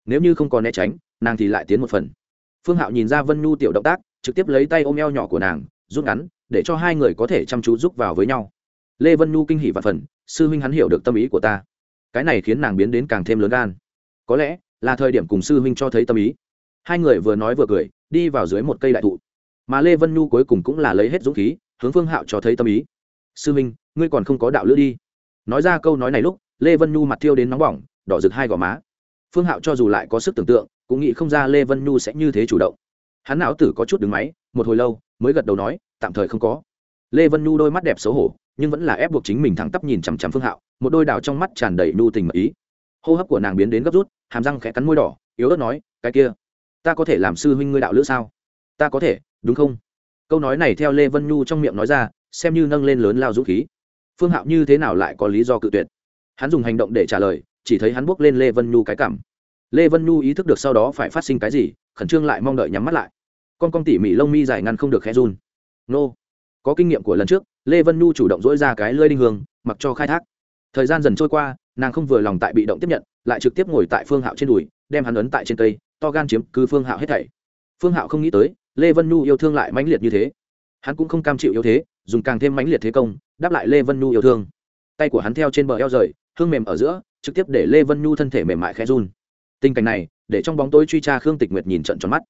[SPEAKER 1] Nếu như không còn né tránh, nàng thì lại tiến một phần. Phương hạo nhìn ra vân nhu tiểu động tác, trực tiếp lấy tay ôm eo nhỏ của nàng rút ngắn, để cho hai người có thể chăm chú giúp vào với nhau. Lê vân nhu kinh hỉ và phần, sư huynh hắn hiểu được tâm ý của ta. Cái này khiến nàng biến đến càng thêm lớn gan. Có lẽ là thời điểm cùng sư huynh cho thấy tâm ý. Hai người vừa nói vừa cười, đi vào dưới một cây đại thụ. Mà lê vân nhu cuối cùng cũng là lấy hết dũng khí, hướng phương hạo cho thấy tâm ý. Sư huynh, ngươi còn không có đạo lữ đi. Nói ra câu nói này lúc, lê vân nhu mặt thiêu đến nóng bỏng, đỏ rực hai gò má. Phương hạo cho dù lại có sức tưởng tượng, cũng nghĩ không ra lê vân nhu sẽ như thế chủ động. Hắn não tử có chút đứng máy, một hồi lâu mới gật đầu nói, tạm thời không có. Lê vân nhu đôi mắt đẹp xấu hổ, nhưng vẫn là ép buộc chính mình thẳng tắp nhìn chằm chằm phương hạo, một đôi đào trong mắt tràn đầy nhu tình mật ý. Hô hấp của nàng biến đến gấp rút, hàm răng khẽ cắn môi đỏ, yếu ớt nói, cái kia, ta có thể làm sư huynh ngươi đạo lữ sao? Ta có thể, đúng không? Câu nói này theo lê vân nhu trong miệng nói ra, xem như nâng lên lớn lao dũng khí. Phương hạo như thế nào lại có lý do cự tuyệt? Hắn dùng hành động để trả lời, chỉ thấy hắn buộc lên lê vân nhu cái cảm. Lê vân nhu ý thức được sau đó phải phát sinh cái gì, khẩn trương lại mong đợi nhắm mắt lại con con tỉ mỉ lông mi dài ngăn không được khẽ run. Nô. Có kinh nghiệm của lần trước, lê vân nhu chủ động dỗi ra cái lơi đinh hương, mặc cho khai thác. Thời gian dần trôi qua, nàng không vừa lòng tại bị động tiếp nhận, lại trực tiếp ngồi tại phương hạo trên đùi, đem hắn ấn tại trên cây, to gan chiếm cứ phương hạo hết thảy. Phương hạo không nghĩ tới, lê vân nhu yêu thương lại mãnh liệt như thế. Hắn cũng không cam chịu yếu thế, dùng càng thêm mãnh liệt thế công, đáp lại lê vân nhu yêu thương. Tay của hắn theo trên bờ eo rời, hương mềm ở giữa, trực tiếp để lê vân nhu thân thể mềm mại khẽ run. Tình cảnh này, để trong bóng tối truy tra khương tịch nguyệt nhìn trận tròn mắt.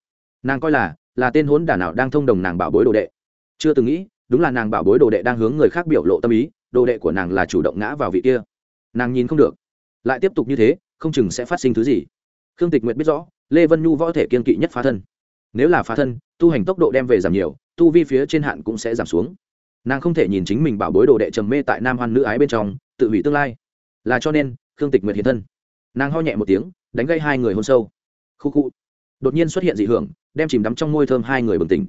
[SPEAKER 1] Nàng coi là là tên hốn đả nào đang thông đồng nàng bảo bối đồ đệ. Chưa từng nghĩ, đúng là nàng bảo bối đồ đệ đang hướng người khác biểu lộ tâm ý, đồ đệ của nàng là chủ động ngã vào vị kia. Nàng nhìn không được. Lại tiếp tục như thế, không chừng sẽ phát sinh thứ gì. Khương tịch nguyệt biết rõ, lê vân nhu võ thể kiên kỵ nhất phá thân. Nếu là phá thân, tu hành tốc độ đem về giảm nhiều, tu vi phía trên hạn cũng sẽ giảm xuống. Nàng không thể nhìn chính mình bảo bối đồ đệ trầm mê tại nam hoan nữ ái bên trong, tự hủy tương lai. Là cho nên, khương tịch nguyệt hiện thân. Nàng ho nhẹ một tiếng, đánh gây hai người hôn sâu. Khu khu. Đột nhiên xuất hiện dị hưởng đem chìm đắm trong môi thơm hai người bừng tỉnh.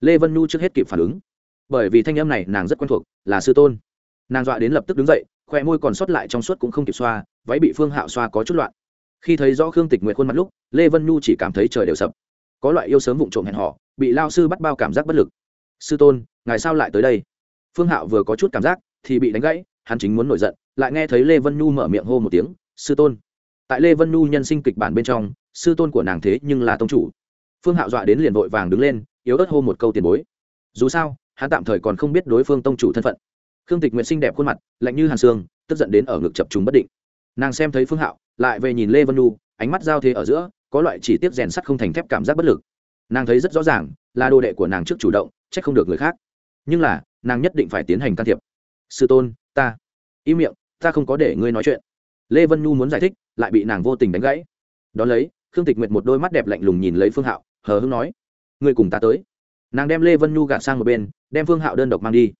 [SPEAKER 1] Lê vân nhu trước hết kịp phản ứng, bởi vì thanh âm này nàng rất quen thuộc, là sư tôn. Nàng dọa đến lập tức đứng dậy khoe môi còn sót lại trong suốt cũng không kịp xoa, váy bị phương hạo xoa có chút loạn. Khi thấy rõ khương tịch nguyện khuôn mặt lúc, lê vân nhu chỉ cảm thấy trời đều sập. Có loại yêu sớm vụng trộm hẹn họ bị lao sư bắt bao cảm giác bất lực. Sư tôn, ngài sao lại tới đây? Phương hạo vừa có chút cảm giác, thì bị đánh gãy, hắn chính muốn nổi giận, lại nghe thấy lê vân nhu mở miệng hô một tiếng, sư tôn. Tại lê vân nhu nhân sinh kịch bản bên trong, sư tôn của nàng thế nhưng là tông chủ phương hạo dọa đến liền vội vàng đứng lên, yếu ớt hô một câu tiền bối. Dù sao, hắn tạm thời còn không biết đối phương tông chủ thân phận. Khương tịch nguyện xinh đẹp khuôn mặt, lạnh như hàn xương, tức giận đến ở ngực chập chúng bất định. Nàng xem thấy phương hạo, lại về nhìn lê vân nu ánh mắt giao thế ở giữa, có loại chỉ tiếp rèn sắt không thành thép cảm giác bất lực. Nàng thấy rất rõ ràng, là đồ đệ của nàng trước chủ động, trách không được người khác. Nhưng là, nàng nhất định phải tiến hành can thiệp. Sư tôn, ta. Im miệng, ta không có để ngươi nói chuyện. Lê vân nhu muốn giải thích, lại bị nàng vô tình đánh gãy. Đón lấy, khương tịch nguyệt một đôi mắt đẹp lạnh lùng nhìn lấy phương hạo hờ hưng nói, ngươi cùng ta tới. Nàng đem lê vân nhu gạt sang một bên, đem phương hạo đơn độc mang đi.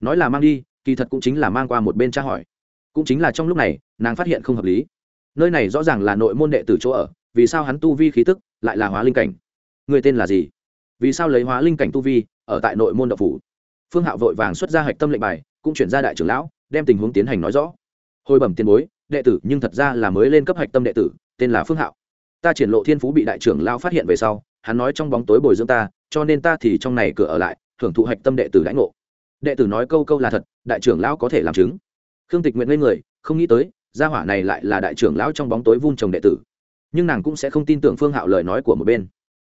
[SPEAKER 1] Nói là mang đi, kỳ thật cũng chính là mang qua một bên tra hỏi. Cũng chính là trong lúc này, nàng phát hiện không hợp lý. Nơi này rõ ràng là nội môn đệ tử chỗ ở, vì sao hắn tu vi khí tức lại là hóa linh cảnh? Người tên là gì? Vì sao lấy hóa linh cảnh tu vi ở tại nội môn đậu phủ? Phương hạo vội vàng xuất ra hạch tâm lệnh bài, cũng chuyển ra đại trưởng lão, đem tình huống tiến hành nói rõ. Hồi bẩm tiền bối, đệ tử nhưng thật ra là mới lên cấp hạch tâm đệ tử, tên là phương hạo. Ta triển lộ thiên phú bị đại trưởng lao phát hiện về sau hắn nói trong bóng tối bồi dưỡng ta, cho nên ta thì trong này cửa ở lại, hưởng thụ hạch tâm đệ tử lãnh ngộ. Đệ tử nói câu câu là thật, đại trưởng lão có thể làm chứng. Khương tịch nguyện lên người, không nghĩ tới, gia hỏa này lại là đại trưởng lão trong bóng tối vun trồng đệ tử. Nhưng nàng cũng sẽ không tin tưởng phương hạo lời nói của một bên.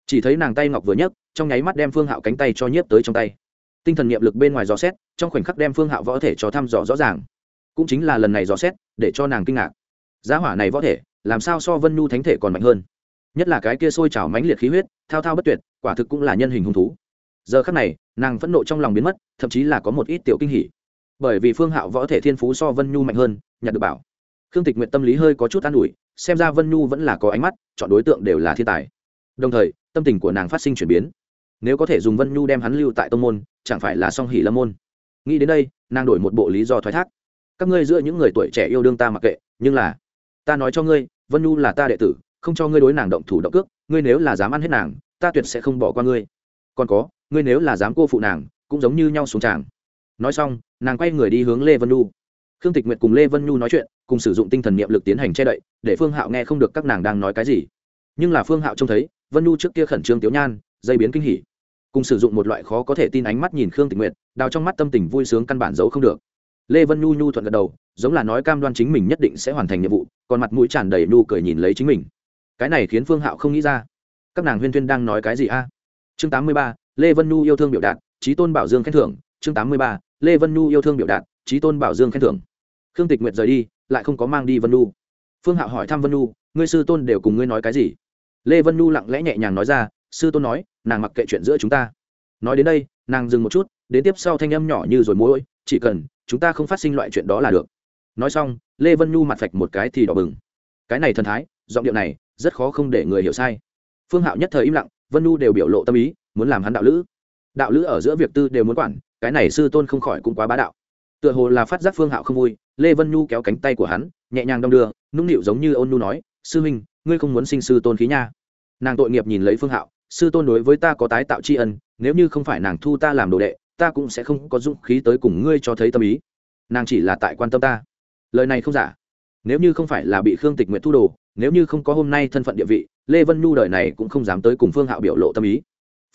[SPEAKER 1] Chỉ thấy nàng tay ngọc vừa nhấc, trong nháy mắt đem phương hạo cánh tay cho nhiếp tới trong tay. Tinh thần niệm lực bên ngoài dò xét, trong khoảnh khắc đem phương hạo võ thể cho thăm dò rõ ràng. Cũng chính là lần này dò xét, để cho nàng kinh ngạc. Giá hỏa này võ thể, làm sao so vân nhu thánh thể còn mạnh hơn? Nhất là cái kia sôi trào mãnh liệt khí huyết, thao thao bất tuyệt, quả thực cũng là nhân hình hung thú. Giờ khắc này, nàng phẫn nộ trong lòng biến mất, thậm chí là có một ít tiểu kinh hỉ. Bởi vì phương hạo võ thể thiên phú so vân nhu mạnh hơn, nhặt được bảo. Khương tịch nguyện tâm lý hơi có chút an ủi, xem ra vân nhu vẫn là có ánh mắt, chọn đối tượng đều là thiên tài. Đồng thời, tâm tình của nàng phát sinh chuyển biến. Nếu có thể dùng vân nhu đem hắn lưu tại tông môn, chẳng phải là song hỉ lâm môn. Nghĩ đến đây, nàng đổi một bộ lý do thoái thác. Các ngươi giữa những người tuổi trẻ yêu đương ta mặc kệ, nhưng là, ta nói cho ngươi, vân nhu là ta đệ tử không cho ngươi đối nàng động thủ động cước, ngươi nếu là dám ăn hết nàng, ta tuyệt sẽ không bỏ qua ngươi. Còn có, ngươi nếu là dám cô phụ nàng, cũng giống như nhau xuống tràng. Nói xong, nàng quay người đi hướng lê vân nhu. Khương tịch nguyệt cùng lê vân nhu nói chuyện, cùng sử dụng tinh thần niệm lực tiến hành che đậy, để phương hạo nghe không được các nàng đang nói cái gì. Nhưng là phương hạo trông thấy, vân nhu trước kia khẩn trương tiếu nhan, dây biến kinh hỉ. Cùng sử dụng một loại khó có thể tin ánh mắt nhìn khương tịch nguyệt, đào trong mắt tâm tình vui sướng căn bản giấu không được. Lê vân nhu nhu thuận gật đầu, giống là nói cam đoan chính mình nhất định sẽ hoàn thành nhiệm vụ, còn mặt mũi tràn đầy nhu cười nhìn lấy chính mình cái này khiến phương hạo không nghĩ ra các nàng huyên thuyên đang nói cái gì a chương tám mươi ba, lê vân nhu yêu thương biểu đạt trí tôn bảo dương khen thưởng chương tám mươi ba, lê vân nhu yêu thương biểu đạt trí tôn bảo dương khen thưởng khương tịch nguyệt rời đi lại không có mang đi vân nhu phương hạo hỏi thăm vân nhu ngươi sư tôn đều cùng ngươi nói cái gì lê vân nhu lặng lẽ nhẹ nhàng nói ra sư tôn nói nàng mặc kệ chuyện giữa chúng ta nói đến đây nàng dừng một chút đến tiếp sau thanh âm nhỏ như rồi mối chỉ cần chúng ta không phát sinh loại chuyện đó là được nói xong lê vân nhu mặt phạch một cái thì đỏ bừng cái này thần thái giọng điệu này rất khó không để người hiểu sai. Phương hạo nhất thời im lặng, vân Nu đều biểu lộ tâm ý, muốn làm hắn đạo lữ. Đạo lữ ở giữa việc tư đều muốn quản, cái này sư tôn không khỏi cũng quá bá đạo. Tựa hồ là phát giác phương hạo không vui, lê vân nhu kéo cánh tay của hắn, nhẹ nhàng đong đưa, nũng nịu giống như ôn nhu nói, sư huynh, ngươi không muốn sinh sư tôn khí nha. Nàng tội nghiệp nhìn lấy phương hạo, sư tôn đối với ta có tái tạo tri ân, nếu như không phải nàng thu ta làm đồ đệ, ta cũng sẽ không có dũng khí tới cùng ngươi cho thấy tâm ý. Nàng chỉ là tại quan tâm ta. Lời này không giả. Nếu như không phải là bị khương tịch nguyện thu đồ nếu như không có hôm nay thân phận địa vị, lê vân nhu đời này cũng không dám tới cùng phương hạo biểu lộ tâm ý.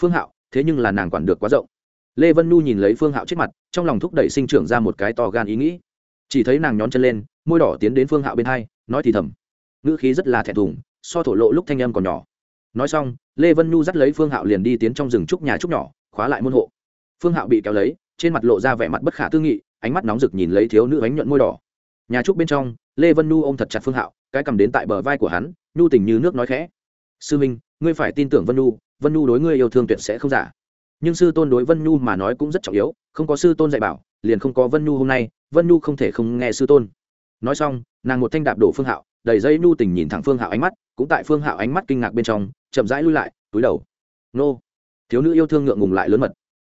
[SPEAKER 1] Phương hạo, thế nhưng là nàng quản được quá rộng. Lê vân nhu nhìn lấy phương hạo trước mặt, trong lòng thúc đẩy sinh trưởng ra một cái to gan ý nghĩ. Chỉ thấy nàng nhón chân lên, môi đỏ tiến đến phương hạo bên hai, nói thì thầm. Ngữ khí rất là thẹn thùng, so thổ lộ lúc thanh âm còn nhỏ. Nói xong, lê vân nhu dắt lấy phương hạo liền đi tiến trong rừng trúc nhà trúc nhỏ, khóa lại môn hộ. Phương hạo bị kéo lấy, trên mặt lộ ra vẻ mặt bất khả tư nghị, ánh mắt nóng rực nhìn lấy thiếu nữ ánh nhuận môi đỏ nhà trúc bên trong, lê vân nhu ôm thật chặt phương hạo, cái cầm đến tại bờ vai của hắn, nhu tình như nước nói khẽ. Sư minh, ngươi phải tin tưởng vân nhu vân nhu đối ngươi yêu thương tuyệt sẽ không giả. Nhưng sư tôn đối vân nhu mà nói cũng rất trọng yếu, không có sư tôn dạy bảo, liền không có vân nhu hôm nay, vân nhu không thể không nghe sư tôn. Nói xong, nàng một thanh đạp đổ phương hạo, đầy dây nhu tình nhìn thẳng phương hạo ánh mắt, cũng tại phương hạo ánh mắt kinh ngạc bên trong, chậm rãi lui lại, túi đầu. Nô. Thiếu nữ yêu thương ngượng ngùng lại lớn mật.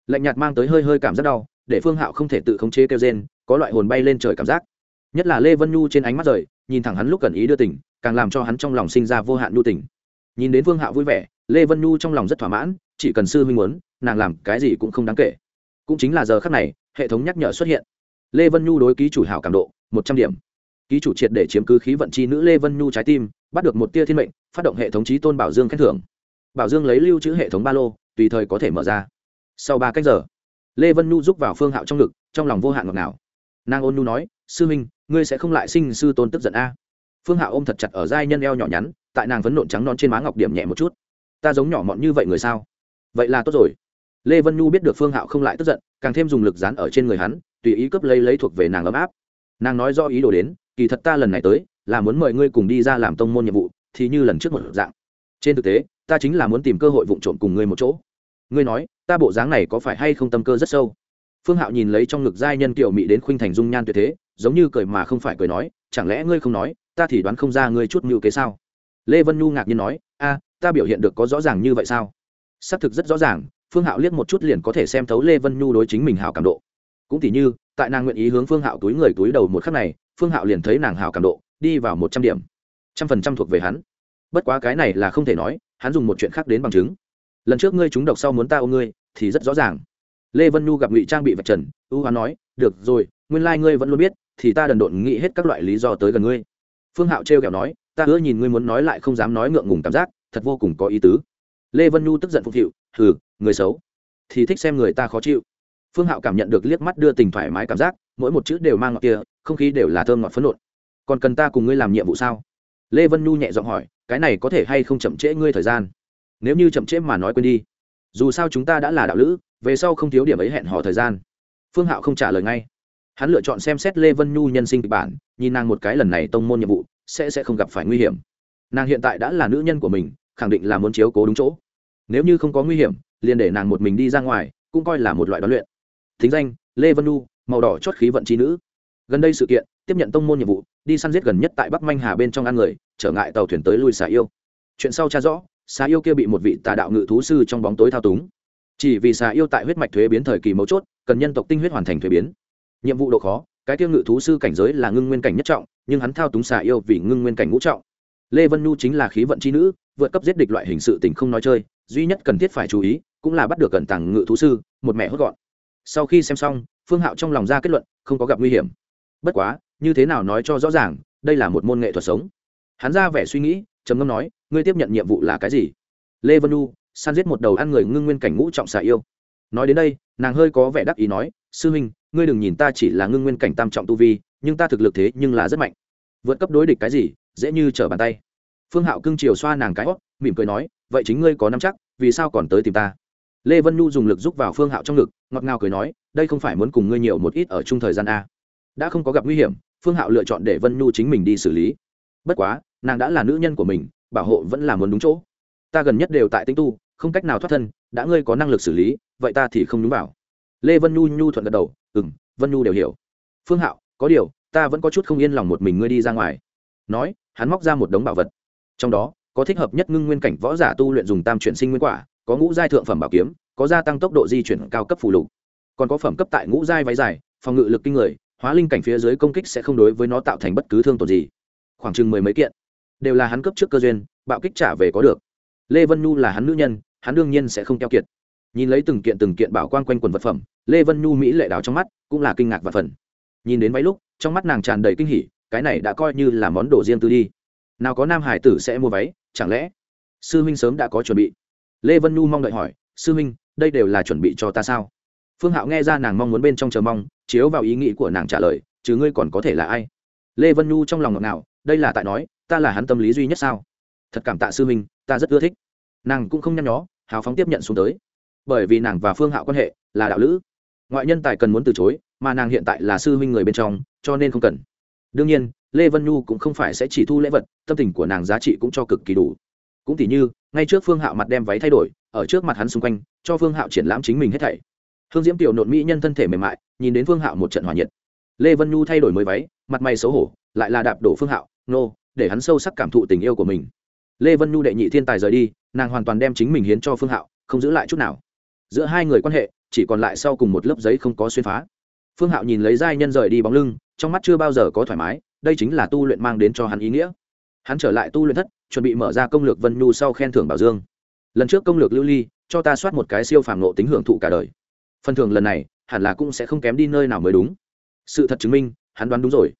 [SPEAKER 1] Lạnh nhạt mang tới hơi hơi cảm giác đau, để phương hạo không thể tự khống chế kêu rên, có loại hồn bay lên trời cảm giác nhất là lê vân nhu trên ánh mắt rời, nhìn thẳng hắn lúc cần ý đưa tỉnh càng làm cho hắn trong lòng sinh ra vô hạn nhu tình. Nhìn đến Vương hạo vui vẻ, lê vân nhu trong lòng rất thỏa mãn, chỉ cần sư huynh muốn, nàng làm cái gì cũng không đáng kể. Cũng chính là giờ khắc này, hệ thống nhắc nhở xuất hiện. Lê vân nhu đối ký chủ hảo cảm độ, một trăm điểm. Ký chủ triệt để chiếm cứ khí vận chi nữ lê vân nhu trái tim, bắt được một tia thiên mệnh, phát động hệ thống trí tôn bảo dương khen thưởng. Bảo dương lấy lưu trữ hệ thống ba lô, tùy thời có thể mở ra. Sau ba cách giờ, lê vân nhu giúp vào phương hạo trong ngực, trong lòng vô hạn ngọt ngào. Nàng ôn nhu nói, sư minh ngươi sẽ không lại sinh sư tôn tức giận a. Phương hạo ôm thật chặt ở giai nhân eo nhỏ nhắn, tại nàng vấn nộn trắng non trên má ngọc điểm nhẹ một chút. Ta giống nhỏ mọn như vậy người sao? Vậy là tốt rồi. Lê vân nhu biết được phương hạo không lại tức giận, càng thêm dùng lực dán ở trên người hắn, tùy ý cướp lấy lấy thuộc về nàng ấm áp. Nàng nói do ý đồ đến, kỳ thật ta lần này tới, là muốn mời ngươi cùng đi ra làm tông môn nhiệm vụ, thì như lần trước một dạng. Trên thực tế, ta chính là muốn tìm cơ hội vụng trộm cùng ngươi một chỗ. Ngươi nói, ta bộ dáng này có phải hay không tâm cơ rất sâu? Phương hạo nhìn lấy trong ngực giai nhân kiểu mị đến khuynh thành dung nhan tuyệt thế giống như cười mà không phải cười nói, chẳng lẽ ngươi không nói, ta thì đoán không ra ngươi chút mưu kế sao? Lê vân nhu ngạc nhiên nói, a, ta biểu hiện được có rõ ràng như vậy sao? Xác thực rất rõ ràng, phương hạo liếc một chút liền có thể xem thấu lê vân nhu đối chính mình hào cảm độ. Cũng tỉ như, tại nàng nguyện ý hướng phương hạo túi người túi đầu một khắc này, phương hạo liền thấy nàng hào cảm độ, đi vào một trăm điểm. Trăm phần trăm thuộc về hắn. Bất quá cái này là không thể nói, hắn dùng một chuyện khác đến bằng chứng. Lần trước ngươi trúng độc sau muốn ta ôm ngươi, thì rất rõ ràng. Lê vân nhu gặp ngụy trang bị vạch trần, ưu hoán nói, được rồi, nguyên lai、like、ngươi vẫn luôn biết thì ta đần độn nghĩ hết các loại lý do tới gần ngươi. Phương hạo trêu kẹo nói, ta hứa nhìn ngươi muốn nói lại không dám nói ngượng ngùng cảm giác, thật vô cùng có ý tứ. Lê vân nhu tức giận phục hiệu, hừ, người xấu. Thì thích xem người ta khó chịu. Phương hạo cảm nhận được liếc mắt đưa tình thoải mái cảm giác, mỗi một chữ đều mang ngọt kia, không khí đều là thơm ngọt phấn nộn. Còn cần ta cùng ngươi làm nhiệm vụ sao? Lê vân nhu nhẹ giọng hỏi, cái này có thể hay không chậm trễ ngươi thời gian? Nếu như chậm trễ mà nói quên đi. Dù sao chúng ta đã là đạo lữ, về sau không thiếu điểm ấy hẹn hò thời gian. Phương hạo không trả lời ngay hắn lựa chọn xem xét lê vân nhu nhân sinh kịch bản, nhìn nàng một cái lần này tông môn nhiệm vụ, sẽ sẽ không gặp phải nguy hiểm. Nàng hiện tại đã là nữ nhân của mình, khẳng định là muốn chiếu cố đúng chỗ. Nếu như không có nguy hiểm, liền để nàng một mình đi ra ngoài, cũng coi là một loại đoán luyện. Thính danh, lê vân nhu, màu đỏ chót khí vận trí nữ. Gần đây sự kiện, tiếp nhận tông môn nhiệm vụ, đi săn giết gần nhất tại bắc manh hà bên trong ăn người, trở ngại tàu thuyền tới lui xà yêu. Chuyện sau cha rõ, xà yêu kia bị một vị tà đạo ngự thú sư trong bóng tối thao túng. Chỉ vì xà yêu tại huyết mạch thuế biến thời kỳ mấu chốt, cần nhân tộc tinh huyết hoàn thành thuế biến nhiệm vụ độ khó, cái tiêu ngự thú sư cảnh giới là ngưng nguyên cảnh nhất trọng, nhưng hắn thao túng xà yêu vì ngưng nguyên cảnh ngũ trọng. Lê vân nhu chính là khí vận c h i nữ, vượt cấp giết địch loại hình sự tình không nói chơi, duy nhất cần thiết phải chú ý, cũng là bắt được cẩn tàng ngự thú sư, một mẹ hốt gọn. Sau khi xem xong, phương hạo trong lòng ra kết luận, không có gặp nguy hiểm. Bất quá, như thế nào nói cho rõ ràng, đây là một môn nghệ thuật sống. Hắn ra vẻ suy nghĩ, trầm ngâm nói, ngươi tiếp nhận nhiệm vụ là cái gì? Lê vân nhu, săn giết một đầu ăn người ngưng nguyên cảnh ngũ trọng xà yêu. Nói đến đây, nàng hơi có vẻ đắc ý nói, sư huynh ngươi đừng nhìn ta chỉ là ngưng nguyên cảnh tam trọng tu vi, nhưng ta thực lực thế nhưng là rất mạnh. Vượt cấp đối địch cái gì, dễ như trở bàn tay. Phương hạo cưng chiều xoa nàng cái hót mỉm cười nói, vậy chính ngươi có nắm chắc, vì sao còn tới tìm ta? Lê vân nhu dùng lực giúp vào phương hạo trong ngực, ngọt ngào cười nói, đây không phải muốn cùng ngươi nhiều một ít ở chung thời gian a. Đã không có gặp nguy hiểm, phương hạo lựa chọn để vân nhu chính mình đi xử lý. Bất quá, nàng đã là nữ nhân của mình, bảo hộ vẫn là muốn đúng chỗ. Ta gần nhất đều tại tinh tu, không cách nào thoát thân, đã ngươi có năng lực xử lý, vậy ta thì không đúng bảo lê vân nhu nhu thuận gật đầu ừ m vân nhu đều hiểu. Phương hạo, có điều, ta vẫn có chút không yên lòng một mình ngươi đi ra ngoài. Nói, hắn móc ra một đống bảo vật. Trong đó, có thích hợp nhất ngưng nguyên cảnh võ giả tu luyện dùng tam chuyển sinh nguyên quả, có ngũ giai thượng phẩm bảo kiếm, có gia tăng tốc độ di chuyển cao cấp phù lục. Còn có phẩm cấp tại ngũ giai váy dài, phòng ngự lực kinh người, hóa linh cảnh phía dưới công kích sẽ không đối với nó tạo thành bất cứ thương tổn gì. Khoảng chừng mười mấy kiện. Đều là hắn cấp trước cơ duyên, bạo kích trả về có được. Lê vân nhu là hắn nữ nhân, hắn đương nhiên sẽ không keo kiệt nhìn lấy từng kiện từng kiện bảo quan quanh quần vật phẩm, lê vân nhu mỹ lệ đào trong mắt, cũng là kinh ngạc và phần nhìn đến váy lúc, trong mắt nàng tràn đầy kinh hỉ, cái này đã coi như là món đồ riêng tư đi. Nào có nam hải tử sẽ mua váy, chẳng lẽ? Sư huynh sớm đã có chuẩn bị. Lê vân nhu mong đợi hỏi, sư huynh, đây đều là chuẩn bị cho ta sao? Phương hạo nghe ra nàng mong muốn bên trong chờ mong, chiếu vào ý nghĩ của nàng trả lời, chứ ngươi còn có thể là ai? Lê vân nhu trong lòng ngọt ngào, đây là tại nói, ta là hắn tâm lý duy nhất sao? Thật cảm tạ sư huynh, ta rất ưa thích. Nàng cũng không nhăn nhó, hào phóng tiếp nhận xuống tới bởi vì nàng và phương hạo quan hệ là đạo lữ. Ngoại nhân tài cần muốn từ chối, mà nàng hiện tại là sư huynh người bên trong, cho nên không cần. Đương nhiên, lê vân nhu cũng không phải sẽ chỉ thu lễ vật, tâm tình của nàng giá trị cũng cho cực kỳ đủ. Cũng tỉ như, ngay trước phương hạo mặt đem váy thay đổi, ở trước mặt hắn xung quanh, cho phương hạo triển lãm chính mình hết thảy. Hương diễm tiểu nộn mỹ nhân thân thể mềm mại, nhìn đến phương hạo một trận hòa nhiệt. Lê vân nhu thay đổi mới váy, mặt mày xấu hổ, lại là đạp đổ phương hạo, nô, để hắn sâu sắc cảm thụ tình yêu của mình. Lê vân nhu đệ nhị thiên tài rời đi, nàng hoàn toàn đem chính mình hiến cho phương hạo, không giữ lại chút nào giữa hai người quan hệ, chỉ còn lại sau cùng một lớp giấy không có xuyên phá. Phương hạo nhìn lấy giai nhân rời đi bóng lưng, trong mắt chưa bao giờ có thoải mái, đây chính là tu luyện mang đến cho hắn ý nghĩa. Hắn trở lại tu luyện thất, chuẩn bị mở ra công lược vân nhu sau khen thưởng bảo dương. Lần trước công lược lưu ly, cho ta soát một cái siêu phàm nộ tính hưởng thụ cả đời. Phần thưởng lần này, hẳn là cũng sẽ không kém đi nơi nào mới đúng. Sự thật chứng minh, hắn đoán đúng rồi.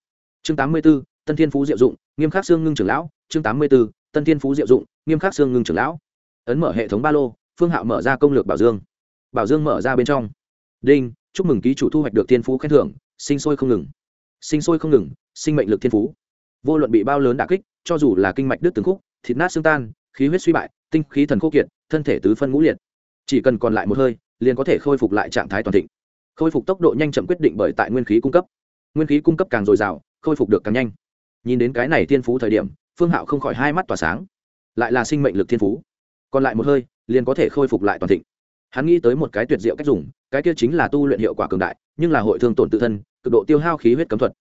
[SPEAKER 1] Chương tám mươi b ố tân thiên phú diệu dụng, nghiêm khắc xương ngưng trưởng lão. Chương tám mươi b ố tân thiên phú diệu dụng, nghiêm khắc xương ngưng trưởng lão. Ấn mở hệ thống ba lô, phương hạo mở ra công lược bảo dương bảo dương mở ra bên trong. Đinh, chúc mừng ký chủ thu hoạch được thiên phú khen thưởng, sinh sôi không ngừng. Sinh sôi không ngừng, sinh mệnh lực thiên phú. Vô luận bị bao lớn đả kích, cho dù là kinh mạch đứt từng khúc, thịt nát xương tan, khí huyết suy bại, tinh khí thần khô kiệt, thân thể tứ phân ngũ liệt. Chỉ cần còn lại một hơi, liền có thể khôi phục lại trạng thái toàn thịnh. Khôi phục tốc độ nhanh chậm quyết định bởi tại nguyên khí cung cấp. Nguyên khí cung cấp càng dồi dào, khôi phục được càng nhanh. Nhìn đến cái này thiên phú thời điểm, phương hạo không khỏi hai mắt tỏa sáng. Lại là sinh mệnh lực thiên phú. Còn lại một hơi, liền có thể khôi phục lại toàn thịnh hắn nghĩ tới một cái tuyệt diệu cách dùng, cái kia chính là tu luyện hiệu quả cường đại, nhưng là hội thương tổn tự thân, cực độ tiêu hao khí huyết cấm thuật.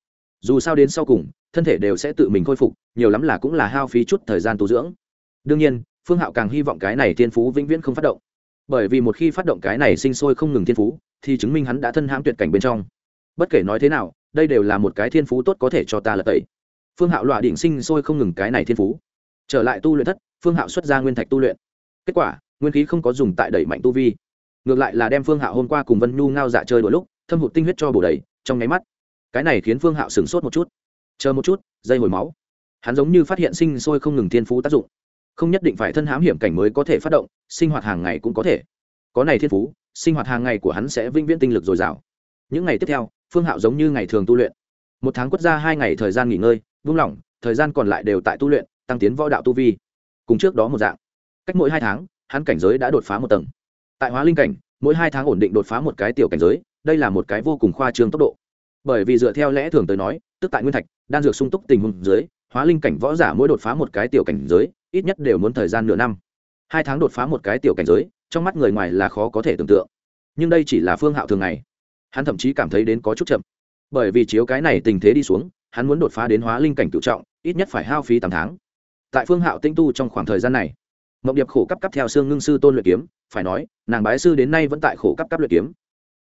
[SPEAKER 1] Dù sao đến sau cùng, thân thể đều sẽ tự mình khôi phục, nhiều lắm là cũng là hao phí chút thời gian tu dưỡng. Đương nhiên, phương hạo càng hy vọng cái này thiên phú vĩnh viễn không phát động. Bởi vì một khi phát động cái này sinh sôi không ngừng thiên phú, thì chứng minh hắn đã thân hãm tuyệt cảnh bên trong. Bất kể nói thế nào, đây đều là một cái thiên phú tốt có thể cho ta lật tẩy. Phương hạo loại định sinh sôi không ngừng cái này thiên phú. Trở lại tu luyện thất, phương hạo xuất ra nguyên thạch tu luyện. Kết quả nguyên khí không có dùng tại đẩy mạnh tu vi. Ngược lại là đem phương hạo hôm qua cùng vân nhu ngao dạ chơi đôi lúc, thâm hụt tinh huyết cho bổ đầy, trong nháy mắt, cái này khiến phương hạo sửng sốt một chút. Chờ một chút, dây hồi máu. Hắn giống như phát hiện sinh sôi không ngừng thiên phú tác dụng. Không nhất định phải thân hãm hiểm cảnh mới có thể phát động, sinh hoạt hàng ngày cũng có thể. Có này thiên phú, sinh hoạt hàng ngày của hắn sẽ vĩnh viễn tinh lực dồi dào. Những ngày tiếp theo, phương hạo giống như ngày thường tu luyện. Một tháng quất ra hai ngày thời gian nghỉ ngơi, vung lỏng thời gian còn lại đều tại tu luyện, tăng tiến võ đạo tu vi. Cùng trước đó một dạng. Cách mỗi hai tháng hắn cảnh giới đã đột phá một tầng. Tại hóa linh cảnh, mỗi hai tháng ổn định đột phá một cái tiểu cảnh giới, đây là một cái vô cùng khoa trương tốc độ. Bởi vì dựa theo lẽ thường tới nói, tức tại nguyên thạch, đan dược sung túc tình huống dưới, hóa linh cảnh võ giả mỗi đột phá một cái tiểu cảnh giới, ít nhất đều muốn thời gian nửa năm. Hai tháng đột phá một cái tiểu cảnh giới, trong mắt người ngoài là khó có thể tưởng tượng. Nhưng đây chỉ là phương hạo thường ngày. Hắn thậm chí cảm thấy đến có chút chậm. Bởi vì chiếu cái này tình thế đi xuống, hắn muốn đột phá đến hóa linh cảnh cựu trọng, ít nhất phải hao phí tám tháng. Tại phương hạo tinh tu trong khoảng thời gian này mộng điệp khổ cấp cấp theo xương ngưng sư tôn luyện kiếm, phải nói, nàng bái sư đến nay vẫn tại khổ cấp cấp luyện kiếm.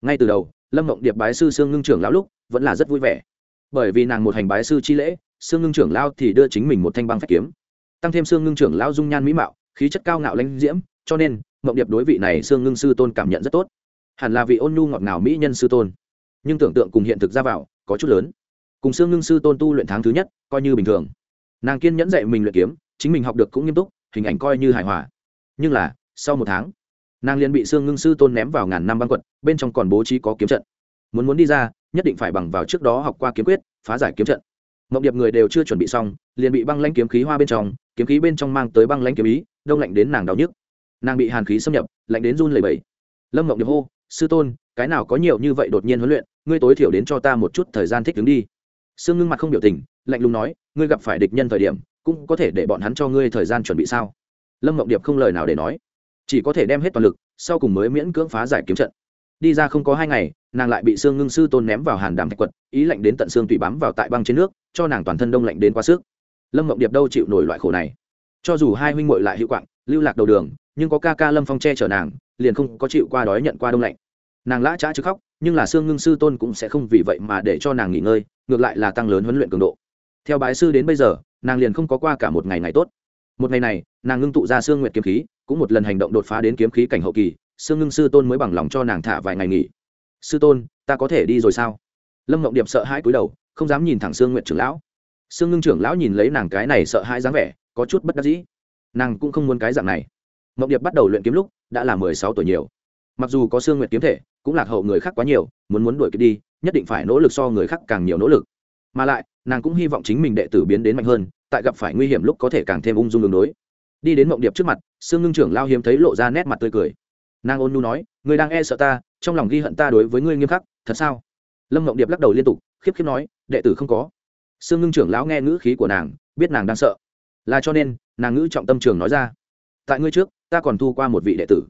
[SPEAKER 1] Ngay từ đầu, lâm mộng điệp bái sư xương ngưng trưởng lão lúc, vẫn là rất vui vẻ. Bởi vì nàng một hành bái sư chi lễ xương ngưng trưởng lão thì đưa chính mình một thanh băng phách kiếm. Tăng thêm xương ngưng trưởng lão dung nhan mỹ mạo, khí chất cao ngạo lãnh diễm, cho nên, mộng điệp đối vị này xương ngưng sư tôn cảm nhận rất tốt. Hẳn là vị ôn nhu ngọt ngào mỹ nhân sư tôn. Nhưng tưởng tượng cùng hiện thực ra vào, có chút lớn. Cùng xương ngưng sư tôn tu luyện tháng thứ nhất, coi như bình thường. Nàng kiên nhẫn dạy mình luyện kiếm, chính mình học được cũng nghiêm túc hình ảnh coi như hài hòa. Nhưng là, sau một tháng, nàng liền bị xương ngưng sư tôn ném vào ngàn năm băng quật, bên trong còn bố trí có kiếm trận. Muốn muốn đi ra, nhất định phải bằng vào trước đó học qua kiếm quyết, phá giải kiếm trận. Mộng điệp người đều chưa chuẩn bị xong, liền bị băng lãnh kiếm khí hoa bên trong, kiếm khí bên trong mang tới băng lãnh kiếm ý, đông lạnh đến nàng đau nhức. Nàng bị hàn khí xâm nhập, lạnh đến run lầy bẫy lâm mộng điệp hô, sư tôn, cái nào có nhiều như vậy đột nhiên huấn luyện, ngươi tối thiểu đến cho ta một chút thời gian thích ứng đi. Sương ngưng mặt không biểu tình, lạnh lùng nói, ngươi gặp phải địch nhân thời điểm cũng có thể để bọn hắn cho ngươi thời gian chuẩn bị sao? Lâm mộng điệp không lời nào để nói. Chỉ có thể đem hết toàn lực, sau cùng mới miễn cưỡng phá giải kiếm trận. Đi ra không có hai ngày, nàng lại bị sương ngưng sư tôn ném vào hàn đàm thạch quật, ý lạnh đến tận xương tùy bám vào tại băng trên nước, cho nàng toàn thân đông lạnh đến quá sức. Lâm mộng điệp đâu chịu nổi loại khổ này? Cho dù hai huynh muội lại hữu quạng, lưu lạc đầu đường, nhưng có ca ca lâm phong che chở nàng, liền không có chịu qua đói nhận qua đông lạnh. Nàng lã trá chứ khóc, nhưng là sương ngưng sư tôn cũng sẽ không vì vậy mà để cho nàng nghỉ ngơi, ngược lại là tăng lớn huấn luyện cường độ. Theo bái sư đến bây giờ nàng liền không có qua cả một ngày ngày tốt. Một ngày này, nàng ngưng tụ ra xương nguyệt kiếm khí, cũng một lần hành động đột phá đến kiếm khí cảnh hậu kỳ, sương ngưng sư tôn mới bằng lòng cho nàng thả vài ngày nghỉ. Sư tôn, ta có thể đi rồi sao? Lâm ngọc điệp sợ hãi cúi đầu, không dám nhìn thẳng xương nguyệt trưởng lão. Sương ngưng trưởng lão nhìn lấy nàng cái này sợ hãi dáng vẻ, có chút bất đắc dĩ. Nàng cũng không muốn cái dạng này. Mộng điệp bắt đầu luyện kiếm lúc, đã là mười sáu tuổi nhiều. Mặc dù có xương nguyệt kiếm thể, cũng lạc hậu người khác quá nhiều, muốn muốn đuổi kịp đi, nhất định phải nỗ lực so người khác càng nhiều nỗ lực mà lại, nàng cũng hy vọng chính mình đệ tử biến đến mạnh hơn, tại gặp phải nguy hiểm lúc có thể càng thêm ung dung đường đối. Đi đến mộng điệp trước mặt, sương ngưng trưởng lao hiếm thấy lộ ra nét mặt tươi cười. Nàng ôn nu nói người đang e sợ ta, trong lòng ghi hận ta đối với ngươi nghiêm khắc, thật sao? Lâm mộng điệp lắc đầu liên tục, khiếp khiếp nói, đệ tử không có. Sương ngưng trưởng lão nghe ngữ khí của nàng, biết nàng đang sợ. Là cho nên, nàng ngữ trọng tâm trường nói ra, tại ngươi trước, ta còn thu qua một vị đệ tử.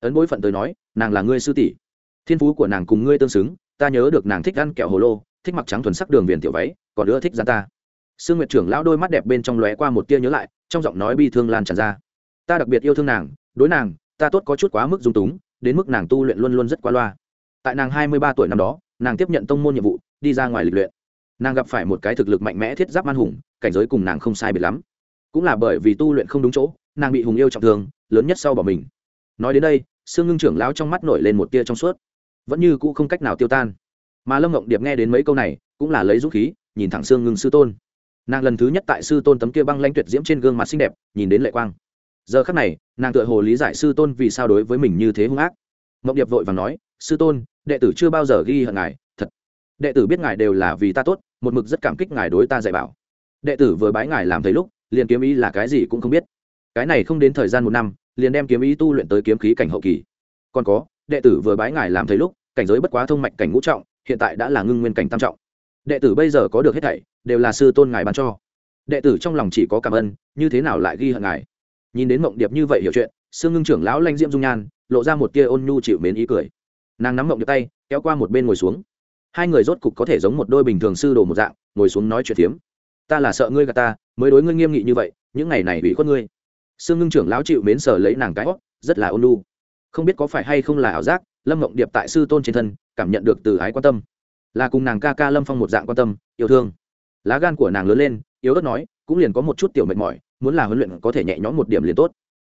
[SPEAKER 1] Ấn bối phận tới nói, nàng là ngươi sư tỷ. Thiên phú của nàng cùng ngươi tương xứng, ta nhớ được nàng thích ăn kẹo hồ lô thích mặc trắng thuần sắc đường viền tiểu váy, còn ưa thích gian ta. Sương nguyệt trưởng lão đôi mắt đẹp bên trong lóe qua một tia nhớ lại, trong giọng nói bi thương lan tràn ra. Ta đặc biệt yêu thương nàng, đối nàng, ta tốt có chút quá mức dung túng, đến mức nàng tu luyện luôn luôn rất quá loa. Tại nàng hai mươi ba tuổi năm đó, nàng tiếp nhận tông môn nhiệm vụ, đi ra ngoài lịch luyện. Nàng gặp phải một cái thực lực mạnh mẽ thiết giáp man hùng, cảnh giới cùng nàng không sai biệt lắm. Cũng là bởi vì tu luyện không đúng chỗ, nàng bị hùng yêu trọng thương, lớn nhất sau bỏ mình. Nói đến đây, sương ngưng trưởng lão trong mắt nổi lên một tia trong suốt. Vẫn như cũ không cách nào tiêu tan mà lâm ngộng điệp nghe đến mấy câu này cũng là lấy dũng khí nhìn thẳng sương ngưng sư tôn nàng lần thứ nhất tại sư tôn tấm kia băng lanh tuyệt diễm trên gương mặt xinh đẹp nhìn đến lệ quang giờ khắc này nàng tựa hồ lý giải sư tôn vì sao đối với mình như thế hung ác ngộng điệp vội và nói sư tôn đệ tử chưa bao giờ ghi hận ngài thật đệ tử biết ngài đều là vì ta tốt một mực rất cảm kích ngài đối ta dạy bảo đệ tử vừa bái ngài làm thấy lúc liền kiếm ý là cái gì cũng không biết cái này không đến thời gian một năm liền đem kiếm ý tu luyện tới kiếm khí cảnh hậu kỳ còn có đệ tử vừa bái ngài làm thấy lúc cảnh giới bất quá thông mạch cảnh ngũ trọng hiện tại đã là ngưng nguyên cảnh tam trọng. Đệ tử bây giờ có được hết thảy, đều là sư tôn ngài ban cho. Đệ tử trong lòng chỉ có cảm ơn, như thế nào lại ghi hận ngài? Nhìn đến mộng điệp như vậy hiểu chuyện, sương ngưng trưởng lão lanh diễm dung nhan, lộ ra một tia ôn nhu chịu mến ý cười. Nàng nắm mộng điệp tay, kéo qua một bên ngồi xuống. Hai người rốt cục có thể giống một đôi bình thường sư đồ một dạng, ngồi xuống nói chuyện phiếm. Ta là sợ ngươi gà ta, mới đối ngươi nghiêm nghị như vậy, những ngày này bị khuất ngươi. Sương ngưng trưởng lão chịu mến sở lấy nàng cái hót rất là ôn nhu không biết có phải hay không là ảo giác, lâm mộng điệp tại sư tôn trên thân, cảm nhận được từ ái quan tâm. Là cùng nàng ca ca lâm phong một dạng quan tâm, yêu thương. Lá gan của nàng lớn lên, yếu ớt nói, cũng liền có một chút tiểu mệt mỏi, muốn là huấn luyện có thể nhẹ nhõm một điểm liền tốt.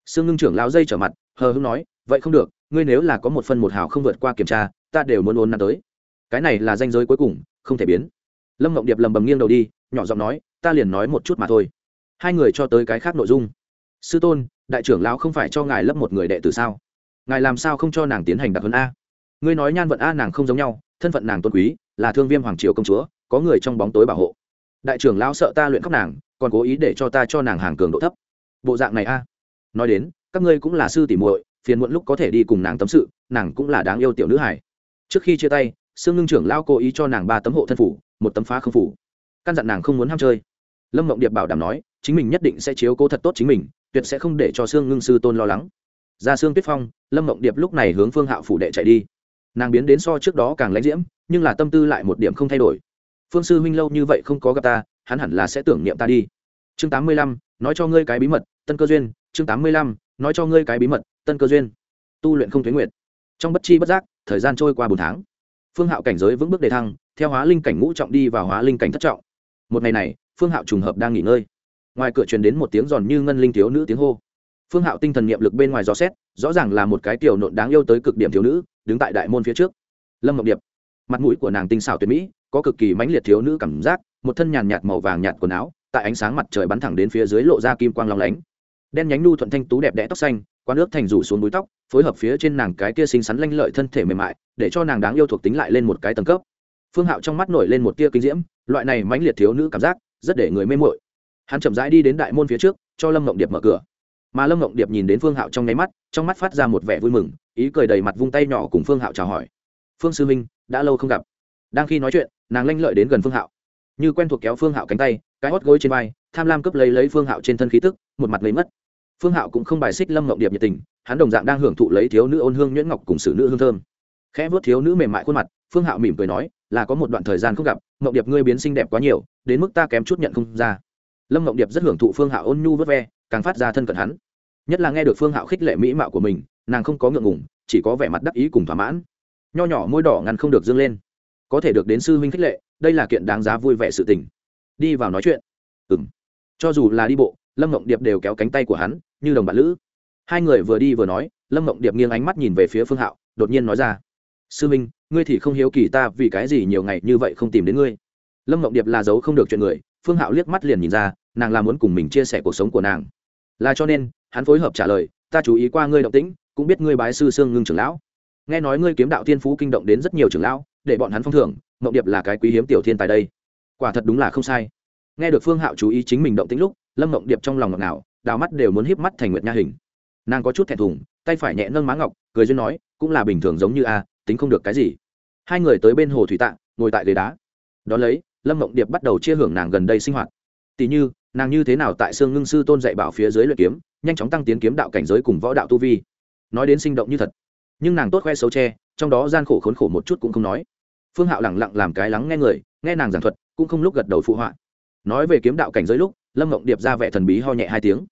[SPEAKER 1] Sương ngưng trưởng lão dây trở mặt, hờ hưng nói, vậy không được, ngươi nếu là có một phân một hào không vượt qua kiểm tra, ta đều muốn ôn nắn tới. Cái này là danh giới cuối cùng, không thể biến. Lâm mộng điệp lầm bầm nghiêng đầu đi, nhỏ giọng nói, ta liền nói một chút mà thôi. Hai người cho tới cái khác nội dung. Sư tôn, đại trưởng lão không phải cho ngài lấp một người đệ tử sao? Ngài làm sao không cho nàng tiến hành đặc huấn a? Ngươi nói nhan vận a nàng không giống nhau, thân phận nàng tôn quý, là thương viêm hoàng triều công chúa, có người trong bóng tối bảo hộ. Đại trưởng lão sợ ta luyện khóc nàng, còn cố ý để cho ta cho nàng hàng cường độ thấp. Bộ dạng này a. Nói đến, các ngươi cũng là sư tỉ muội, phiền muộn lúc có thể đi cùng nàng tâm sự, nàng cũng là đáng yêu tiểu nữ hải trước khi chia tay, sương ngưng trưởng lão cố ý cho nàng ba tấm hộ thân phủ, một tấm phá không phủ. Căn dặn nàng không muốn ham chơi. Lâm mộng điệp bảo đảm nói, chính mình nhất định sẽ chiếu cố thật tốt chính mình, tuyệt sẽ không để cho sương ngưng sư tôn lo lắng ra xương tuyết phong, lâm mộng điệp lúc này hướng phương hạo phủ đệ chạy đi. Nàng biến đến so trước đó càng lãnh diễm, nhưng là tâm tư lại một điểm không thay đổi. Phương sư huynh lâu như vậy không có gặp ta, hắn hẳn là sẽ tưởng niệm ta đi. Chương tám mươi lăm, nói cho ngươi cái bí mật, tân cơ duyên. Chương tám mươi lăm, nói cho ngươi cái bí mật, tân cơ duyên. Tu luyện không thuế nguyện trong bất chi bất giác, thời gian trôi qua bốn tháng. Phương hạo cảnh giới vững bước đề thăng, theo hóa linh cảnh ngũ trọng đi vào hóa linh cảnh thất trọng. Một ngày này, phương hạo trùng hợp đang nghỉ ngơi. Ngoài cửa truyền đến một tiếng giòn như ngân linh thiếu nữ tiếng hô phương hạo tinh thần niệm lực bên ngoài gió xét, rõ ràng là một cái tiểu nộn đáng yêu tới cực điểm thiếu nữ, đứng tại đại môn phía trước. Lâm ngọc điệp, mặt mũi của nàng tinh xảo tuyệt mỹ, có cực kỳ mãnh liệt thiếu nữ cảm giác, một thân nhàn nhạt màu vàng nhạt quần áo, tại ánh sáng mặt trời bắn thẳng đến phía dưới lộ ra kim quang long lánh. Đen nhánh nu thuận thanh tú đẹp đẽ tóc xanh qua nước thành rủ xuống búi tóc, phối hợp phía trên nàng cái kia xinh xắn lanh lợi thân thể mềm mại, để cho nàng đáng yêu thuộc tính lại lên một cái tầng cấp. Phương hạo trong mắt nổi lên một tia kinh diễm, loại này mãnh liệt thiếu nữ cảm giác, rất để người mê mội hắn chậm rãi đi đến đại môn phía trước, cho lâm Ngọc điệp mở cửa mà lâm ngộng điệp nhìn đến phương hạo trong nháy mắt trong mắt phát ra một vẻ vui mừng ý cười đầy mặt vung tay nhỏ cùng phương hạo chào hỏi phương sư minh đã lâu không gặp đang khi nói chuyện nàng lanh lợi đến gần phương hạo như quen thuộc kéo phương hạo cánh tay cái hót gối trên vai tham lam cướp lấy lấy phương hạo trên thân khí tức một mặt lấy mất phương hạo cũng không bài xích lâm ngộng điệp nhiệt tình hắn đồng dạng đang hưởng thụ lấy thiếu nữ ôn hương nhuyễn ngọc cùng xử nữ hương thơm khẽ vớt thiếu nữ mềm mại khuôn mặt phương hạo mỉm cười nói là có một đoạn thời gian không gặp ngộng điệp ngươi biến xinh đẹp quá nhiều đến mức ta kém chút nhận không ra lâm ngộng điệp rất hưởng thụ phương hạo ôn nhu vớt ve càng phát ra thân cận hắn nhất là nghe được phương hạo khích lệ mỹ mạo của mình, nàng không có ngượng ngùng, chỉ có vẻ mặt đắc ý cùng thỏa mãn. Nho nhỏ môi đỏ ngăn không được dâng lên. Có thể được đến sư huynh khích lệ, đây là kiện đáng giá vui vẻ sự tình. Đi vào nói chuyện. Ừ m cho dù là đi bộ, lâm mộng điệp đều kéo cánh tay của hắn, như đồng bạn lữ. Hai người vừa đi vừa nói, lâm mộng điệp nghiêng ánh mắt nhìn về phía phương hạo, đột nhiên nói ra. Sư minh ngươi thì không hiếu kỳ ta vì cái gì nhiều ngày như vậy không tìm đến ngươi. Lâm mộng điệp là giấu không được chuyện người, phương hạo liếc mắt liền nhìn ra, nàng là muốn cùng mình chia sẻ cuộc sống của nàng. Là cho nên hắn phối hợp trả lời, ta chú ý qua ngươi động tĩnh, cũng biết ngươi bái sư sương ngưng trưởng lão. Nghe nói ngươi kiếm đạo thiên phú kinh động đến rất nhiều trưởng lão, để bọn hắn phong thưởng mộng điệp là cái quý hiếm tiểu thiên tài đây. Quả thật đúng là không sai. Nghe được phương hạo chú ý chính mình động tĩnh lúc, lâm mộng điệp trong lòng ngọc nào đào mắt đều muốn híp mắt thành nguyệt nha hình. Nàng có chút thẹn thùng, tay phải nhẹ nâng má ngọc, cười duyên nói, cũng là bình thường giống như a, tính không được cái gì. Hai người tới bên hồ thủy tạng, ngồi tại ghế đá. Đón lấy, lâm mộng điệp bắt đầu chia hưởng nàng gần đây sinh hoạt. Tỷ như nàng như thế nào tại xương ngưng sư tôn dạy bảo phía dưới luyện kiếm, nhanh chóng tăng tiến kiếm đạo cảnh giới cùng võ đạo tu vi. Nói đến sinh động như thật. Nhưng nàng tốt khoe xấu tre trong đó gian khổ khốn khổ một chút cũng không nói. Phương hạo lẳng lặng làm cái lắng nghe người, nghe nàng giảng thuật, cũng không lúc gật đầu phụ họa. Nói về kiếm đạo cảnh giới lúc, lâm mộng điệp ra vẻ thần bí ho nhẹ hai tiếng.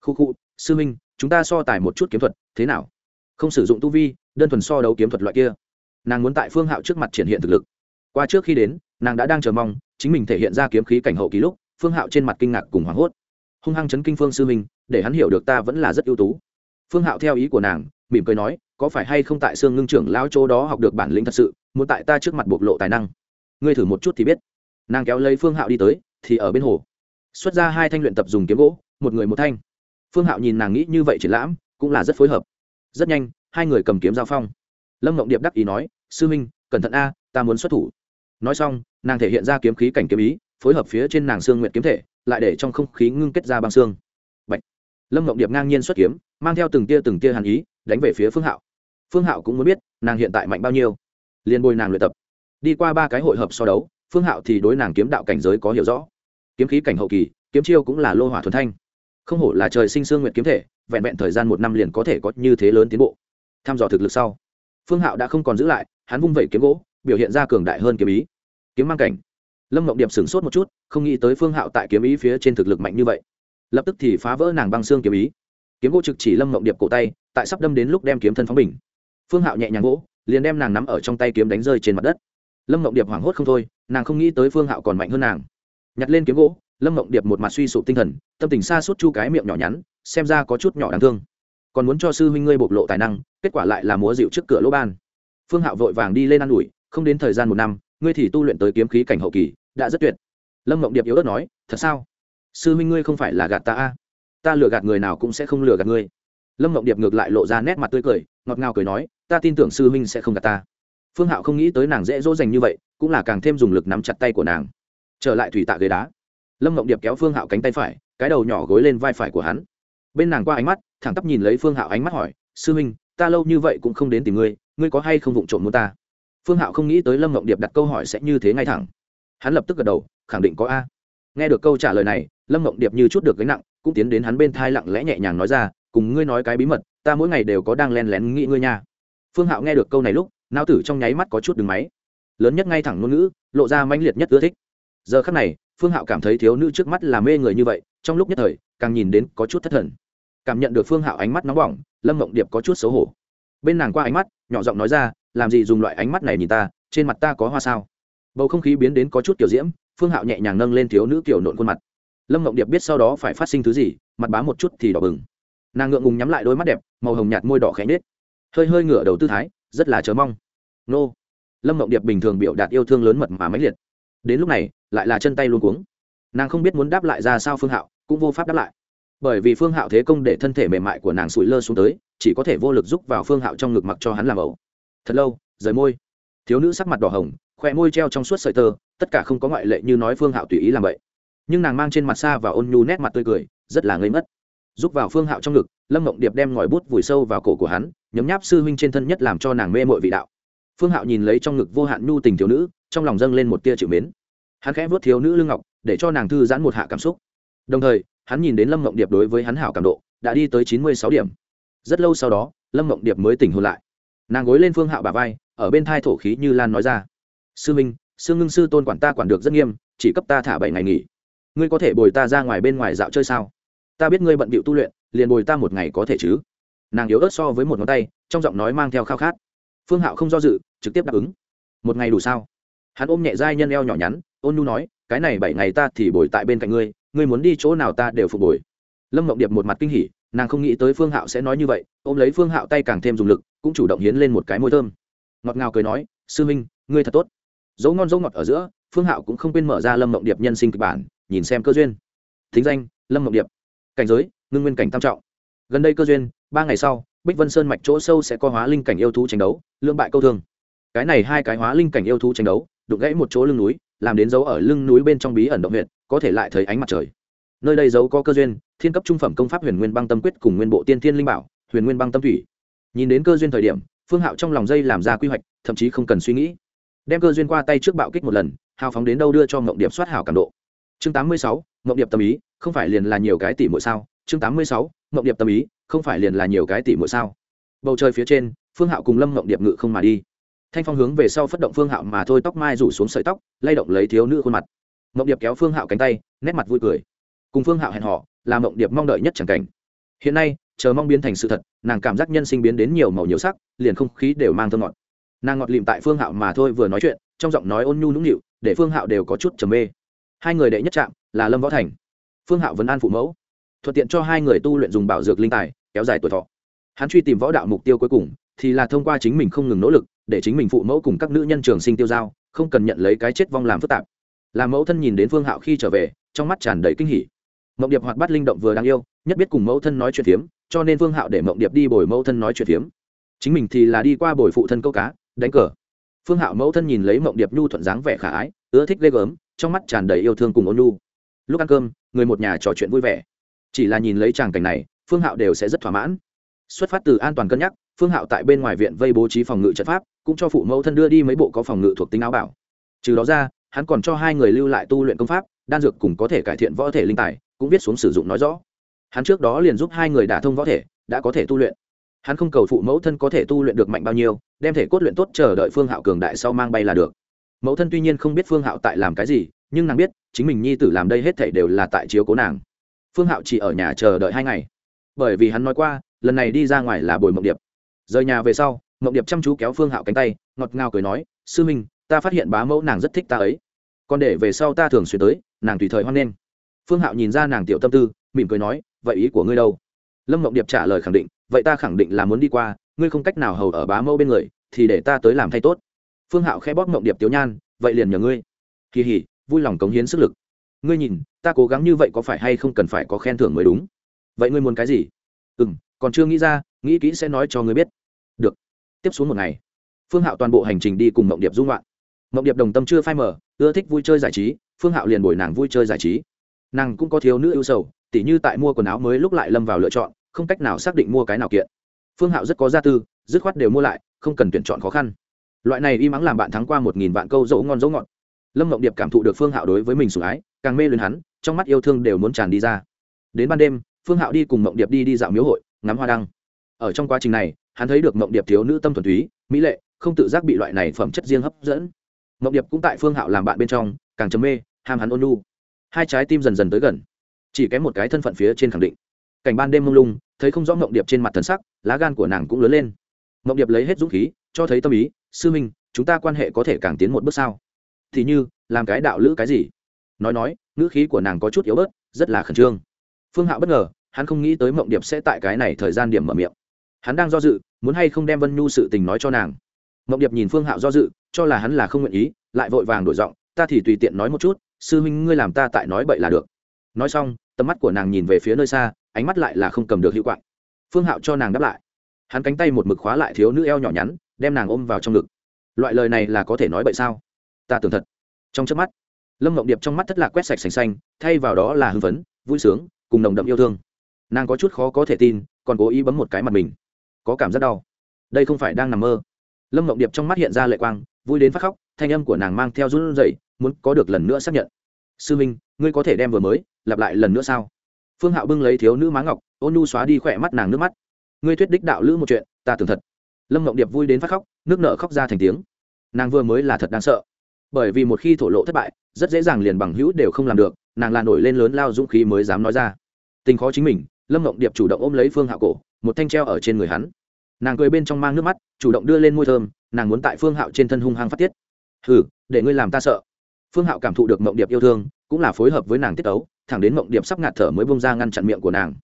[SPEAKER 1] Khu khu, sư minh, chúng ta so tài một chút kiếm thuật, thế nào? Không sử dụng tu vi, đơn thuần so đấu kiếm thuật loại kia. Nàng muốn tại phương hạo trước mặt triển hiện thực lực. Qua trước khi đến, nàng đã đang chờ mong, chính mình thể hiện ra kiếm khí cảnh hậu ký lúc phương hạo trên mặt kinh ngạc cùng hoảng hốt. Hung hăng chấn kinh phương sư minh, để hắn hiểu được ta vẫn là rất ưu tú. Phương hạo theo ý của nàng, mỉm cười nói, có phải hay không tại xương ngưng trưởng lao chỗ đó học được bản lĩnh thật sự, muốn tại ta trước mặt bộc lộ tài năng? Ngươi thử một chút thì biết. Nàng kéo lấy phương hạo đi tới, thì ở bên hồ. Xuất ra hai thanh luyện tập dùng kiếm gỗ, một người một thanh. Phương hạo nhìn nàng nghĩ như vậy triển lãm, cũng là rất phối hợp. Rất nhanh, hai người cầm kiếm giao phong. Lâm mộng điệp đắc ý nói, sư minh, cẩn thận a, ta muốn xuất thủ. Nói xong, nàng thể hiện ra kiếm khí cảnh kiếm ý phối hợp phía trên nàng xương nguyện kiếm thể, lại để trong không khí ngưng kết ra băng xương. Bạch. lâm mộng điệp ngang nhiên xuất kiếm, mang theo từng tia từng tia hàn ý, đánh về phía phương hạo. Phương hạo cũng muốn biết, nàng hiện tại mạnh bao nhiêu. Liền bồi nàng luyện tập. Đi qua ba cái hội hợp so đấu, phương hạo thì đối nàng kiếm đạo cảnh giới có hiểu rõ. Kiếm khí cảnh hậu kỳ, kiếm chiêu cũng là lô hỏa thuần thanh. Không hổ là trời sinh sương nguyện kiếm thể, vẹn vẹn thời gian một năm liền có thể có như thế lớn tiến bộ. Tham dò thực lực sau, phương hạo đã không còn giữ lại, hắn vung vẩy kiếm gỗ, biểu hiện ra cường đại hơn kiếm ý. Kiếm mang cảnh lâm mộng điệp sửng sốt một chút, không nghĩ tới phương hạo tại kiếm ý phía trên thực lực mạnh như vậy. Lập tức thì phá vỡ nàng băng xương kiếm ý. Kiếm gỗ trực chỉ lâm mộng điệp cổ tay, tại sắp đâm đến lúc đem kiếm thân phóng bình. Phương hạo nhẹ nhàng gỗ liền đem nàng nắm ở trong tay kiếm đánh rơi trên mặt đất. Lâm mộng điệp hoảng hốt không thôi, nàng không nghĩ tới phương hạo còn mạnh hơn nàng. Nhặt lên kiếm gỗ, lâm mộng điệp một mặt suy sụp tinh thần, tâm tình xa suốt chu cái miệng nhỏ nhắn, xem ra có chút nhỏ đáng thương. Còn muốn cho sư huynh ngươi bộc lộ tài năng, kết quả lại là múa dịu trước cửa lỗ ban. Phương hạo vội vàng đi lên ă n ủi, không đến thời gian một năm ngươi thì tu luyện tới kiếm khí cảnh hậu kỳ, đã rất tuyệt. Lâm mộng điệp yếu ớt nói, thật sao? Sư huynh ngươi không phải là gạt ta a? Ta lừa gạt người nào cũng sẽ không lừa gạt ngươi. Lâm mộng điệp ngược lại lộ ra nét mặt tươi cười, ngọt ngào cười nói, ta tin tưởng sư huynh sẽ không gạt ta. Phương hạo không nghĩ tới nàng dễ dỗ dành như vậy, cũng là càng thêm dùng lực nắm chặt tay của nàng. Trở lại thủy tạ ghế đá, lâm mộng điệp kéo phương hạo cánh tay phải, cái đầu nhỏ gối lên vai phải của hắn. Bên nàng qua ánh mắt, thẳng tắp nhìn lấy phương hạo ánh mắt hỏi, sư huynh ta lâu như vậy cũng không đến tìm ngươi ngươi có hay không vụng trộm muốn ta? Phương hạo không nghĩ tới lâm mộng điệp đặt câu hỏi sẽ như thế ngay thẳng. Hắn lập tức gật đầu, khẳng định có a. Nghe được câu trả lời này, lâm mộng điệp như chút được gánh nặng, cũng tiến đến hắn bên thai lặng lẽ nhẹ nhàng nói ra, cùng ngươi nói cái bí mật, ta mỗi ngày đều có đang len lén nghĩ ngươi nha. Phương hạo nghe được câu này lúc nao tử trong nháy mắt có chút đứng máy. Lớn nhất ngay thẳng ngôn ngữ, lộ ra mãnh liệt nhất ưa thích. Giờ khắc này, phương hạo cảm thấy thiếu nữ trước mắt là mê người như vậy, trong lúc nhất thời, càng nhìn đến có chút thất thần. Cảm nhận được phương hạo ánh mắt nóng bỏng, lâm mộng điệp có chút xấu hổ. Bên nàng qua ánh mắt, nhỏ giọng nói ra làm gì dùng loại ánh mắt này nhìn ta, trên mặt ta có hoa sao? Bầu không khí biến đến có chút kiểu diễm, phương hạo nhẹ nhàng nâng lên thiếu nữ kiểu nộn khuôn mặt. Lâm ngộng điệp biết sau đó phải phát sinh thứ gì, mặt bá một chút thì đỏ bừng. Nàng ngượng ngùng nhắm lại đôi mắt đẹp, màu hồng nhạt môi đỏ khẽ nết hơi hơi ngửa đầu tư thái, rất là chờ mong. Nô. Lâm ngộng điệp bình thường biểu đạt yêu thương lớn mật mà mãnh liệt. Đến lúc này, lại là chân tay luôn cuống. Nàng không biết muốn đáp lại ra sao phương hạo, cũng vô pháp đáp lại. Bởi vì phương hạo thế công để thân thể mềm mại của nàng sụi lơ xuống tới, chỉ có thể vô lực giúp vào phương hạo trong ngực mặc cho hắn làm ẩu thật lâu, rời môi. Thiếu nữ sắc mặt đỏ hồng khoe môi treo trong suốt sợi tơ, tất cả không có ngoại lệ như nói phương hạo tùy ý làm vậy. Nhưng nàng mang trên mặt xa và ôn nhu nét mặt tươi cười, rất là ngây mất giúp vào phương hạo trong ngực, lâm mộng điệp đem ngòi bút vùi sâu vào cổ của hắn, nhấm nháp sư huynh trên thân nhất làm cho nàng mê mội vị đạo. Phương hạo nhìn lấy trong ngực vô hạn nhu tình thiếu nữ, trong lòng dâng lên một tia chịu mến. Hắn khẽ vuốt thiếu nữ lương ngọc, để cho nàng thư giãn một hạ cảm xúc. Đồng thời, hắn nhìn đến lâm mộng điệp đối với hắn hảo cảm độ, đã đi tới chín mươi sáu điểm. Rất lâu sau đó, lâm mộng điệp mới tỉnh hôn lại nàng gối lên phương hạo bà vai, ở bên thai thổ khí như lan nói ra. Sư minh, sư ngưng sư tôn quản ta quản được rất nghiêm, chỉ cấp ta thả bảy ngày nghỉ. Ngươi có thể bồi ta ra ngoài bên ngoài dạo chơi sao? Ta biết ngươi bận bịu tu luyện, liền bồi ta một ngày có thể chứ? Nàng yếu ớt so với một ngón tay, trong giọng nói mang theo khao khát. Phương hạo không do dự, trực tiếp đáp ứng. Một ngày đủ sao? Hắn ôm nhẹ dai nhân eo nhỏ nhắn, ôn nhu nói, cái này bảy ngày ta thì bồi tại bên cạnh ngươi ngươi muốn đi chỗ nào ta đều phục bồi. Lâm mộng điệp một mặt kinh hỉ, nàng không nghĩ tới phương hạo sẽ nói như vậy, ôm lấy phương hạo tay càng thêm dùng lực cũng chủ động hiến lên một cái môi thơm. Ngọt ngào cười nói, sư minh, ngươi thật tốt. Dấu ngon dấu ngọt ở giữa, phương hạo cũng không quên mở ra lâm mộng điệp nhân sinh kịch bản, nhìn xem cơ duyên. Thính danh, lâm mộng điệp. Cảnh giới, ngưng nguyên cảnh tam trọng. Gần đây cơ duyên, ba ngày sau, bích vân sơn mạch chỗ sâu sẽ có hóa linh cảnh yêu thú tranh đấu lương bại câu thương. Cái này hai cái hóa linh cảnh yêu thú tranh đấu, đụng gãy một chỗ lưng núi, làm đến dấu ở lưng núi bên trong bí ẩn động huyện có thể lại thấy ánh mặt trời. Nơi đây dấu có cơ duyên, thiên cấp trung phẩm công pháp huyền nguyên băng tâm quyết cùng nguyên bộ tiên thiên linh bảo, huyền nguyên băng tâm thủy nhìn đến cơ duyên thời điểm, phương hạo trong lòng dây làm ra quy hoạch, thậm chí không cần suy nghĩ. Đem cơ duyên qua tay trước bạo kích một lần, hào phóng đến đâu đưa cho mộng điệp soát hảo cảm độ. Chương tám mươi sáu mộng điệp tâm ý, không phải liền là nhiều cái tỷ mỗi sao? Chương tám mươi sáu mộng điệp tâm ý, không phải liền là nhiều cái tỷ mỗi sao? Bầu trời phía trên, phương hạo cùng lâm mộng điệp ngự không mà đi. Thanh phong hướng về sau phất động phương hạo mà thôi, tóc mai rủ xuống sợi tóc, lay động lấy thiếu nữ khuôn mặt. Mộng điệp kéo phương hạo cánh tay, nét mặt vui cười. Cùng phương hạo hẹn họ là mộng điệp mong đợi nhất chẳng cảnh. Hiện nay chờ mong biến thành sự thật, nàng cảm giác nhân sinh biến đến nhiều màu nhiều sắc, liền không khí đều mang thơ ngọt. Nàng ngọt lìm tại phương hạo mà thôi vừa nói chuyện, trong giọng nói ôn nhu nũng nịu, để phương hạo đều có chút trầm mê. Hai người đệ nhất chạm là lâm võ thành. Phương hạo vẫn an phụ mẫu, thuận tiện cho hai người tu luyện dùng bảo dược linh tài, kéo dài tuổi thọ. Hắn truy tìm võ đạo mục tiêu cuối cùng thì là thông qua chính mình không ngừng nỗ lực, để chính mình phụ mẫu cùng các nữ nhân trường sinh tiêu giao không cần nhận lấy cái chết vong làm phức tạp. Làm mẫu thân nhìn đến phương hạo khi trở về, trong mắt tràn đầy kinh hỉ. Mộng điệp hoạt bát linh động vừa đáng yêu, nhất biết cùng mẫu thân nói chuyện phiếm cho nên phương hạo để mộng điệp đi bồi mẫu thân nói chuyện phiếm. Chính mình thì là đi qua bồi phụ thân câu cá, đánh cờ. Phương hạo mẫu thân nhìn lấy mộng điệp nhu thuận dáng vẻ khả ái, ưa thích ghê gớm, trong mắt tràn đầy yêu thương cùng ôn nhu. Lúc ăn cơm, người một nhà trò chuyện vui vẻ. Chỉ là nhìn lấy tràng cảnh này, phương hạo đều sẽ rất thỏa mãn. Xuất phát từ an toàn cân nhắc, phương hạo tại bên ngoài viện vây bố trí phòng ngự trận pháp, cũng cho phụ mẫu thân đưa đi mấy bộ có phòng ngự thuộc tính áo bảo. Trừ đó ra, hắn còn cho hai người lưu lại tu luyện công pháp, đan dược cùng có thể cải thiện võ thể linh tài, cũng viết xuống sử dụng nói rõ hắn trước đó liền giúp hai người đả thông võ thể, đã có thể tu luyện. Hắn không cầu phụ mẫu thân có thể tu luyện được mạnh bao nhiêu, đem thể cốt luyện tốt chờ đợi phương hạo cường đại sau mang bay là được. Mẫu thân tuy nhiên không biết phương hạo tại làm cái gì, nhưng nàng biết, chính mình nhi tử làm đây hết thảy đều là tại chiếu cố nàng. Phương hạo chỉ ở nhà chờ đợi hai ngày. Bởi vì hắn nói qua, lần này đi ra ngoài là bồi mộng điệp. Rời nhà về sau, mộng điệp chăm chú kéo phương hạo cánh tay, ngọt ngào cười nói, sư minh, ta phát hiện bá mẫu nàng rất thích ta ấy. Còn để về sau ta thường xuyên tới, nàng tùy thời hoan nghênh. Phương hạo nhìn ra nàng tiểu tâm tư mỉm cười nói, vậy ý của ngươi đâu? Lâm mộng điệp trả lời khẳng định, vậy ta khẳng định là muốn đi qua, ngươi không cách nào hầu ở bá mẫu bên người, thì để ta tới làm thay tốt. Phương hạo khẽ bóp mộng điệp tiểu nhan, vậy liền nhờ ngươi. Kỳ hỉ, vui lòng cống hiến sức lực. Ngươi nhìn, ta cố gắng như vậy có phải hay không cần phải có khen thưởng mới đúng? Vậy ngươi muốn cái gì? Ừ m còn chưa nghĩ ra, nghĩ kỹ sẽ nói cho ngươi biết. Được, tiếp xuống một ngày. Phương hạo toàn bộ hành trình đi cùng mộng điệp dung loạn. Mộng điệp đồng tâm chưa phai mở ưa thích vui chơi giải trí, phương hạo liền bồi nàng vui chơi giải trí. Nàng cũng có thiếu nữ ưu sầu tỉ như tại mua quần áo mới lúc lại lâm vào lựa chọn, không cách nào xác định mua cái nào kiện. Phương hạo rất có gia tư, dứt khoát đều mua lại, không cần tuyển chọn khó khăn. Loại này y mắng làm bạn thắng qua một nghìn vạn câu dỗ ngon dỗ ngọt. Lâm mộng điệp cảm thụ được phương hạo đối với mình sủng ái, càng mê luyến hắn, trong mắt yêu thương đều muốn tràn đi ra. Đến ban đêm, phương hạo đi cùng mộng điệp đi đi dạo miếu hội, ngắm hoa đăng. Ở trong quá trình này, hắn thấy được mộng điệp thiếu nữ tâm thuần túy, mỹ lệ, không tự giác bị loại này phẩm chất riêng hấp dẫn. Mộng điệp cũng tại phương hạo làm bạn bên trong, càng chấm mê, ham hắn ôn lu hai trái tim dần dần tới gần chỉ kém một cái thân phận phía trên khẳng định. Cảnh ban đêm mông lung, thấy không rõ mộng điệp trên mặt thần sắc, lá gan của nàng cũng lớn lên. Mộng điệp lấy hết dũng khí, cho thấy tâm ý, sư minh, chúng ta quan hệ có thể càng tiến một bước sao? Thì như, làm cái đạo lữ cái gì? Nói nói, ngữ khí của nàng có chút yếu bớt, rất là khẩn trương. Phương hạo bất ngờ, hắn không nghĩ tới mộng điệp sẽ tại cái này thời gian điểm mở miệng. Hắn đang do dự, muốn hay không đem vân nhu sự tình nói cho nàng. Mộng điệp nhìn phương hạo do dự, cho là hắn là không nguyện ý, lại vội vàng đổi giọng, ta thì tùy tiện nói một chút, sư huynh ngươi làm ta tại nói bậy là được nói xong, tầm mắt của nàng nhìn về phía nơi xa, ánh mắt lại là không cầm được hiệu quạng. Phương hạo cho nàng đáp lại. Hắn cánh tay một mực khóa lại thiếu nữ eo nhỏ nhắn, đem nàng ôm vào trong ngực. Loại lời này là có thể nói bậy sao? Ta tưởng thật. Trong trước mắt, lâm mộng điệp trong mắt thất lạc quét sạch sành xanh, thay vào đó là hưng phấn, vui sướng, cùng nồng đậm yêu thương. Nàng có chút khó có thể tin, còn cố ý bấm một cái mặt mình. Có cảm giác đau. Đây không phải đang nằm mơ. Lâm mộng điệp trong mắt hiện ra lệ quang, vui đến phát khóc, thanh âm của nàng mang theo run rẩy, muốn có được lần nữa xác nhận sư minh, ngươi có thể đem vừa mới, lặp lại lần nữa sao? Phương hạo bưng lấy thiếu nữ má ngọc, ôn nu xóa đi khỏe mắt nàng nước mắt. Ngươi thuyết đích đạo lữ một chuyện, ta tưởng thật. Lâm mộng điệp vui đến phát khóc, nước nợ khóc ra thành tiếng. Nàng vừa mới là thật đáng sợ. Bởi vì một khi thổ lộ thất bại, rất dễ dàng liền bằng hữu đều không làm được, nàng là nổi lên lớn lao dũng khí mới dám nói ra. Tình khó chính mình, lâm mộng điệp chủ động ôm lấy phương hạo cổ, một thanh treo ở trên người hắn. Nàng cười bên trong mang nước mắt, chủ động đưa lên môi thơm, nàng muốn tại phương hạo trên thân hung hăng phát tiết. Hừ, để ngươi làm ta sợ phương hạo cảm thụ được mộng điệp yêu thương cũng là phối hợp với nàng tiết tấu, thẳng đến mộng điệp sắp ngạt thở mới bông ra ngăn chặn miệng của nàng.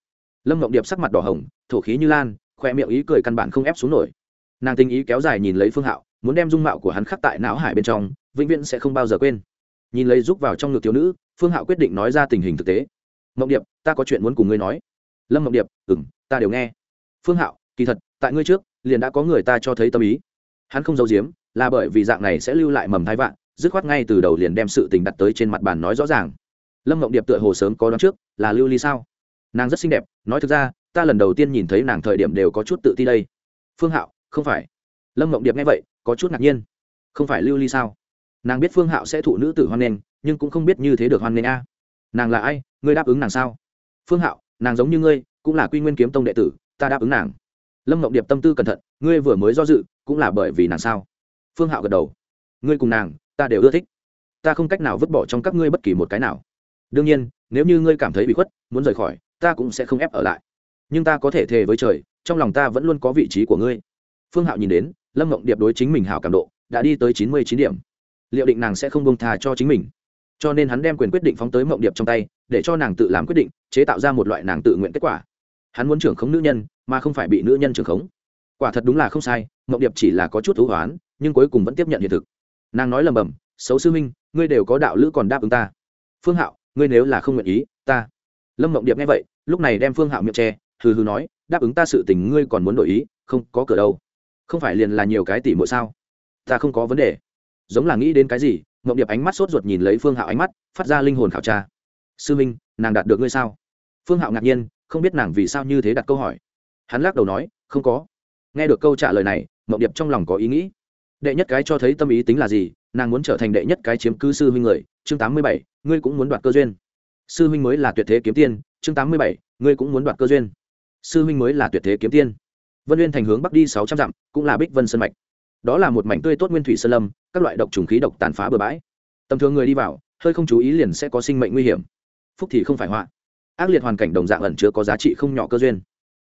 [SPEAKER 1] Lâm mộng điệp sắc mặt đỏ hồng thổ khí như lan khoe miệng ý cười căn bản không ép xuống nổi. Nàng tình ý kéo dài nhìn lấy phương hạo muốn đem dung mạo của hắn khắc tại não hải bên trong vĩnh viễn sẽ không bao giờ quên. Nhìn lấy rúc vào trong ngực thiếu nữ phương hạo quyết định nói ra tình hình thực tế. Mộng điệp ta có chuyện muốn cùng ngươi nói. Lâm mộng điệp ừng ta đều nghe. Phương hạo kỳ thật tại ngươi trước liền đã có người ta cho thấy tâm ý. Hắn không giấu giếm là bởi vì dạng này sẽ lưu lại mầm thai vạn dứt khoát ngay từ đầu liền đem sự tình đặt tới trên mặt bàn nói rõ ràng. Lâm mộng điệp tựa hồ sớm có đón trước, là lưu ly sao? Nàng rất xinh đẹp, nói thực ra, ta lần đầu tiên nhìn thấy nàng thời điểm đều có chút tự ti đây. Phương hạo, không phải. Lâm mộng điệp nghe vậy, có chút ngạc nhiên. Không phải lưu ly sao? Nàng biết phương hạo sẽ thụ nữ tử hoan nghênh, nhưng cũng không biết như thế được hoan nghênh a. Nàng là ai? Ngươi đáp ứng nàng sao? Phương hạo, nàng giống như ngươi, cũng là quy nguyên kiếm tông đệ tử, ta đáp ứng nàng. Lâm mộng điệp tâm tư cẩn thận, ngươi vừa mới do dự, cũng là bởi vì nàng sao? Phương hạo gật đầu. Ngươi cùng nàng ta đều ưa thích. Ta không cách nào vứt bỏ trong các ngươi bất kỳ một cái nào. Đương nhiên, nếu như ngươi cảm thấy bị khuất, muốn rời khỏi, ta cũng sẽ không ép ở lại. Nhưng ta có thể thề với trời, trong lòng ta vẫn luôn có vị trí của ngươi. Phương hạo nhìn đến, lâm mộng điệp đối chính mình hảo cảm độ, đã đi tới chín mươi chín điểm. Liệu định nàng sẽ không bông thà cho chính mình. Cho nên hắn đem quyền quyết định phóng tới mộng điệp trong tay, để cho nàng tự làm quyết định, chế tạo ra một loại nàng tự nguyện kết quả. Hắn muốn trưởng khống nữ nhân, mà không phải bị nữ nhân trưởng khống. Quả thật đúng là không sai, mộng điệp chỉ là có chút thú hoán, nhưng cuối cùng vẫn tiếp nhận hiện thực nàng nói lầm bầm xấu sư minh ngươi đều có đạo lữ còn đáp ứng ta. Phương hạo, ngươi nếu là không nguyện ý, ta. Lâm mộng điệp nghe vậy, lúc này đem phương hạo miệng tre hừ hừ nói, đáp ứng ta sự tình ngươi còn muốn đổi ý, không có cửa đâu. Không phải liền là nhiều cái tỷ mỗi sao? Ta không có vấn đề. Giống là nghĩ đến cái gì, mộng điệp ánh mắt sốt ruột nhìn lấy phương hạo ánh mắt, phát ra linh hồn khảo tra. Sư minh nàng đạt được ngươi sao? Phương hạo ngạc nhiên, không biết nàng vì sao như thế đặt câu hỏi. Hắn lắc đầu nói, không có. Nghe được câu trả lời này, mộng điệp trong lòng có ý nghĩ đệ nhất cái cho thấy tâm ý tính là gì, nàng muốn trở thành đệ nhất cái chiếm cứ sư huynh người, chương tám mươi bảy, ngươi cũng muốn đoạt cơ duyên. Sư huynh mới là tuyệt thế kiếm tiên, chương tám mươi bảy, ngươi cũng muốn đoạt cơ duyên. Sư huynh mới là tuyệt thế kiếm tiên. Vân uyên thành hướng bắc đi sáu trăm dặm, cũng là bích vân sơn mạch. Đó là một mảnh tươi tốt nguyên thủy sơn lâm, các loại độc trùng khí độc tàn phá bừa bãi. Tầm thường người đi vào, hơi không chú ý liền sẽ có sinh mệnh nguy hiểm. Phúc thì không phải họa. Ác liệt hoàn cảnh đồng dạng ẩn chứa có giá trị không nhỏ cơ duyên.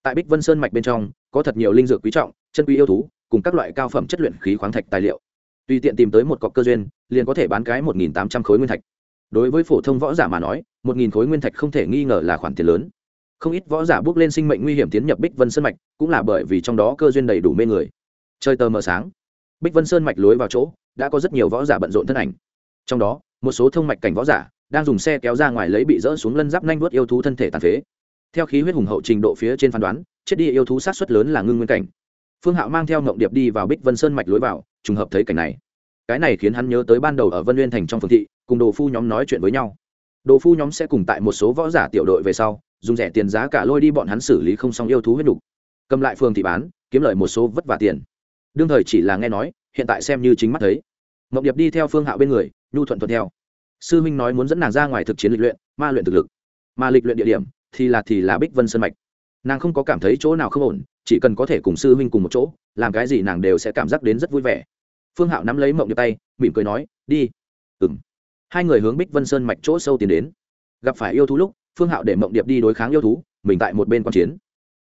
[SPEAKER 1] Tại bích vân sơn mạch bên trong, có thật nhiều linh dược quý trọng, chân quý yêu thú cùng các loại cao phẩm chất luyện khí khoáng thạch tài liệu. Tùy tiện tìm tới một cọc cơ duyên, liền có thể bán cái một nghìn tám trăm khối nguyên thạch. Đối với phổ thông võ giả mà nói, một nghìn khối nguyên thạch không thể nghi ngờ là khoản tiền lớn. Không ít võ giả bước lên sinh mệnh nguy hiểm tiến nhập bích vân sơn mạch, cũng là bởi vì trong đó cơ duyên đầy đủ mê người. Chơi tờ mờ sáng, bích vân sơn mạch lối vào chỗ, đã có rất nhiều võ giả bận rộn thân ảnh. Trong đó, một số thông mạch cảnh võ giả đang dùng xe kéo ra ngoài lấy bị dỡ xuống lân giáp nhanh vuốt yêu thú thân thể tàn phế. Theo khí huyết hùng hậu trình độ phía trên phán đoán, chết đi yêu thú sát xuất lớn là ngưng nguyên cảnh phương hạo mang theo ngộng điệp đi vào bích vân sơn mạch lối vào, trùng hợp thấy cảnh này. Cái này khiến hắn nhớ tới ban đầu ở vân nguyên thành trong phường thị, cùng đồ phu nhóm nói chuyện với nhau. Đồ phu nhóm sẽ cùng tại một số võ giả tiểu đội về sau, dùng rẻ tiền giá cả lôi đi bọn hắn xử lý không xong yêu thú huyết đục cầm lại phường thị bán, kiếm lợi một số vất vả tiền. Đương thời chỉ là nghe nói, hiện tại xem như chính mắt thấy. Mộng điệp đi theo phương hạo bên người, nhu thuận thuận theo. Sư minh nói muốn dẫn nàng ra ngoài thực chiến lịch luyện, ma luyện thực lực. Mà lịch luyện địa điểm, thì là thì là bích vân sơn mạch nàng không có cảm thấy chỗ nào không ổn, chỉ cần có thể cùng sư huynh cùng một chỗ, làm cái gì nàng đều sẽ cảm giác đến rất vui vẻ. Phương hạo nắm lấy mộng điệp tay, mỉm cười nói, đi. Ừ m hai người hướng bích vân sơn mạch chỗ sâu tiến đến. Gặp phải yêu thú lúc, phương hạo để mộng điệp đi đối kháng yêu thú, mình tại một bên q chiến.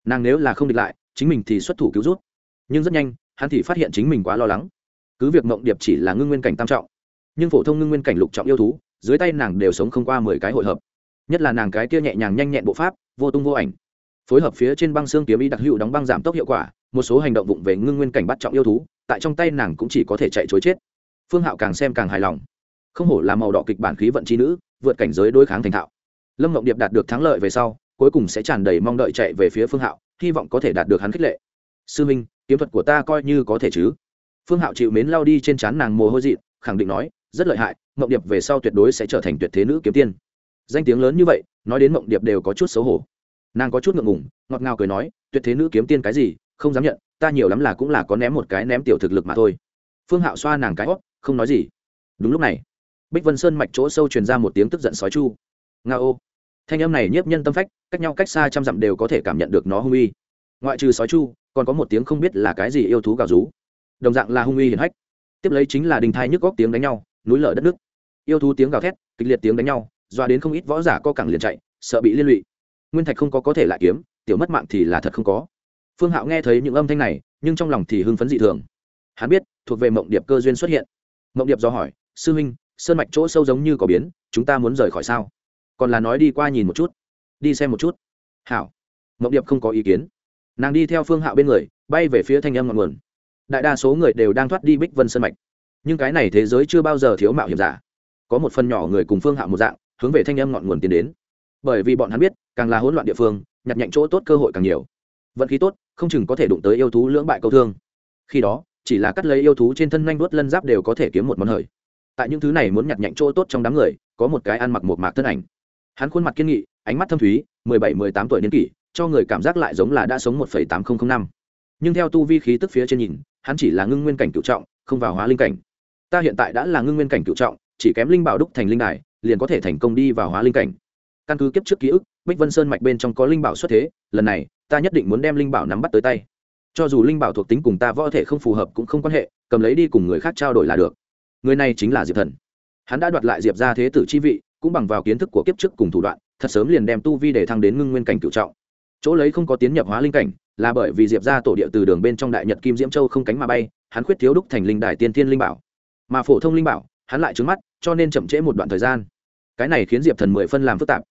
[SPEAKER 1] Nàng nếu là không địch lại, chính mình thì xuất thủ cứu rút. Nhưng rất nhanh, hắn thì phát hiện chính mình quá lo lắng. Cứ việc mộng điệp chỉ là ngưng nguyên cảnh tam trọng, nhưng phổ thông ngưng nguyên cảnh lục trọng yêu thú, dưới tay nàng đều sống không qua mười cái hội hợp. Nhất là nàng cái kia nhẹ nhàng nhanh nhẹn bộ pháp, vô tung vô ảnh phối hợp phía trên băng xương kiếm ý đặc hữu đóng băng giảm tốc hiệu quả, một số hành động vụng về ngưng nguyên cảnh bắt trọng yêu thú, tại trong tay nàng cũng chỉ có thể chạy chối chết. Phương hạo càng xem càng hài lòng. Không hổ là màu đỏ kịch bản khí vận chi nữ, vượt cảnh giới đối kháng thành thạo. Lâm ngộng điệp đạt được thắng lợi về sau, cuối cùng sẽ tràn đầy mong đợi chạy về phía phương hạo, hy vọng có thể đạt được hắn khích lệ. Sư minh, kiếm thuật của ta coi như có thể chứ? Phương hạo chịu mến lao đi trên trán nàng mồ hôi dị khẳng định nói, rất lợi hại mộng điệp về sau tuyệt đối sẽ trở thành tuyệt thế nữ kiếm tiên. Danh tiếng lớn như vậy, nói đến mộng điệp đều có chút xấu hổ nàng có chút ngượng ngùng, ngọt ngào cười nói, tuyệt thế nữ kiếm tiên cái gì, không dám nhận, ta nhiều lắm là cũng là có ném một cái ném tiểu thực lực mà thôi. Phương hạo xoa nàng cái hót, không nói gì. Đúng lúc này, bích vân sơn mạch chỗ sâu truyền ra một tiếng tức giận sói chu. Nga ô. Thanh âm này nhiếp nhân tâm phách, cách nhau cách xa trăm dặm đều có thể cảm nhận được nó hung uy. Ngoại trừ sói chu, còn có một tiếng không biết là cái gì yêu thú gào rú. Đồng dạng là hung uy hiển hách. Tiếp lấy chính là đình thai nhức góc tiếng đánh nhau, núi lở đất nước. Yêu thú tiếng gào thét, kịch liệt tiếng đánh nhau, doa đến không ít võ giả co cẳng liền chạy, sợ bị liên lụy nguyên thạch không có có thể lại kiếm, tiểu mất mạng thì là thật không có. Phương hạo nghe thấy những âm thanh này, nhưng trong lòng thì hưng phấn dị thường. Hắn biết, thuộc về mộng điệp cơ duyên xuất hiện. Mộng điệp do hỏi, sư huynh, sơn mạch chỗ sâu giống như có biến, chúng ta muốn rời khỏi sao? Còn là nói đi qua nhìn một chút, đi xem một chút. Hảo. Mộng điệp không có ý kiến. Nàng đi theo phương hạo bên người, bay về phía thanh âm ngọn nguồn. Đại đa số người đều đang thoát đi bích vân sơn mạch. Nhưng cái này thế giới chưa bao giờ thiếu mạo hiểm giả. Có một phần nhỏ người cùng phương hạo một dạng, hướng về thanh âm ngọn nguồn tiến đến bởi vì bọn hắn biết, càng là hỗn loạn địa phương, nhặt nhạnh chỗ tốt cơ hội càng nhiều. Vận khí tốt, không chừng có thể đụng tới yêu thú lưỡng bại câu thương. Khi đó, chỉ là cắt lấy yêu thú trên thân nhanh đuốt lân giáp đều có thể kiếm một món hời. Tại những thứ này muốn nhặt nhạnh chỗ tốt trong đám người, có một cái ăn mặc một mạc thân ảnh. Hắn khuôn mặt kiên nghị, ánh mắt thâm thúy, mười bảy, mười tám tuổi niên kỷ, cho người cảm giác lại giống là đã sống một phẩy tám nghìn năm. Nhưng theo tu vi khí tức phía trên nhìn, hắn chỉ là ngưng nguyên cảnh cựu trọng, không vào hóa linh cảnh. Ta hiện tại đã là ngưng nguyên cảnh cựu trọng, chỉ kém linh bảo đúc thành linh đài, liền có thể thành công đi vào hóa linh cảnh căn cứ kiếp trước ký ức, bích vân sơn mạch bên trong có linh bảo xuất thế, lần này, ta nhất định muốn đem linh bảo nắm bắt tới tay. Cho dù linh bảo thuộc tính cùng ta võ thể không phù hợp cũng không quan hệ, cầm lấy đi cùng người khác trao đổi là được. Người này chính là diệp thần. Hắn đã đoạt lại diệp ra thế tử chi vị, cũng bằng vào kiến thức của kiếp trước cùng thủ đoạn, thật sớm liền đem tu vi để thăng đến ngưng nguyên cảnh cựu trọng. Chỗ lấy không có tiến nhập hóa linh cảnh, là bởi vì diệp ra tổ địa từ đường bên trong đại nhật kim diễm châu không cánh mà bay, hắn khuyết thiếu đúc thành linh đài tiên thiên linh bảo. Mà phổ thông linh bảo, hắn lại trứng mắt, cho nên chậm trễ một đoạn thời gian. Cái này khiến diệp thần mười phân làm phức tạp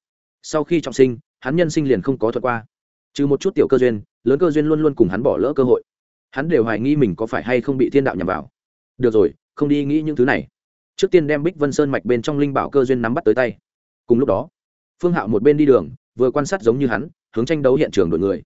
[SPEAKER 1] sau khi trọng sinh, hắn nhân sinh liền không có thuật qua. Trừ một chút tiểu cơ duyên, lớn cơ duyên luôn luôn cùng hắn bỏ lỡ cơ hội. Hắn đều hoài nghi mình có phải hay không bị thiên đạo nhằm vào. Được rồi, không đi nghĩ những thứ này. Trước tiên đem bích vân sơn mạch bên trong linh bảo cơ duyên nắm bắt tới tay. Cùng lúc đó, phương hạo một bên đi đường, vừa quan sát giống như hắn, hướng tranh đấu hiện trường đội người.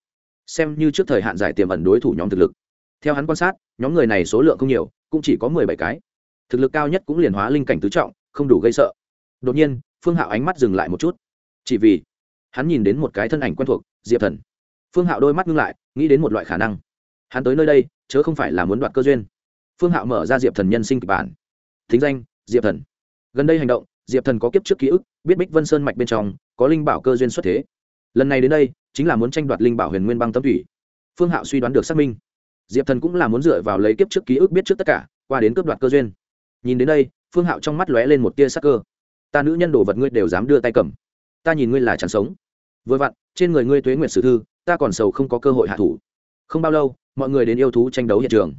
[SPEAKER 1] Xem như trước thời hạn giải tiềm ẩn đối thủ nhóm thực lực. Theo hắn quan sát, nhóm người này số lượng không nhiều, cũng chỉ có mười bảy cái. Thực lực cao nhất cũng liền hóa linh cảnh tứ trọng, không đủ gây sợ. Đột nhiên, phương hạo ánh mắt dừng lại một chút chỉ vì hắn nhìn đến một cái thân ảnh quen thuộc, diệp thần. Phương hạo đôi mắt ngưng lại, nghĩ đến một loại khả năng. Hắn tới nơi đây, chớ không phải là muốn đoạt cơ duyên. Phương hạo mở ra diệp thần nhân sinh kịch bản. Thính danh, diệp thần. Gần đây hành động, diệp thần có kiếp trước ký ức, biết bích vân sơn mạch bên trong có linh bảo cơ duyên xuất thế. Lần này đến đây, chính là muốn tranh đoạt linh bảo huyền nguyên băng tâm thủy. Phương hạo suy đoán được xác minh. Diệp thần cũng là muốn dựa vào lấy kiếp trước ký ức biết trước tất cả, qua đến cướp đoạt cơ duyên. Nhìn đến đây, phương hạo trong mắt lóe lên một tia sắc cơ. Ta nữ nhân đồ vật ngươi đều dám đưa tay cầm ta nhìn ngươi là chẳng sống. Vừa vặn, trên người ngươi tuế nguyệt sử thư, ta còn sầu không có cơ hội hạ thủ. Không bao lâu, mọi người đến yêu thú tranh đấu hiện trường.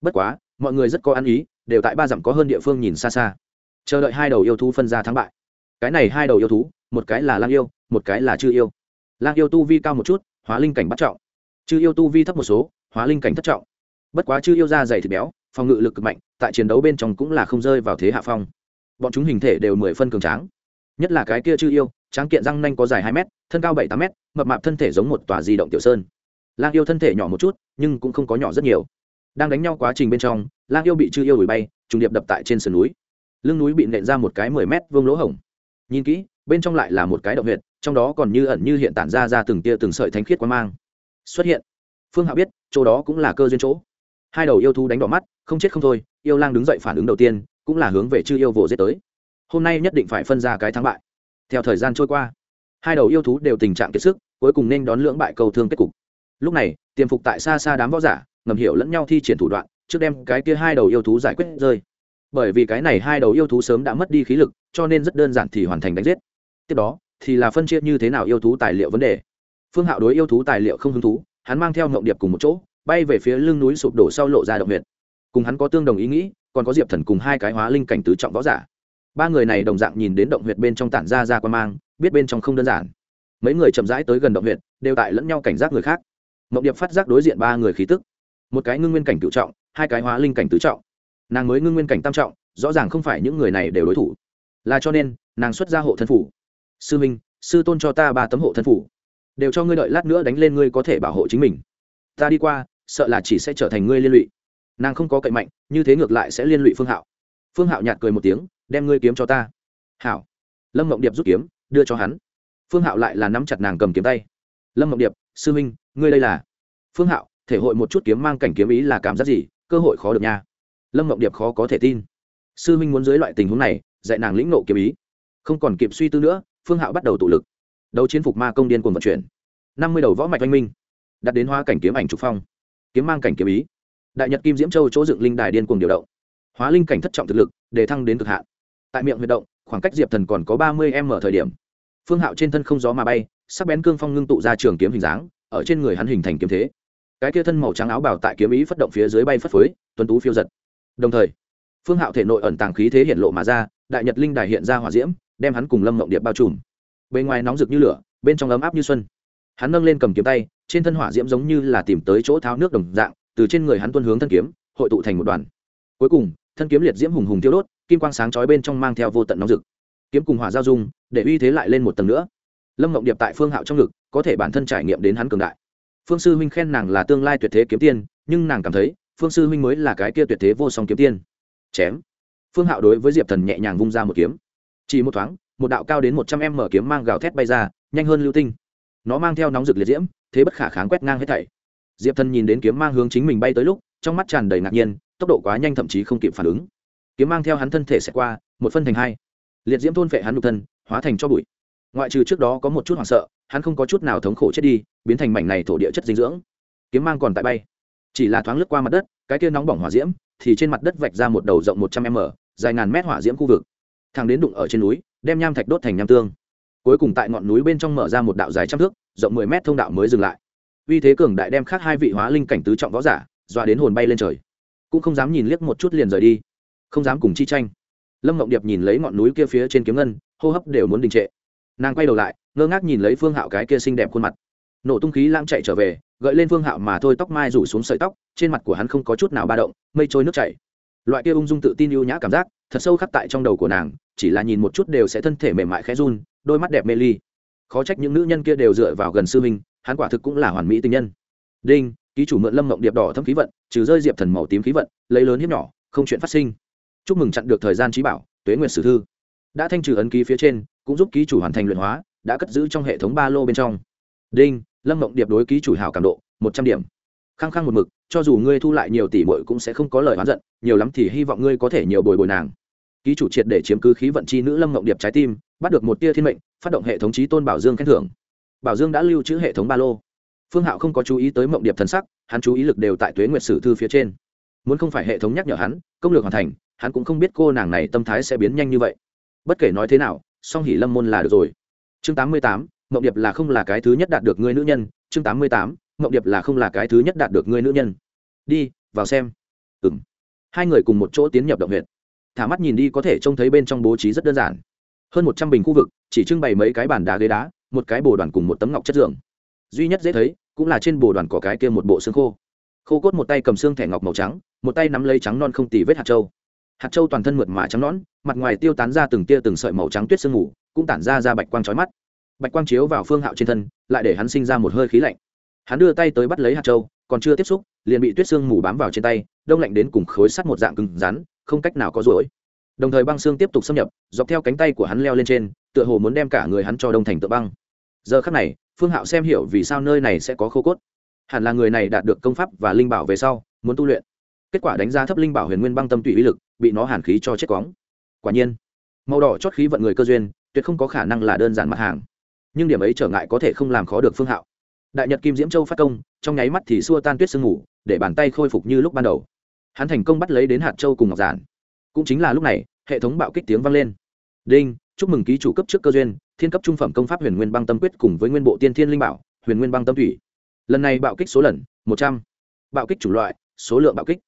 [SPEAKER 1] Bất quá, mọi người rất có ăn ý, đều tại ba dặm có hơn địa phương nhìn xa xa. Chờ đợi hai đầu yêu thú phân ra thắng bại. Cái này hai đầu yêu thú, một cái là lang yêu, một cái là chư yêu. Lang yêu tu vi cao một chút, hóa linh cảnh bắt trọng. Chư yêu tu vi thấp một số, hóa linh cảnh thất trọng. Bất quá chư yêu da dày thịt béo, phòng ngự lực cực mạnh, tại chiến đấu bên trong cũng là không rơi vào thế hạ phong. Bọn chúng hình thể đều mười phân cường tráng nhất là cái kia chư yêu, tráng kiện răng nanh có dài hai mét, thân cao bảy tám mét, mập mạp thân thể giống một tòa di động tiểu sơn. Lang yêu thân thể nhỏ một chút, nhưng cũng không có nhỏ rất nhiều. Đang đánh nhau quá trình bên trong, lang yêu bị chư yêu đuổi bay, trùng điệp đập tại trên sườn núi. Lưng núi bị nện ra một cái mười mét vương lỗ hổng. Nhìn kỹ, bên trong lại là một cái động huyệt, trong đó còn như ẩn như hiện tản ra ra từng tia từng sợi thánh khiết quan mang. Xuất hiện. Phương hạ biết, chỗ đó cũng là cơ duyên chỗ. Hai đầu yêu thú đánh đỏ mắt, không chết không thôi, yêu lang đứng dậy phản ứng đầu tiên, cũng là hướng về chư yêu vồ dết tới hôm nay nhất định phải phân ra cái thắng bại. Theo thời gian trôi qua, hai đầu yêu thú đều tình trạng kiệt sức, cuối cùng nên đón lưỡng bại cầu thương kết cục. Lúc này, tiềm phục tại xa xa đám võ giả, ngầm hiểu lẫn nhau thi triển thủ đoạn, trước đem cái kia hai đầu yêu thú giải quyết rơi. Bởi vì cái này hai đầu yêu thú sớm đã mất đi khí lực, cho nên rất đơn giản thì hoàn thành đánh giết. Tiếp đó, thì là phân chia như thế nào yêu thú tài liệu vấn đề. Phương hạo đối yêu thú tài liệu không hứng thú, hắn mang theo ngộng điệp cùng một chỗ, bay về phía lưng núi sụp đổ sau lộ ra động huyệt. Cùng hắn có tương đồng ý nghĩ, còn có diệp thần cùng hai cái hóa linh cảnh tứ trọng võ giả ba người này đồng dạng nhìn đến động huyệt bên trong tản ra ra quan mang, biết bên trong không đơn giản. Mấy người chậm rãi tới gần động huyệt, đều tại lẫn nhau cảnh giác người khác. Mộng điệp phát giác đối diện ba người khí tức. Một cái ngưng nguyên cảnh cựu trọng, hai cái hóa linh cảnh tứ trọng. Nàng mới ngưng nguyên cảnh tam trọng, rõ ràng không phải những người này đều đối thủ. Là cho nên, nàng xuất ra hộ thân phủ. Sư minh, sư tôn cho ta ba tấm hộ thân phủ. Đều cho ngươi đợi lát nữa đánh lên ngươi có thể bảo hộ chính mình. Ta đi qua, sợ là chỉ sẽ trở thành ngươi liên lụy. Nàng không có cậy mạnh, như thế ngược lại sẽ liên lụy phương hạo. Phương hạo nhạt cười một tiếng đem ngươi kiếm cho ta. Hảo. Lâm mộng điệp rút kiếm, đưa cho hắn. Phương hạo lại là nắm chặt nàng cầm kiếm tay. Lâm mộng điệp, sư minh ngươi đây là? Phương hạo, thể hội một chút kiếm mang cảnh kiếm ý là cảm giác gì? Cơ hội khó được nha. Lâm mộng điệp khó có thể tin. Sư minh muốn dưới loại tình huống này, dạy nàng lĩnh nộ kiếm ý. Không còn kịp suy tư nữa, phương hạo bắt đầu tụ lực. Đấu chiến phục ma công điên cuồng vận chuyển. Năm mươi đầu võ mạch oanh minh. Đặt đến hoa cảnh kiếm ảnh trục phong. Kiếm mang cảnh kiếm ý. Đại nhật kim diễm châu chỗ dựng linh đài điên cuồng điều động. Hóa linh cảnh thất trọng thực lực, để thăng đến cực hạn tại miệng huy động, khoảng cách diệp thần còn có ba mươi m thời điểm. Phương hạo trên thân không gió mà bay, sắc bén cương phong ngưng tụ ra trường kiếm hình dáng, ở trên người hắn hình thành kiếm thế. Cái kia thân màu trắng áo bảo tại kiếm ý phất động phía dưới bay phất phới, tuấn tú phiêu giật. Đồng thời, phương hạo thể nội ẩn tàng khí thế hiện lộ mà ra, đại nhật linh đài hiện ra hỏa diễm, đem hắn cùng lâm mộng điệp bao trùm. Bên ngoài nóng rực như lửa, bên trong ấm áp như xuân. Hắn nâng lên cầm kiếm tay, trên thân hỏa diễm giống như là tìm tới chỗ tháo nước đồng dạng, từ trên người hắn tuân hướng thân kiếm, hội tụ thành một đoàn. Cuối cùng, thân kiếm liệt diễm hùng hùng tiêu đốt kim quang sáng chói bên trong mang theo vô tận nóng rực. Kiếm cùng hỏa giao dung, để uy thế lại lên một tầng nữa. Lâm mộng điệp tại phương hạo trong ngực, có thể bản thân trải nghiệm đến hắn cường đại. Phương sư huynh khen nàng là tương lai tuyệt thế kiếm tiên, nhưng nàng cảm thấy, phương sư huynh mới là cái kia tuyệt thế vô song kiếm tiên. Chém. Phương hạo đối với diệp thần nhẹ nhàng vung ra một kiếm. Chỉ một thoáng, một đạo cao đến một trăm em mở kiếm mang gào thét bay ra, nhanh hơn lưu tinh. Nó mang theo nóng rực liệt diễm, thế bất khả kháng quét ngang hết thảy. Diệp thần nhìn đến kiếm mang hướng chính mình bay tới lúc, trong mắt tràn đầy ngạc nhiên, tốc độ quá nhanh thậm chí không kịp phản ứng kiếm mang theo hắn thân thể sẽ qua, một phân thành hai. Liệt diễm thôn phệ hắn nhục thân, hóa thành cho bụi. Ngoại trừ trước đó có một chút hoảng sợ, hắn không có chút nào thống khổ chết đi, biến thành mảnh này thổ địa chất dinh dưỡng. Kiếm mang còn tại bay. Chỉ là thoáng lướt qua mặt đất, cái kia nóng bỏng hỏa diễm thì trên mặt đất vạch ra một đầu rộng một trăm m, dài ngàn mét hỏa diễm khu vực. Thang đến đụng ở trên núi, đem nham thạch đốt thành nham tương. Cuối cùng tại ngọn núi bên trong mở ra một đạo dài trăm thước, rộng mười mét thông đạo mới dừng lại. Uy thế cường đại đem khác hai vị hóa linh cảnh tứ trọng võ giả, dọa đến hồn bay lên trời. Cũng không dám nhìn liếc một chút liền rời đi không dám cùng chi tranh. Lâm mộng điệp nhìn lấy ngọn núi kia phía trên kiếm ngân, hô hấp đều muốn đình trệ. Nàng quay đầu lại, ngơ ngác nhìn lấy phương hạo cái kia xinh đẹp khuôn mặt. Nổ tung khí lãng chạy trở về, gợi lên phương hạo mà thôi tóc mai rủ xuống sợi tóc, trên mặt của hắn không có chút nào ba động, mây trôi nước chảy. Loại kia ung dung tự tin ưu nhã cảm giác, thật sâu khắc tại trong đầu của nàng, chỉ là nhìn một chút đều sẽ thân thể mềm mại khẽ run, đôi mắt đẹp mê ly. Khó trách những nữ nhân kia đều dựa vào gần sư minh hắn quả thực cũng là hoàn mỹ tình nhân. Đinh, ký chủ mượn lâm mộng điệp đỏ thâm khí vận, trừ rơi diệp thần màu tím khí vận, lấy lớn hiếp nhỏ, không chuyện phát sinh chúc mừng chặn được thời gian trí bảo, tuế nguyệt sử thư. Đã thanh trừ ấn ký phía trên, cũng giúp ký chủ hoàn thành luyện hóa, đã cất giữ trong hệ thống ba lô bên trong. Đinh, lâm mộng điệp đối ký chủ hảo cảm độ, một trăm điểm. Khăng khăng một mực, cho dù ngươi thu lại nhiều tỷ bội cũng sẽ không có lời oán giận, nhiều lắm thì hy vọng ngươi có thể nhiều bồi bồi nàng. Ký chủ triệt để chiếm cứ khí vận chi nữ lâm mộng điệp trái tim, bắt được một tia thiên mệnh, phát động hệ thống trí tôn bảo dương khen thưởng. Bảo dương đã lưu trữ hệ thống ba lô. Phương hạo không có chú ý tới mộng điệp thần sắc, hắn chú ý lực đều tại tuế nguyệt sử thư phía trên. Muốn không phải hệ thống nhắc nhở hắn, công lược hoàn thành hắn cũng không biết cô nàng này tâm thái sẽ biến nhanh như vậy. Bất kể nói thế nào, song hỉ lâm môn là được rồi. Chương tám mươi tám, mộng điệp là không là cái thứ nhất đạt được ngươi nữ nhân. Chương tám mươi tám, mộng điệp là không là cái thứ nhất đạt được ngươi nữ nhân. Đi, vào xem. Ừng hai người cùng một chỗ tiến nhập động huyện thả mắt nhìn đi có thể trông thấy bên trong bố trí rất đơn giản. Hơn một trăm bình khu vực, chỉ trưng bày mấy cái bàn đá ghế đá, một cái bồ đoàn cùng một tấm ngọc chất giường. Duy nhất dễ thấy, cũng là trên bồ đoàn có cái kia một bộ xương khô. Khô cốt một tay cầm xương thẻ ngọc màu trắng, một tay nắm lấy trắng non không tì vết hạt trâu hạt châu toàn thân mượt mà trắng nõn, mặt ngoài tiêu tán ra từng tia từng sợi màu trắng tuyết sương mù cũng tản ra ra bạch quang trói mắt. Bạch quang chiếu vào phương hạo trên thân lại để hắn sinh ra một hơi khí lạnh. Hắn đưa tay tới bắt lấy hạt châu, còn chưa tiếp xúc liền bị tuyết sương mù bám vào trên tay đông lạnh đến cùng khối sắt một dạng cứng rắn không cách nào có rối đồng thời băng xương tiếp tục xâm nhập dọc theo cánh tay của hắn leo lên trên tựa hồ muốn đem cả người hắn cho đông thành tựa băng. Giờ khắc này phương hạo xem hiểu vì sao nơi này sẽ có khô cốt. Hẳn là người này đạt được công pháp và linh bảo về sau muốn tu luyện kết quả đánh giá thấp linh bảo huyền nguyên băng tâm tụy uy lực, bị nó hàn khí cho chết cóng. Quả nhiên, màu đỏ chót khí vận người cơ duyên, tuyệt không có khả năng là đơn giản mặt hàng. Nhưng điểm ấy trở ngại có thể không làm khó được phương hạo. Đại nhật kim diễm châu phát công, trong nháy mắt thì xua tan tuyết sương ngủ để bàn tay khôi phục như lúc ban đầu. Hắn thành công bắt lấy đến hạt châu cùng ngọc giản. Cũng chính là lúc này, hệ thống bạo kích tiếng vang lên. Đinh, chúc mừng ký chủ cấp trước cơ duyên, thiên cấp trung phẩm công pháp huyền nguyên băng tâm quyết cùng với nguyên bộ tiên thiên linh bảo, huyền nguyên băng tâm thủy lần này bạo kích số lần, một trăm. Bạo kích chủng loại, số lượng bạo kích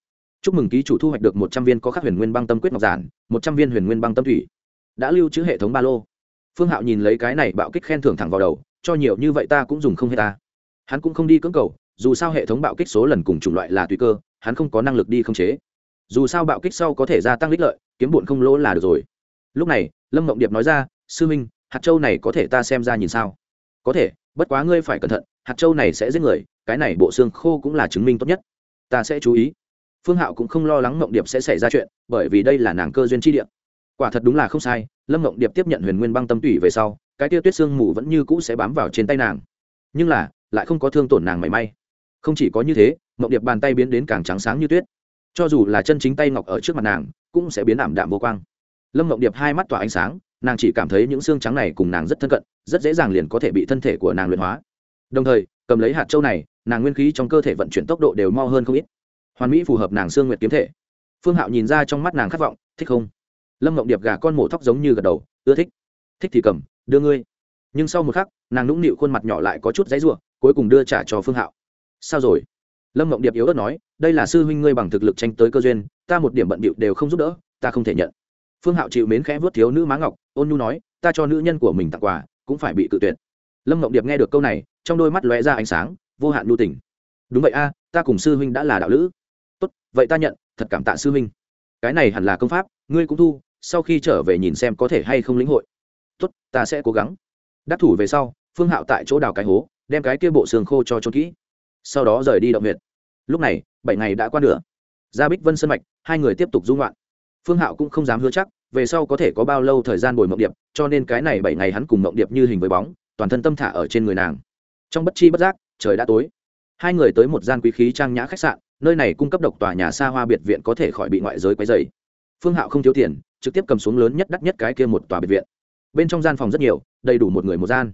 [SPEAKER 1] chúc mừng ký chủ thu hoạch được một trăm viên có khắc huyền nguyên băng tâm quyết ngọc giản, một trăm viên huyền nguyên băng tâm thủy. Đã lưu trữ hệ thống ba lô. Phương hạo nhìn lấy cái này bạo kích khen thưởng thẳng vào đầu, cho nhiều như vậy ta cũng dùng không hết ta. Hắn cũng không đi cưỡng cầu, dù sao hệ thống bạo kích số lần cùng chủng loại là tùy cơ, hắn không có năng lực đi khống chế. Dù sao bạo kích sau có thể gia tăng lích lợi, kiếm bụn không lỗ là được rồi. Lúc này, lâm mộng điệp nói ra, sư minh, hạt châu này có thể ta xem ra nhìn sao? Có thể, bất quá ngươi phải cẩn thận, hạt châu này sẽ giết người, cái này bộ xương khô cũng là chứng minh tốt nhất. Ta sẽ chú ý phương hạo cũng không lo lắng mộng điệp sẽ xảy ra chuyện, bởi vì đây là nàng cơ duyên chi điệp quả thật đúng là không sai, lâm mộng điệp tiếp nhận huyền nguyên băng tâm tủy về sau, cái tia tuyết sương mù vẫn như cũ sẽ bám vào trên tay nàng. Nhưng là, lại không có thương tổn nàng mảy may. Không chỉ có như thế, mộng điệp bàn tay biến đến càng trắng sáng như tuyết. Cho dù là chân chính tay ngọc ở trước mặt nàng, cũng sẽ biến ảm đạm vô quang. Lâm mộng điệp hai mắt tỏa ánh sáng, nàng chỉ cảm thấy những xương trắng này cùng nàng rất thân cận, rất dễ dàng liền có thể bị thân thể của nàng luyện hóa. Đồng thời, cầm lấy hạt châu này, nàng nguyên khí trong cơ thể vận chuyển tốc độ đều mau hơn không ít hoàn mỹ phù hợp nàng xương nguyệt kiếm thể. Phương hạo nhìn ra trong mắt nàng khát vọng, thích không? Lâm mộng điệp gà con mổ thóc giống như gật đầu, ưa thích. Thích thì cầm, đưa ngươi. Nhưng sau một khắc, nàng nũng nịu khuôn mặt nhỏ lại có chút dãy ruộng cuối cùng đưa trả cho phương hạo. Sao rồi? Lâm mộng điệp yếu ớt nói, đây là sư huynh ngươi bằng thực lực tranh tới cơ duyên, ta một điểm bận bịu đều không giúp đỡ, ta không thể nhận. Phương hạo chịu mến khẽ vớt thiếu nữ má ngọc, ôn nhu nói, ta cho nữ nhân của mình tặng quà, cũng phải bị cự tuyệt. Lâm mộng điệp nghe được câu này, trong đôi mắt lóe ra ánh sáng, vô hạn nhu tình. Đúng vậy a, ta cùng sư huynh đã là đạo lữ vậy ta nhận, thật cảm tạ sư huynh. Cái này hẳn là công pháp, ngươi cũng thu, sau khi trở về nhìn xem có thể hay không lĩnh hội. Tốt, ta sẽ cố gắng. Đắc thủ về sau, phương hạo tại chỗ đào cái hố, đem cái kia bộ xương khô cho trốn kỹ. Sau đó rời đi động huyện lúc này, bảy ngày đã qua nửa. Ra bích vân sân mạch, hai người tiếp tục dung loạn. Phương hạo cũng không dám hứa chắc, về sau có thể có bao lâu thời gian bồi mộng điệp, cho nên cái này bảy ngày hắn cùng mộng điệp như hình với bóng, toàn thân tâm thả ở trên người nàng. Trong bất chi bất giác, trời đã tối. Hai người tới một gian quý khí trang nhã khách sạn nơi này cung cấp độc tòa nhà xa hoa biệt viện có thể khỏi bị ngoại giới quấy dày phương hạo không thiếu tiền, trực tiếp cầm xuống lớn nhất đắt nhất cái kia một tòa biệt viện. Bên trong gian phòng rất nhiều, đầy đủ một người một gian.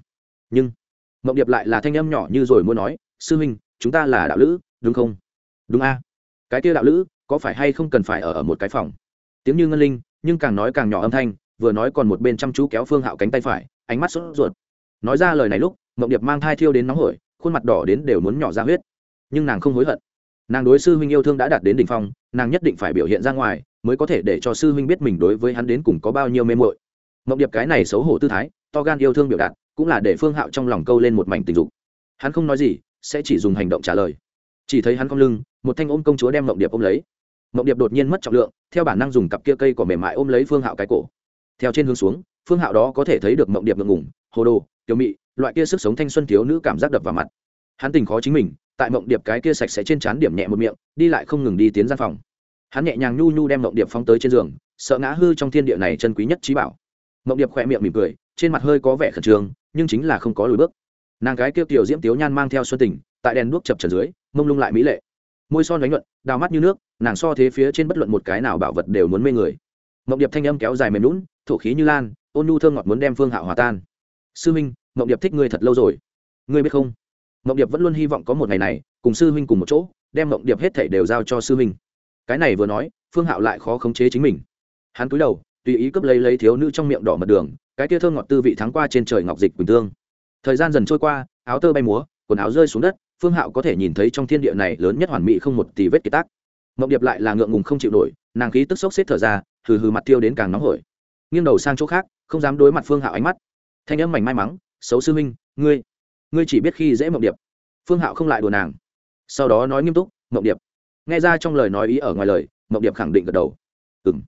[SPEAKER 1] Nhưng, mộng điệp lại là thanh âm nhỏ như rồi muốn nói, sư huynh, chúng ta là đạo lữ, đúng không? Đúng a. Cái kia đạo lữ, có phải hay không cần phải ở ở một cái phòng? Tiếng như ngân linh, nhưng càng nói càng nhỏ âm thanh, vừa nói còn một bên chăm chú kéo phương hạo cánh tay phải, ánh mắt sốt ruột. Nói ra lời này lúc, mộng điệp mang thai thiêu đến nóng hổi, khuôn mặt đỏ đến đều muốn nhỏ ra huyết. Nhưng nàng không hối hận nàng đối sư huynh yêu thương đã đạt đến đ ỉ n h phong, nàng nhất định phải biểu hiện ra ngoài, mới có thể để cho sư huynh biết mình đối với hắn đến cùng có bao nhiêu mê mội mộng điệp cái này xấu hổ tư thái, to gan yêu thương biểu đạt, cũng là để phương hạo trong lòng câu lên một mảnh tình dục. Hắn không nói gì, sẽ chỉ dùng hành động trả lời. Chỉ thấy hắn cong lưng, một thanh ôm công chúa đem mộng điệp ôm lấy. Mộng điệp đột nhiên mất trọng lượng, theo bản năng dùng cặp kia cây cỏ mềm mại ôm lấy phương hạo cái cổ. Theo trên hướng xuống, phương hạo đó có thể thấy được mộng điệp ngượng ngủng hồ đồ, tiểu mị, loại kia sức sống thanh xuân thiếu nữ cảm giác đập vào mặt. Hắn tình khó chính mình tại mộng điệp cái kia sạch sẽ trên trán điểm nhẹ một miệng, đi lại không ngừng đi tiến gian phòng. Hắn nhẹ nhàng nhu nhu đem mộng điệp phóng tới trên giường, sợ ngã hư trong thiên địa này chân quý nhất trí bảo. Mộng điệp khỏe miệng mỉm cười, trên mặt hơi có vẻ khẩn trương, nhưng chính là không có lùi bước. Nàng cái kia tiểu diễm tiếu nhan mang theo xuân tình, tại đèn đuốc chập trần dưới, mông lung lại mỹ lệ. Môi son đánh nhuận, đào mắt như nước, nàng so thế phía trên bất luận một cái nào bảo vật đều muốn mê người. Mộng điệp thanh âm kéo dài mềm lún thổ khí như lan, ôn nhu thơm ngọt muốn đem phương hạo hòa tan. Sư minh, mộng điệp thích ngươi thật lâu rồi. Ngươi biết không? Mộng điệp vẫn luôn hy vọng có một ngày này, cùng sư huynh cùng một chỗ, đem mộng điệp hết thảy đều giao cho sư huynh. Cái này vừa nói, phương hạo lại khó khống chế chính mình. Hắn cúi đầu, tùy ý cướp lấy lấy thiếu nữ trong miệng đỏ mật đường, cái tia thơm ngọt tư vị thắng qua trên trời ngọc dịch quỳnh tương. Thời gian dần trôi qua, áo tơ bay múa, quần áo rơi xuống đất, phương hạo có thể nhìn thấy trong thiên địa này lớn nhất hoàn mỹ không một tỷ vết kiệt tác mộng điệp lại là ngượng ngùng không chịu nổi, nàng khí tức sốc xếp thở ra, hừ hừ mặt tiêu đến càng nóng hổi. Nghiêng đầu sang chỗ khác, không dám đối mặt phương hạo ánh mắt. Thanh âm mảnh may mắn xấu sư minh ngươi ngươi chỉ biết khi dễ mộng điệp. Phương hạo không lại đùa nàng. Sau đó nói nghiêm túc, mộng điệp. Nghe ra trong lời nói ý ở ngoài lời, mộng điệp khẳng định gật đầu. Ừ m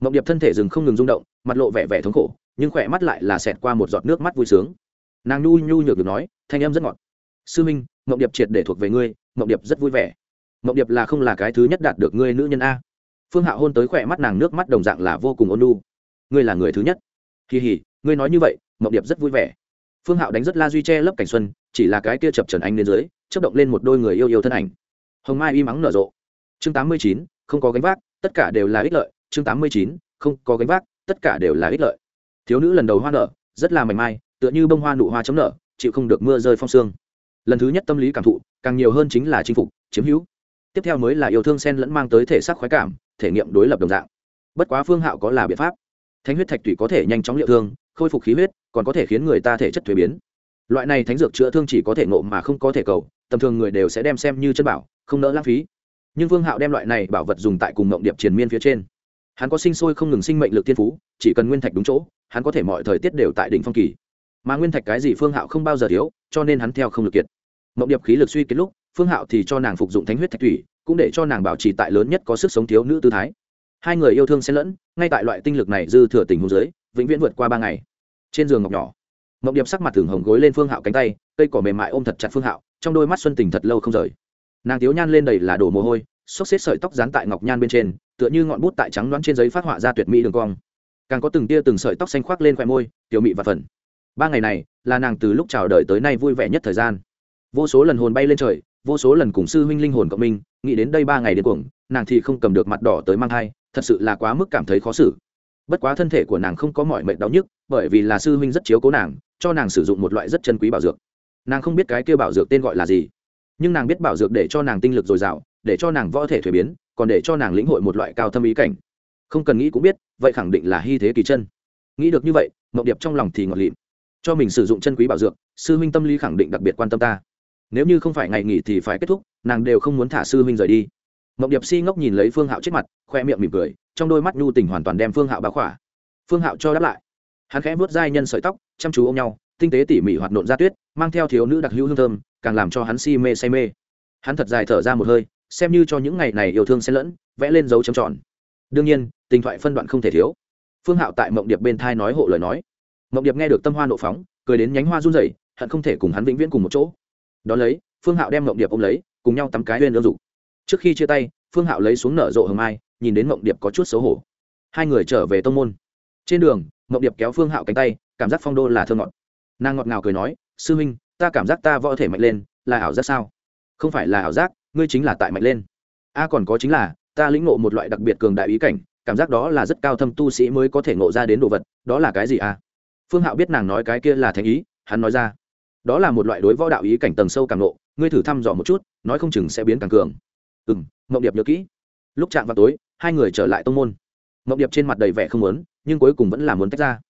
[SPEAKER 1] mộng điệp thân thể dừng không ngừng rung động, mặt lộ vẻ vẻ thống khổ, nhưng khỏe mắt lại là xẹt qua một giọt nước mắt vui sướng. Nàng nhu nhu nhược được nói, thanh âm rất ngọt. Sư minh, mộng điệp triệt để thuộc về ngươi, mộng điệp rất vui vẻ. Mộng điệp là không là cái thứ nhất đạt được ngươi nữ nhân a. Phương hạo hôn tới khỏe mắt nàng nước mắt đồng dạng là vô cùng ôn lu ngươi là người thứ nhất. Kỳ hỉ ngươi nói như vậy, mộng điệp rất vui vẻ phương hạo đánh rất la duy che lấp cảnh xuân, chỉ là cái kia chập trần anh lên dưới chấp động lên một đôi người yêu yêu thân ảnh. Hồng mai y mắng nở rộ. Chương tám mươi chín, không có gánh vác, tất cả đều là ích lợi. Chương tám mươi chín, không có gánh vác, tất cả đều là ích lợi. Thiếu nữ lần đầu hoa nở, rất là mảnh mai, tựa như bông hoa nụ hoa chấm nở, chịu không được mưa rơi phong sương. Lần thứ nhất tâm lý cảm thụ, càng nhiều hơn chính là chinh phục, chiếm hữu. Tiếp theo mới là yêu thương sen lẫn mang tới thể xác khoái cảm, thể nghiệm đối lập đồng dạng. Bất quá phương hạo có là biện pháp. Thánh huyết thạch tủy có thể nhanh chóng liệu thương khôi phục khí huyết, còn có thể khiến người ta thể chất thuế biến. Loại này thánh dược chữa thương chỉ có thể ngộ mà không có thể cầu, tầm thường người đều sẽ đem xem như chân bảo, không nỡ lãng phí. Nhưng vương hạo đem loại này bảo vật dùng tại cùng mộng điệp triền miên phía trên. Hắn có sinh sôi không ngừng sinh mệnh lực thiên phú, chỉ cần nguyên thạch đúng chỗ, hắn có thể mọi thời tiết đều tại đỉnh phong kỳ. Mà nguyên thạch cái gì phương hạo không bao giờ thiếu, cho nên hắn theo không lực kiệt. Mộng điệp khí lực suy kết lúc, phương hạo thì cho nàng phục dụng thánh huyết thạch thủy, cũng để cho nàng bảo trì tại lớn nhất có sức sống thiếu nữ tư thái. Hai người yêu thương xen lẫn, ngay tại loại tinh lực này dư thừa tình hôn giới vĩnh viễn vượt qua ba ngày. Trên giường ngọc nhỏ ngọc điệp sắc mặt thường hồng gối lên phương hạo cánh tay, cây cỏ mềm mại ôm thật chặt phương hạo, trong đôi mắt xuân tình thật lâu không rời. Nàng tiếu nhan lên đầy là đổ mồ hôi, xốc xếp sợi tóc dán tại ngọc nhan bên trên, tựa như ngọn bút tại trắng đoán trên giấy phát họa ra tuyệt mỹ đường cong. Càng có từng tia từng sợi tóc xanh khoác lên khoe môi, tiểu mị và phần ba ngày này, là nàng từ lúc chào đời tới nay vui vẻ nhất thời gian. Vô số lần hồn bay lên trời, vô số lần cùng sư huynh linh hồn cộng minh, nghĩ đến đây ba ngày đến cuồng, nàng thì không cầm được mặt đỏ tới mang thai, thật sự là quá mức cảm thấy khó xử bất quá thân thể của nàng không có mọi mệnh đau nhức, bởi vì là sư huynh rất chiếu cố nàng, cho nàng sử dụng một loại rất chân quý bảo dược. Nàng không biết cái kêu bảo dược tên gọi là gì, nhưng nàng biết bảo dược để cho nàng tinh lực dồi dào, để cho nàng võ thể thuế biến, còn để cho nàng lĩnh hội một loại cao thâm ý cảnh. Không cần nghĩ cũng biết, vậy khẳng định là hy thế kỳ chân. Nghĩ được như vậy mậu điệp trong lòng thì ngọt lịm. Cho mình sử dụng chân quý bảo dược, sư huynh tâm lý khẳng định đặc biệt quan tâm ta. Nếu như không phải ngày nghỉ thì phải kết thúc, nàng đều không muốn thả sư huynh rời đi mộng điệp si ngốc nhìn lấy phương hạo chết mặt, khoe miệng mỉm cười, trong đôi mắt nhu tình hoàn toàn đem phương hạo báo khỏa. Phương hạo cho đáp lại. Hắn khẽ vuốt dai nhân sợi tóc, chăm chú ôm nhau, tinh tế tỉ mỉ hoạt nộn ra tuyết, mang theo thiếu nữ đặc hữu hương thơm, càng làm cho hắn si mê say mê. Hắn thật dài thở ra một hơi, xem như cho những ngày này yêu thương xen lẫn, vẽ lên dấu chấm tròn. Đương nhiên, tình thoại phân đoạn không thể thiếu. Phương hạo tại mộng điệp bên thai nói hộ lời nói. Mộng điệp nghe được tâm hoa nộ phóng, cười đến nhánh hoa run rẩy, hận không thể cùng hắn vĩnh viễn cùng một chỗ. Đón lấy, phương hạo đem mộng điệp ôm lấy, cùng nhau tắm cái lên ương dục trước khi chia tay, phương hạo lấy xuống nở rộ hồng mai, nhìn đến mộng điệp có chút xấu hổ. Hai người trở về tông môn. Trên đường, mộng điệp kéo phương hạo cánh tay, cảm giác phong đô là thơ ngọt. Nàng ngọt ngào cười nói, sư huynh, ta cảm giác ta võ thể mạnh lên, là ảo giác sao? Không phải là ảo giác, ngươi chính là tại mạnh lên. A còn có chính là, ta lĩnh ngộ một loại đặc biệt cường đại ý cảnh, cảm giác đó là rất cao thâm tu sĩ mới có thể ngộ ra đến đồ vật, đó là cái gì a? Phương hạo biết nàng nói cái kia là thành ý, hắn nói ra, đó là một loại đối võ đạo ý cảnh tầng sâu càng ngộ, ngươi thử thăm dò một chút, nói không chừng sẽ biến càng cường ừ m mộng điệp nhớ kỹ. Lúc chạm vào tối, hai người trở lại tông môn. Mộng điệp trên mặt đầy vẻ không muốn, nhưng cuối cùng vẫn là muốn tách ra.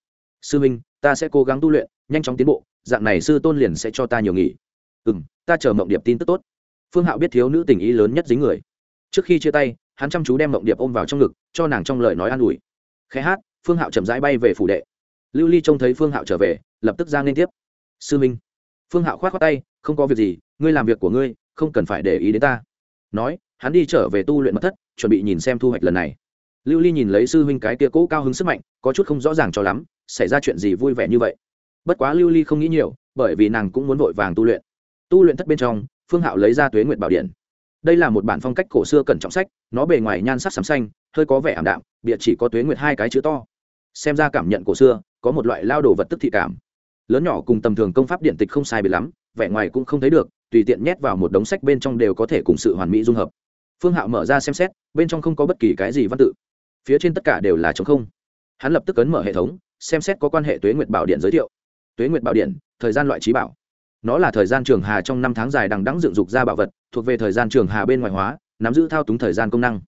[SPEAKER 1] Sư minh, ta sẽ cố gắng tu luyện, nhanh chóng tiến bộ, dạng này sư tôn liền sẽ cho ta nhiều nghỉ. Ừ m ta chờ mộng điệp tin tức tốt. Phương hạo biết thiếu nữ tình ý lớn nhất dính người. Trước khi chia tay, hắn chăm chú đem mộng điệp ôm vào trong ngực, cho nàng trong lời nói an ủi. Khẽ hát, phương hạo chậm rãi bay về phủ đệ. Lưu ly trông thấy phương hạo trở về, lập tức ra liên tiếp. Sư minh. Phương hạo k h o á t khoác tay, không có việc gì, ngươi làm việc của ngươi, không cần phải để ý đến ta. Nói hắn đi trở về tu luyện mật thất, chuẩn bị nhìn xem thu hoạch lần này. Lưu ly nhìn lấy sư huynh cái kia cỗ cao hứng sức mạnh, có chút không rõ ràng cho lắm, xảy ra chuyện gì vui vẻ như vậy. Bất quá lưu ly không nghĩ nhiều, bởi vì nàng cũng muốn vội vàng tu luyện. Tu luyện thất bên trong, phương hạo lấy ra tuế nguyệt bảo điện. Đây là một bản phong cách cổ xưa cẩn trọng sách, nó bề ngoài nhan sắc sắm xanh, hơi có vẻ ảm đạm bịa chỉ có tuế nguyệt hai cái chữ to. Xem ra cảm nhận cổ xưa, có một loại lao đồ vật tức thị cảm. Lớn nhỏ cùng tầm thường công pháp điện tịch không sai biệt lắm, vẻ ngoài cũng không thấy được, tùy tiện nhét vào một đống sách bên trong đều có thể cùng sự hoàn mỹ dung hợp phương hạo mở ra xem xét, bên trong không có bất kỳ cái gì văn tự. Phía trên tất cả đều là chống không. Hắn lập tức ấn mở hệ thống, xem xét có quan hệ tuế nguyệt bảo điện giới thiệu. Tuế nguyệt bảo điện, thời gian loại trí bảo. Nó là thời gian trường hà trong năm tháng dài đằng đẵng dựng dục ra bảo vật, thuộc về thời gian trường hà bên ngoài hóa, nắm giữ thao túng thời gian công năng.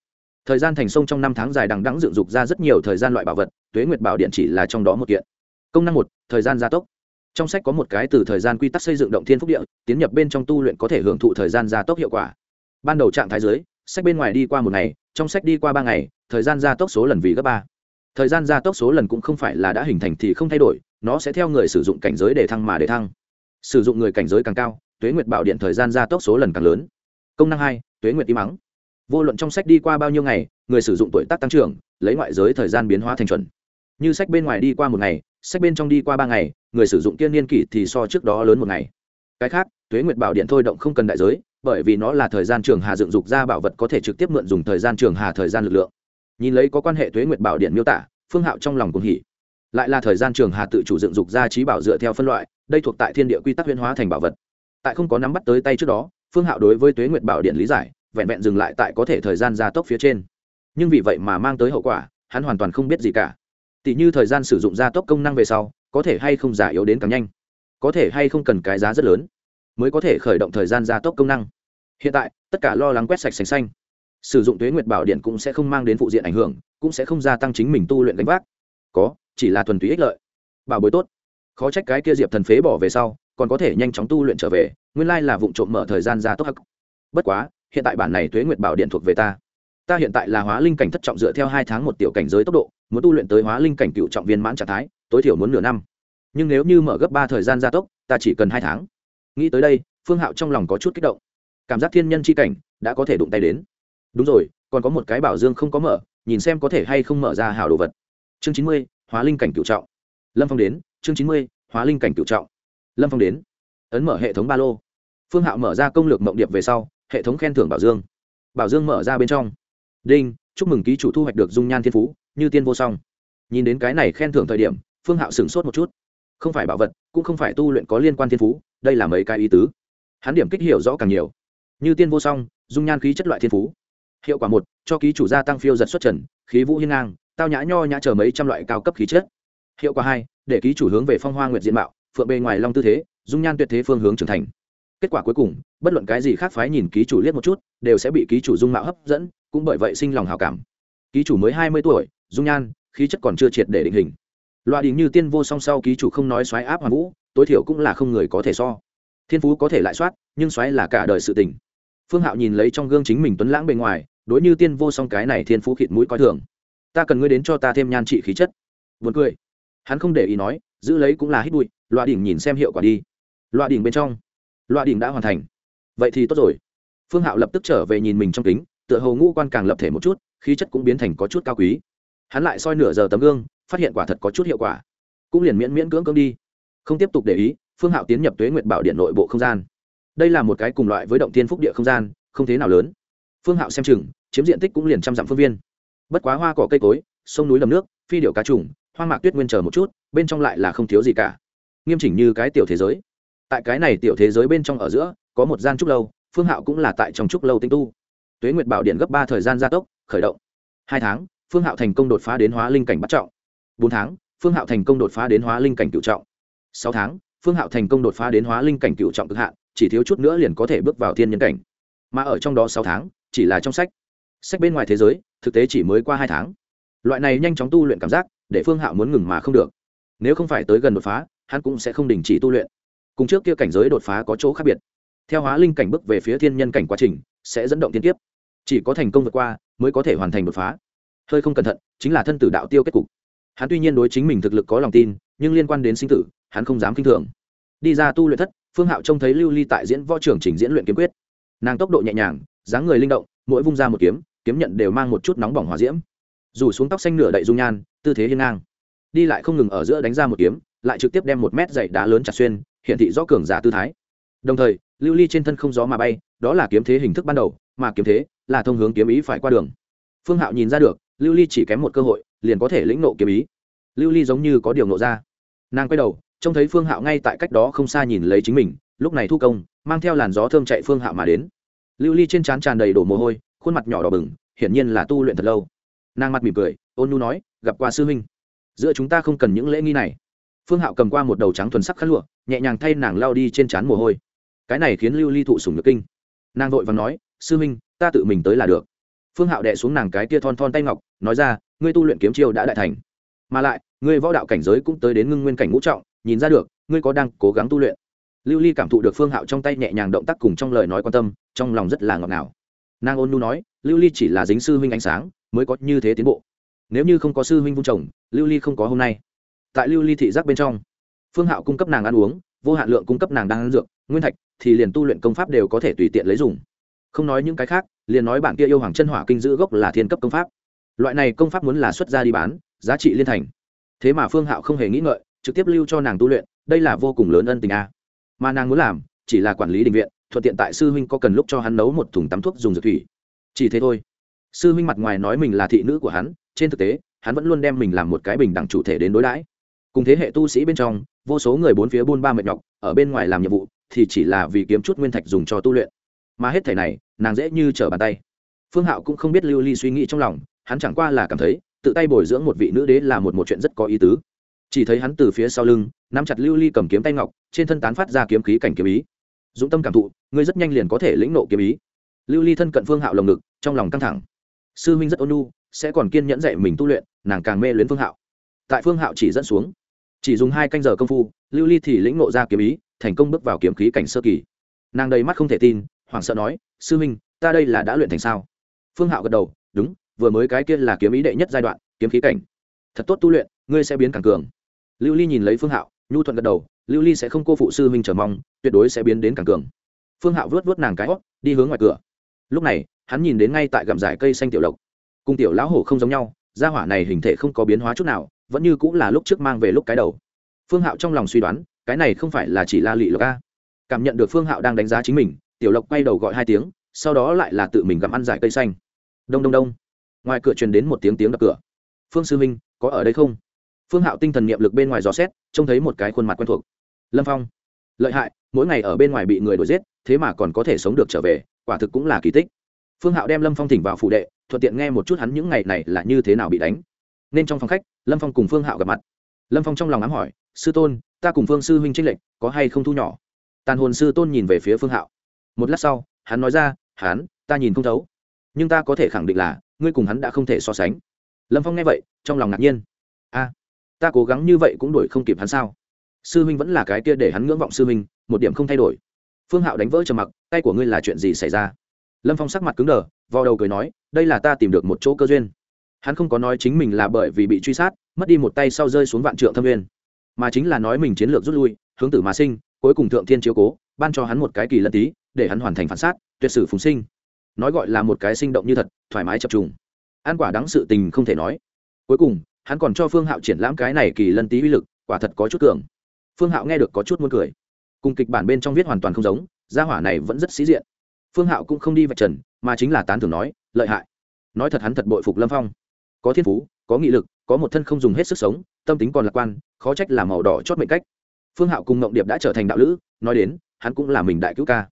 [SPEAKER 1] Thời gian thành sông trong năm tháng dài đằng đẵng dựng dục ra rất nhiều thời gian loại bảo vật, tuế nguyệt bảo điện chỉ là trong đó một kiện. Công năng một, thời gian gia tốc. Trong sách có một cái từ thời gian quy tắc xây dựng động thiên phúc địa, tiến nhập bên trong tu luyện có thể hưởng thụ thời gian gia tốc hiệu quả. Ban đầu trạng thái dưới sách bên ngoài đi qua một ngày, trong sách đi qua ba ngày, thời gian gia tốc số lần vì gấp ba. Thời gian gia tốc số lần cũng không phải là đã hình thành thì không thay đổi, nó sẽ theo người sử dụng cảnh giới để thăng mà để thăng. Sử dụng người cảnh giới càng cao, tuế nguyệt bảo điện thời gian gia tốc số lần càng lớn. Công năng hai, tuế nguyệt im mắng. Vô luận trong sách đi qua bao nhiêu ngày, người sử dụng tuổi tác tăng trưởng, lấy ngoại giới thời gian biến hóa thành chuẩn. Như sách bên ngoài đi qua một ngày, sách bên trong đi qua ba ngày, người sử dụng kiên niên kỷ thì so trước đó lớn một ngày. Cái khác, tuế nguyệt bảo điện thôi động không cần đại giới bởi vì nó là thời gian trường hà dựng dục ra bảo vật có thể trực tiếp mượn dùng thời gian trường hà thời gian lực lượng. Nhìn lấy có quan hệ tuế nguyệt bảo điện miêu tả, phương hạo trong lòng cùng hỉ. Lại là thời gian trường hà tự chủ dựng dục ra trí bảo dựa theo phân loại, đây thuộc tại thiên địa quy tắc huyễn hóa thành bảo vật. Tại không có nắm bắt tới tay trước đó, phương hạo đối với tuế nguyệt bảo điện lý giải, vẹn vẹn dừng lại tại có thể thời gian gia tốc phía trên. Nhưng vì vậy mà mang tới hậu quả, hắn hoàn toàn không biết gì cả. Tỷ như thời gian sử dụng gia tốc công năng về sau, có thể hay không giả yếu đến càng nhanh. Có thể hay không cần cái giá rất lớn mới có thể khởi động thời gian gia tốc công năng. Hiện tại, tất cả lo lắng quét sạch sành xanh. Sử dụng tuế nguyệt bảo điện cũng sẽ không mang đến phụ diện ảnh hưởng, cũng sẽ không gia tăng chính mình tu luyện gánh vác. Có, chỉ là thuần túy ích lợi. Bảo bối tốt. Khó trách cái kia diệp thần phế bỏ về sau, còn có thể nhanh chóng tu luyện trở về, nguyên lai là vụ trộm mở thời gian gia tốc hắc. Bất quá, hiện tại bản này tuế nguyệt bảo điện thuộc về ta. Ta hiện tại là hóa linh cảnh thất trọng dựa theo hai tháng một tiểu cảnh giới tốc độ, muốn tu luyện tới hóa linh cảnh cựu trọng viên mãn trạng thái, tối thiểu muốn nửa năm. Nhưng nếu như mở gấp ba thời gian gia tốc, ta chỉ cần hai tháng nghĩ tới đây, phương hạo trong lòng có chút kích động. Cảm giác thiên nhân c h i cảnh đã có thể đụng tay đến. Đúng rồi, còn có một cái bảo dương không có mở, nhìn xem có thể hay không mở ra hào đồ vật. Chương chín mươi, hóa linh cảnh cựu trọng. Lâm phong đến, chương chín mươi, hóa linh cảnh cựu trọng. Lâm phong đến, ấn mở hệ thống ba lô. Phương hạo mở ra công lược mộng điệp về sau, hệ thống khen thưởng bảo dương. Bảo dương mở ra bên trong. Đinh, chúc mừng ký chủ thu hoạch được dung nhan thiên phú, như tiên vô song. Nhìn đến cái này khen thưởng thời điểm, phương hạo sửng sốt một chút. Không phải bảo vật, cũng không phải tu luyện có liên quan thiên phú đây là mấy cái ý tứ. Hắn điểm kích hiểu rõ càng nhiều. Như tiên vô song, dung nhan khí chất loại thiên phú. Hiệu quả một, cho ký chủ gia tăng phiêu giật xuất trần, khí vũ hiên ngang, tao nhã nho nhã chờ mấy trăm loại cao cấp khí chất. Hiệu quả hai, để ký chủ hướng về phong hoa nguyệt diện mạo, phượng bề ngoài long tư thế, dung nhan tuyệt thế phương hướng trưởng thành. Kết quả cuối cùng, bất luận cái gì khác phái nhìn ký chủ liếc một chút, đều sẽ bị ký chủ dung mạo hấp dẫn, cũng bởi vậy sinh lòng hào cảm. Ký chủ mới hai mươi tuổi, dung nhan, khí chất còn chưa triệt để định hình. Loại đình như tiên vô song sau ký chủ không nói xoáy áp hoàn vũ tối thiểu cũng là không người có thể so. Thiên phú có thể lại soát, nhưng xoáy là cả đời sự tình. Phương hạo nhìn lấy trong gương chính mình tuấn lãng bề ngoài, đối như tiên vô song cái này thiên phú khịt mũi coi thường. Ta cần ngươi đến cho ta thêm nhan trị khí chất. Vượt cười. Hắn không để ý nói, giữ lấy cũng là hít bụi loại đỉnh nhìn xem hiệu quả đi. Loại đỉnh bên trong. Loại đỉnh đã hoàn thành. Vậy thì tốt rồi. Phương hạo lập tức trở về nhìn mình trong kính, tựa hồ ngũ quan càng lập thể một chút, khí chất cũng biến thành có chút cao quý. Hắn lại soi nửa giờ tấm gương, phát hiện quả thật có chút hiệu quả. Cũng liền miễn miễn cưỡng cưỡng đi không tiếp tục để ý, phương hạo tiến nhập tuế nguyệt bảo điện nội bộ không gian. Đây là một cái cùng loại với động tiên phúc địa không gian, không thế nào lớn. Phương hạo xem chừng, chiếm diện tích cũng liền trăm dặm phương viên. Bất quá hoa cỏ cây cối, sông núi lầm nước, phi điệu cá trùng, hoang mạc tuyết nguyên chờ một chút, bên trong lại là không thiếu gì cả. Nghiêm chỉnh như cái tiểu thế giới. Tại cái này tiểu thế giới bên trong ở giữa, có một gian trúc lâu, phương hạo cũng là tại trong trúc lâu tinh tu. Tuế nguyệt bảo điện gấp ba thời gian gia tốc, khởi động. Hai tháng, phương hạo thành công đột phá đến hóa linh cảnh bắt trọng. Bốn tháng, phương hạo thành công đột phá đến hóa linh cảnh cựu trọng sáu tháng, phương hạo thành công đột phá đến hóa linh cảnh cựu trọng cực hạn, chỉ thiếu chút nữa liền có thể bước vào thiên nhân cảnh. Mà ở trong đó sáu tháng, chỉ là trong sách. Sách bên ngoài thế giới, thực tế chỉ mới qua hai tháng. Loại này nhanh chóng tu luyện cảm giác, để phương hạo muốn ngừng mà không được. Nếu không phải tới gần đột phá, hắn cũng sẽ không đình chỉ tu luyện. Cùng trước kia cảnh giới đột phá có chỗ khác biệt. Theo hóa linh cảnh bước về phía thiên nhân cảnh quá trình, sẽ dẫn động tiên tiếp chỉ có thành công vượt qua, mới có thể hoàn thành đột phá. Hơi không cẩn thận, chính là thân tử đạo tiêu kết cục. Hắn tuy nhiên đối chính mình thực lực có lòng tin, nhưng liên quan đến sinh tử hắn không dám k i n h thường. Đi ra tu luyện thất, phương hạo trông thấy lưu ly tại diễn võ trưởng trình diễn luyện kiếm quyết. Nàng tốc độ nhẹ nhàng, dáng người linh động, mỗi vung ra một kiếm kiếm nhận đều mang một chút nóng bỏng hòa diễm. Dù xuống tóc xanh nửa đậy dung nhan, tư thế hiên ngang. Đi lại không ngừng ở giữa đánh ra một kiếm, lại trực tiếp đem một mét dày đá lớn chặt xuyên hiện thị rõ cường giả tư thái. Đồng thời, lưu ly trên thân không gió mà bay, đó là kiếm thế hình thức ban đầu, mà kiếm thế là thông hướng kiếm ý phải qua đường. Phương hạo nhìn ra được, lưu ly chỉ kém một cơ hội, liền có thể lĩnh nộ kiếm ý. Lưu ly giống như có điều nộ ra. Nàng quay đầu trông thấy phương hạo ngay tại cách đó không xa nhìn lấy chính mình, lúc này thu công, mang theo làn gió thơm chạy phương hạo mà đến. Lưu ly trên trán tràn đầy đổ mồ hôi, khuôn mặt nhỏ đỏ bừng, hiển nhiên là tu luyện thật lâu. Nàng mặt mỉm cười, ôn nhu nói, gặp qua sư huynh. Giữa chúng ta không cần những lễ nghi này. Phương hạo cầm qua một đầu trắng thuần sắc khăn lụa, nhẹ nhàng thay nàng lao đi trên trán mồ hôi. Cái này khiến lưu ly thụ sùng được kinh. Nàng vội và nói, sư minh ta tự mình tới là được. Phương hạo đệ xuống nàng cái tia thon thon tay ngọc, nói ra, ngươi tu luyện kiếm chiêu đã đại thành. Mà lại, ngươi võ đạo cảnh giới cũng tới đến ngưng nguyên cảnh ngũ trọng nhìn ra được, ngươi có đang cố gắng tu luyện. Lưu ly cảm thụ được phương hạo trong tay nhẹ nhàng động tác cùng trong lời nói quan tâm, trong lòng rất là ngọt ngào. Nàng ôn nu nói, lưu ly chỉ là dính sư huynh ánh sáng, mới có như thế tiến bộ. Nếu như không có sư huynh vung chồng, lưu ly không có hôm nay. Tại lưu ly thị giác bên trong, phương hạo cung cấp nàng ăn uống, vô hạn lượng cung cấp nàng đang ăn dược, nguyên thạch thì liền tu luyện công pháp đều có thể tùy tiện lấy dùng. Không nói những cái khác, liền nói bạn kia yêu hoàng chân hỏa kinh giữ gốc là thiên cấp công pháp. Loại này công pháp muốn là xuất ra đi bán, giá trị liên thành. Thế mà phương hạo không hề nghĩ ngợi trực tiếp lưu cho nàng tu luyện, đây là vô cùng lớn ân tình a. Mà nàng muốn làm, chỉ là quản lý đình viện, thuận tiện tại sư huynh có cần lúc cho hắn nấu một thùng tắm thuốc dùng dược thủy. Chỉ thế thôi. Sư huynh mặt ngoài nói mình là thị nữ của hắn, trên thực tế, hắn vẫn luôn đem mình làm một cái bình đẳng chủ thể đến đối đãi. Cùng thế hệ tu sĩ bên trong, vô số người bốn phía buôn ba mệt nhọc, ở bên ngoài làm nhiệm vụ, thì chỉ là vì kiếm chút nguyên thạch dùng cho tu luyện. Mà hết thể này, nàng dễ như trở bàn tay. Phương hạo cũng không biết lưu ly suy nghĩ trong lòng, hắn chẳng qua là cảm thấy, tự tay bồi dưỡng một vị nữ đế là một một chuyện rất có ý tứ chỉ thấy hắn từ phía sau lưng, nắm chặt lưu ly cầm kiếm tay ngọc, trên thân tán phát ra kiếm khí cảnh kiếm ý. Dũng tâm cảm thụ, ngươi rất nhanh liền có thể lĩnh nộ kiếm ý. Lưu ly thân cận phương hạo lồng ngực, trong lòng căng thẳng. Sư minh rất ôn nhu, sẽ còn kiên nhẫn dạy mình tu luyện, nàng càng mê luyến phương hạo. Tại phương hạo chỉ dẫn xuống, chỉ dùng hai canh giờ công phu, lưu ly thì lĩnh nộ ra kiếm ý, thành công bước vào kiếm khí cảnh sơ kỳ. Nàng đầy mắt không thể tin, hoảng sợ nói, sư minh ta đây là đã luyện thành sao? Phương hạo gật đầu, đúng, vừa mới cái kia là kiếm ý đệ nhất giai đoạn, kiếm khí cảnh. Thật tốt tu luyện, ngươi sẽ biến càng cường lưu ly nhìn lấy phương hạo, nhu thuận gật đầu, lưu ly sẽ không cô phụ sư minh trở mong, tuyệt đối sẽ biến đến càng cường. Phương hạo vớt vớt nàng cái hót, đi hướng ngoài cửa. Lúc này, hắn nhìn đến ngay tại gầm dải cây xanh tiểu lộc. Cùng tiểu lão hổ không giống nhau, gia hỏa này hình thể không có biến hóa chút nào, vẫn như cũng là lúc trước mang về lúc cái đầu. Phương hạo trong lòng suy đoán, cái này không phải là chỉ la lị lộc a. Cảm nhận được phương hạo đang đánh giá chính mình, tiểu lộc quay đầu gọi hai tiếng, sau đó lại là tự mình gặm ăn dải cây xanh. Đông đông đông. Ngoài cửa truyền đến một tiếng tiếng đập cửa. Phương sư minh có ở đây không? Phương hạo tinh thần niệm lực bên ngoài dò xét, trông thấy một cái khuôn mặt quen thuộc. Lâm phong. Lợi hại, mỗi ngày ở bên ngoài bị người đuổi giết, thế mà còn có thể sống được trở về, quả thực cũng là kỳ tích. Phương hạo đem lâm phong thỉnh vào phủ đệ, thuận tiện nghe một chút hắn những ngày này là như thế nào bị đánh. Nên trong phòng khách, lâm phong cùng phương hạo gặp mặt. Lâm phong trong lòng ám hỏi, sư tôn, ta cùng phương sư huynh trinh lệnh có hay không thu nhỏ? Tàn hồn sư tôn nhìn về phía phương hạo. Một lát sau, hắn nói ra, hắn, ta nhìn không thấu. Nhưng ta có thể khẳng định là, ngươi cùng hắn đã không thể so sánh. Lâm phong nghe vậy, trong lòng ngạc nhiên. A ta cố gắng như vậy cũng đổi không kịp hắn sao? Sư huynh vẫn là cái kia để hắn ngưỡng vọng sư huynh một điểm không thay đổi. Phương hạo đánh vỡ trầm mặc tay của ngươi là chuyện gì xảy ra? Lâm phong sắc mặt cứng đờ vào đầu cười nói đây là ta tìm được một chỗ cơ duyên. Hắn không có nói chính mình là bởi vì bị truy sát mất đi một tay sau rơi xuống vạn trượng thâm nguyên, mà chính là nói mình chiến lược rút lui hướng tử mà sinh cuối cùng thượng thiên chiếu cố ban cho hắn một cái kỳ lân tí để hắn hoàn thành phản sát tuyệt sử phùng sinh. Nói gọi là một cái sinh động như thật thoải mái chập trùng. Ăn quả đắng sự tình không thể nói. Cuối cùng hắn còn cho phương hạo triển lãm cái này kỳ lân tí uy lực, quả thật có chút cường. Phương hạo nghe được có chút muốn cười. Cùng kịch bản bên trong viết hoàn toàn không giống, gia hỏa này vẫn rất sĩ diện. Phương hạo cũng không đi vạch trần, mà chính là tán thưởng nói, lợi hại. Nói thật hắn thật bội phục lâm phong. Có thiên phú, có nghị lực, có một thân không dùng hết sức sống, tâm tính còn lạc quan, khó trách là màu đỏ chót mệnh cách. Phương hạo cùng ngộng điệp đã trở thành đạo lữ, nói đến, hắn cũng là mình đại cứu ca.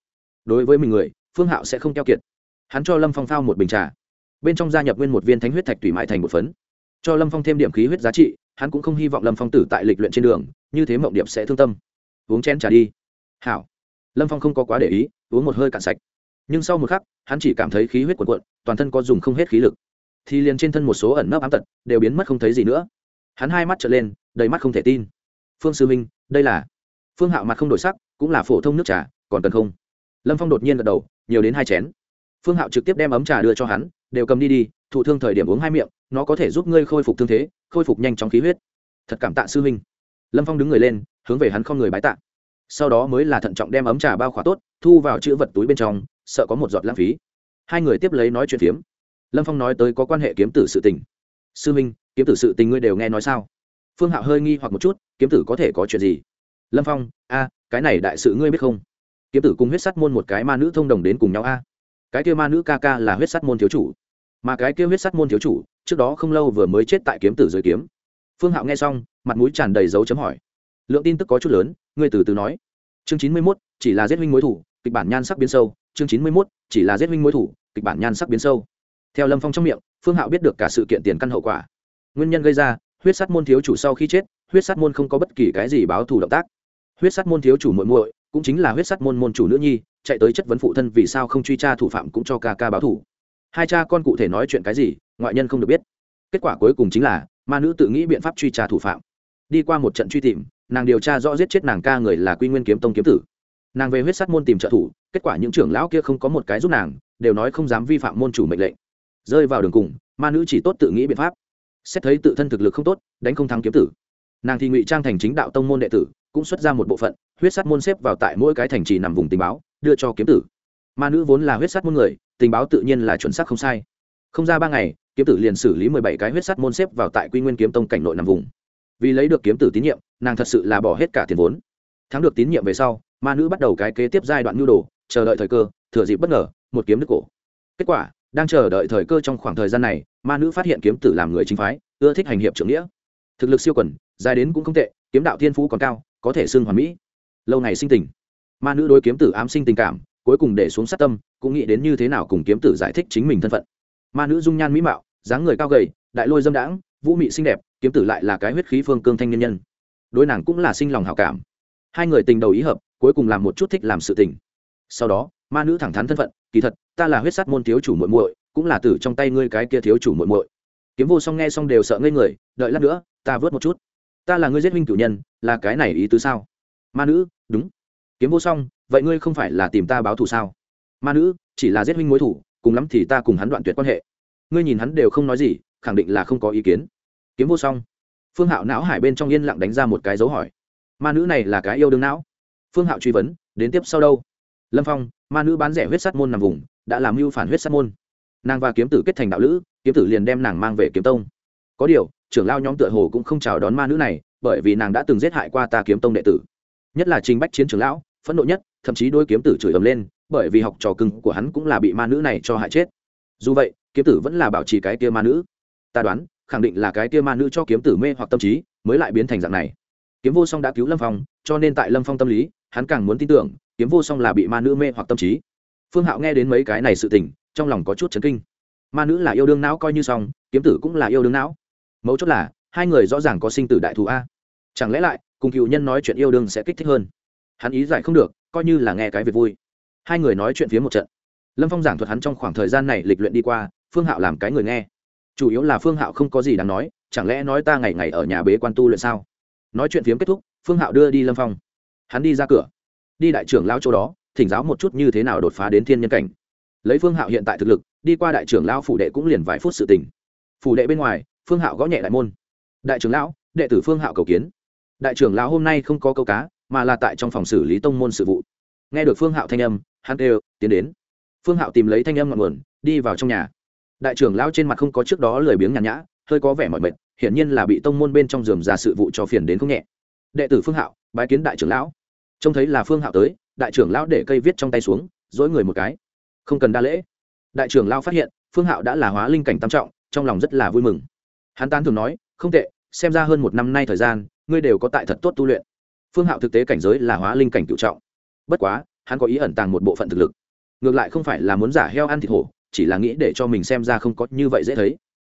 [SPEAKER 1] Đối với mình người, phương hạo sẽ không keo kiệt. Hắn cho lâm phong phao một bình trà. Bên trong gia nhập nguyên một viên thánh huyết thạch tùy mại thành một phấn cho lâm phong thêm điểm khí huyết giá trị hắn cũng không hy vọng lâm phong tử tại lịch luyện trên đường như thế mộng điệp sẽ thương tâm uống chén trà đi hảo lâm phong không có quá để ý uống một hơi cạn sạch nhưng sau một khắc hắn chỉ cảm thấy khí huyết cuộn cuộn toàn thân có dùng không hết khí lực thì liền trên thân một số ẩn nấp ám tật đều biến mất không thấy gì nữa hắn hai mắt trở lên đầy mắt không thể tin phương sư minh đây là phương hạo mặt không đổi sắc cũng là phổ thông nước trà còn cần không lâm phong đột nhiên gật đầu nhiều đến hai chén phương hạo trực tiếp đem ấm trà đưa cho hắn đều cầm đi đi thụ thương thời điểm uống hai miệng, nó có thể giúp ngươi khôi phục thương thế, khôi phục nhanh chóng khí huyết. Thật cảm tạ sư huynh. Lâm phong đứng người lên, hướng về hắn không người bái tạ. Sau đó mới là thận trọng đem ấm trà bao khỏa tốt, thu vào chữ vật túi bên trong, sợ có một giọt lãng phí. Hai người tiếp lấy nói chuyện phiếm. Lâm phong nói tới có quan hệ kiếm tử sự tình. Sư minh kiếm tử sự tình ngươi đều nghe nói sao? Phương hạo hơi nghi hoặc một chút, kiếm tử có thể có chuyện gì? Lâm phong, a, cái này đại sự ngươi biết không? Kiếm tử cùng huyết sắt môn một cái ma nữ thông đồng đến cùng nhau a. Cái kia ma nữ ca ca là huyết sắt môn thiếu chủ mà cái kia huyết sắt môn thiếu chủ, trước đó không lâu vừa mới chết tại kiếm tử dưới kiếm. Phương hạo nghe xong, mặt mũi tràn đầy dấu chấm hỏi. Lượng tin tức có chút lớn, ngươi từ từ nói. Chương chín mươi mốt, chỉ là giết huynh mối thủ, kịch bản nhan sắc biến sâu. Chương chín mươi mốt, chỉ là giết huynh mối thủ, kịch bản nhan sắc biến sâu. Theo lâm phong trong miệng, phương hạo biết được cả sự kiện tiền căn hậu quả. Nguyên nhân gây ra, huyết sắt môn thiếu chủ sau khi chết, huyết sắt môn không có bất kỳ cái gì báo thù động tác. Huyết sắt môn thiếu chủ muội muội, cũng chính là huyết sắt môn môn chủ nữ nhi, chạy tới chất vấn phụ thân vì sao không truy tra thủ phạm cũng cho ca ca báo thù hai cha con cụ thể nói chuyện cái gì, ngoại nhân không được biết. Kết quả cuối cùng chính là, ma nữ tự nghĩ biện pháp truy tra thủ phạm. Đi qua một trận truy tìm, nàng điều tra rõ giết chết nàng ca người là quy nguyên kiếm tông kiếm tử. Nàng về huyết sắt môn tìm trợ thủ, kết quả những trưởng lão kia không có một cái giúp nàng, đều nói không dám vi phạm môn chủ mệnh lệnh. Rơi vào đường cùng, ma nữ chỉ tốt tự nghĩ biện pháp. Xét thấy tự thân thực lực không tốt, đánh không thắng kiếm tử. Nàng thì ngụy trang thành chính đạo tông môn đệ tử, cũng xuất ra một bộ phận, huyết sắt môn xếp vào tại mỗi cái thành trì nằm vùng tình báo, đưa cho kiếm tử. Ma nữ vốn là huyết sắt môn người tình báo tự nhiên là chuẩn xác không sai. Không ra ba ngày, kiếm tử liền xử lý mười bảy cái huyết sắt môn xếp vào tại quy nguyên kiếm tông cảnh nội nằm vùng. Vì lấy được kiếm tử tín nhiệm, nàng thật sự là bỏ hết cả tiền vốn. Thắng được tín nhiệm về sau, ma nữ bắt đầu cái kế tiếp giai đoạn nhu đồ, chờ đợi thời cơ, thừa dịp bất ngờ, một kiếm đứt cổ. Kết quả, đang chờ đợi thời cơ trong khoảng thời gian này, ma nữ phát hiện kiếm tử làm người chính phái, ưa thích hành hiệp trưởng nghĩa. Thực lực siêu quần, dài đến cũng không tệ, kiếm đạo thiên phú còn cao, có thể xưng hoàn mỹ. Lâu ngày sinh tình. Ma nữ đối kiếm tử ám sinh tình cảm cuối cùng để xuống sát tâm, cũng nghĩ đến như thế nào cùng kiếm tử giải thích chính mình thân phận. Ma nữ dung nhan mỹ mạo, dáng người cao gầy, đại lôi dâm đãng, vũ mị xinh đẹp, kiếm tử lại là cái huyết khí phương cương thanh nhân nhân. Đối nàng cũng là sinh lòng hảo cảm. Hai người tình đầu ý hợp, cuối cùng làm một chút thích làm sự tình. Sau đó, ma nữ thẳng thắn thân phận, kỳ thật, ta là huyết sát môn thiếu chủ muội muội, cũng là tử trong tay ngươi cái kia thiếu chủ muội muội. Kiếm vô song nghe xong đều sợ ngây người, đợi lát nữa, ta vớt một chút. Ta là ngươi giết huynh cử nhân, là cái này ý tứ sao? Ma nữ, đúng kiếm vô song, vậy ngươi không phải là tìm ta báo thù sao? Ma nữ, chỉ là giết huynh mối thủ, cùng lắm thì ta cùng hắn đoạn tuyệt quan hệ. Ngươi nhìn hắn đều không nói gì, khẳng định là không có ý kiến. Kiếm vô song. Phương hạo não hải bên trong yên lặng đánh ra một cái dấu hỏi. Ma nữ này là cái yêu đương não. Phương hạo truy vấn, đến tiếp sau đâu? Lâm phong, ma nữ bán rẻ huyết sát môn nằm vùng, đã làm mưu phản huyết sát môn. Nàng và kiếm tử kết thành đạo lữ, kiếm tử liền đem nàng mang về kiếm tông. Có điều, trưởng lao nhóm tựa hồ cũng không chào đón ma nữ này, bởi vì nàng đã từng giết hại qua ta kiếm tông đệ tử. Nhất là trình bách chiến trưởng lão phẫn nộ nhất, thậm chí đôi kiếm tử chửi ầm lên, bởi vì học trò cưng của hắn cũng là bị ma nữ này cho hại chết. Dù vậy, kiếm tử vẫn là bảo trì cái kia ma nữ. Ta đoán, khẳng định là cái kia ma nữ cho kiếm tử mê hoặc tâm trí, mới lại biến thành dạng này. Kiếm vô song đã cứu lâm phong, cho nên tại lâm phong tâm lý, hắn càng muốn tin tưởng, kiếm vô song là bị ma nữ mê hoặc tâm trí. Phương hạo nghe đến mấy cái này sự tình, trong lòng có chút chấn kinh. Ma nữ là yêu đương não coi như xong, kiếm tử cũng là yêu đương não. Mấu chốt là, hai người rõ ràng có sinh tử đại thù a. Chẳng lẽ lại, cùng cựu nhân nói chuyện yêu đương sẽ kích thích hơn? Hắn ý giải không được, coi như là nghe cái việc vui. Hai người nói chuyện phía một trận. Lâm phong giảng thuật hắn trong khoảng thời gian này lịch luyện đi qua, phương hạo làm cái người nghe. Chủ yếu là phương hạo không có gì đáng nói, chẳng lẽ nói ta ngày ngày ở nhà bế quan tu luyện sao? Nói chuyện phiếm kết thúc, phương hạo đưa đi lâm phong. Hắn đi ra cửa. Đi đại trưởng lao chỗ đó, thỉnh giáo một chút như thế nào đột phá đến thiên nhân cảnh. Lấy phương hạo hiện tại thực lực, đi qua đại trưởng lao phủ đệ cũng liền vài phút sự tình. Phủ đệ bên ngoài, phương hạo gõ nhẹ đại môn. Đại trưởng lão, đệ tử phương hạo cầu kiến. Đại trưởng lão hôm nay không có câu cá mà là tại trong phòng xử lý tông môn sự vụ. Nghe được phương hạo thanh âm, hắn kêu, tiến đến. Phương hạo tìm lấy thanh âm ngọn nguồn, đi vào trong nhà. Đại trưởng lão trên mặt không có trước đó lười biếng nhàn nhã, hơi có vẻ mỏi mệt, hiển nhiên là bị tông môn bên trong giường ra sự vụ cho phiền đến không nhẹ. Đệ tử phương hạo, bái kiến đại trưởng lão. Trông thấy là phương hạo tới, đại trưởng lão để cây viết trong tay xuống, dỗi người một cái. Không cần đa lễ. Đại trưởng lão phát hiện, phương hạo đã là hóa linh cảnh tam trọng, trong lòng rất là vui mừng. Hắn tán thường nói, không tệ, xem ra hơn một năm nay thời gian, ngươi đều có tại thật tốt tu luyện phương hạo thực tế cảnh giới là hóa linh cảnh cựu trọng. Bất quá, hắn có ý ẩn tàng một bộ phận thực lực. Ngược lại không phải là muốn giả heo ăn thịt hổ, chỉ là nghĩ để cho mình xem ra không có như vậy dễ thấy.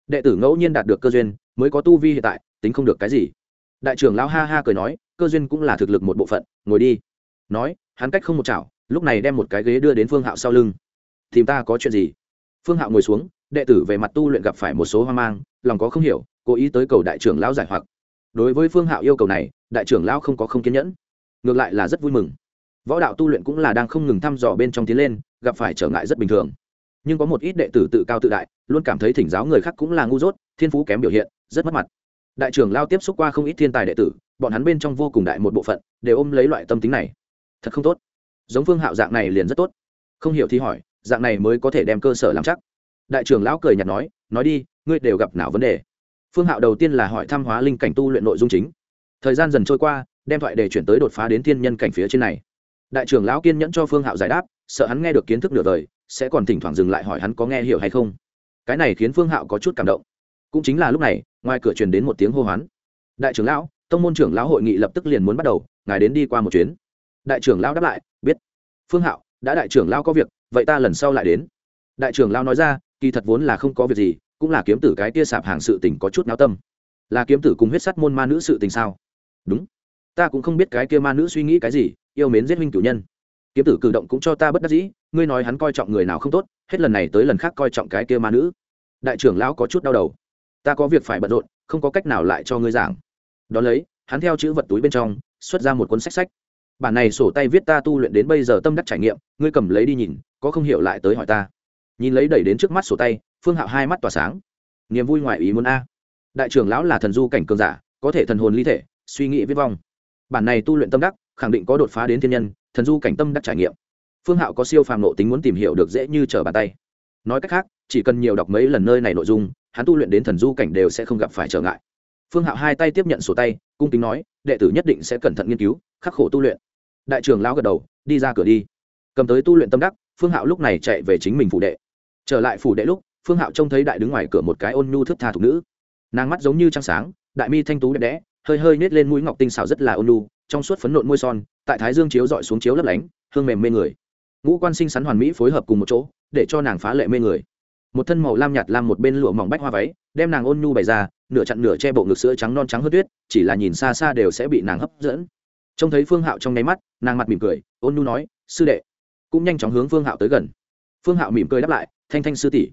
[SPEAKER 1] Đệ tử ngẫu nhiên đạt được cơ duyên, mới có tu vi hiện tại, tính không được cái gì. Đại trưởng lão ha ha cười nói, cơ duyên cũng là thực lực một bộ phận, ngồi đi. Nói, hắn cách không một chảo, lúc này đem một cái ghế đưa đến phương hạo sau lưng. Tìm ta có chuyện gì? Phương hạo ngồi xuống, đệ tử về mặt tu luyện gặp phải một số hoang mang, lòng có không hiểu, cố ý tới cầu đại trưởng lão giải hoặc đối với phương hạo yêu cầu này, đại trưởng lão không có không kiên nhẫn. Ngược lại là rất vui mừng. Võ đạo tu luyện cũng là đang không ngừng thăm dò bên trong tiến lên, gặp phải trở ngại rất bình thường. Nhưng có một ít đệ tử tự cao tự đại, luôn cảm thấy thỉnh giáo người khác cũng là ngu dốt, thiên phú kém biểu hiện, rất mất mặt. Đại trưởng lao tiếp xúc qua không ít thiên tài đệ tử, bọn hắn bên trong vô cùng đại một bộ phận, đều ôm lấy loại tâm tính này. Thật không tốt. Giống phương hạo dạng này liền rất tốt. Không hiểu thì hỏi, dạng này mới có thể đem cơ sở làm chắc. Đại trưởng lão cười nhạt nói nói đi, ngươi đều gặp nào vấn đề? Phương hạo đầu tiên là hỏi thăm hóa linh cảnh tu luyện nội dung chính. Thời gian dần trôi qua, đem thoại để chuyển tới đột phá đến thiên nhân cảnh phía trên này. Đại trưởng lão kiên nhẫn cho phương hạo giải đáp, sợ hắn nghe được kiến thức nửa đời, sẽ còn thỉnh thoảng dừng lại hỏi hắn có nghe hiểu hay không. Cái này khiến phương hạo có chút cảm động. Cũng chính là lúc này, ngoài cửa truyền đến một tiếng hô hoán. Đại trưởng lão, tông môn trưởng lão hội nghị lập tức liền muốn bắt đầu, ngài đến đi qua một chuyến. Đại trưởng lão đáp lại, biết. Phương hạo, đã đại trưởng lão có việc, vậy ta lần sau lại đến. Đại trưởng lão nói ra, kỳ thật vốn là không có việc gì cũng là kiếm tử cái tia sạp hàng sự tình có chút náo tâm. Là kiếm tử cùng huyết sắt môn ma nữ sự tình sao? Đúng. Ta cũng không biết cái kia ma nữ suy nghĩ cái gì, yêu mến giết huynh cử nhân. Kiếm tử cử động cũng cho ta bất đắc dĩ, ngươi nói hắn coi trọng người nào không tốt, hết lần này tới lần khác coi trọng cái kia ma nữ. Đại trưởng lão có chút đau đầu. Ta có việc phải bận rộn, không có cách nào lại cho ngươi giảng. Đón lấy, hắn theo chữ vật túi bên trong, xuất ra một cuốn sách sách. Bản này sổ tay viết ta tu luyện đến bây giờ tâm đắc trải nghiệm, ngươi cầm lấy đi nhìn, có không hiểu lại tới hỏi ta. Nhìn lấy đẩy đến trước mắt sổ tay phương hạo hai mắt tỏa sáng. Niềm vui ngoài ý muốn a. Đại trưởng lão là thần du cảnh cường giả, có thể thần hồn ly thể, suy nghĩ viết vong. Bản này tu luyện tâm đắc, khẳng định có đột phá đến thiên nhân, thần du cảnh tâm đắc trải nghiệm. Phương hạo có siêu phàm nộ tính muốn tìm hiểu được dễ như trở bàn tay. Nói cách khác, chỉ cần nhiều đọc mấy lần nơi này nội dung, hắn tu luyện đến thần du cảnh đều sẽ không gặp phải trở ngại. Phương hạo hai tay tiếp nhận sổ tay, cung kính nói, đệ tử nhất định sẽ cẩn thận nghiên cứu, khắc khổ tu luyện. Đại trưởng lão gật đầu, đi ra cửa đi. Cầm tới tu luyện tâm đắc, phương hạo lúc này chạy về chính mình phủ đệ. Trở lại phủ đệ lúc phương hạo trông thấy đại đứng ngoài cửa một cái ôn nhu thức tha thục nữ. Nàng mắt giống như trăng sáng, đại mi thanh tú đẹp đẽ, hơi hơi nết lên mũi ngọc tinh xảo rất là ôn nhu, trong suốt phấn nộn môi son, tại thái dương chiếu dọi xuống chiếu lấp lánh, hương mềm mê người. Ngũ quan sinh sắn hoàn mỹ phối hợp cùng một chỗ, để cho nàng phá lệ mê người. Một thân màu lam nhạt lam một bên lụa mỏng bách hoa váy, đem nàng ôn nhu bày ra, nửa chặn nửa che bộ ngực sữa trắng non trắng hơn tuyết, chỉ là nhìn xa xa đều sẽ bị nàng hấp dẫn. Trông thấy phương hạo trong nháy mắt, nàng mặt mỉm cười, ôn nhu nói, sư đệ. Cũng nhanh chóng hướng phương hạo tới gần. Phương hạo mỉm cười đáp lại, thanh thanh sư tỷ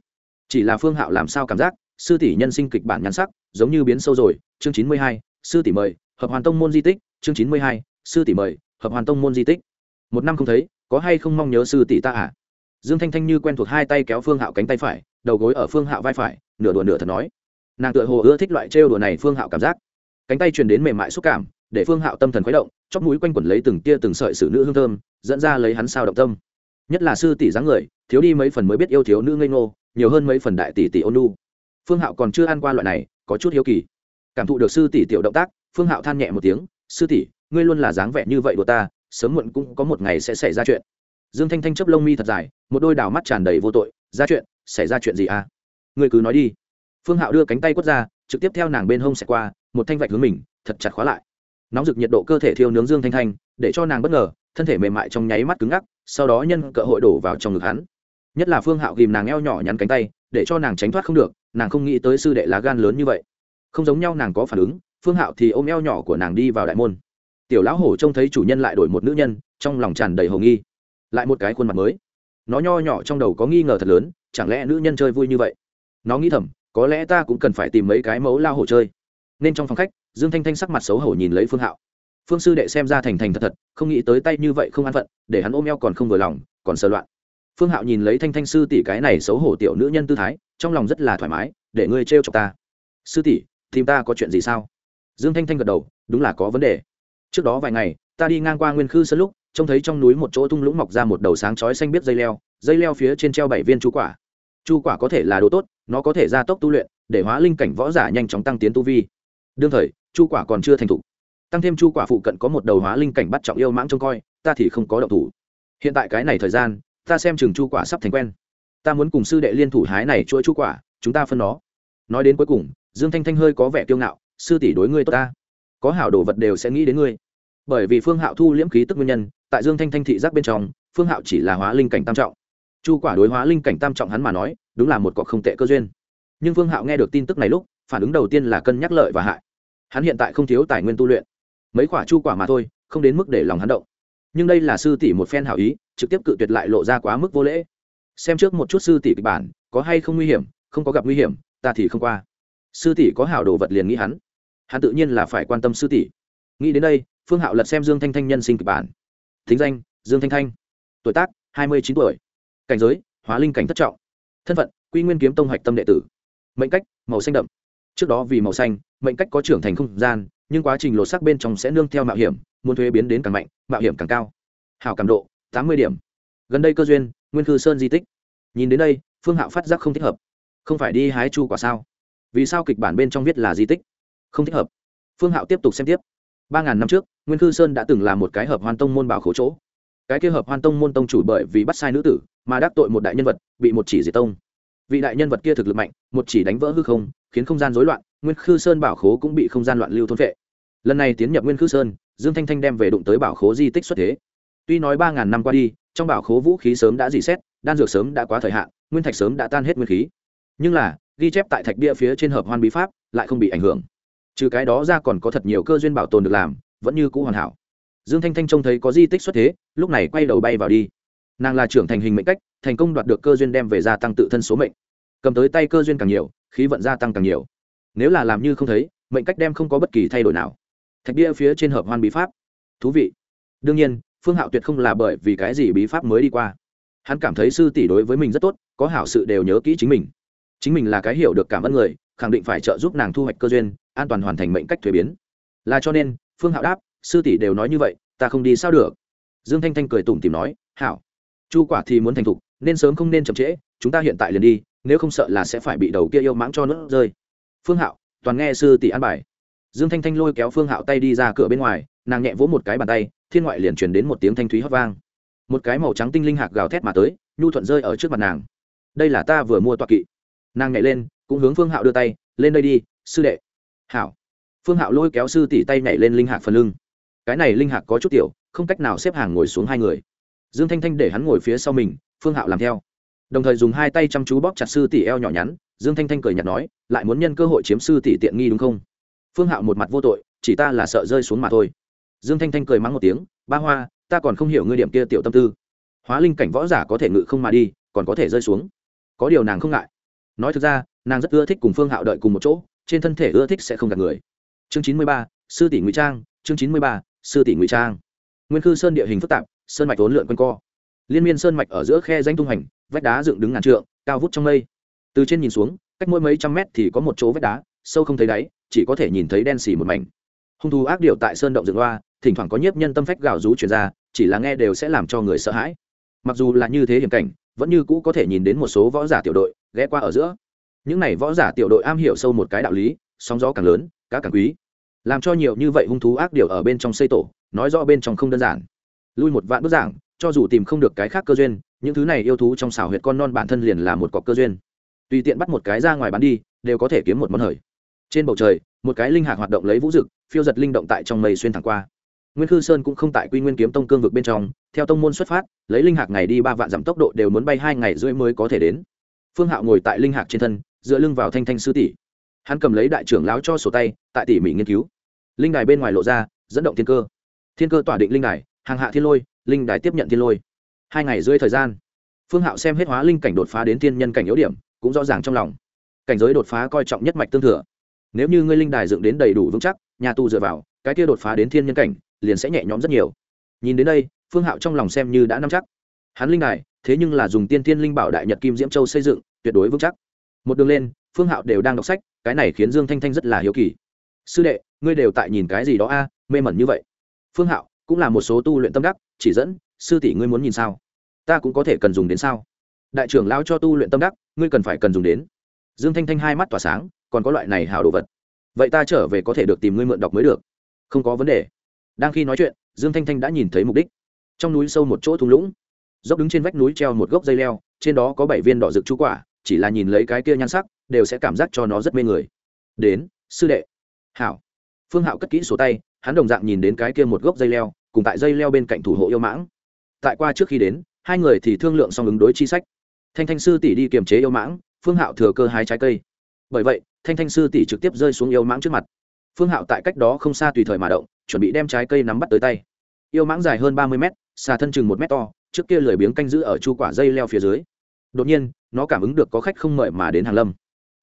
[SPEAKER 1] chỉ là phương hạo làm sao cảm giác, sư tỷ nhân sinh kịch bản nhắn sắc, giống như biến sâu rồi. Chương chín mươi hai, sư tỷ mời, hợp hoàn tông môn di tích. Chương chín mươi hai, sư tỷ mời, hợp hoàn tông môn di tích. Một năm không thấy, có hay không mong nhớ sư tỷ ta à? Dương thanh thanh như quen thuộc hai tay kéo phương hạo cánh tay phải, đầu gối ở phương hạo vai phải, nửa đùa nửa thật nói. Nàng tựa hồ ưa thích loại trêu đùa này phương hạo cảm giác. Cánh tay truyền đến mềm mại xúc cảm, để phương hạo tâm thần khuấy động, chóp mũi quanh quẩn lấy từng tia từng sợi sự nữ hương thơm, dẫn ra lấy hắn sao động tâm. Nhất là sư tỷ dáng người, thiếu đi mấy phần mới biết yêu thiếu nữ ngây ngô nhiều hơn mấy phần đại tỷ tỷ ôn nu. Phương hạo còn chưa ăn qua loại này, có chút hiếu kỳ. Cảm thụ được sư tỷ tiểu động tác, phương hạo than nhẹ một tiếng, sư tỷ, ngươi luôn là dáng vẻ như vậy của ta, sớm muộn cũng có một ngày sẽ xảy ra chuyện. Dương thanh thanh chấp lông mi thật dài, một đôi đào mắt tràn đầy vô tội, ra chuyện, xảy ra chuyện gì à? Ngươi cứ nói đi. Phương hạo đưa cánh tay quất ra, trực tiếp theo nàng bên hông xẹt qua, một thanh vạch hướng mình, thật chặt khóa lại. Nóng rực nhiệt độ cơ thể thiêu nướng dương thanh thanh, để cho nàng bất ngờ, thân thể mềm mại trong nháy mắt cứng ngắc, sau đó nhân cơ hội đổ vào trong ngực hắn nhất là phương hạo ghìm nàng eo nhỏ nhắn cánh tay, để cho nàng tránh thoát không được, nàng không nghĩ tới sư đệ lá gan lớn như vậy. Không giống nhau nàng có phản ứng, phương hạo thì ôm eo nhỏ của nàng đi vào đại môn. Tiểu lão hổ trông thấy chủ nhân lại đổi một nữ nhân, trong lòng tràn đầy hồ nghi. Lại một cái khuôn mặt mới. Nó nho nhỏ trong đầu có nghi ngờ thật lớn, chẳng lẽ nữ nhân chơi vui như vậy? Nó nghĩ thầm, có lẽ ta cũng cần phải tìm mấy cái mẫu lao hổ chơi. Nên trong phòng khách, dương thanh thanh sắc mặt xấu hổ nhìn lấy phương hạo. Phương sư đệ xem ra thành thành thật thật, không nghĩ tới tay như vậy không an phận, để hắn ôm eo còn không vừa lòng, còn sờ loạn phương hạo nhìn lấy thanh thanh sư tỷ cái này xấu hổ tiểu nữ nhân tư thái, trong lòng rất là thoải mái, để ngươi trêu chọc ta. Sư tỷ, tìm ta có chuyện gì sao? Dương thanh thanh gật đầu, đúng là có vấn đề. Trước đó vài ngày, ta đi ngang qua nguyên khư sân lúc, trông thấy trong núi một chỗ thung lũng mọc ra một đầu sáng chói xanh biết dây leo dây leo phía trên treo bảy viên chu quả. Chu quả có thể là đồ tốt, nó có thể gia tốc tu luyện, để hóa linh cảnh võ giả nhanh chóng tăng tiến tu vi. Đương thời, chu quả còn chưa thành thục. Tăng thêm chu quả phụ cận có một đầu hóa linh cảnh bắt trọng yêu mãng trông coi, ta thì không có động thủ. Hiện tại cái này thời gian ta xem chừng chu quả sắp thành quen. Ta muốn cùng sư đệ liên thủ hái này chuỗi chu quả, chúng ta phân nó. Nói đến cuối cùng, dương thanh thanh hơi có vẻ kiêu ngạo, sư tỷ đối ngươi tốt ta. Có hảo đồ vật đều sẽ nghĩ đến ngươi. Bởi vì phương hạo thu liễm khí tức nguyên nhân, tại dương thanh thanh thị giác bên trong, phương hạo chỉ là hóa linh cảnh tam trọng. Chu quả đối hóa linh cảnh tam trọng hắn mà nói, đúng là một cọc không tệ cơ duyên. Nhưng phương hạo nghe được tin tức này lúc, phản ứng đầu tiên là cân nhắc lợi và hại. Hắn hiện tại không thiếu tài nguyên tu luyện. Mấy quả chu quả mà thôi, không đến mức để lòng hắn động nhưng đây là sư tỷ một phen hảo ý, trực tiếp cự tuyệt lại lộ ra quá mức vô lễ. Xem trước một chút sư tỷ kịch bản, có hay không nguy hiểm, không có gặp nguy hiểm, ta thì không qua. Sư tỷ có hảo đồ vật liền nghĩ hắn. Hắn tự nhiên là phải quan tâm sư tỷ. Nghĩ đến đây, phương hạo lật xem dương thanh thanh nhân sinh kịch bản. Thính danh, dương thanh thanh. Tuổi tác, hai mươi chín tuổi. Cảnh giới, hóa linh cảnh thất trọng. Thân phận, quy nguyên kiếm tông hạch tâm đệ tử. Mệnh cách, màu xanh đậm. Trước đó vì màu xanh, mệnh cách có trưởng thành không gian, nhưng quá trình lột sắc bên trong sẽ nương theo mạo hiểm muốn thuế biến đến càng mạnh, mạo hiểm càng cao. Hào cảm độ, tám mươi điểm. Gần đây cơ duyên, nguyên khư sơn di tích. Nhìn đến đây, phương hạo phát giác không thích hợp. Không phải đi hái chu quả sao? Vì sao kịch bản bên trong viết là di tích? Không thích hợp. Phương hạo tiếp tục xem tiếp. Ba ngàn năm trước, nguyên khư sơn đã từng là một cái hợp hoan tông môn bảo khổ chỗ. Cái kia hợp hoan tông môn tông chủ bởi vì bắt sai nữ tử, mà đắc tội một đại nhân vật, bị một chỉ diệt tông. Vị đại nhân vật kia thực lực mạnh, một chỉ đánh vỡ hư không, khiến không gian rối loạn, nguyên khư sơn bảo khố cũng bị không gian loạn lưu thôn vệ lần này tiến nhập nguyên khư sơn dương thanh thanh đem về đụng tới bảo khố di tích xuất thế. Tuy nói ba ngàn năm qua đi, trong bảo khố vũ khí sớm đã dị xét, đan dược sớm đã quá thời hạn, nguyên thạch sớm đã tan hết nguyên khí. Nhưng là, ghi chép tại thạch bia phía trên hợp hoan bí pháp, lại không bị ảnh hưởng. Trừ cái đó ra còn có thật nhiều cơ duyên bảo tồn được làm, vẫn như cũ hoàn hảo. Dương thanh thanh trông thấy có di tích xuất thế, lúc này quay đầu bay vào đi. Nàng là trưởng thành hình mệnh cách, thành công đoạt được cơ duyên đem về gia tăng tự thân số mệnh. Cầm tới tay cơ duyên càng nhiều, khí vận gia tăng càng nhiều. Nếu là làm như không thấy, mệnh cách đem không có bất kỳ thay đổi nào thạch bia phía trên hợp hoan bí pháp. Thú vị. Đương nhiên, phương hạo tuyệt không là bởi vì cái gì bí pháp mới đi qua. Hắn cảm thấy sư tỷ đối với mình rất tốt, có hảo sự đều nhớ kỹ chính mình. Chính mình là cái hiểu được cảm ơn người, khẳng định phải trợ giúp nàng thu hoạch cơ duyên, an toàn hoàn thành mệnh cách thuế biến. Là cho nên, phương hạo đáp, sư tỷ đều nói như vậy, ta không đi sao được. Dương thanh thanh cười tủm tìm nói, hảo. Chu quả thì muốn thành thục, nên sớm không nên chậm trễ, chúng ta hiện tại liền đi, nếu không sợ là sẽ phải bị đầu kia yêu mãng cho nước rơi. Phương hạo, toàn nghe sư tỷ an bài dương thanh thanh lôi kéo phương hạo tay đi ra cửa bên ngoài, nàng nhẹ vỗ một cái bàn tay, thiên ngoại liền truyền đến một tiếng thanh thúy hót vang. Một cái màu trắng tinh linh hạc gào thét mà tới, nhu thuận rơi ở trước mặt nàng. Đây là ta vừa mua toa kỵ. Nàng nhảy lên, cũng hướng phương hạo đưa tay, lên đây đi, sư đệ. Hảo. Phương hạo lôi kéo sư tỷ tay nhảy lên linh hạc phần lưng. Cái này linh hạc có chút tiểu, không cách nào xếp hàng ngồi xuống hai người. Dương thanh thanh để hắn ngồi phía sau mình, phương hạo làm theo. Đồng thời dùng hai tay chăm chú bóp chặt sư tỷ eo nhỏ nhắn, dương thanh thanh cười nhạt nói, lại muốn nhân cơ hội chiếm sư tỷ tiện nghi đúng không? Phương hạo một mặt vô tội, chỉ ta là sợ rơi xuống mà thôi. Dương thanh thanh cười mắng một tiếng, ba hoa, ta còn không hiểu ngươi điểm kia tiểu tâm tư. Hóa linh cảnh võ giả có thể ngự không mà đi, còn có thể rơi xuống. Có điều nàng không ngại. Nói thực ra, nàng rất ưa thích cùng phương hạo đợi cùng một chỗ, trên thân thể ưa thích sẽ không gặp người. Chương chín mươi ba, sư tỷ ngụy trang, chương chín mươi ba, sư tỷ ngụy trang. Nguyên khư sơn địa hình phức tạp, sơn mạch vốn lượn quanh co. Liên miên sơn mạch ở giữa khe danh tung hành, vách đá dựng đứng ngàn trượng, cao vút trong mây. Từ trên nhìn xuống, cách mỗi mấy trăm mét thì có một chỗ vách đá, sâu không thấy đáy chỉ có thể nhìn thấy đen xì một mảnh. Hung thú ác điệu tại sơn động rừng loa, thỉnh thoảng có nhiếp nhân tâm phách gào rú chuyển ra, chỉ là nghe đều sẽ làm cho người sợ hãi. Mặc dù là như thế hiểm cảnh, vẫn như cũ có thể nhìn đến một số võ giả tiểu đội ghé qua ở giữa. Những này võ giả tiểu đội am hiểu sâu một cái đạo lý, sóng gió càng lớn, cá càng quý. Làm cho nhiều như vậy hung thú ác điều ở bên trong xây tổ, nói rõ bên trong không đơn giản. Lui một vạn bức giảng, cho dù tìm không được cái khác cơ duyên, những thứ này yêu thú trong xào huyệt con non bản thân liền là một cọc cơ duyên. Tùy tiện bắt một cái ra ngoài bán đi, đều có thể kiếm một món hời trên bầu trời, một cái linh hạc hoạt động lấy vũ dực, phiêu giật linh động tại trong mây xuyên thẳng qua. Nguyên khư sơn cũng không tại quy nguyên kiếm tông cương vực bên trong, theo tông môn xuất phát, lấy linh hạc ngày đi ba vạn dặm tốc độ đều muốn bay hai ngày rưỡi mới có thể đến. Phương hạo ngồi tại linh hạc trên thân, dựa lưng vào thanh thanh sư tỷ. Hắn cầm lấy đại trưởng lão cho sổ tay, tại tỉ mỉ nghiên cứu. Linh đài bên ngoài lộ ra, dẫn động thiên cơ. Thiên cơ tỏa định linh đài, hàng hạ thiên lôi, linh đài tiếp nhận thiên lôi. Hai ngày rưỡi thời gian, phương hạo xem hết hóa linh cảnh đột phá đến thiên nhân cảnh yếu điểm, cũng rõ ràng trong lòng. Cảnh giới đột phá coi trọng nhất mạch tương thừa nếu như ngươi linh đài dựng đến đầy đủ vững chắc, nhà tù dựa vào, cái kia đột phá đến thiên nhân cảnh, liền sẽ nhẹ nhõm rất nhiều. Nhìn đến đây, phương hạo trong lòng xem như đã nắm chắc. Hắn linh đài, thế nhưng là dùng tiên thiên linh bảo đại nhật kim diễm châu xây dựng, tuyệt đối vững chắc. Một đường lên, phương hạo đều đang đọc sách, cái này khiến dương thanh thanh rất là hiếu kỳ. Sư đệ, ngươi đều tại nhìn cái gì đó a, mê mẩn như vậy? Phương hạo cũng là một số tu luyện tâm đắc, chỉ dẫn, sư tỷ ngươi muốn nhìn sao? Ta cũng có thể cần dùng đến sao? Đại trưởng lao cho tu luyện tâm đắc, ngươi cần phải cần dùng đến. Dương thanh thanh hai mắt tỏa sáng còn có loại này hào đồ vật. Vậy ta trở về có thể được tìm ngươi mượn đọc mới được. Không có vấn đề. Đang khi nói chuyện, dương thanh thanh đã nhìn thấy mục đích. Trong núi sâu một chỗ thung lũng. Dốc đứng trên vách núi treo một gốc dây leo, trên đó có bảy viên đỏ rực chú quả, chỉ là nhìn lấy cái kia nhan sắc, đều sẽ cảm giác cho nó rất mê người. Đến, sư đệ. Hảo. Phương hạo cất kỹ sổ tay, hắn đồng dạng nhìn đến cái kia một gốc dây leo, cùng tại dây leo bên cạnh thủ hộ yêu mãng. Tại qua trước khi đến, hai người thì thương lượng xong ứng đối chi sách. Thanh thanh sư tỷ đi kiềm chế yêu mãng, phương hạo thừa cơ hái trái cây. Bởi vậy thanh thanh sư tỷ trực tiếp rơi xuống yêu mãng trước mặt. Phương hạo tại cách đó không xa tùy thời mà động, chuẩn bị đem trái cây nắm bắt tới tay. Yêu mãng dài hơn ba mươi mét, xà thân chừng một mét to, trước kia lười biếng canh giữ ở chu quả dây leo phía dưới. Đột nhiên, nó cảm ứng được có khách không mời mà đến hàng lâm.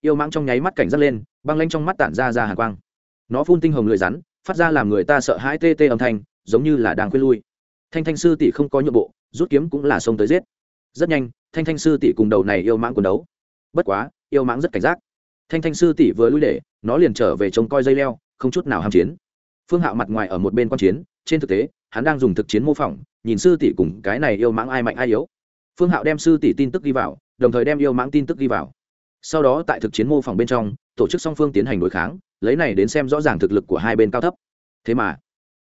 [SPEAKER 1] Yêu mãng trong nháy mắt cảnh giác lên, băng lanh trong mắt tản ra ra hàng quang. Nó phun tinh hồng lười rắn, phát ra làm người ta sợ hãi tê tê âm thanh, giống như là đang khuyên lui. Thanh thanh sư tỷ không có nhượng bộ, rút kiếm cũng là xông tới giết. Rất nhanh, thanh thanh sư tỷ cùng đầu này yêu mãng quần đấu. Bất quá, yêu mãng rất cảnh giác thanh thanh sư tỷ vừa lui để, nó liền trở về trông coi dây leo, không chút nào ham chiến. Phương hạo mặt ngoài ở một bên quan chiến, trên thực tế, hắn đang dùng thực chiến mô phỏng, nhìn sư tỷ cùng cái này yêu mãng ai mạnh ai yếu. Phương hạo đem sư tỷ tin tức ghi vào, đồng thời đem yêu mãng tin tức ghi vào. Sau đó tại thực chiến mô phỏng bên trong, tổ chức song phương tiến hành đối kháng, lấy này đến xem rõ ràng thực lực của hai bên cao thấp. Thế mà,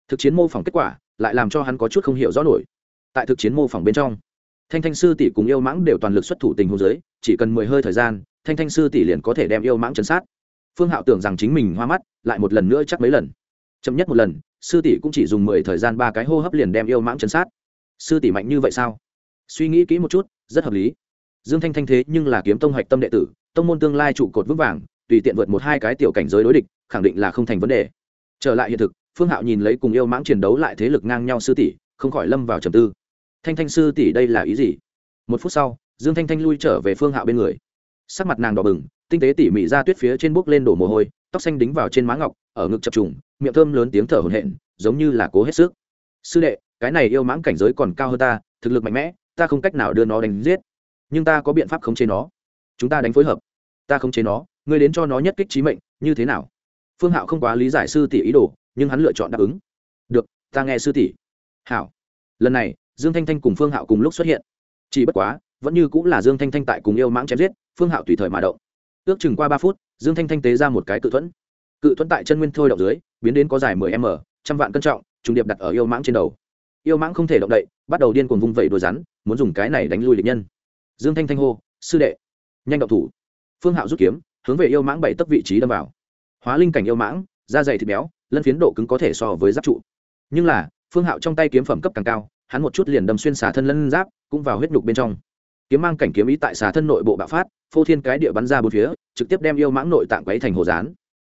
[SPEAKER 1] thực chiến mô phỏng kết quả lại làm cho hắn có chút không hiểu rõ nổi. Tại thực chiến mô phỏng bên trong, thanh thanh sư tỷ cùng yêu mãng đều toàn lực xuất thủ tình hồ giới chỉ cần mười hơi thời gian thanh thanh sư tỷ liền có thể đem yêu mãng chấn sát. Phương hạo tưởng rằng chính mình hoa mắt, lại một lần nữa chắc mấy lần. Chậm nhất một lần, sư tỷ cũng chỉ dùng mười thời gian ba cái hô hấp liền đem yêu mãng chấn sát. Sư tỷ mạnh như vậy sao? Suy nghĩ kỹ một chút, rất hợp lý. Dương thanh thanh thế nhưng là kiếm tông hoạch tâm đệ tử, tông môn tương lai trụ cột vững vàng, tùy tiện vượt một hai cái tiểu cảnh giới đối địch, khẳng định là không thành vấn đề. Trở lại hiện thực, phương hạo nhìn lấy cùng yêu mãng chiến đấu lại thế lực ngang nhau sư tỷ, không khỏi lâm vào trầm tư. Thanh thanh sư tỷ đây là ý gì? Một phút sau, dương thanh thanh lui trở về phương hạo bên người sắc mặt nàng đỏ bừng, tinh tế tỉ mỉ ra tuyết phía trên bốc lên đổ mồ hôi, tóc xanh đính vào trên má ngọc, ở ngực chập trùng, miệng thơm lớn tiếng thở hổn hển, giống như là cố hết sức. Sư đệ, cái này yêu mãng cảnh giới còn cao hơn ta, thực lực mạnh mẽ, ta không cách nào đưa nó đánh giết. Nhưng ta có biện pháp khống chế nó. Chúng ta đánh phối hợp. Ta khống chế nó, ngươi đến cho nó nhất kích trí mệnh, như thế nào? Phương hạo không quá lý giải sư tỷ ý đồ, nhưng hắn lựa chọn đáp ứng. Được, ta nghe sư tỷ. Hảo. Lần này, dương thanh thanh cùng phương hạo cùng lúc xuất hiện. Chỉ bất quá, vẫn như cũng là dương thanh thanh tại cùng yêu mãng chém giết phương hạo tùy thời mà động. Ước chừng qua ba phút, dương thanh thanh tế ra một cái cự thuẫn. Cự thuẫn tại chân nguyên thôi động dưới, biến đến có dài mười m, trăm vạn cân trọng, trùng điệp đặt ở yêu mãng trên đầu. Yêu mãng không thể động đậy, bắt đầu điên cuồng vung vẩy đôi rắn, muốn dùng cái này đánh lui lịch nhân. Dương thanh thanh hô, sư đệ, nhanh động thủ. Phương hạo rút kiếm, hướng về yêu mãng bảy tấc vị trí đâm vào. Hóa linh cảnh yêu mãng, da dày thịt béo, lân phiến độ cứng có thể so với giáp trụ. Nhưng là, phương hạo trong tay kiếm phẩm cấp càng cao, hắn một chút liền đâm xuyên xả thân lân giáp, cũng vào huyết nhục bên trong kiếm mang cảnh kiếm ý tại xà thân nội bộ bạo phát, phô thiên cái địa bắn ra bốn phía, trực tiếp đem yêu mãng nội tạng quấy thành hồ rán.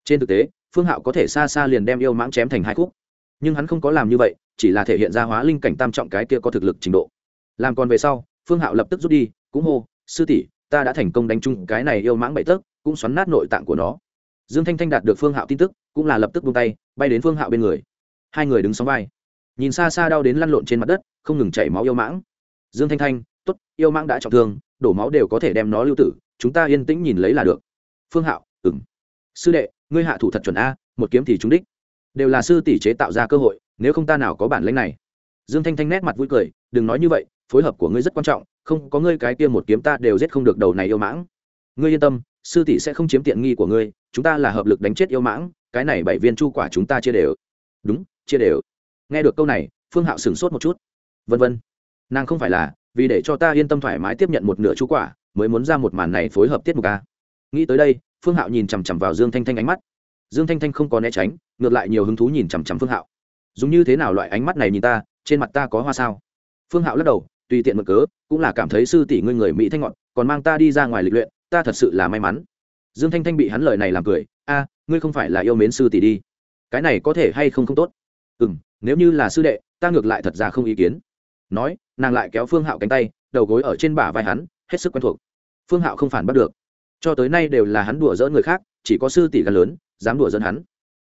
[SPEAKER 1] Trên thực tế, phương hạo có thể xa xa liền đem yêu mãng chém thành hai khúc. Nhưng hắn không có làm như vậy, chỉ là thể hiện ra hóa linh cảnh tam trọng cái kia có thực lực trình độ. Làm còn về sau, phương hạo lập tức rút đi, cũng hô, sư tỷ, ta đã thành công đánh chung cái này yêu mãng bậy tấc, cũng xoắn nát nội tạng của nó. Dương thanh thanh đạt được phương hạo tin tức, cũng là lập tức buông tay, bay đến phương hạo bên người. Hai người đứng sóng vai. Nhìn xa xa đau đến lăn lộn trên mặt đất, không ngừng chảy máu yêu mãng. Dương thanh thanh Tốt, yêu mãng đã trọng thương đổ máu đều có thể đem nó lưu tử chúng ta yên tĩnh nhìn lấy là được. Phương hạo ừng sư đệ ngươi hạ thủ thật chuẩn a một kiếm thì trúng đích. Đều là sư tỷ chế tạo ra cơ hội nếu không ta nào có bản lãnh này. Dương thanh thanh nét mặt vui cười đừng nói như vậy phối hợp của ngươi rất quan trọng không có ngươi cái kia một kiếm ta đều giết không được đầu này yêu mãng. Ngươi yên tâm sư tỷ sẽ không chiếm tiện nghi của ngươi chúng ta là hợp lực đánh chết yêu mãng cái này bảy viên chu quả chúng ta chia đều. Đúng chia đều. Nghe được câu này phương hạo sửng sốt một chút. Vân vân. Nàng không phải là vì để cho ta yên tâm thoải mái tiếp nhận một nửa chú quả, mới muốn ra một màn này phối hợp tiết mục a. Nghĩ tới đây, phương hạo nhìn chằm chằm vào dương thanh thanh ánh mắt. Dương thanh thanh không có né tránh, ngược lại nhiều hứng thú nhìn chằm chằm phương hạo. Dùng như thế nào loại ánh mắt này nhìn ta, trên mặt ta có hoa sao? Phương hạo lắc đầu, tùy tiện mực cớ, cũng là cảm thấy sư tỷ ngươi người mỹ thanh ngọn, còn mang ta đi ra ngoài lịch luyện, ta thật sự là may mắn. Dương thanh thanh bị hắn lời này làm cười, a, ngươi không phải là yêu mến sư tỷ đi. Cái này có thể hay không không tốt? Ừ m nếu như là sư đệ, ta ngược lại thật ra không ý kiến. Nói nàng lại kéo phương hạo cánh tay đầu gối ở trên bả vai hắn hết sức quen thuộc phương hạo không phản bắt được cho tới nay đều là hắn đùa dỡ người khác chỉ có sư tỷ gần lớn dám đùa dẫn hắn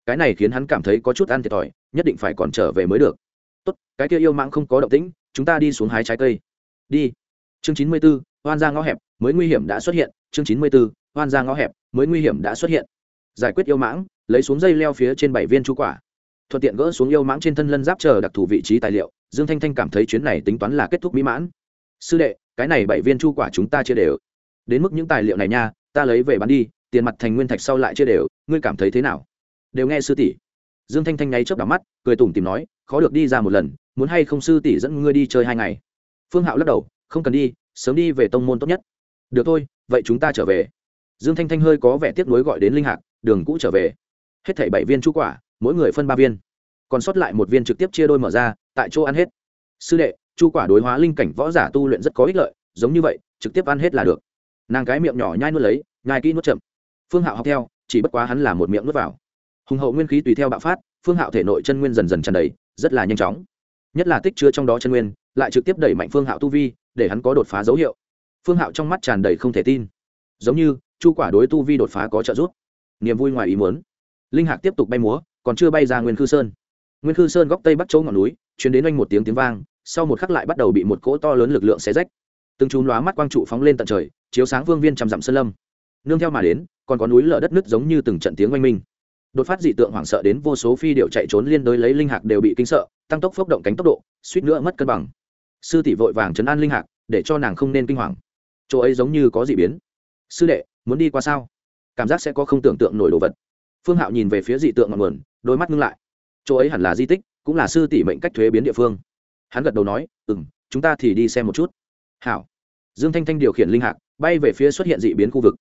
[SPEAKER 1] cái này khiến hắn cảm thấy có chút ăn thiệt thòi nhất định phải còn trở về mới được tốt cái kia yêu mãng không có động tĩnh chúng ta đi xuống hái trái cây đi chương chín mươi b ố hoan ra ngõ hẹp mới nguy hiểm đã xuất hiện chương chín mươi b ố hoan ra ngõ hẹp mới nguy hiểm đã xuất hiện giải quyết yêu mãng lấy xuống dây leo phía trên bảy viên chu quả thuận tiện gỡ xuống yêu mãng trên thân lân giáp chờ đặc thù vị trí tài liệu dương thanh thanh cảm thấy chuyến này tính toán là kết thúc mỹ mãn. Sư đệ, cái này bảy viên chu quả chúng ta chia đều. Đến mức những tài liệu này nha, ta lấy về bán đi, tiền mặt thành nguyên thạch sau lại chia đều, ngươi cảm thấy thế nào? Đều nghe sư tỷ. Dương thanh thanh nháy chớp đỏ mắt, cười tủm tìm nói, khó được đi ra một lần, muốn hay không sư tỷ dẫn ngươi đi chơi hai ngày? Phương hạo lắc đầu, không cần đi, sớm đi về tông môn tốt nhất. Được thôi, vậy chúng ta trở về. Dương thanh thanh hơi có vẻ tiếc nuối gọi đến linh hạc, đường cũ trở về. Hết thảy bảy viên chu quả, mỗi người phân ba viên. Còn sót lại một viên trực tiếp chia đôi mở ra tại chỗ ăn hết. Sư đệ, chu quả đối hóa linh cảnh võ giả tu luyện rất có ích lợi, giống như vậy, trực tiếp ăn hết là được. Nàng cái miệng nhỏ nhai nuốt lấy, nhai kỹ nuốt chậm. Phương hạo học theo, chỉ bất quá hắn là một miệng nuốt vào. Hùng hậu nguyên khí tùy theo bạo phát, phương hạo thể nội chân nguyên dần dần tràn đầy, rất là nhanh chóng. Nhất là tích chứa trong đó chân nguyên, lại trực tiếp đẩy mạnh phương hạo tu vi, để hắn có đột phá dấu hiệu. Phương hạo trong mắt tràn đầy không thể tin. Giống như, chu quả đối tu vi đột phá có trợ giúp. Niềm vui ngoài ý muốn. Linh hạc tiếp tục bay múa, còn chưa bay ra nguyên khư sơn. Nguyên khư sơn góc tây bắc chỗ ngọn núi chuyến đến oanh một tiếng tiếng vang, sau một khắc lại bắt đầu bị một cỗ to lớn lực lượng xé rách. Từng chú lóa mắt quang trụ phóng lên tận trời, chiếu sáng vương viên trăm dặm sơn lâm. Nương theo mà đến, còn có núi lở đất nứt giống như từng trận tiếng oanh minh. Đột phát dị tượng hoảng sợ đến vô số phi điệu chạy trốn liên đối lấy linh hạc đều bị kinh sợ, tăng tốc phốc động cánh tốc độ, suýt nữa mất cân bằng. Sư tỷ vội vàng chấn an linh hạc, để cho nàng không nên kinh hoàng. Chỗ ấy giống như có dị biến. Sư đệ, muốn đi qua sao? Cảm giác sẽ có không tưởng tượng nổi đồ vật. Phương hạo nhìn về phía dị tượng ngọn nguồn, đôi mắt ngưng lại. Chỗ ấy hẳn là di tích cũng là sư tỷ mệnh cách thuế biến địa phương. Hắn gật đầu nói ừ m chúng ta thì đi xem một chút. Hảo. Dương thanh thanh điều khiển linh hạc, bay về phía xuất hiện dị biến khu vực.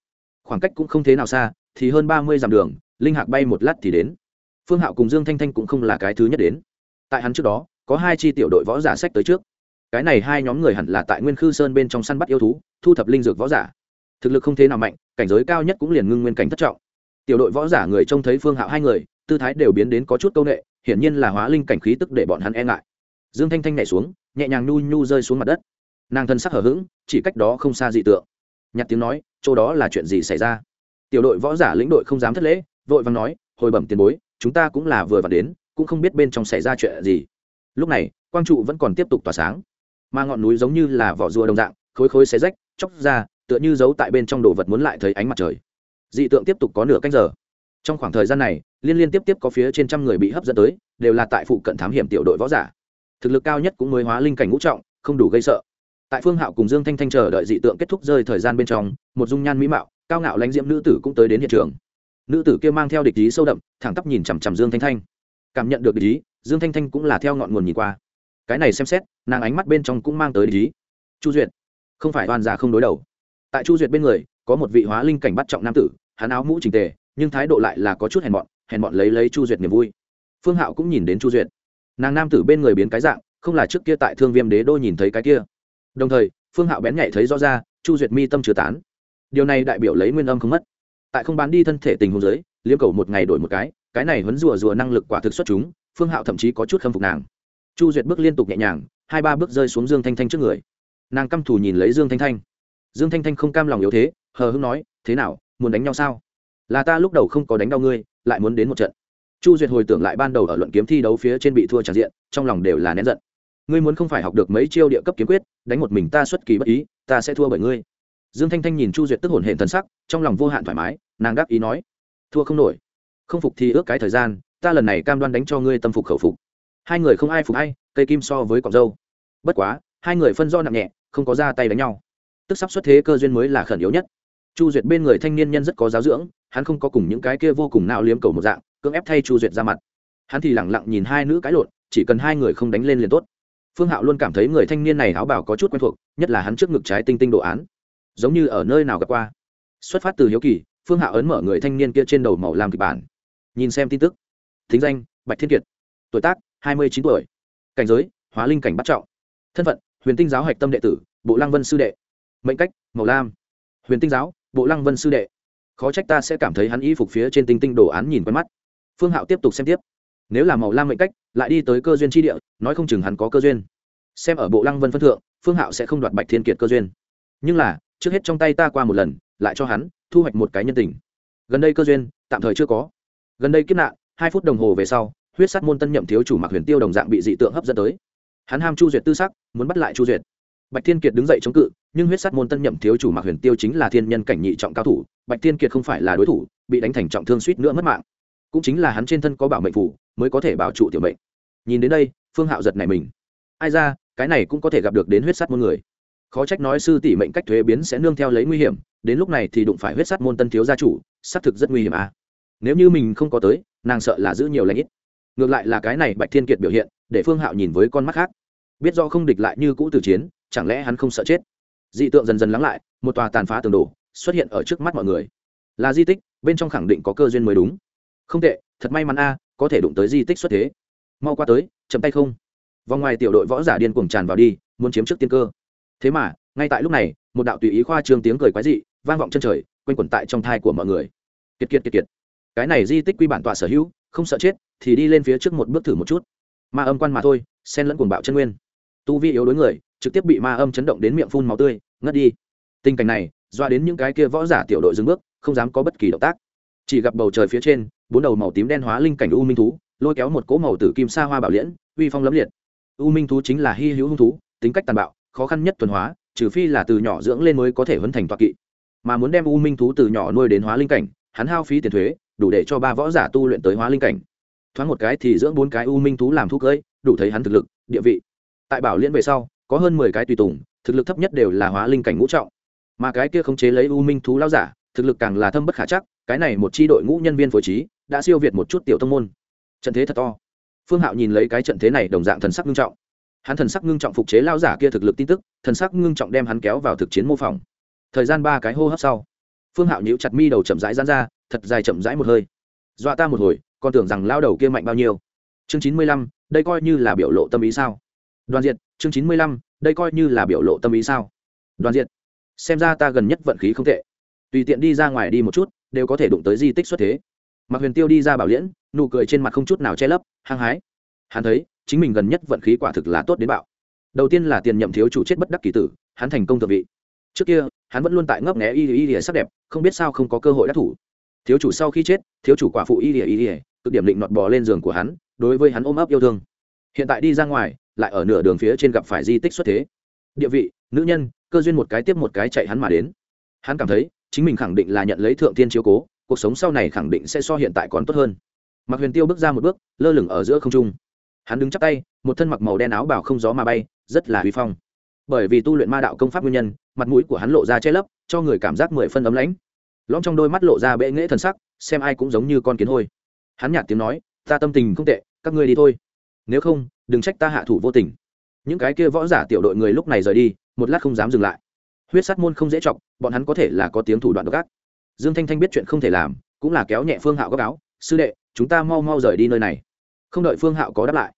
[SPEAKER 1] Khoảng cách cũng không thế nào xa, thì hơn ba mươi dặm đường, linh hạc bay một lát thì đến. Phương hạo cùng dương thanh thanh cũng không là cái thứ nhất đến. Tại hắn trước đó, có hai chi tiểu đội võ giả sách tới trước. Cái này hai nhóm người hẳn là tại nguyên khư sơn bên trong săn bắt yêu thú, thu thập linh dược võ giả. Thực lực không thế nào mạnh, cảnh giới cao nhất cũng liền ngưng nguyên cảnh thất trọng. Tiểu đội võ giả người trông thấy phương hạo hai người, tư thái đều biến đến có chút câu nệ hiển nhiên là hóa linh cảnh khí tức để bọn hắn e ngại. Dương thanh thanh nhảy xuống, nhẹ nhàng nhu nhu rơi xuống mặt đất. Nàng thân sắc hở h ữ g chỉ cách đó không xa dị tượng. Nhặt tiếng nói, chỗ đó là chuyện gì xảy ra? Tiểu đội võ giả lĩnh đội không dám thất lễ, vội vàng nói, hồi bẩm tiền bối, chúng ta cũng là vừa vặn đến, cũng không biết bên trong xảy ra chuyện gì. Lúc này, quang trụ vẫn còn tiếp tục tỏa sáng. Mà ngọn núi giống như là vỏ rùa đồng dạng, khối khối xé rách, chóc ra, tựa như giấu tại bên trong đồ vật muốn lại thấy ánh mặt trời. Dị tượng tiếp tục có nửa canh giờ. Trong khoảng thời gian này liên liên tiếp tiếp có phía trên trăm người bị hấp dẫn tới, đều là tại phụ cận thám hiểm tiểu đội võ giả. Thực lực cao nhất cũng mới hóa linh cảnh ngũ trọng, không đủ gây sợ. Tại phương hạo cùng dương thanh thanh chờ đợi dị tượng kết thúc rơi thời gian bên trong, một dung nhan mỹ mạo, cao ngạo lãnh diễm nữ tử cũng tới đến hiện trường. Nữ tử kia mang theo địch ý sâu đậm, thẳng tắp nhìn chằm chằm dương thanh thanh. Cảm nhận được địch ý, dương thanh thanh cũng là theo ngọn nguồn nhìn qua. Cái này xem xét, nàng ánh mắt bên trong cũng mang tới địch ý. Chu duyệt, không phải oan già không đối đầu. Tại chu duyệt bên người, có một vị hóa linh cảnh bắt trọng nam tử, hắn áo mũ trình tề, nhưng thái độ lại là có chút hèn mọn hèn bọn lấy lấy chu duyệt niềm vui. Phương hạo cũng nhìn đến chu duyệt. Nàng nam tử bên người biến cái dạng, không là trước kia tại thương viêm đế đô nhìn thấy cái kia. Đồng thời, phương hạo bén nhạy thấy rõ ra, chu duyệt mi tâm chưa tán. Điều này đại biểu lấy nguyên âm không mất. Tại không bán đi thân thể tình huống giới liêm cầu một ngày đổi một cái cái này vẫn rùa rùa năng lực quả thực xuất chúng, phương hạo thậm chí có chút khâm phục nàng. Chu duyệt bước liên tục nhẹ nhàng, hai ba bước rơi xuống dương thanh thanh trước người. Nàng căm thù nhìn lấy dương thanh thanh. Dương thanh thanh không cam lòng yếu thế, hờ hưng nói, thế nào, muốn đánh nhau sao? Là ta lúc đầu không có đánh đau ngươi lại muốn đến một trận. Chu duyệt hồi tưởng lại ban đầu ở luận kiếm thi đấu phía trên bị thua tràn diện, trong lòng đều là nén giận. Ngươi muốn không phải học được mấy chiêu địa cấp kiếm quyết, đánh một mình ta xuất kỳ bất ý, ta sẽ thua bởi ngươi. Dương thanh thanh nhìn chu duyệt tức hồn hển thần sắc, trong lòng vô hạn thoải mái, nàng đáp ý nói, thua không nổi. Không phục thì ước cái thời gian, ta lần này cam đoan đánh cho ngươi tâm phục khẩu phục. Hai người không ai phục ai, cây kim so với cọc dâu. Bất quá, hai người phân do nặng nhẹ, không có ra tay đánh nhau. Tức sắp xuất thế cơ duyên mới là khẩn yếu nhất chu duyệt bên người thanh niên nhân rất có giáo dưỡng, hắn không có cùng những cái kia vô cùng nao liếm cầu một dạng, cưỡng ép thay chu duyệt ra mặt. Hắn thì lẳng lặng nhìn hai nữ cái lộn, chỉ cần hai người không đánh lên liền tốt. Phương hạo luôn cảm thấy người thanh niên này áo bảo có chút quen thuộc, nhất là hắn trước ngực trái tinh tinh đồ án. Giống như ở nơi nào gặp qua. Xuất phát từ hiếu kỳ, phương hạo ấn mở người thanh niên kia trên đầu màu làm kịch bản. Nhìn xem tin tức. Thính danh, bạch thiên kiệt. Tuổi tác, hai mươi chín tuổi. Cảnh giới, hóa linh cảnh bắt trọng. Thân phận, huyền tinh giáo hạch tâm đệ tử, bộ Lang vân sư đệ. Mệnh cách, màu lam. Huyền tinh giáo bộ lăng vân sư đệ. Khó trách ta sẽ cảm thấy hắn y phục phía trên tinh tinh đồ án nhìn quen mắt. Phương hạo tiếp tục xem tiếp. Nếu là màu lam mệnh cách, lại đi tới cơ duyên tri địa, nói không chừng hắn có cơ duyên. Xem ở bộ lăng vân phân thượng, phương hạo sẽ không đoạt bạch thiên kiệt cơ duyên. Nhưng là, trước hết trong tay ta qua một lần, lại cho hắn thu hoạch một cái nhân tình. Gần đây cơ duyên, tạm thời chưa có. Gần đây kiếp nạn, hai phút đồng hồ về sau, huyết sát môn tân nhậm thiếu chủ mặc huyền tiêu đồng dạng bị dị tượng hấp dẫn tới. Hắn ham chu duyệt tư sắc, muốn bắt lại chu duyệt bạch thiên kiệt đứng dậy chống cự, nhưng huyết sát môn tân nhậm thiếu chủ mặc huyền tiêu chính là thiên nhân cảnh nhị trọng cao thủ, bạch thiên kiệt không phải là đối thủ, bị đánh thành trọng thương suýt nữa mất mạng. Cũng chính là hắn trên thân có bảo mệnh phủ mới có thể bảo trụ tiểu mệnh. Nhìn đến đây, phương hạo giật này mình. Ai ra, cái này cũng có thể gặp được đến huyết sát môn người. Khó trách nói sư tỷ mệnh cách thuế biến sẽ nương theo lấy nguy hiểm, đến lúc này thì đụng phải huyết sát môn tân thiếu gia chủ, xác thực rất nguy hiểm à. Nếu như mình không có tới, nàng sợ là giữ nhiều lãnh ít. Ngược lại là cái này bạch thiên kiệt biểu hiện, để phương hạo nhìn với con mắt khác. Biết do không địch lại như cũ Tử chiến chẳng lẽ hắn không sợ chết? Dị tượng dần dần lắng lại, một tòa tàn phá tường đổ xuất hiện ở trước mắt mọi người. Là di tích, bên trong khẳng định có cơ duyên mới đúng. Không tệ, thật may mắn a, có thể đụng tới di tích xuất thế. Mau qua tới, chậm tay không? Vòng ngoài tiểu đội võ giả điên cuồng tràn vào đi, muốn chiếm trước tiên cơ. Thế mà, ngay tại lúc này, một đạo tùy ý khoa trương tiếng cười quái dị, vang vọng chân trời, quanh quẩn tại trong thai của mọi người. Kiệt kiệt kiệt kiệt. Cái này di tích quy bản tọa sở hữu, không sợ chết, thì đi lên phía trước một bước thử một chút. Ma âm quan mà thôi, xen lẫn cuồng bạo chân nguyên. Tu vi yếu đối người trực tiếp bị ma âm chấn động đến miệng phun máu tươi, ngất đi. Tình cảnh này, doa đến những cái kia võ giả tiểu đội dừng bước, không dám có bất kỳ động tác. Chỉ gặp bầu trời phía trên, bốn đầu màu tím đen hóa linh cảnh u minh thú, lôi kéo một cỗ màu tử kim sa hoa bảo liễn, uy phong lẫm liệt. U minh thú chính là hy hữu hung thú, tính cách tàn bạo, khó khăn nhất thuần hóa, trừ phi là từ nhỏ dưỡng lên mới có thể huấn thành toạc kỵ. Mà muốn đem u minh thú từ nhỏ nuôi đến hóa linh cảnh, hắn hao phí tiền thuế, đủ để cho ba võ giả tu luyện tới hóa linh cảnh. Thoáng một cái thì dưỡng bốn cái u minh thú làm thú cưỡi, đủ thấy hắn thực lực, địa vị. Tại bảo liên về sau có hơn mười cái tùy tùng, thực lực thấp nhất đều là hóa linh cảnh ngũ trọng. Mà cái kia khống chế lấy u minh thú lao giả, thực lực càng là thâm bất khả chắc, cái này một c h i đội ngũ nhân viên phối trí, đã siêu việt một chút tiểu thông môn. Trận thế thật to. Phương hạo nhìn lấy cái trận thế này đồng dạng thần sắc ngưng trọng. Hắn thần sắc ngưng trọng phục chế lao giả kia thực lực tin tức, thần sắc ngưng trọng đem hắn kéo vào thực chiến mô phỏng. Thời gian ba cái hô hấp sau, phương hạo nhíu chặt mi đầu chậm rãi dán ra, thật dài chậm rãi một hơi. Dọa ta một hồi, còn tưởng rằng lao đầu kia mạnh bao nhiêu. Chương chín mươi lăm, đây coi như là biểu lộ tâm ý sao? Đoàn diệt, chương chín mươi lăm, đây coi như là biểu lộ tâm ý sao? Đoàn diệt, xem ra ta gần nhất vận khí không tệ. Tùy tiện đi ra ngoài đi một chút, đều có thể đụng tới di tích xuất thế. Mạc huyền tiêu đi ra bảo liễn, nụ cười trên mặt không chút nào che lấp, hăng hái. Hắn thấy, chính mình gần nhất vận khí quả thực là tốt đến bạo. Đầu tiên là tiền nhậm thiếu chủ chết bất đắc kỳ tử, hắn thành công thượng vị. Trước kia, hắn vẫn luôn tại ngấp nghé y y y sắc đẹp, không biết sao không có cơ hội đắc thủ. Thiếu chủ sau khi chết, thiếu chủ quả phụ y y y cực điểm định nọt bò lên giường của hắn, đối với hắn ôm ấp yêu thương. Hiện tại đi ra ngoài lại ở nửa đường phía trên gặp phải di tích xuất thế. Địa vị, nữ nhân, cơ duyên một cái tiếp một cái chạy hắn mà đến. Hắn cảm thấy, chính mình khẳng định là nhận lấy thượng tiên chiếu cố, cuộc sống sau này khẳng định sẽ so hiện tại còn tốt hơn. Mặc huyền tiêu bước ra một bước, lơ lửng ở giữa không trung. Hắn đứng chắp tay, một thân mặc màu đen áo bảo không gió mà bay, rất là huy phong. Bởi vì tu luyện ma đạo công pháp nguyên nhân, mặt mũi của hắn lộ ra che lấp, cho người cảm giác mười phân ấm lãnh. Lõm trong đôi mắt lộ ra bệ nghễ thần sắc, xem ai cũng giống như con kiến hôi. Hắn nhạt tiếng nói, ta tâm tình không tệ, các ngươi đi thôi nếu không, đừng trách ta hạ thủ vô tình. Những cái kia võ giả tiểu đội người lúc này rời đi, một lát không dám dừng lại. Huyết sát môn không dễ chọc, bọn hắn có thể là có tiếng thủ đoạn độc ác. Dương thanh thanh biết chuyện không thể làm, cũng là kéo nhẹ phương hạo góc áo, sư đệ, chúng ta mau mau rời đi nơi này. Không đợi phương hạo có đáp lại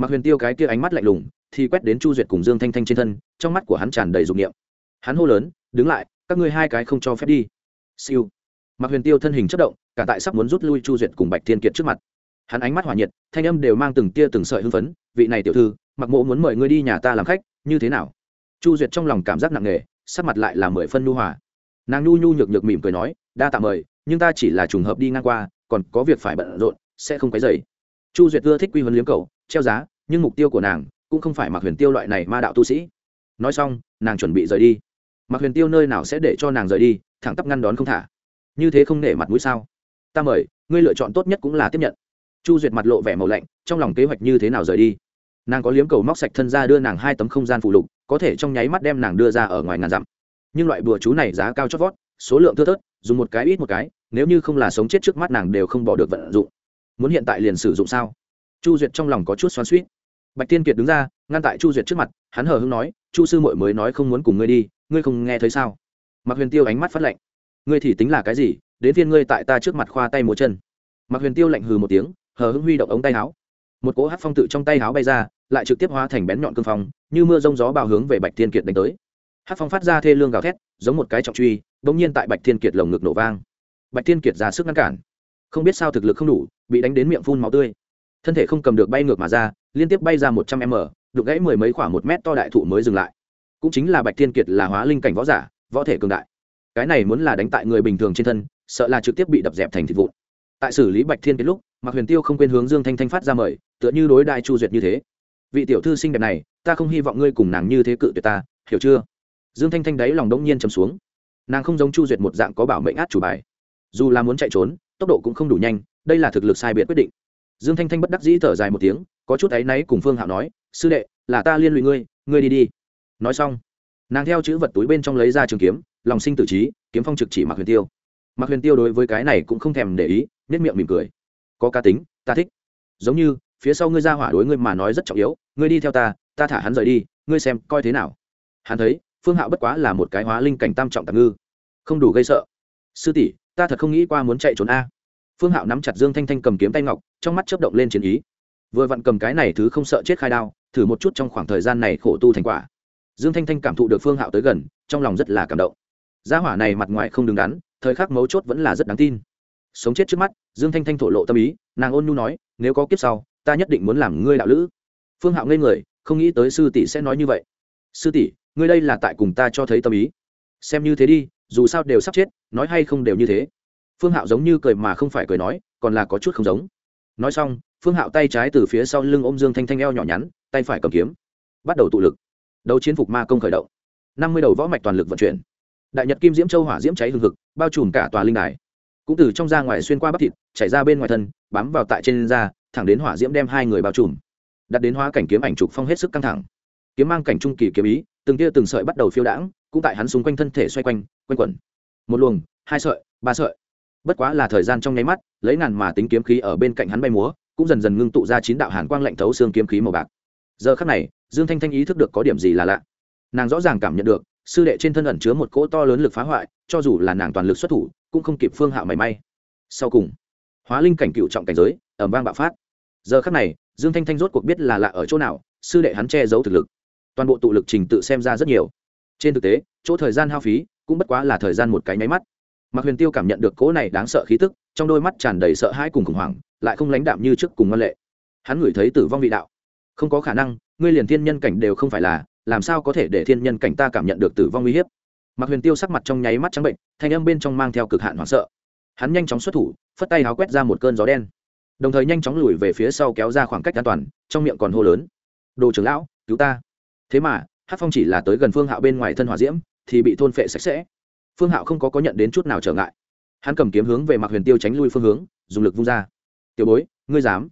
[SPEAKER 1] mặc huyền tiêu cái kia ánh mắt lạnh lùng, thì quét đến chu duyệt cùng dương thanh thanh trên thân, trong mắt của hắn tràn đầy dục niệm. Hắn hô lớn, đứng lại, các ngươi hai cái không cho phép đi. Siêu. Mặc huyền tiêu thân hình chất động, cả tại sắp muốn rút lui chu duyệt cùng bạch thiên kiệt trước mặt hắn ánh mắt hỏa nhiệt, thanh âm đều mang từng tia từng sợi hưng phấn, vị này tiểu thư, mặc mộ muốn mời ngươi đi nhà ta làm khách, như thế nào? Chu duyệt trong lòng cảm giác nặng nề, sắc mặt lại là mười phân nhu hòa. Nàng nhu nhu nhược nhược mỉm cười nói, đa tạ mời, nhưng ta chỉ là trùng hợp đi ngang qua, còn có việc phải bận rộn, sẽ không cái dày chu duyệt ưa thích quy huấn liếm cầu, treo giá, nhưng mục tiêu của nàng cũng không phải mặc huyền tiêu loại này ma đạo tu sĩ. Nói xong, nàng chuẩn bị rời đi. Mặc huyền tiêu nơi nào sẽ để cho nàng rời đi, thẳng tắp ngăn đón không thả. Như thế không nể mặt mũi sao? Ta mời, ngươi lựa chọn tốt nhất cũng là tiếp nhận chu duyệt mặt lộ vẻ màu lạnh, trong lòng kế hoạch như thế nào rời đi? Nàng có liếm cầu móc sạch thân ra đưa nàng hai tấm không gian phụ lục, có thể trong nháy mắt đem nàng đưa ra ở ngoài ngàn dặm. Nhưng loại bùa chú này giá cao chót vót, số lượng thưa thớt, dùng một cái ít một cái, nếu như không là sống chết trước mắt nàng đều không bỏ được vận dụng. Muốn hiện tại liền sử dụng sao? Chu duyệt trong lòng có chút xoắn suýt bạch tiên kiệt đứng ra, ngăn tại chu duyệt trước mặt, hắn hờ hưng nói, chu sư mội mới nói không muốn cùng ngươi đi, ngươi không nghe thấy sao? Mặc huyền tiêu ánh mắt phát lạnh. Ngươi thì tính là cái gì? Đến phiên ngươi tại ta trước mặt khoa tay múa chân. Mặc huyền tiêu lạnh hừ một tiếng hờ hững huy động ống tay áo. Một cỗ hát phong tự trong tay áo bay ra, lại trực tiếp hóa thành bén nhọn cương phong, như mưa rông gió bào hướng về bạch thiên kiệt đánh tới. Hát phong phát ra thê lương gào thét, giống một cái trọng truy, bỗng nhiên tại bạch thiên kiệt lồng ngực nổ vang. Bạch thiên kiệt ra sức ngăn cản. Không biết sao thực lực không đủ, bị đánh đến miệng phun máu tươi. Thân thể không cầm được bay ngược mà ra, liên tiếp bay ra một trăm m, đục gãy mười mấy khoảng một mét to đại thụ mới dừng lại. Cũng chính là bạch thiên kiệt là hóa linh cảnh võ giả, võ thể cường đại. Cái này muốn là đánh tại người bình thường trên thân, sợ là trực tiếp bị đập dẹp thành thịt vụn. Tại xử lý bạch thiên kiệt lúc mạc huyền tiêu không quên hướng dương thanh thanh phát ra mời, tựa như đối đại chu duyệt như thế. Vị tiểu thư xinh đẹp này, ta không hy vọng ngươi cùng nàng như thế cự tuyệt ta, hiểu chưa? Dương thanh thanh đáy lòng đông nhiên chầm xuống. Nàng không giống chu duyệt một dạng có bảo mệnh át chủ bài. Dù là muốn chạy trốn, tốc độ cũng không đủ nhanh, đây là thực lực sai biệt quyết định. Dương thanh thanh bất đắc dĩ thở dài một tiếng, có chút áy náy cùng phương hạo nói, sư đệ, là ta liên lụy ngươi ngươi đi đi. Nói xong, nàng theo chữ vật túi bên trong lấy ra trường kiếm, lòng sinh tử trí, kiếm phong trực chỉ Mạc huyền tiêu. Mạc huyền tiêu đối với cái này cũng không thèm để ý nhất miệng mỉm cười có cá tính, ta thích. Giống như, phía sau ngươi ra hỏa đối ngươi mà nói rất trọng yếu, ngươi đi theo ta ta thả hắn rời đi, ngươi xem coi thế nào. Hắn thấy, phương hạo bất quá là một cái hóa linh cảnh tam trọng tạm ngư. Không đủ gây sợ. Sư tỷ, ta thật không nghĩ qua muốn chạy trốn a. Phương hạo nắm chặt dương thanh thanh cầm kiếm tay ngọc, trong mắt chớp động lên chiến ý. Vừa vặn cầm cái này thứ không sợ chết khai đao, thử một chút trong khoảng thời gian này khổ tu thành quả. Dương thanh thanh cảm thụ được phương hạo tới gần, trong lòng rất là cảm động. Gia hỏa này mặt ngoài không đứng đắn, thời khắc mấu chốt vẫn là rất đáng tin sống chết trước mắt, dương thanh thanh thổ lộ tâm ý, nàng ôn nhu nói, nếu có kiếp sau, ta nhất định muốn làm ngươi đạo lữ. Phương hạo ngây người, không nghĩ tới sư tỷ sẽ nói như vậy. Sư tỷ, ngươi đây là tại cùng ta cho thấy tâm ý. Xem như thế đi, dù sao đều sắp chết, nói hay không đều như thế. Phương hạo giống như cười mà không phải cười nói, còn là có chút không giống. Nói xong, phương hạo tay trái từ phía sau lưng ôm dương thanh thanh eo nhỏ nhắn, tay phải cầm kiếm, bắt đầu tụ lực. Đấu chiến phục ma công khởi động. Năm mươi đầu võ mạch toàn lực vận chuyển. Đại nhật kim diễm châu hỏa diễm cháy hừng hực, bao trùm cả tòa linh đài cũng từ trong ra ngoài xuyên qua bắp thịt, chảy ra bên ngoài thân, bám vào tại trên da, thẳng đến hỏa diễm đem hai người bao trùm. Đặt đến hóa cảnh kiếm ảnh trục phong hết sức căng thẳng. Kiếm mang cảnh trung kỳ kiếm ý, từng tia từng sợi bắt đầu phiêu đãng, cũng tại hắn xung quanh thân thể xoay quanh quanh quẩn. Một luồng, hai sợi, ba sợi. Bất quá là thời gian trong nháy mắt, lấy ngàn mà tính kiếm khí ở bên cạnh hắn bay múa, cũng dần dần ngưng tụ ra chín đạo hàn quang lạnh thấu xương kiếm khí màu bạc. Giờ khắc này, dương thanh thanh ý thức được có điểm gì là lạ. Nàng rõ ràng cảm nhận được, sư đệ trên thân ẩn chứa một cỗ to lớn lực phá hoại, cho dù là nàng toàn lực xuất thủ cũng không kịp phương hạo mảy may. Sau cùng, hóa linh cảnh cựu trọng cảnh giới ẩm vang bạo phát. Giờ khắc này, dương thanh thanh rốt cuộc biết là lạ ở chỗ nào, sư đệ hắn che giấu thực lực. Toàn bộ tụ lực trình tự xem ra rất nhiều. Trên thực tế, chỗ thời gian hao phí cũng bất quá là thời gian một cái nháy mắt. Mạc huyền tiêu cảm nhận được cỗ này đáng sợ khí tức, trong đôi mắt tràn đầy sợ hãi cùng khủng hoảng, lại không lãnh đạm như trước cùng ngân lệ. Hắn ngửi thấy tử vong vị đạo. Không có khả năng, ngươi liền thiên nhân cảnh đều không phải là, làm sao có thể để thiên nhân cảnh ta cảm nhận được tử vong uy hiếp? Mạc huyền tiêu sắc mặt trong nháy mắt trắng bệnh, thanh âm bên trong mang theo cực hạn hoảng sợ. Hắn nhanh chóng xuất thủ, phất tay háo quét ra một cơn gió đen. Đồng thời nhanh chóng lùi về phía sau kéo ra khoảng cách an toàn, trong miệng còn hô lớn. Đồ trưởng lão, cứu ta. Thế mà hát phong chỉ là tới gần phương hạo bên ngoài thân hỏa diễm, thì bị thôn phệ sạch sẽ. Phương hạo không có có nhận đến chút nào trở ngại. Hắn cầm kiếm hướng về Mạc huyền tiêu tránh lui phương hướng, dùng lực vung ra. Tiểu bối, ngươi dám?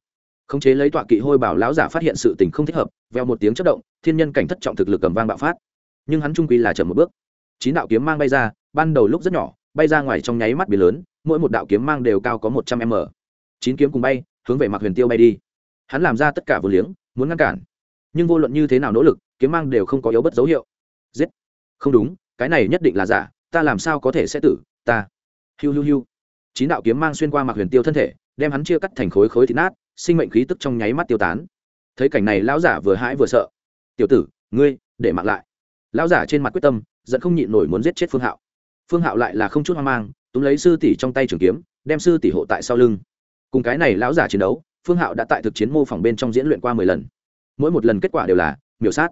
[SPEAKER 1] Khống chế lấy tọa kỵ hôi bảo lão giả phát hiện sự tình không thích hợp, veo một tiếng chất động, thiên nhân cảnh thất trọng thực lực cầm vang bạo phát. Nhưng hắn trung quy là chậm một bước chín đạo kiếm mang bay ra, ban đầu lúc rất nhỏ, bay ra ngoài trong nháy mắt biển lớn, mỗi một đạo kiếm mang đều cao có một trăm m. Chín kiếm cùng bay, hướng về mặc huyền tiêu bay đi. Hắn làm ra tất cả vừa liếng, muốn ngăn cản. Nhưng vô luận như thế nào nỗ lực, kiếm mang đều không có yếu bất dấu hiệu. Giết. Không đúng, cái này nhất định là giả, ta làm sao có thể sẽ tử, ta. Hiu hiu hiu. Chín đạo kiếm mang xuyên qua mặc huyền tiêu thân thể, đem hắn chia cắt thành khối khối thịt nát, sinh mệnh khí tức trong nháy mắt tiêu tán. Thấy cảnh này, lão giả vừa hãi vừa sợ. Tiểu tử, ngươi, để mặc lại. Lão giả trên mặt quyết tâm giận không nhịn nổi muốn giết chết phương hạo. Phương hạo lại là không chút hoang mang, túm lấy sư tỷ trong tay trường kiếm, đem sư tỷ hộ tại sau lưng. Cùng cái này lão giả chiến đấu, phương hạo đã tại thực chiến mô phỏng bên trong diễn luyện qua mười lần. Mỗi một lần kết quả đều là miểu sát,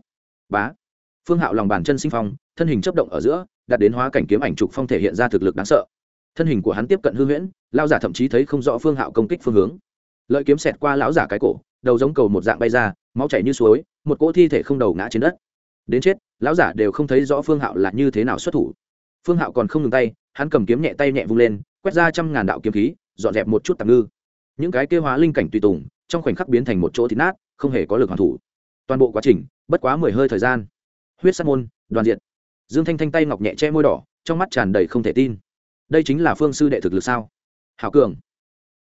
[SPEAKER 1] bá. Phương hạo lòng bàn chân sinh phong, thân hình chấp động ở giữa, đạt đến hóa cảnh kiếm ảnh trục phong thể hiện ra thực lực đáng sợ. Thân hình của hắn tiếp cận hư huyễn lao giả thậm chí thấy không rõ phương hạo công kích phương hướng. Lợi kiếm xẹt qua lão giả cái cổ, đầu giống cầu một dạng bay ra, máu chảy như suối, một cỗ thi thể không đầu ngã trên đất đến chết, lão giả đều không thấy rõ phương hạo là như thế nào xuất thủ. Phương hạo còn không ngừng tay, hắn cầm kiếm nhẹ tay nhẹ vung lên, quét ra trăm ngàn đạo kiếm khí, dọn dẹp một chút tạm ngư. Những cái kêu hóa linh cảnh tùy tùng, trong khoảnh khắc biến thành một chỗ thịt nát, không hề có lực hoàn thủ. Toàn bộ quá trình, bất quá mười hơi thời gian. Huyết sát môn, đoàn diện dương thanh thanh tay ngọc nhẹ che môi đỏ, trong mắt tràn đầy không thể tin. Đây chính là phương sư đệ thực lực sao? Hảo cường.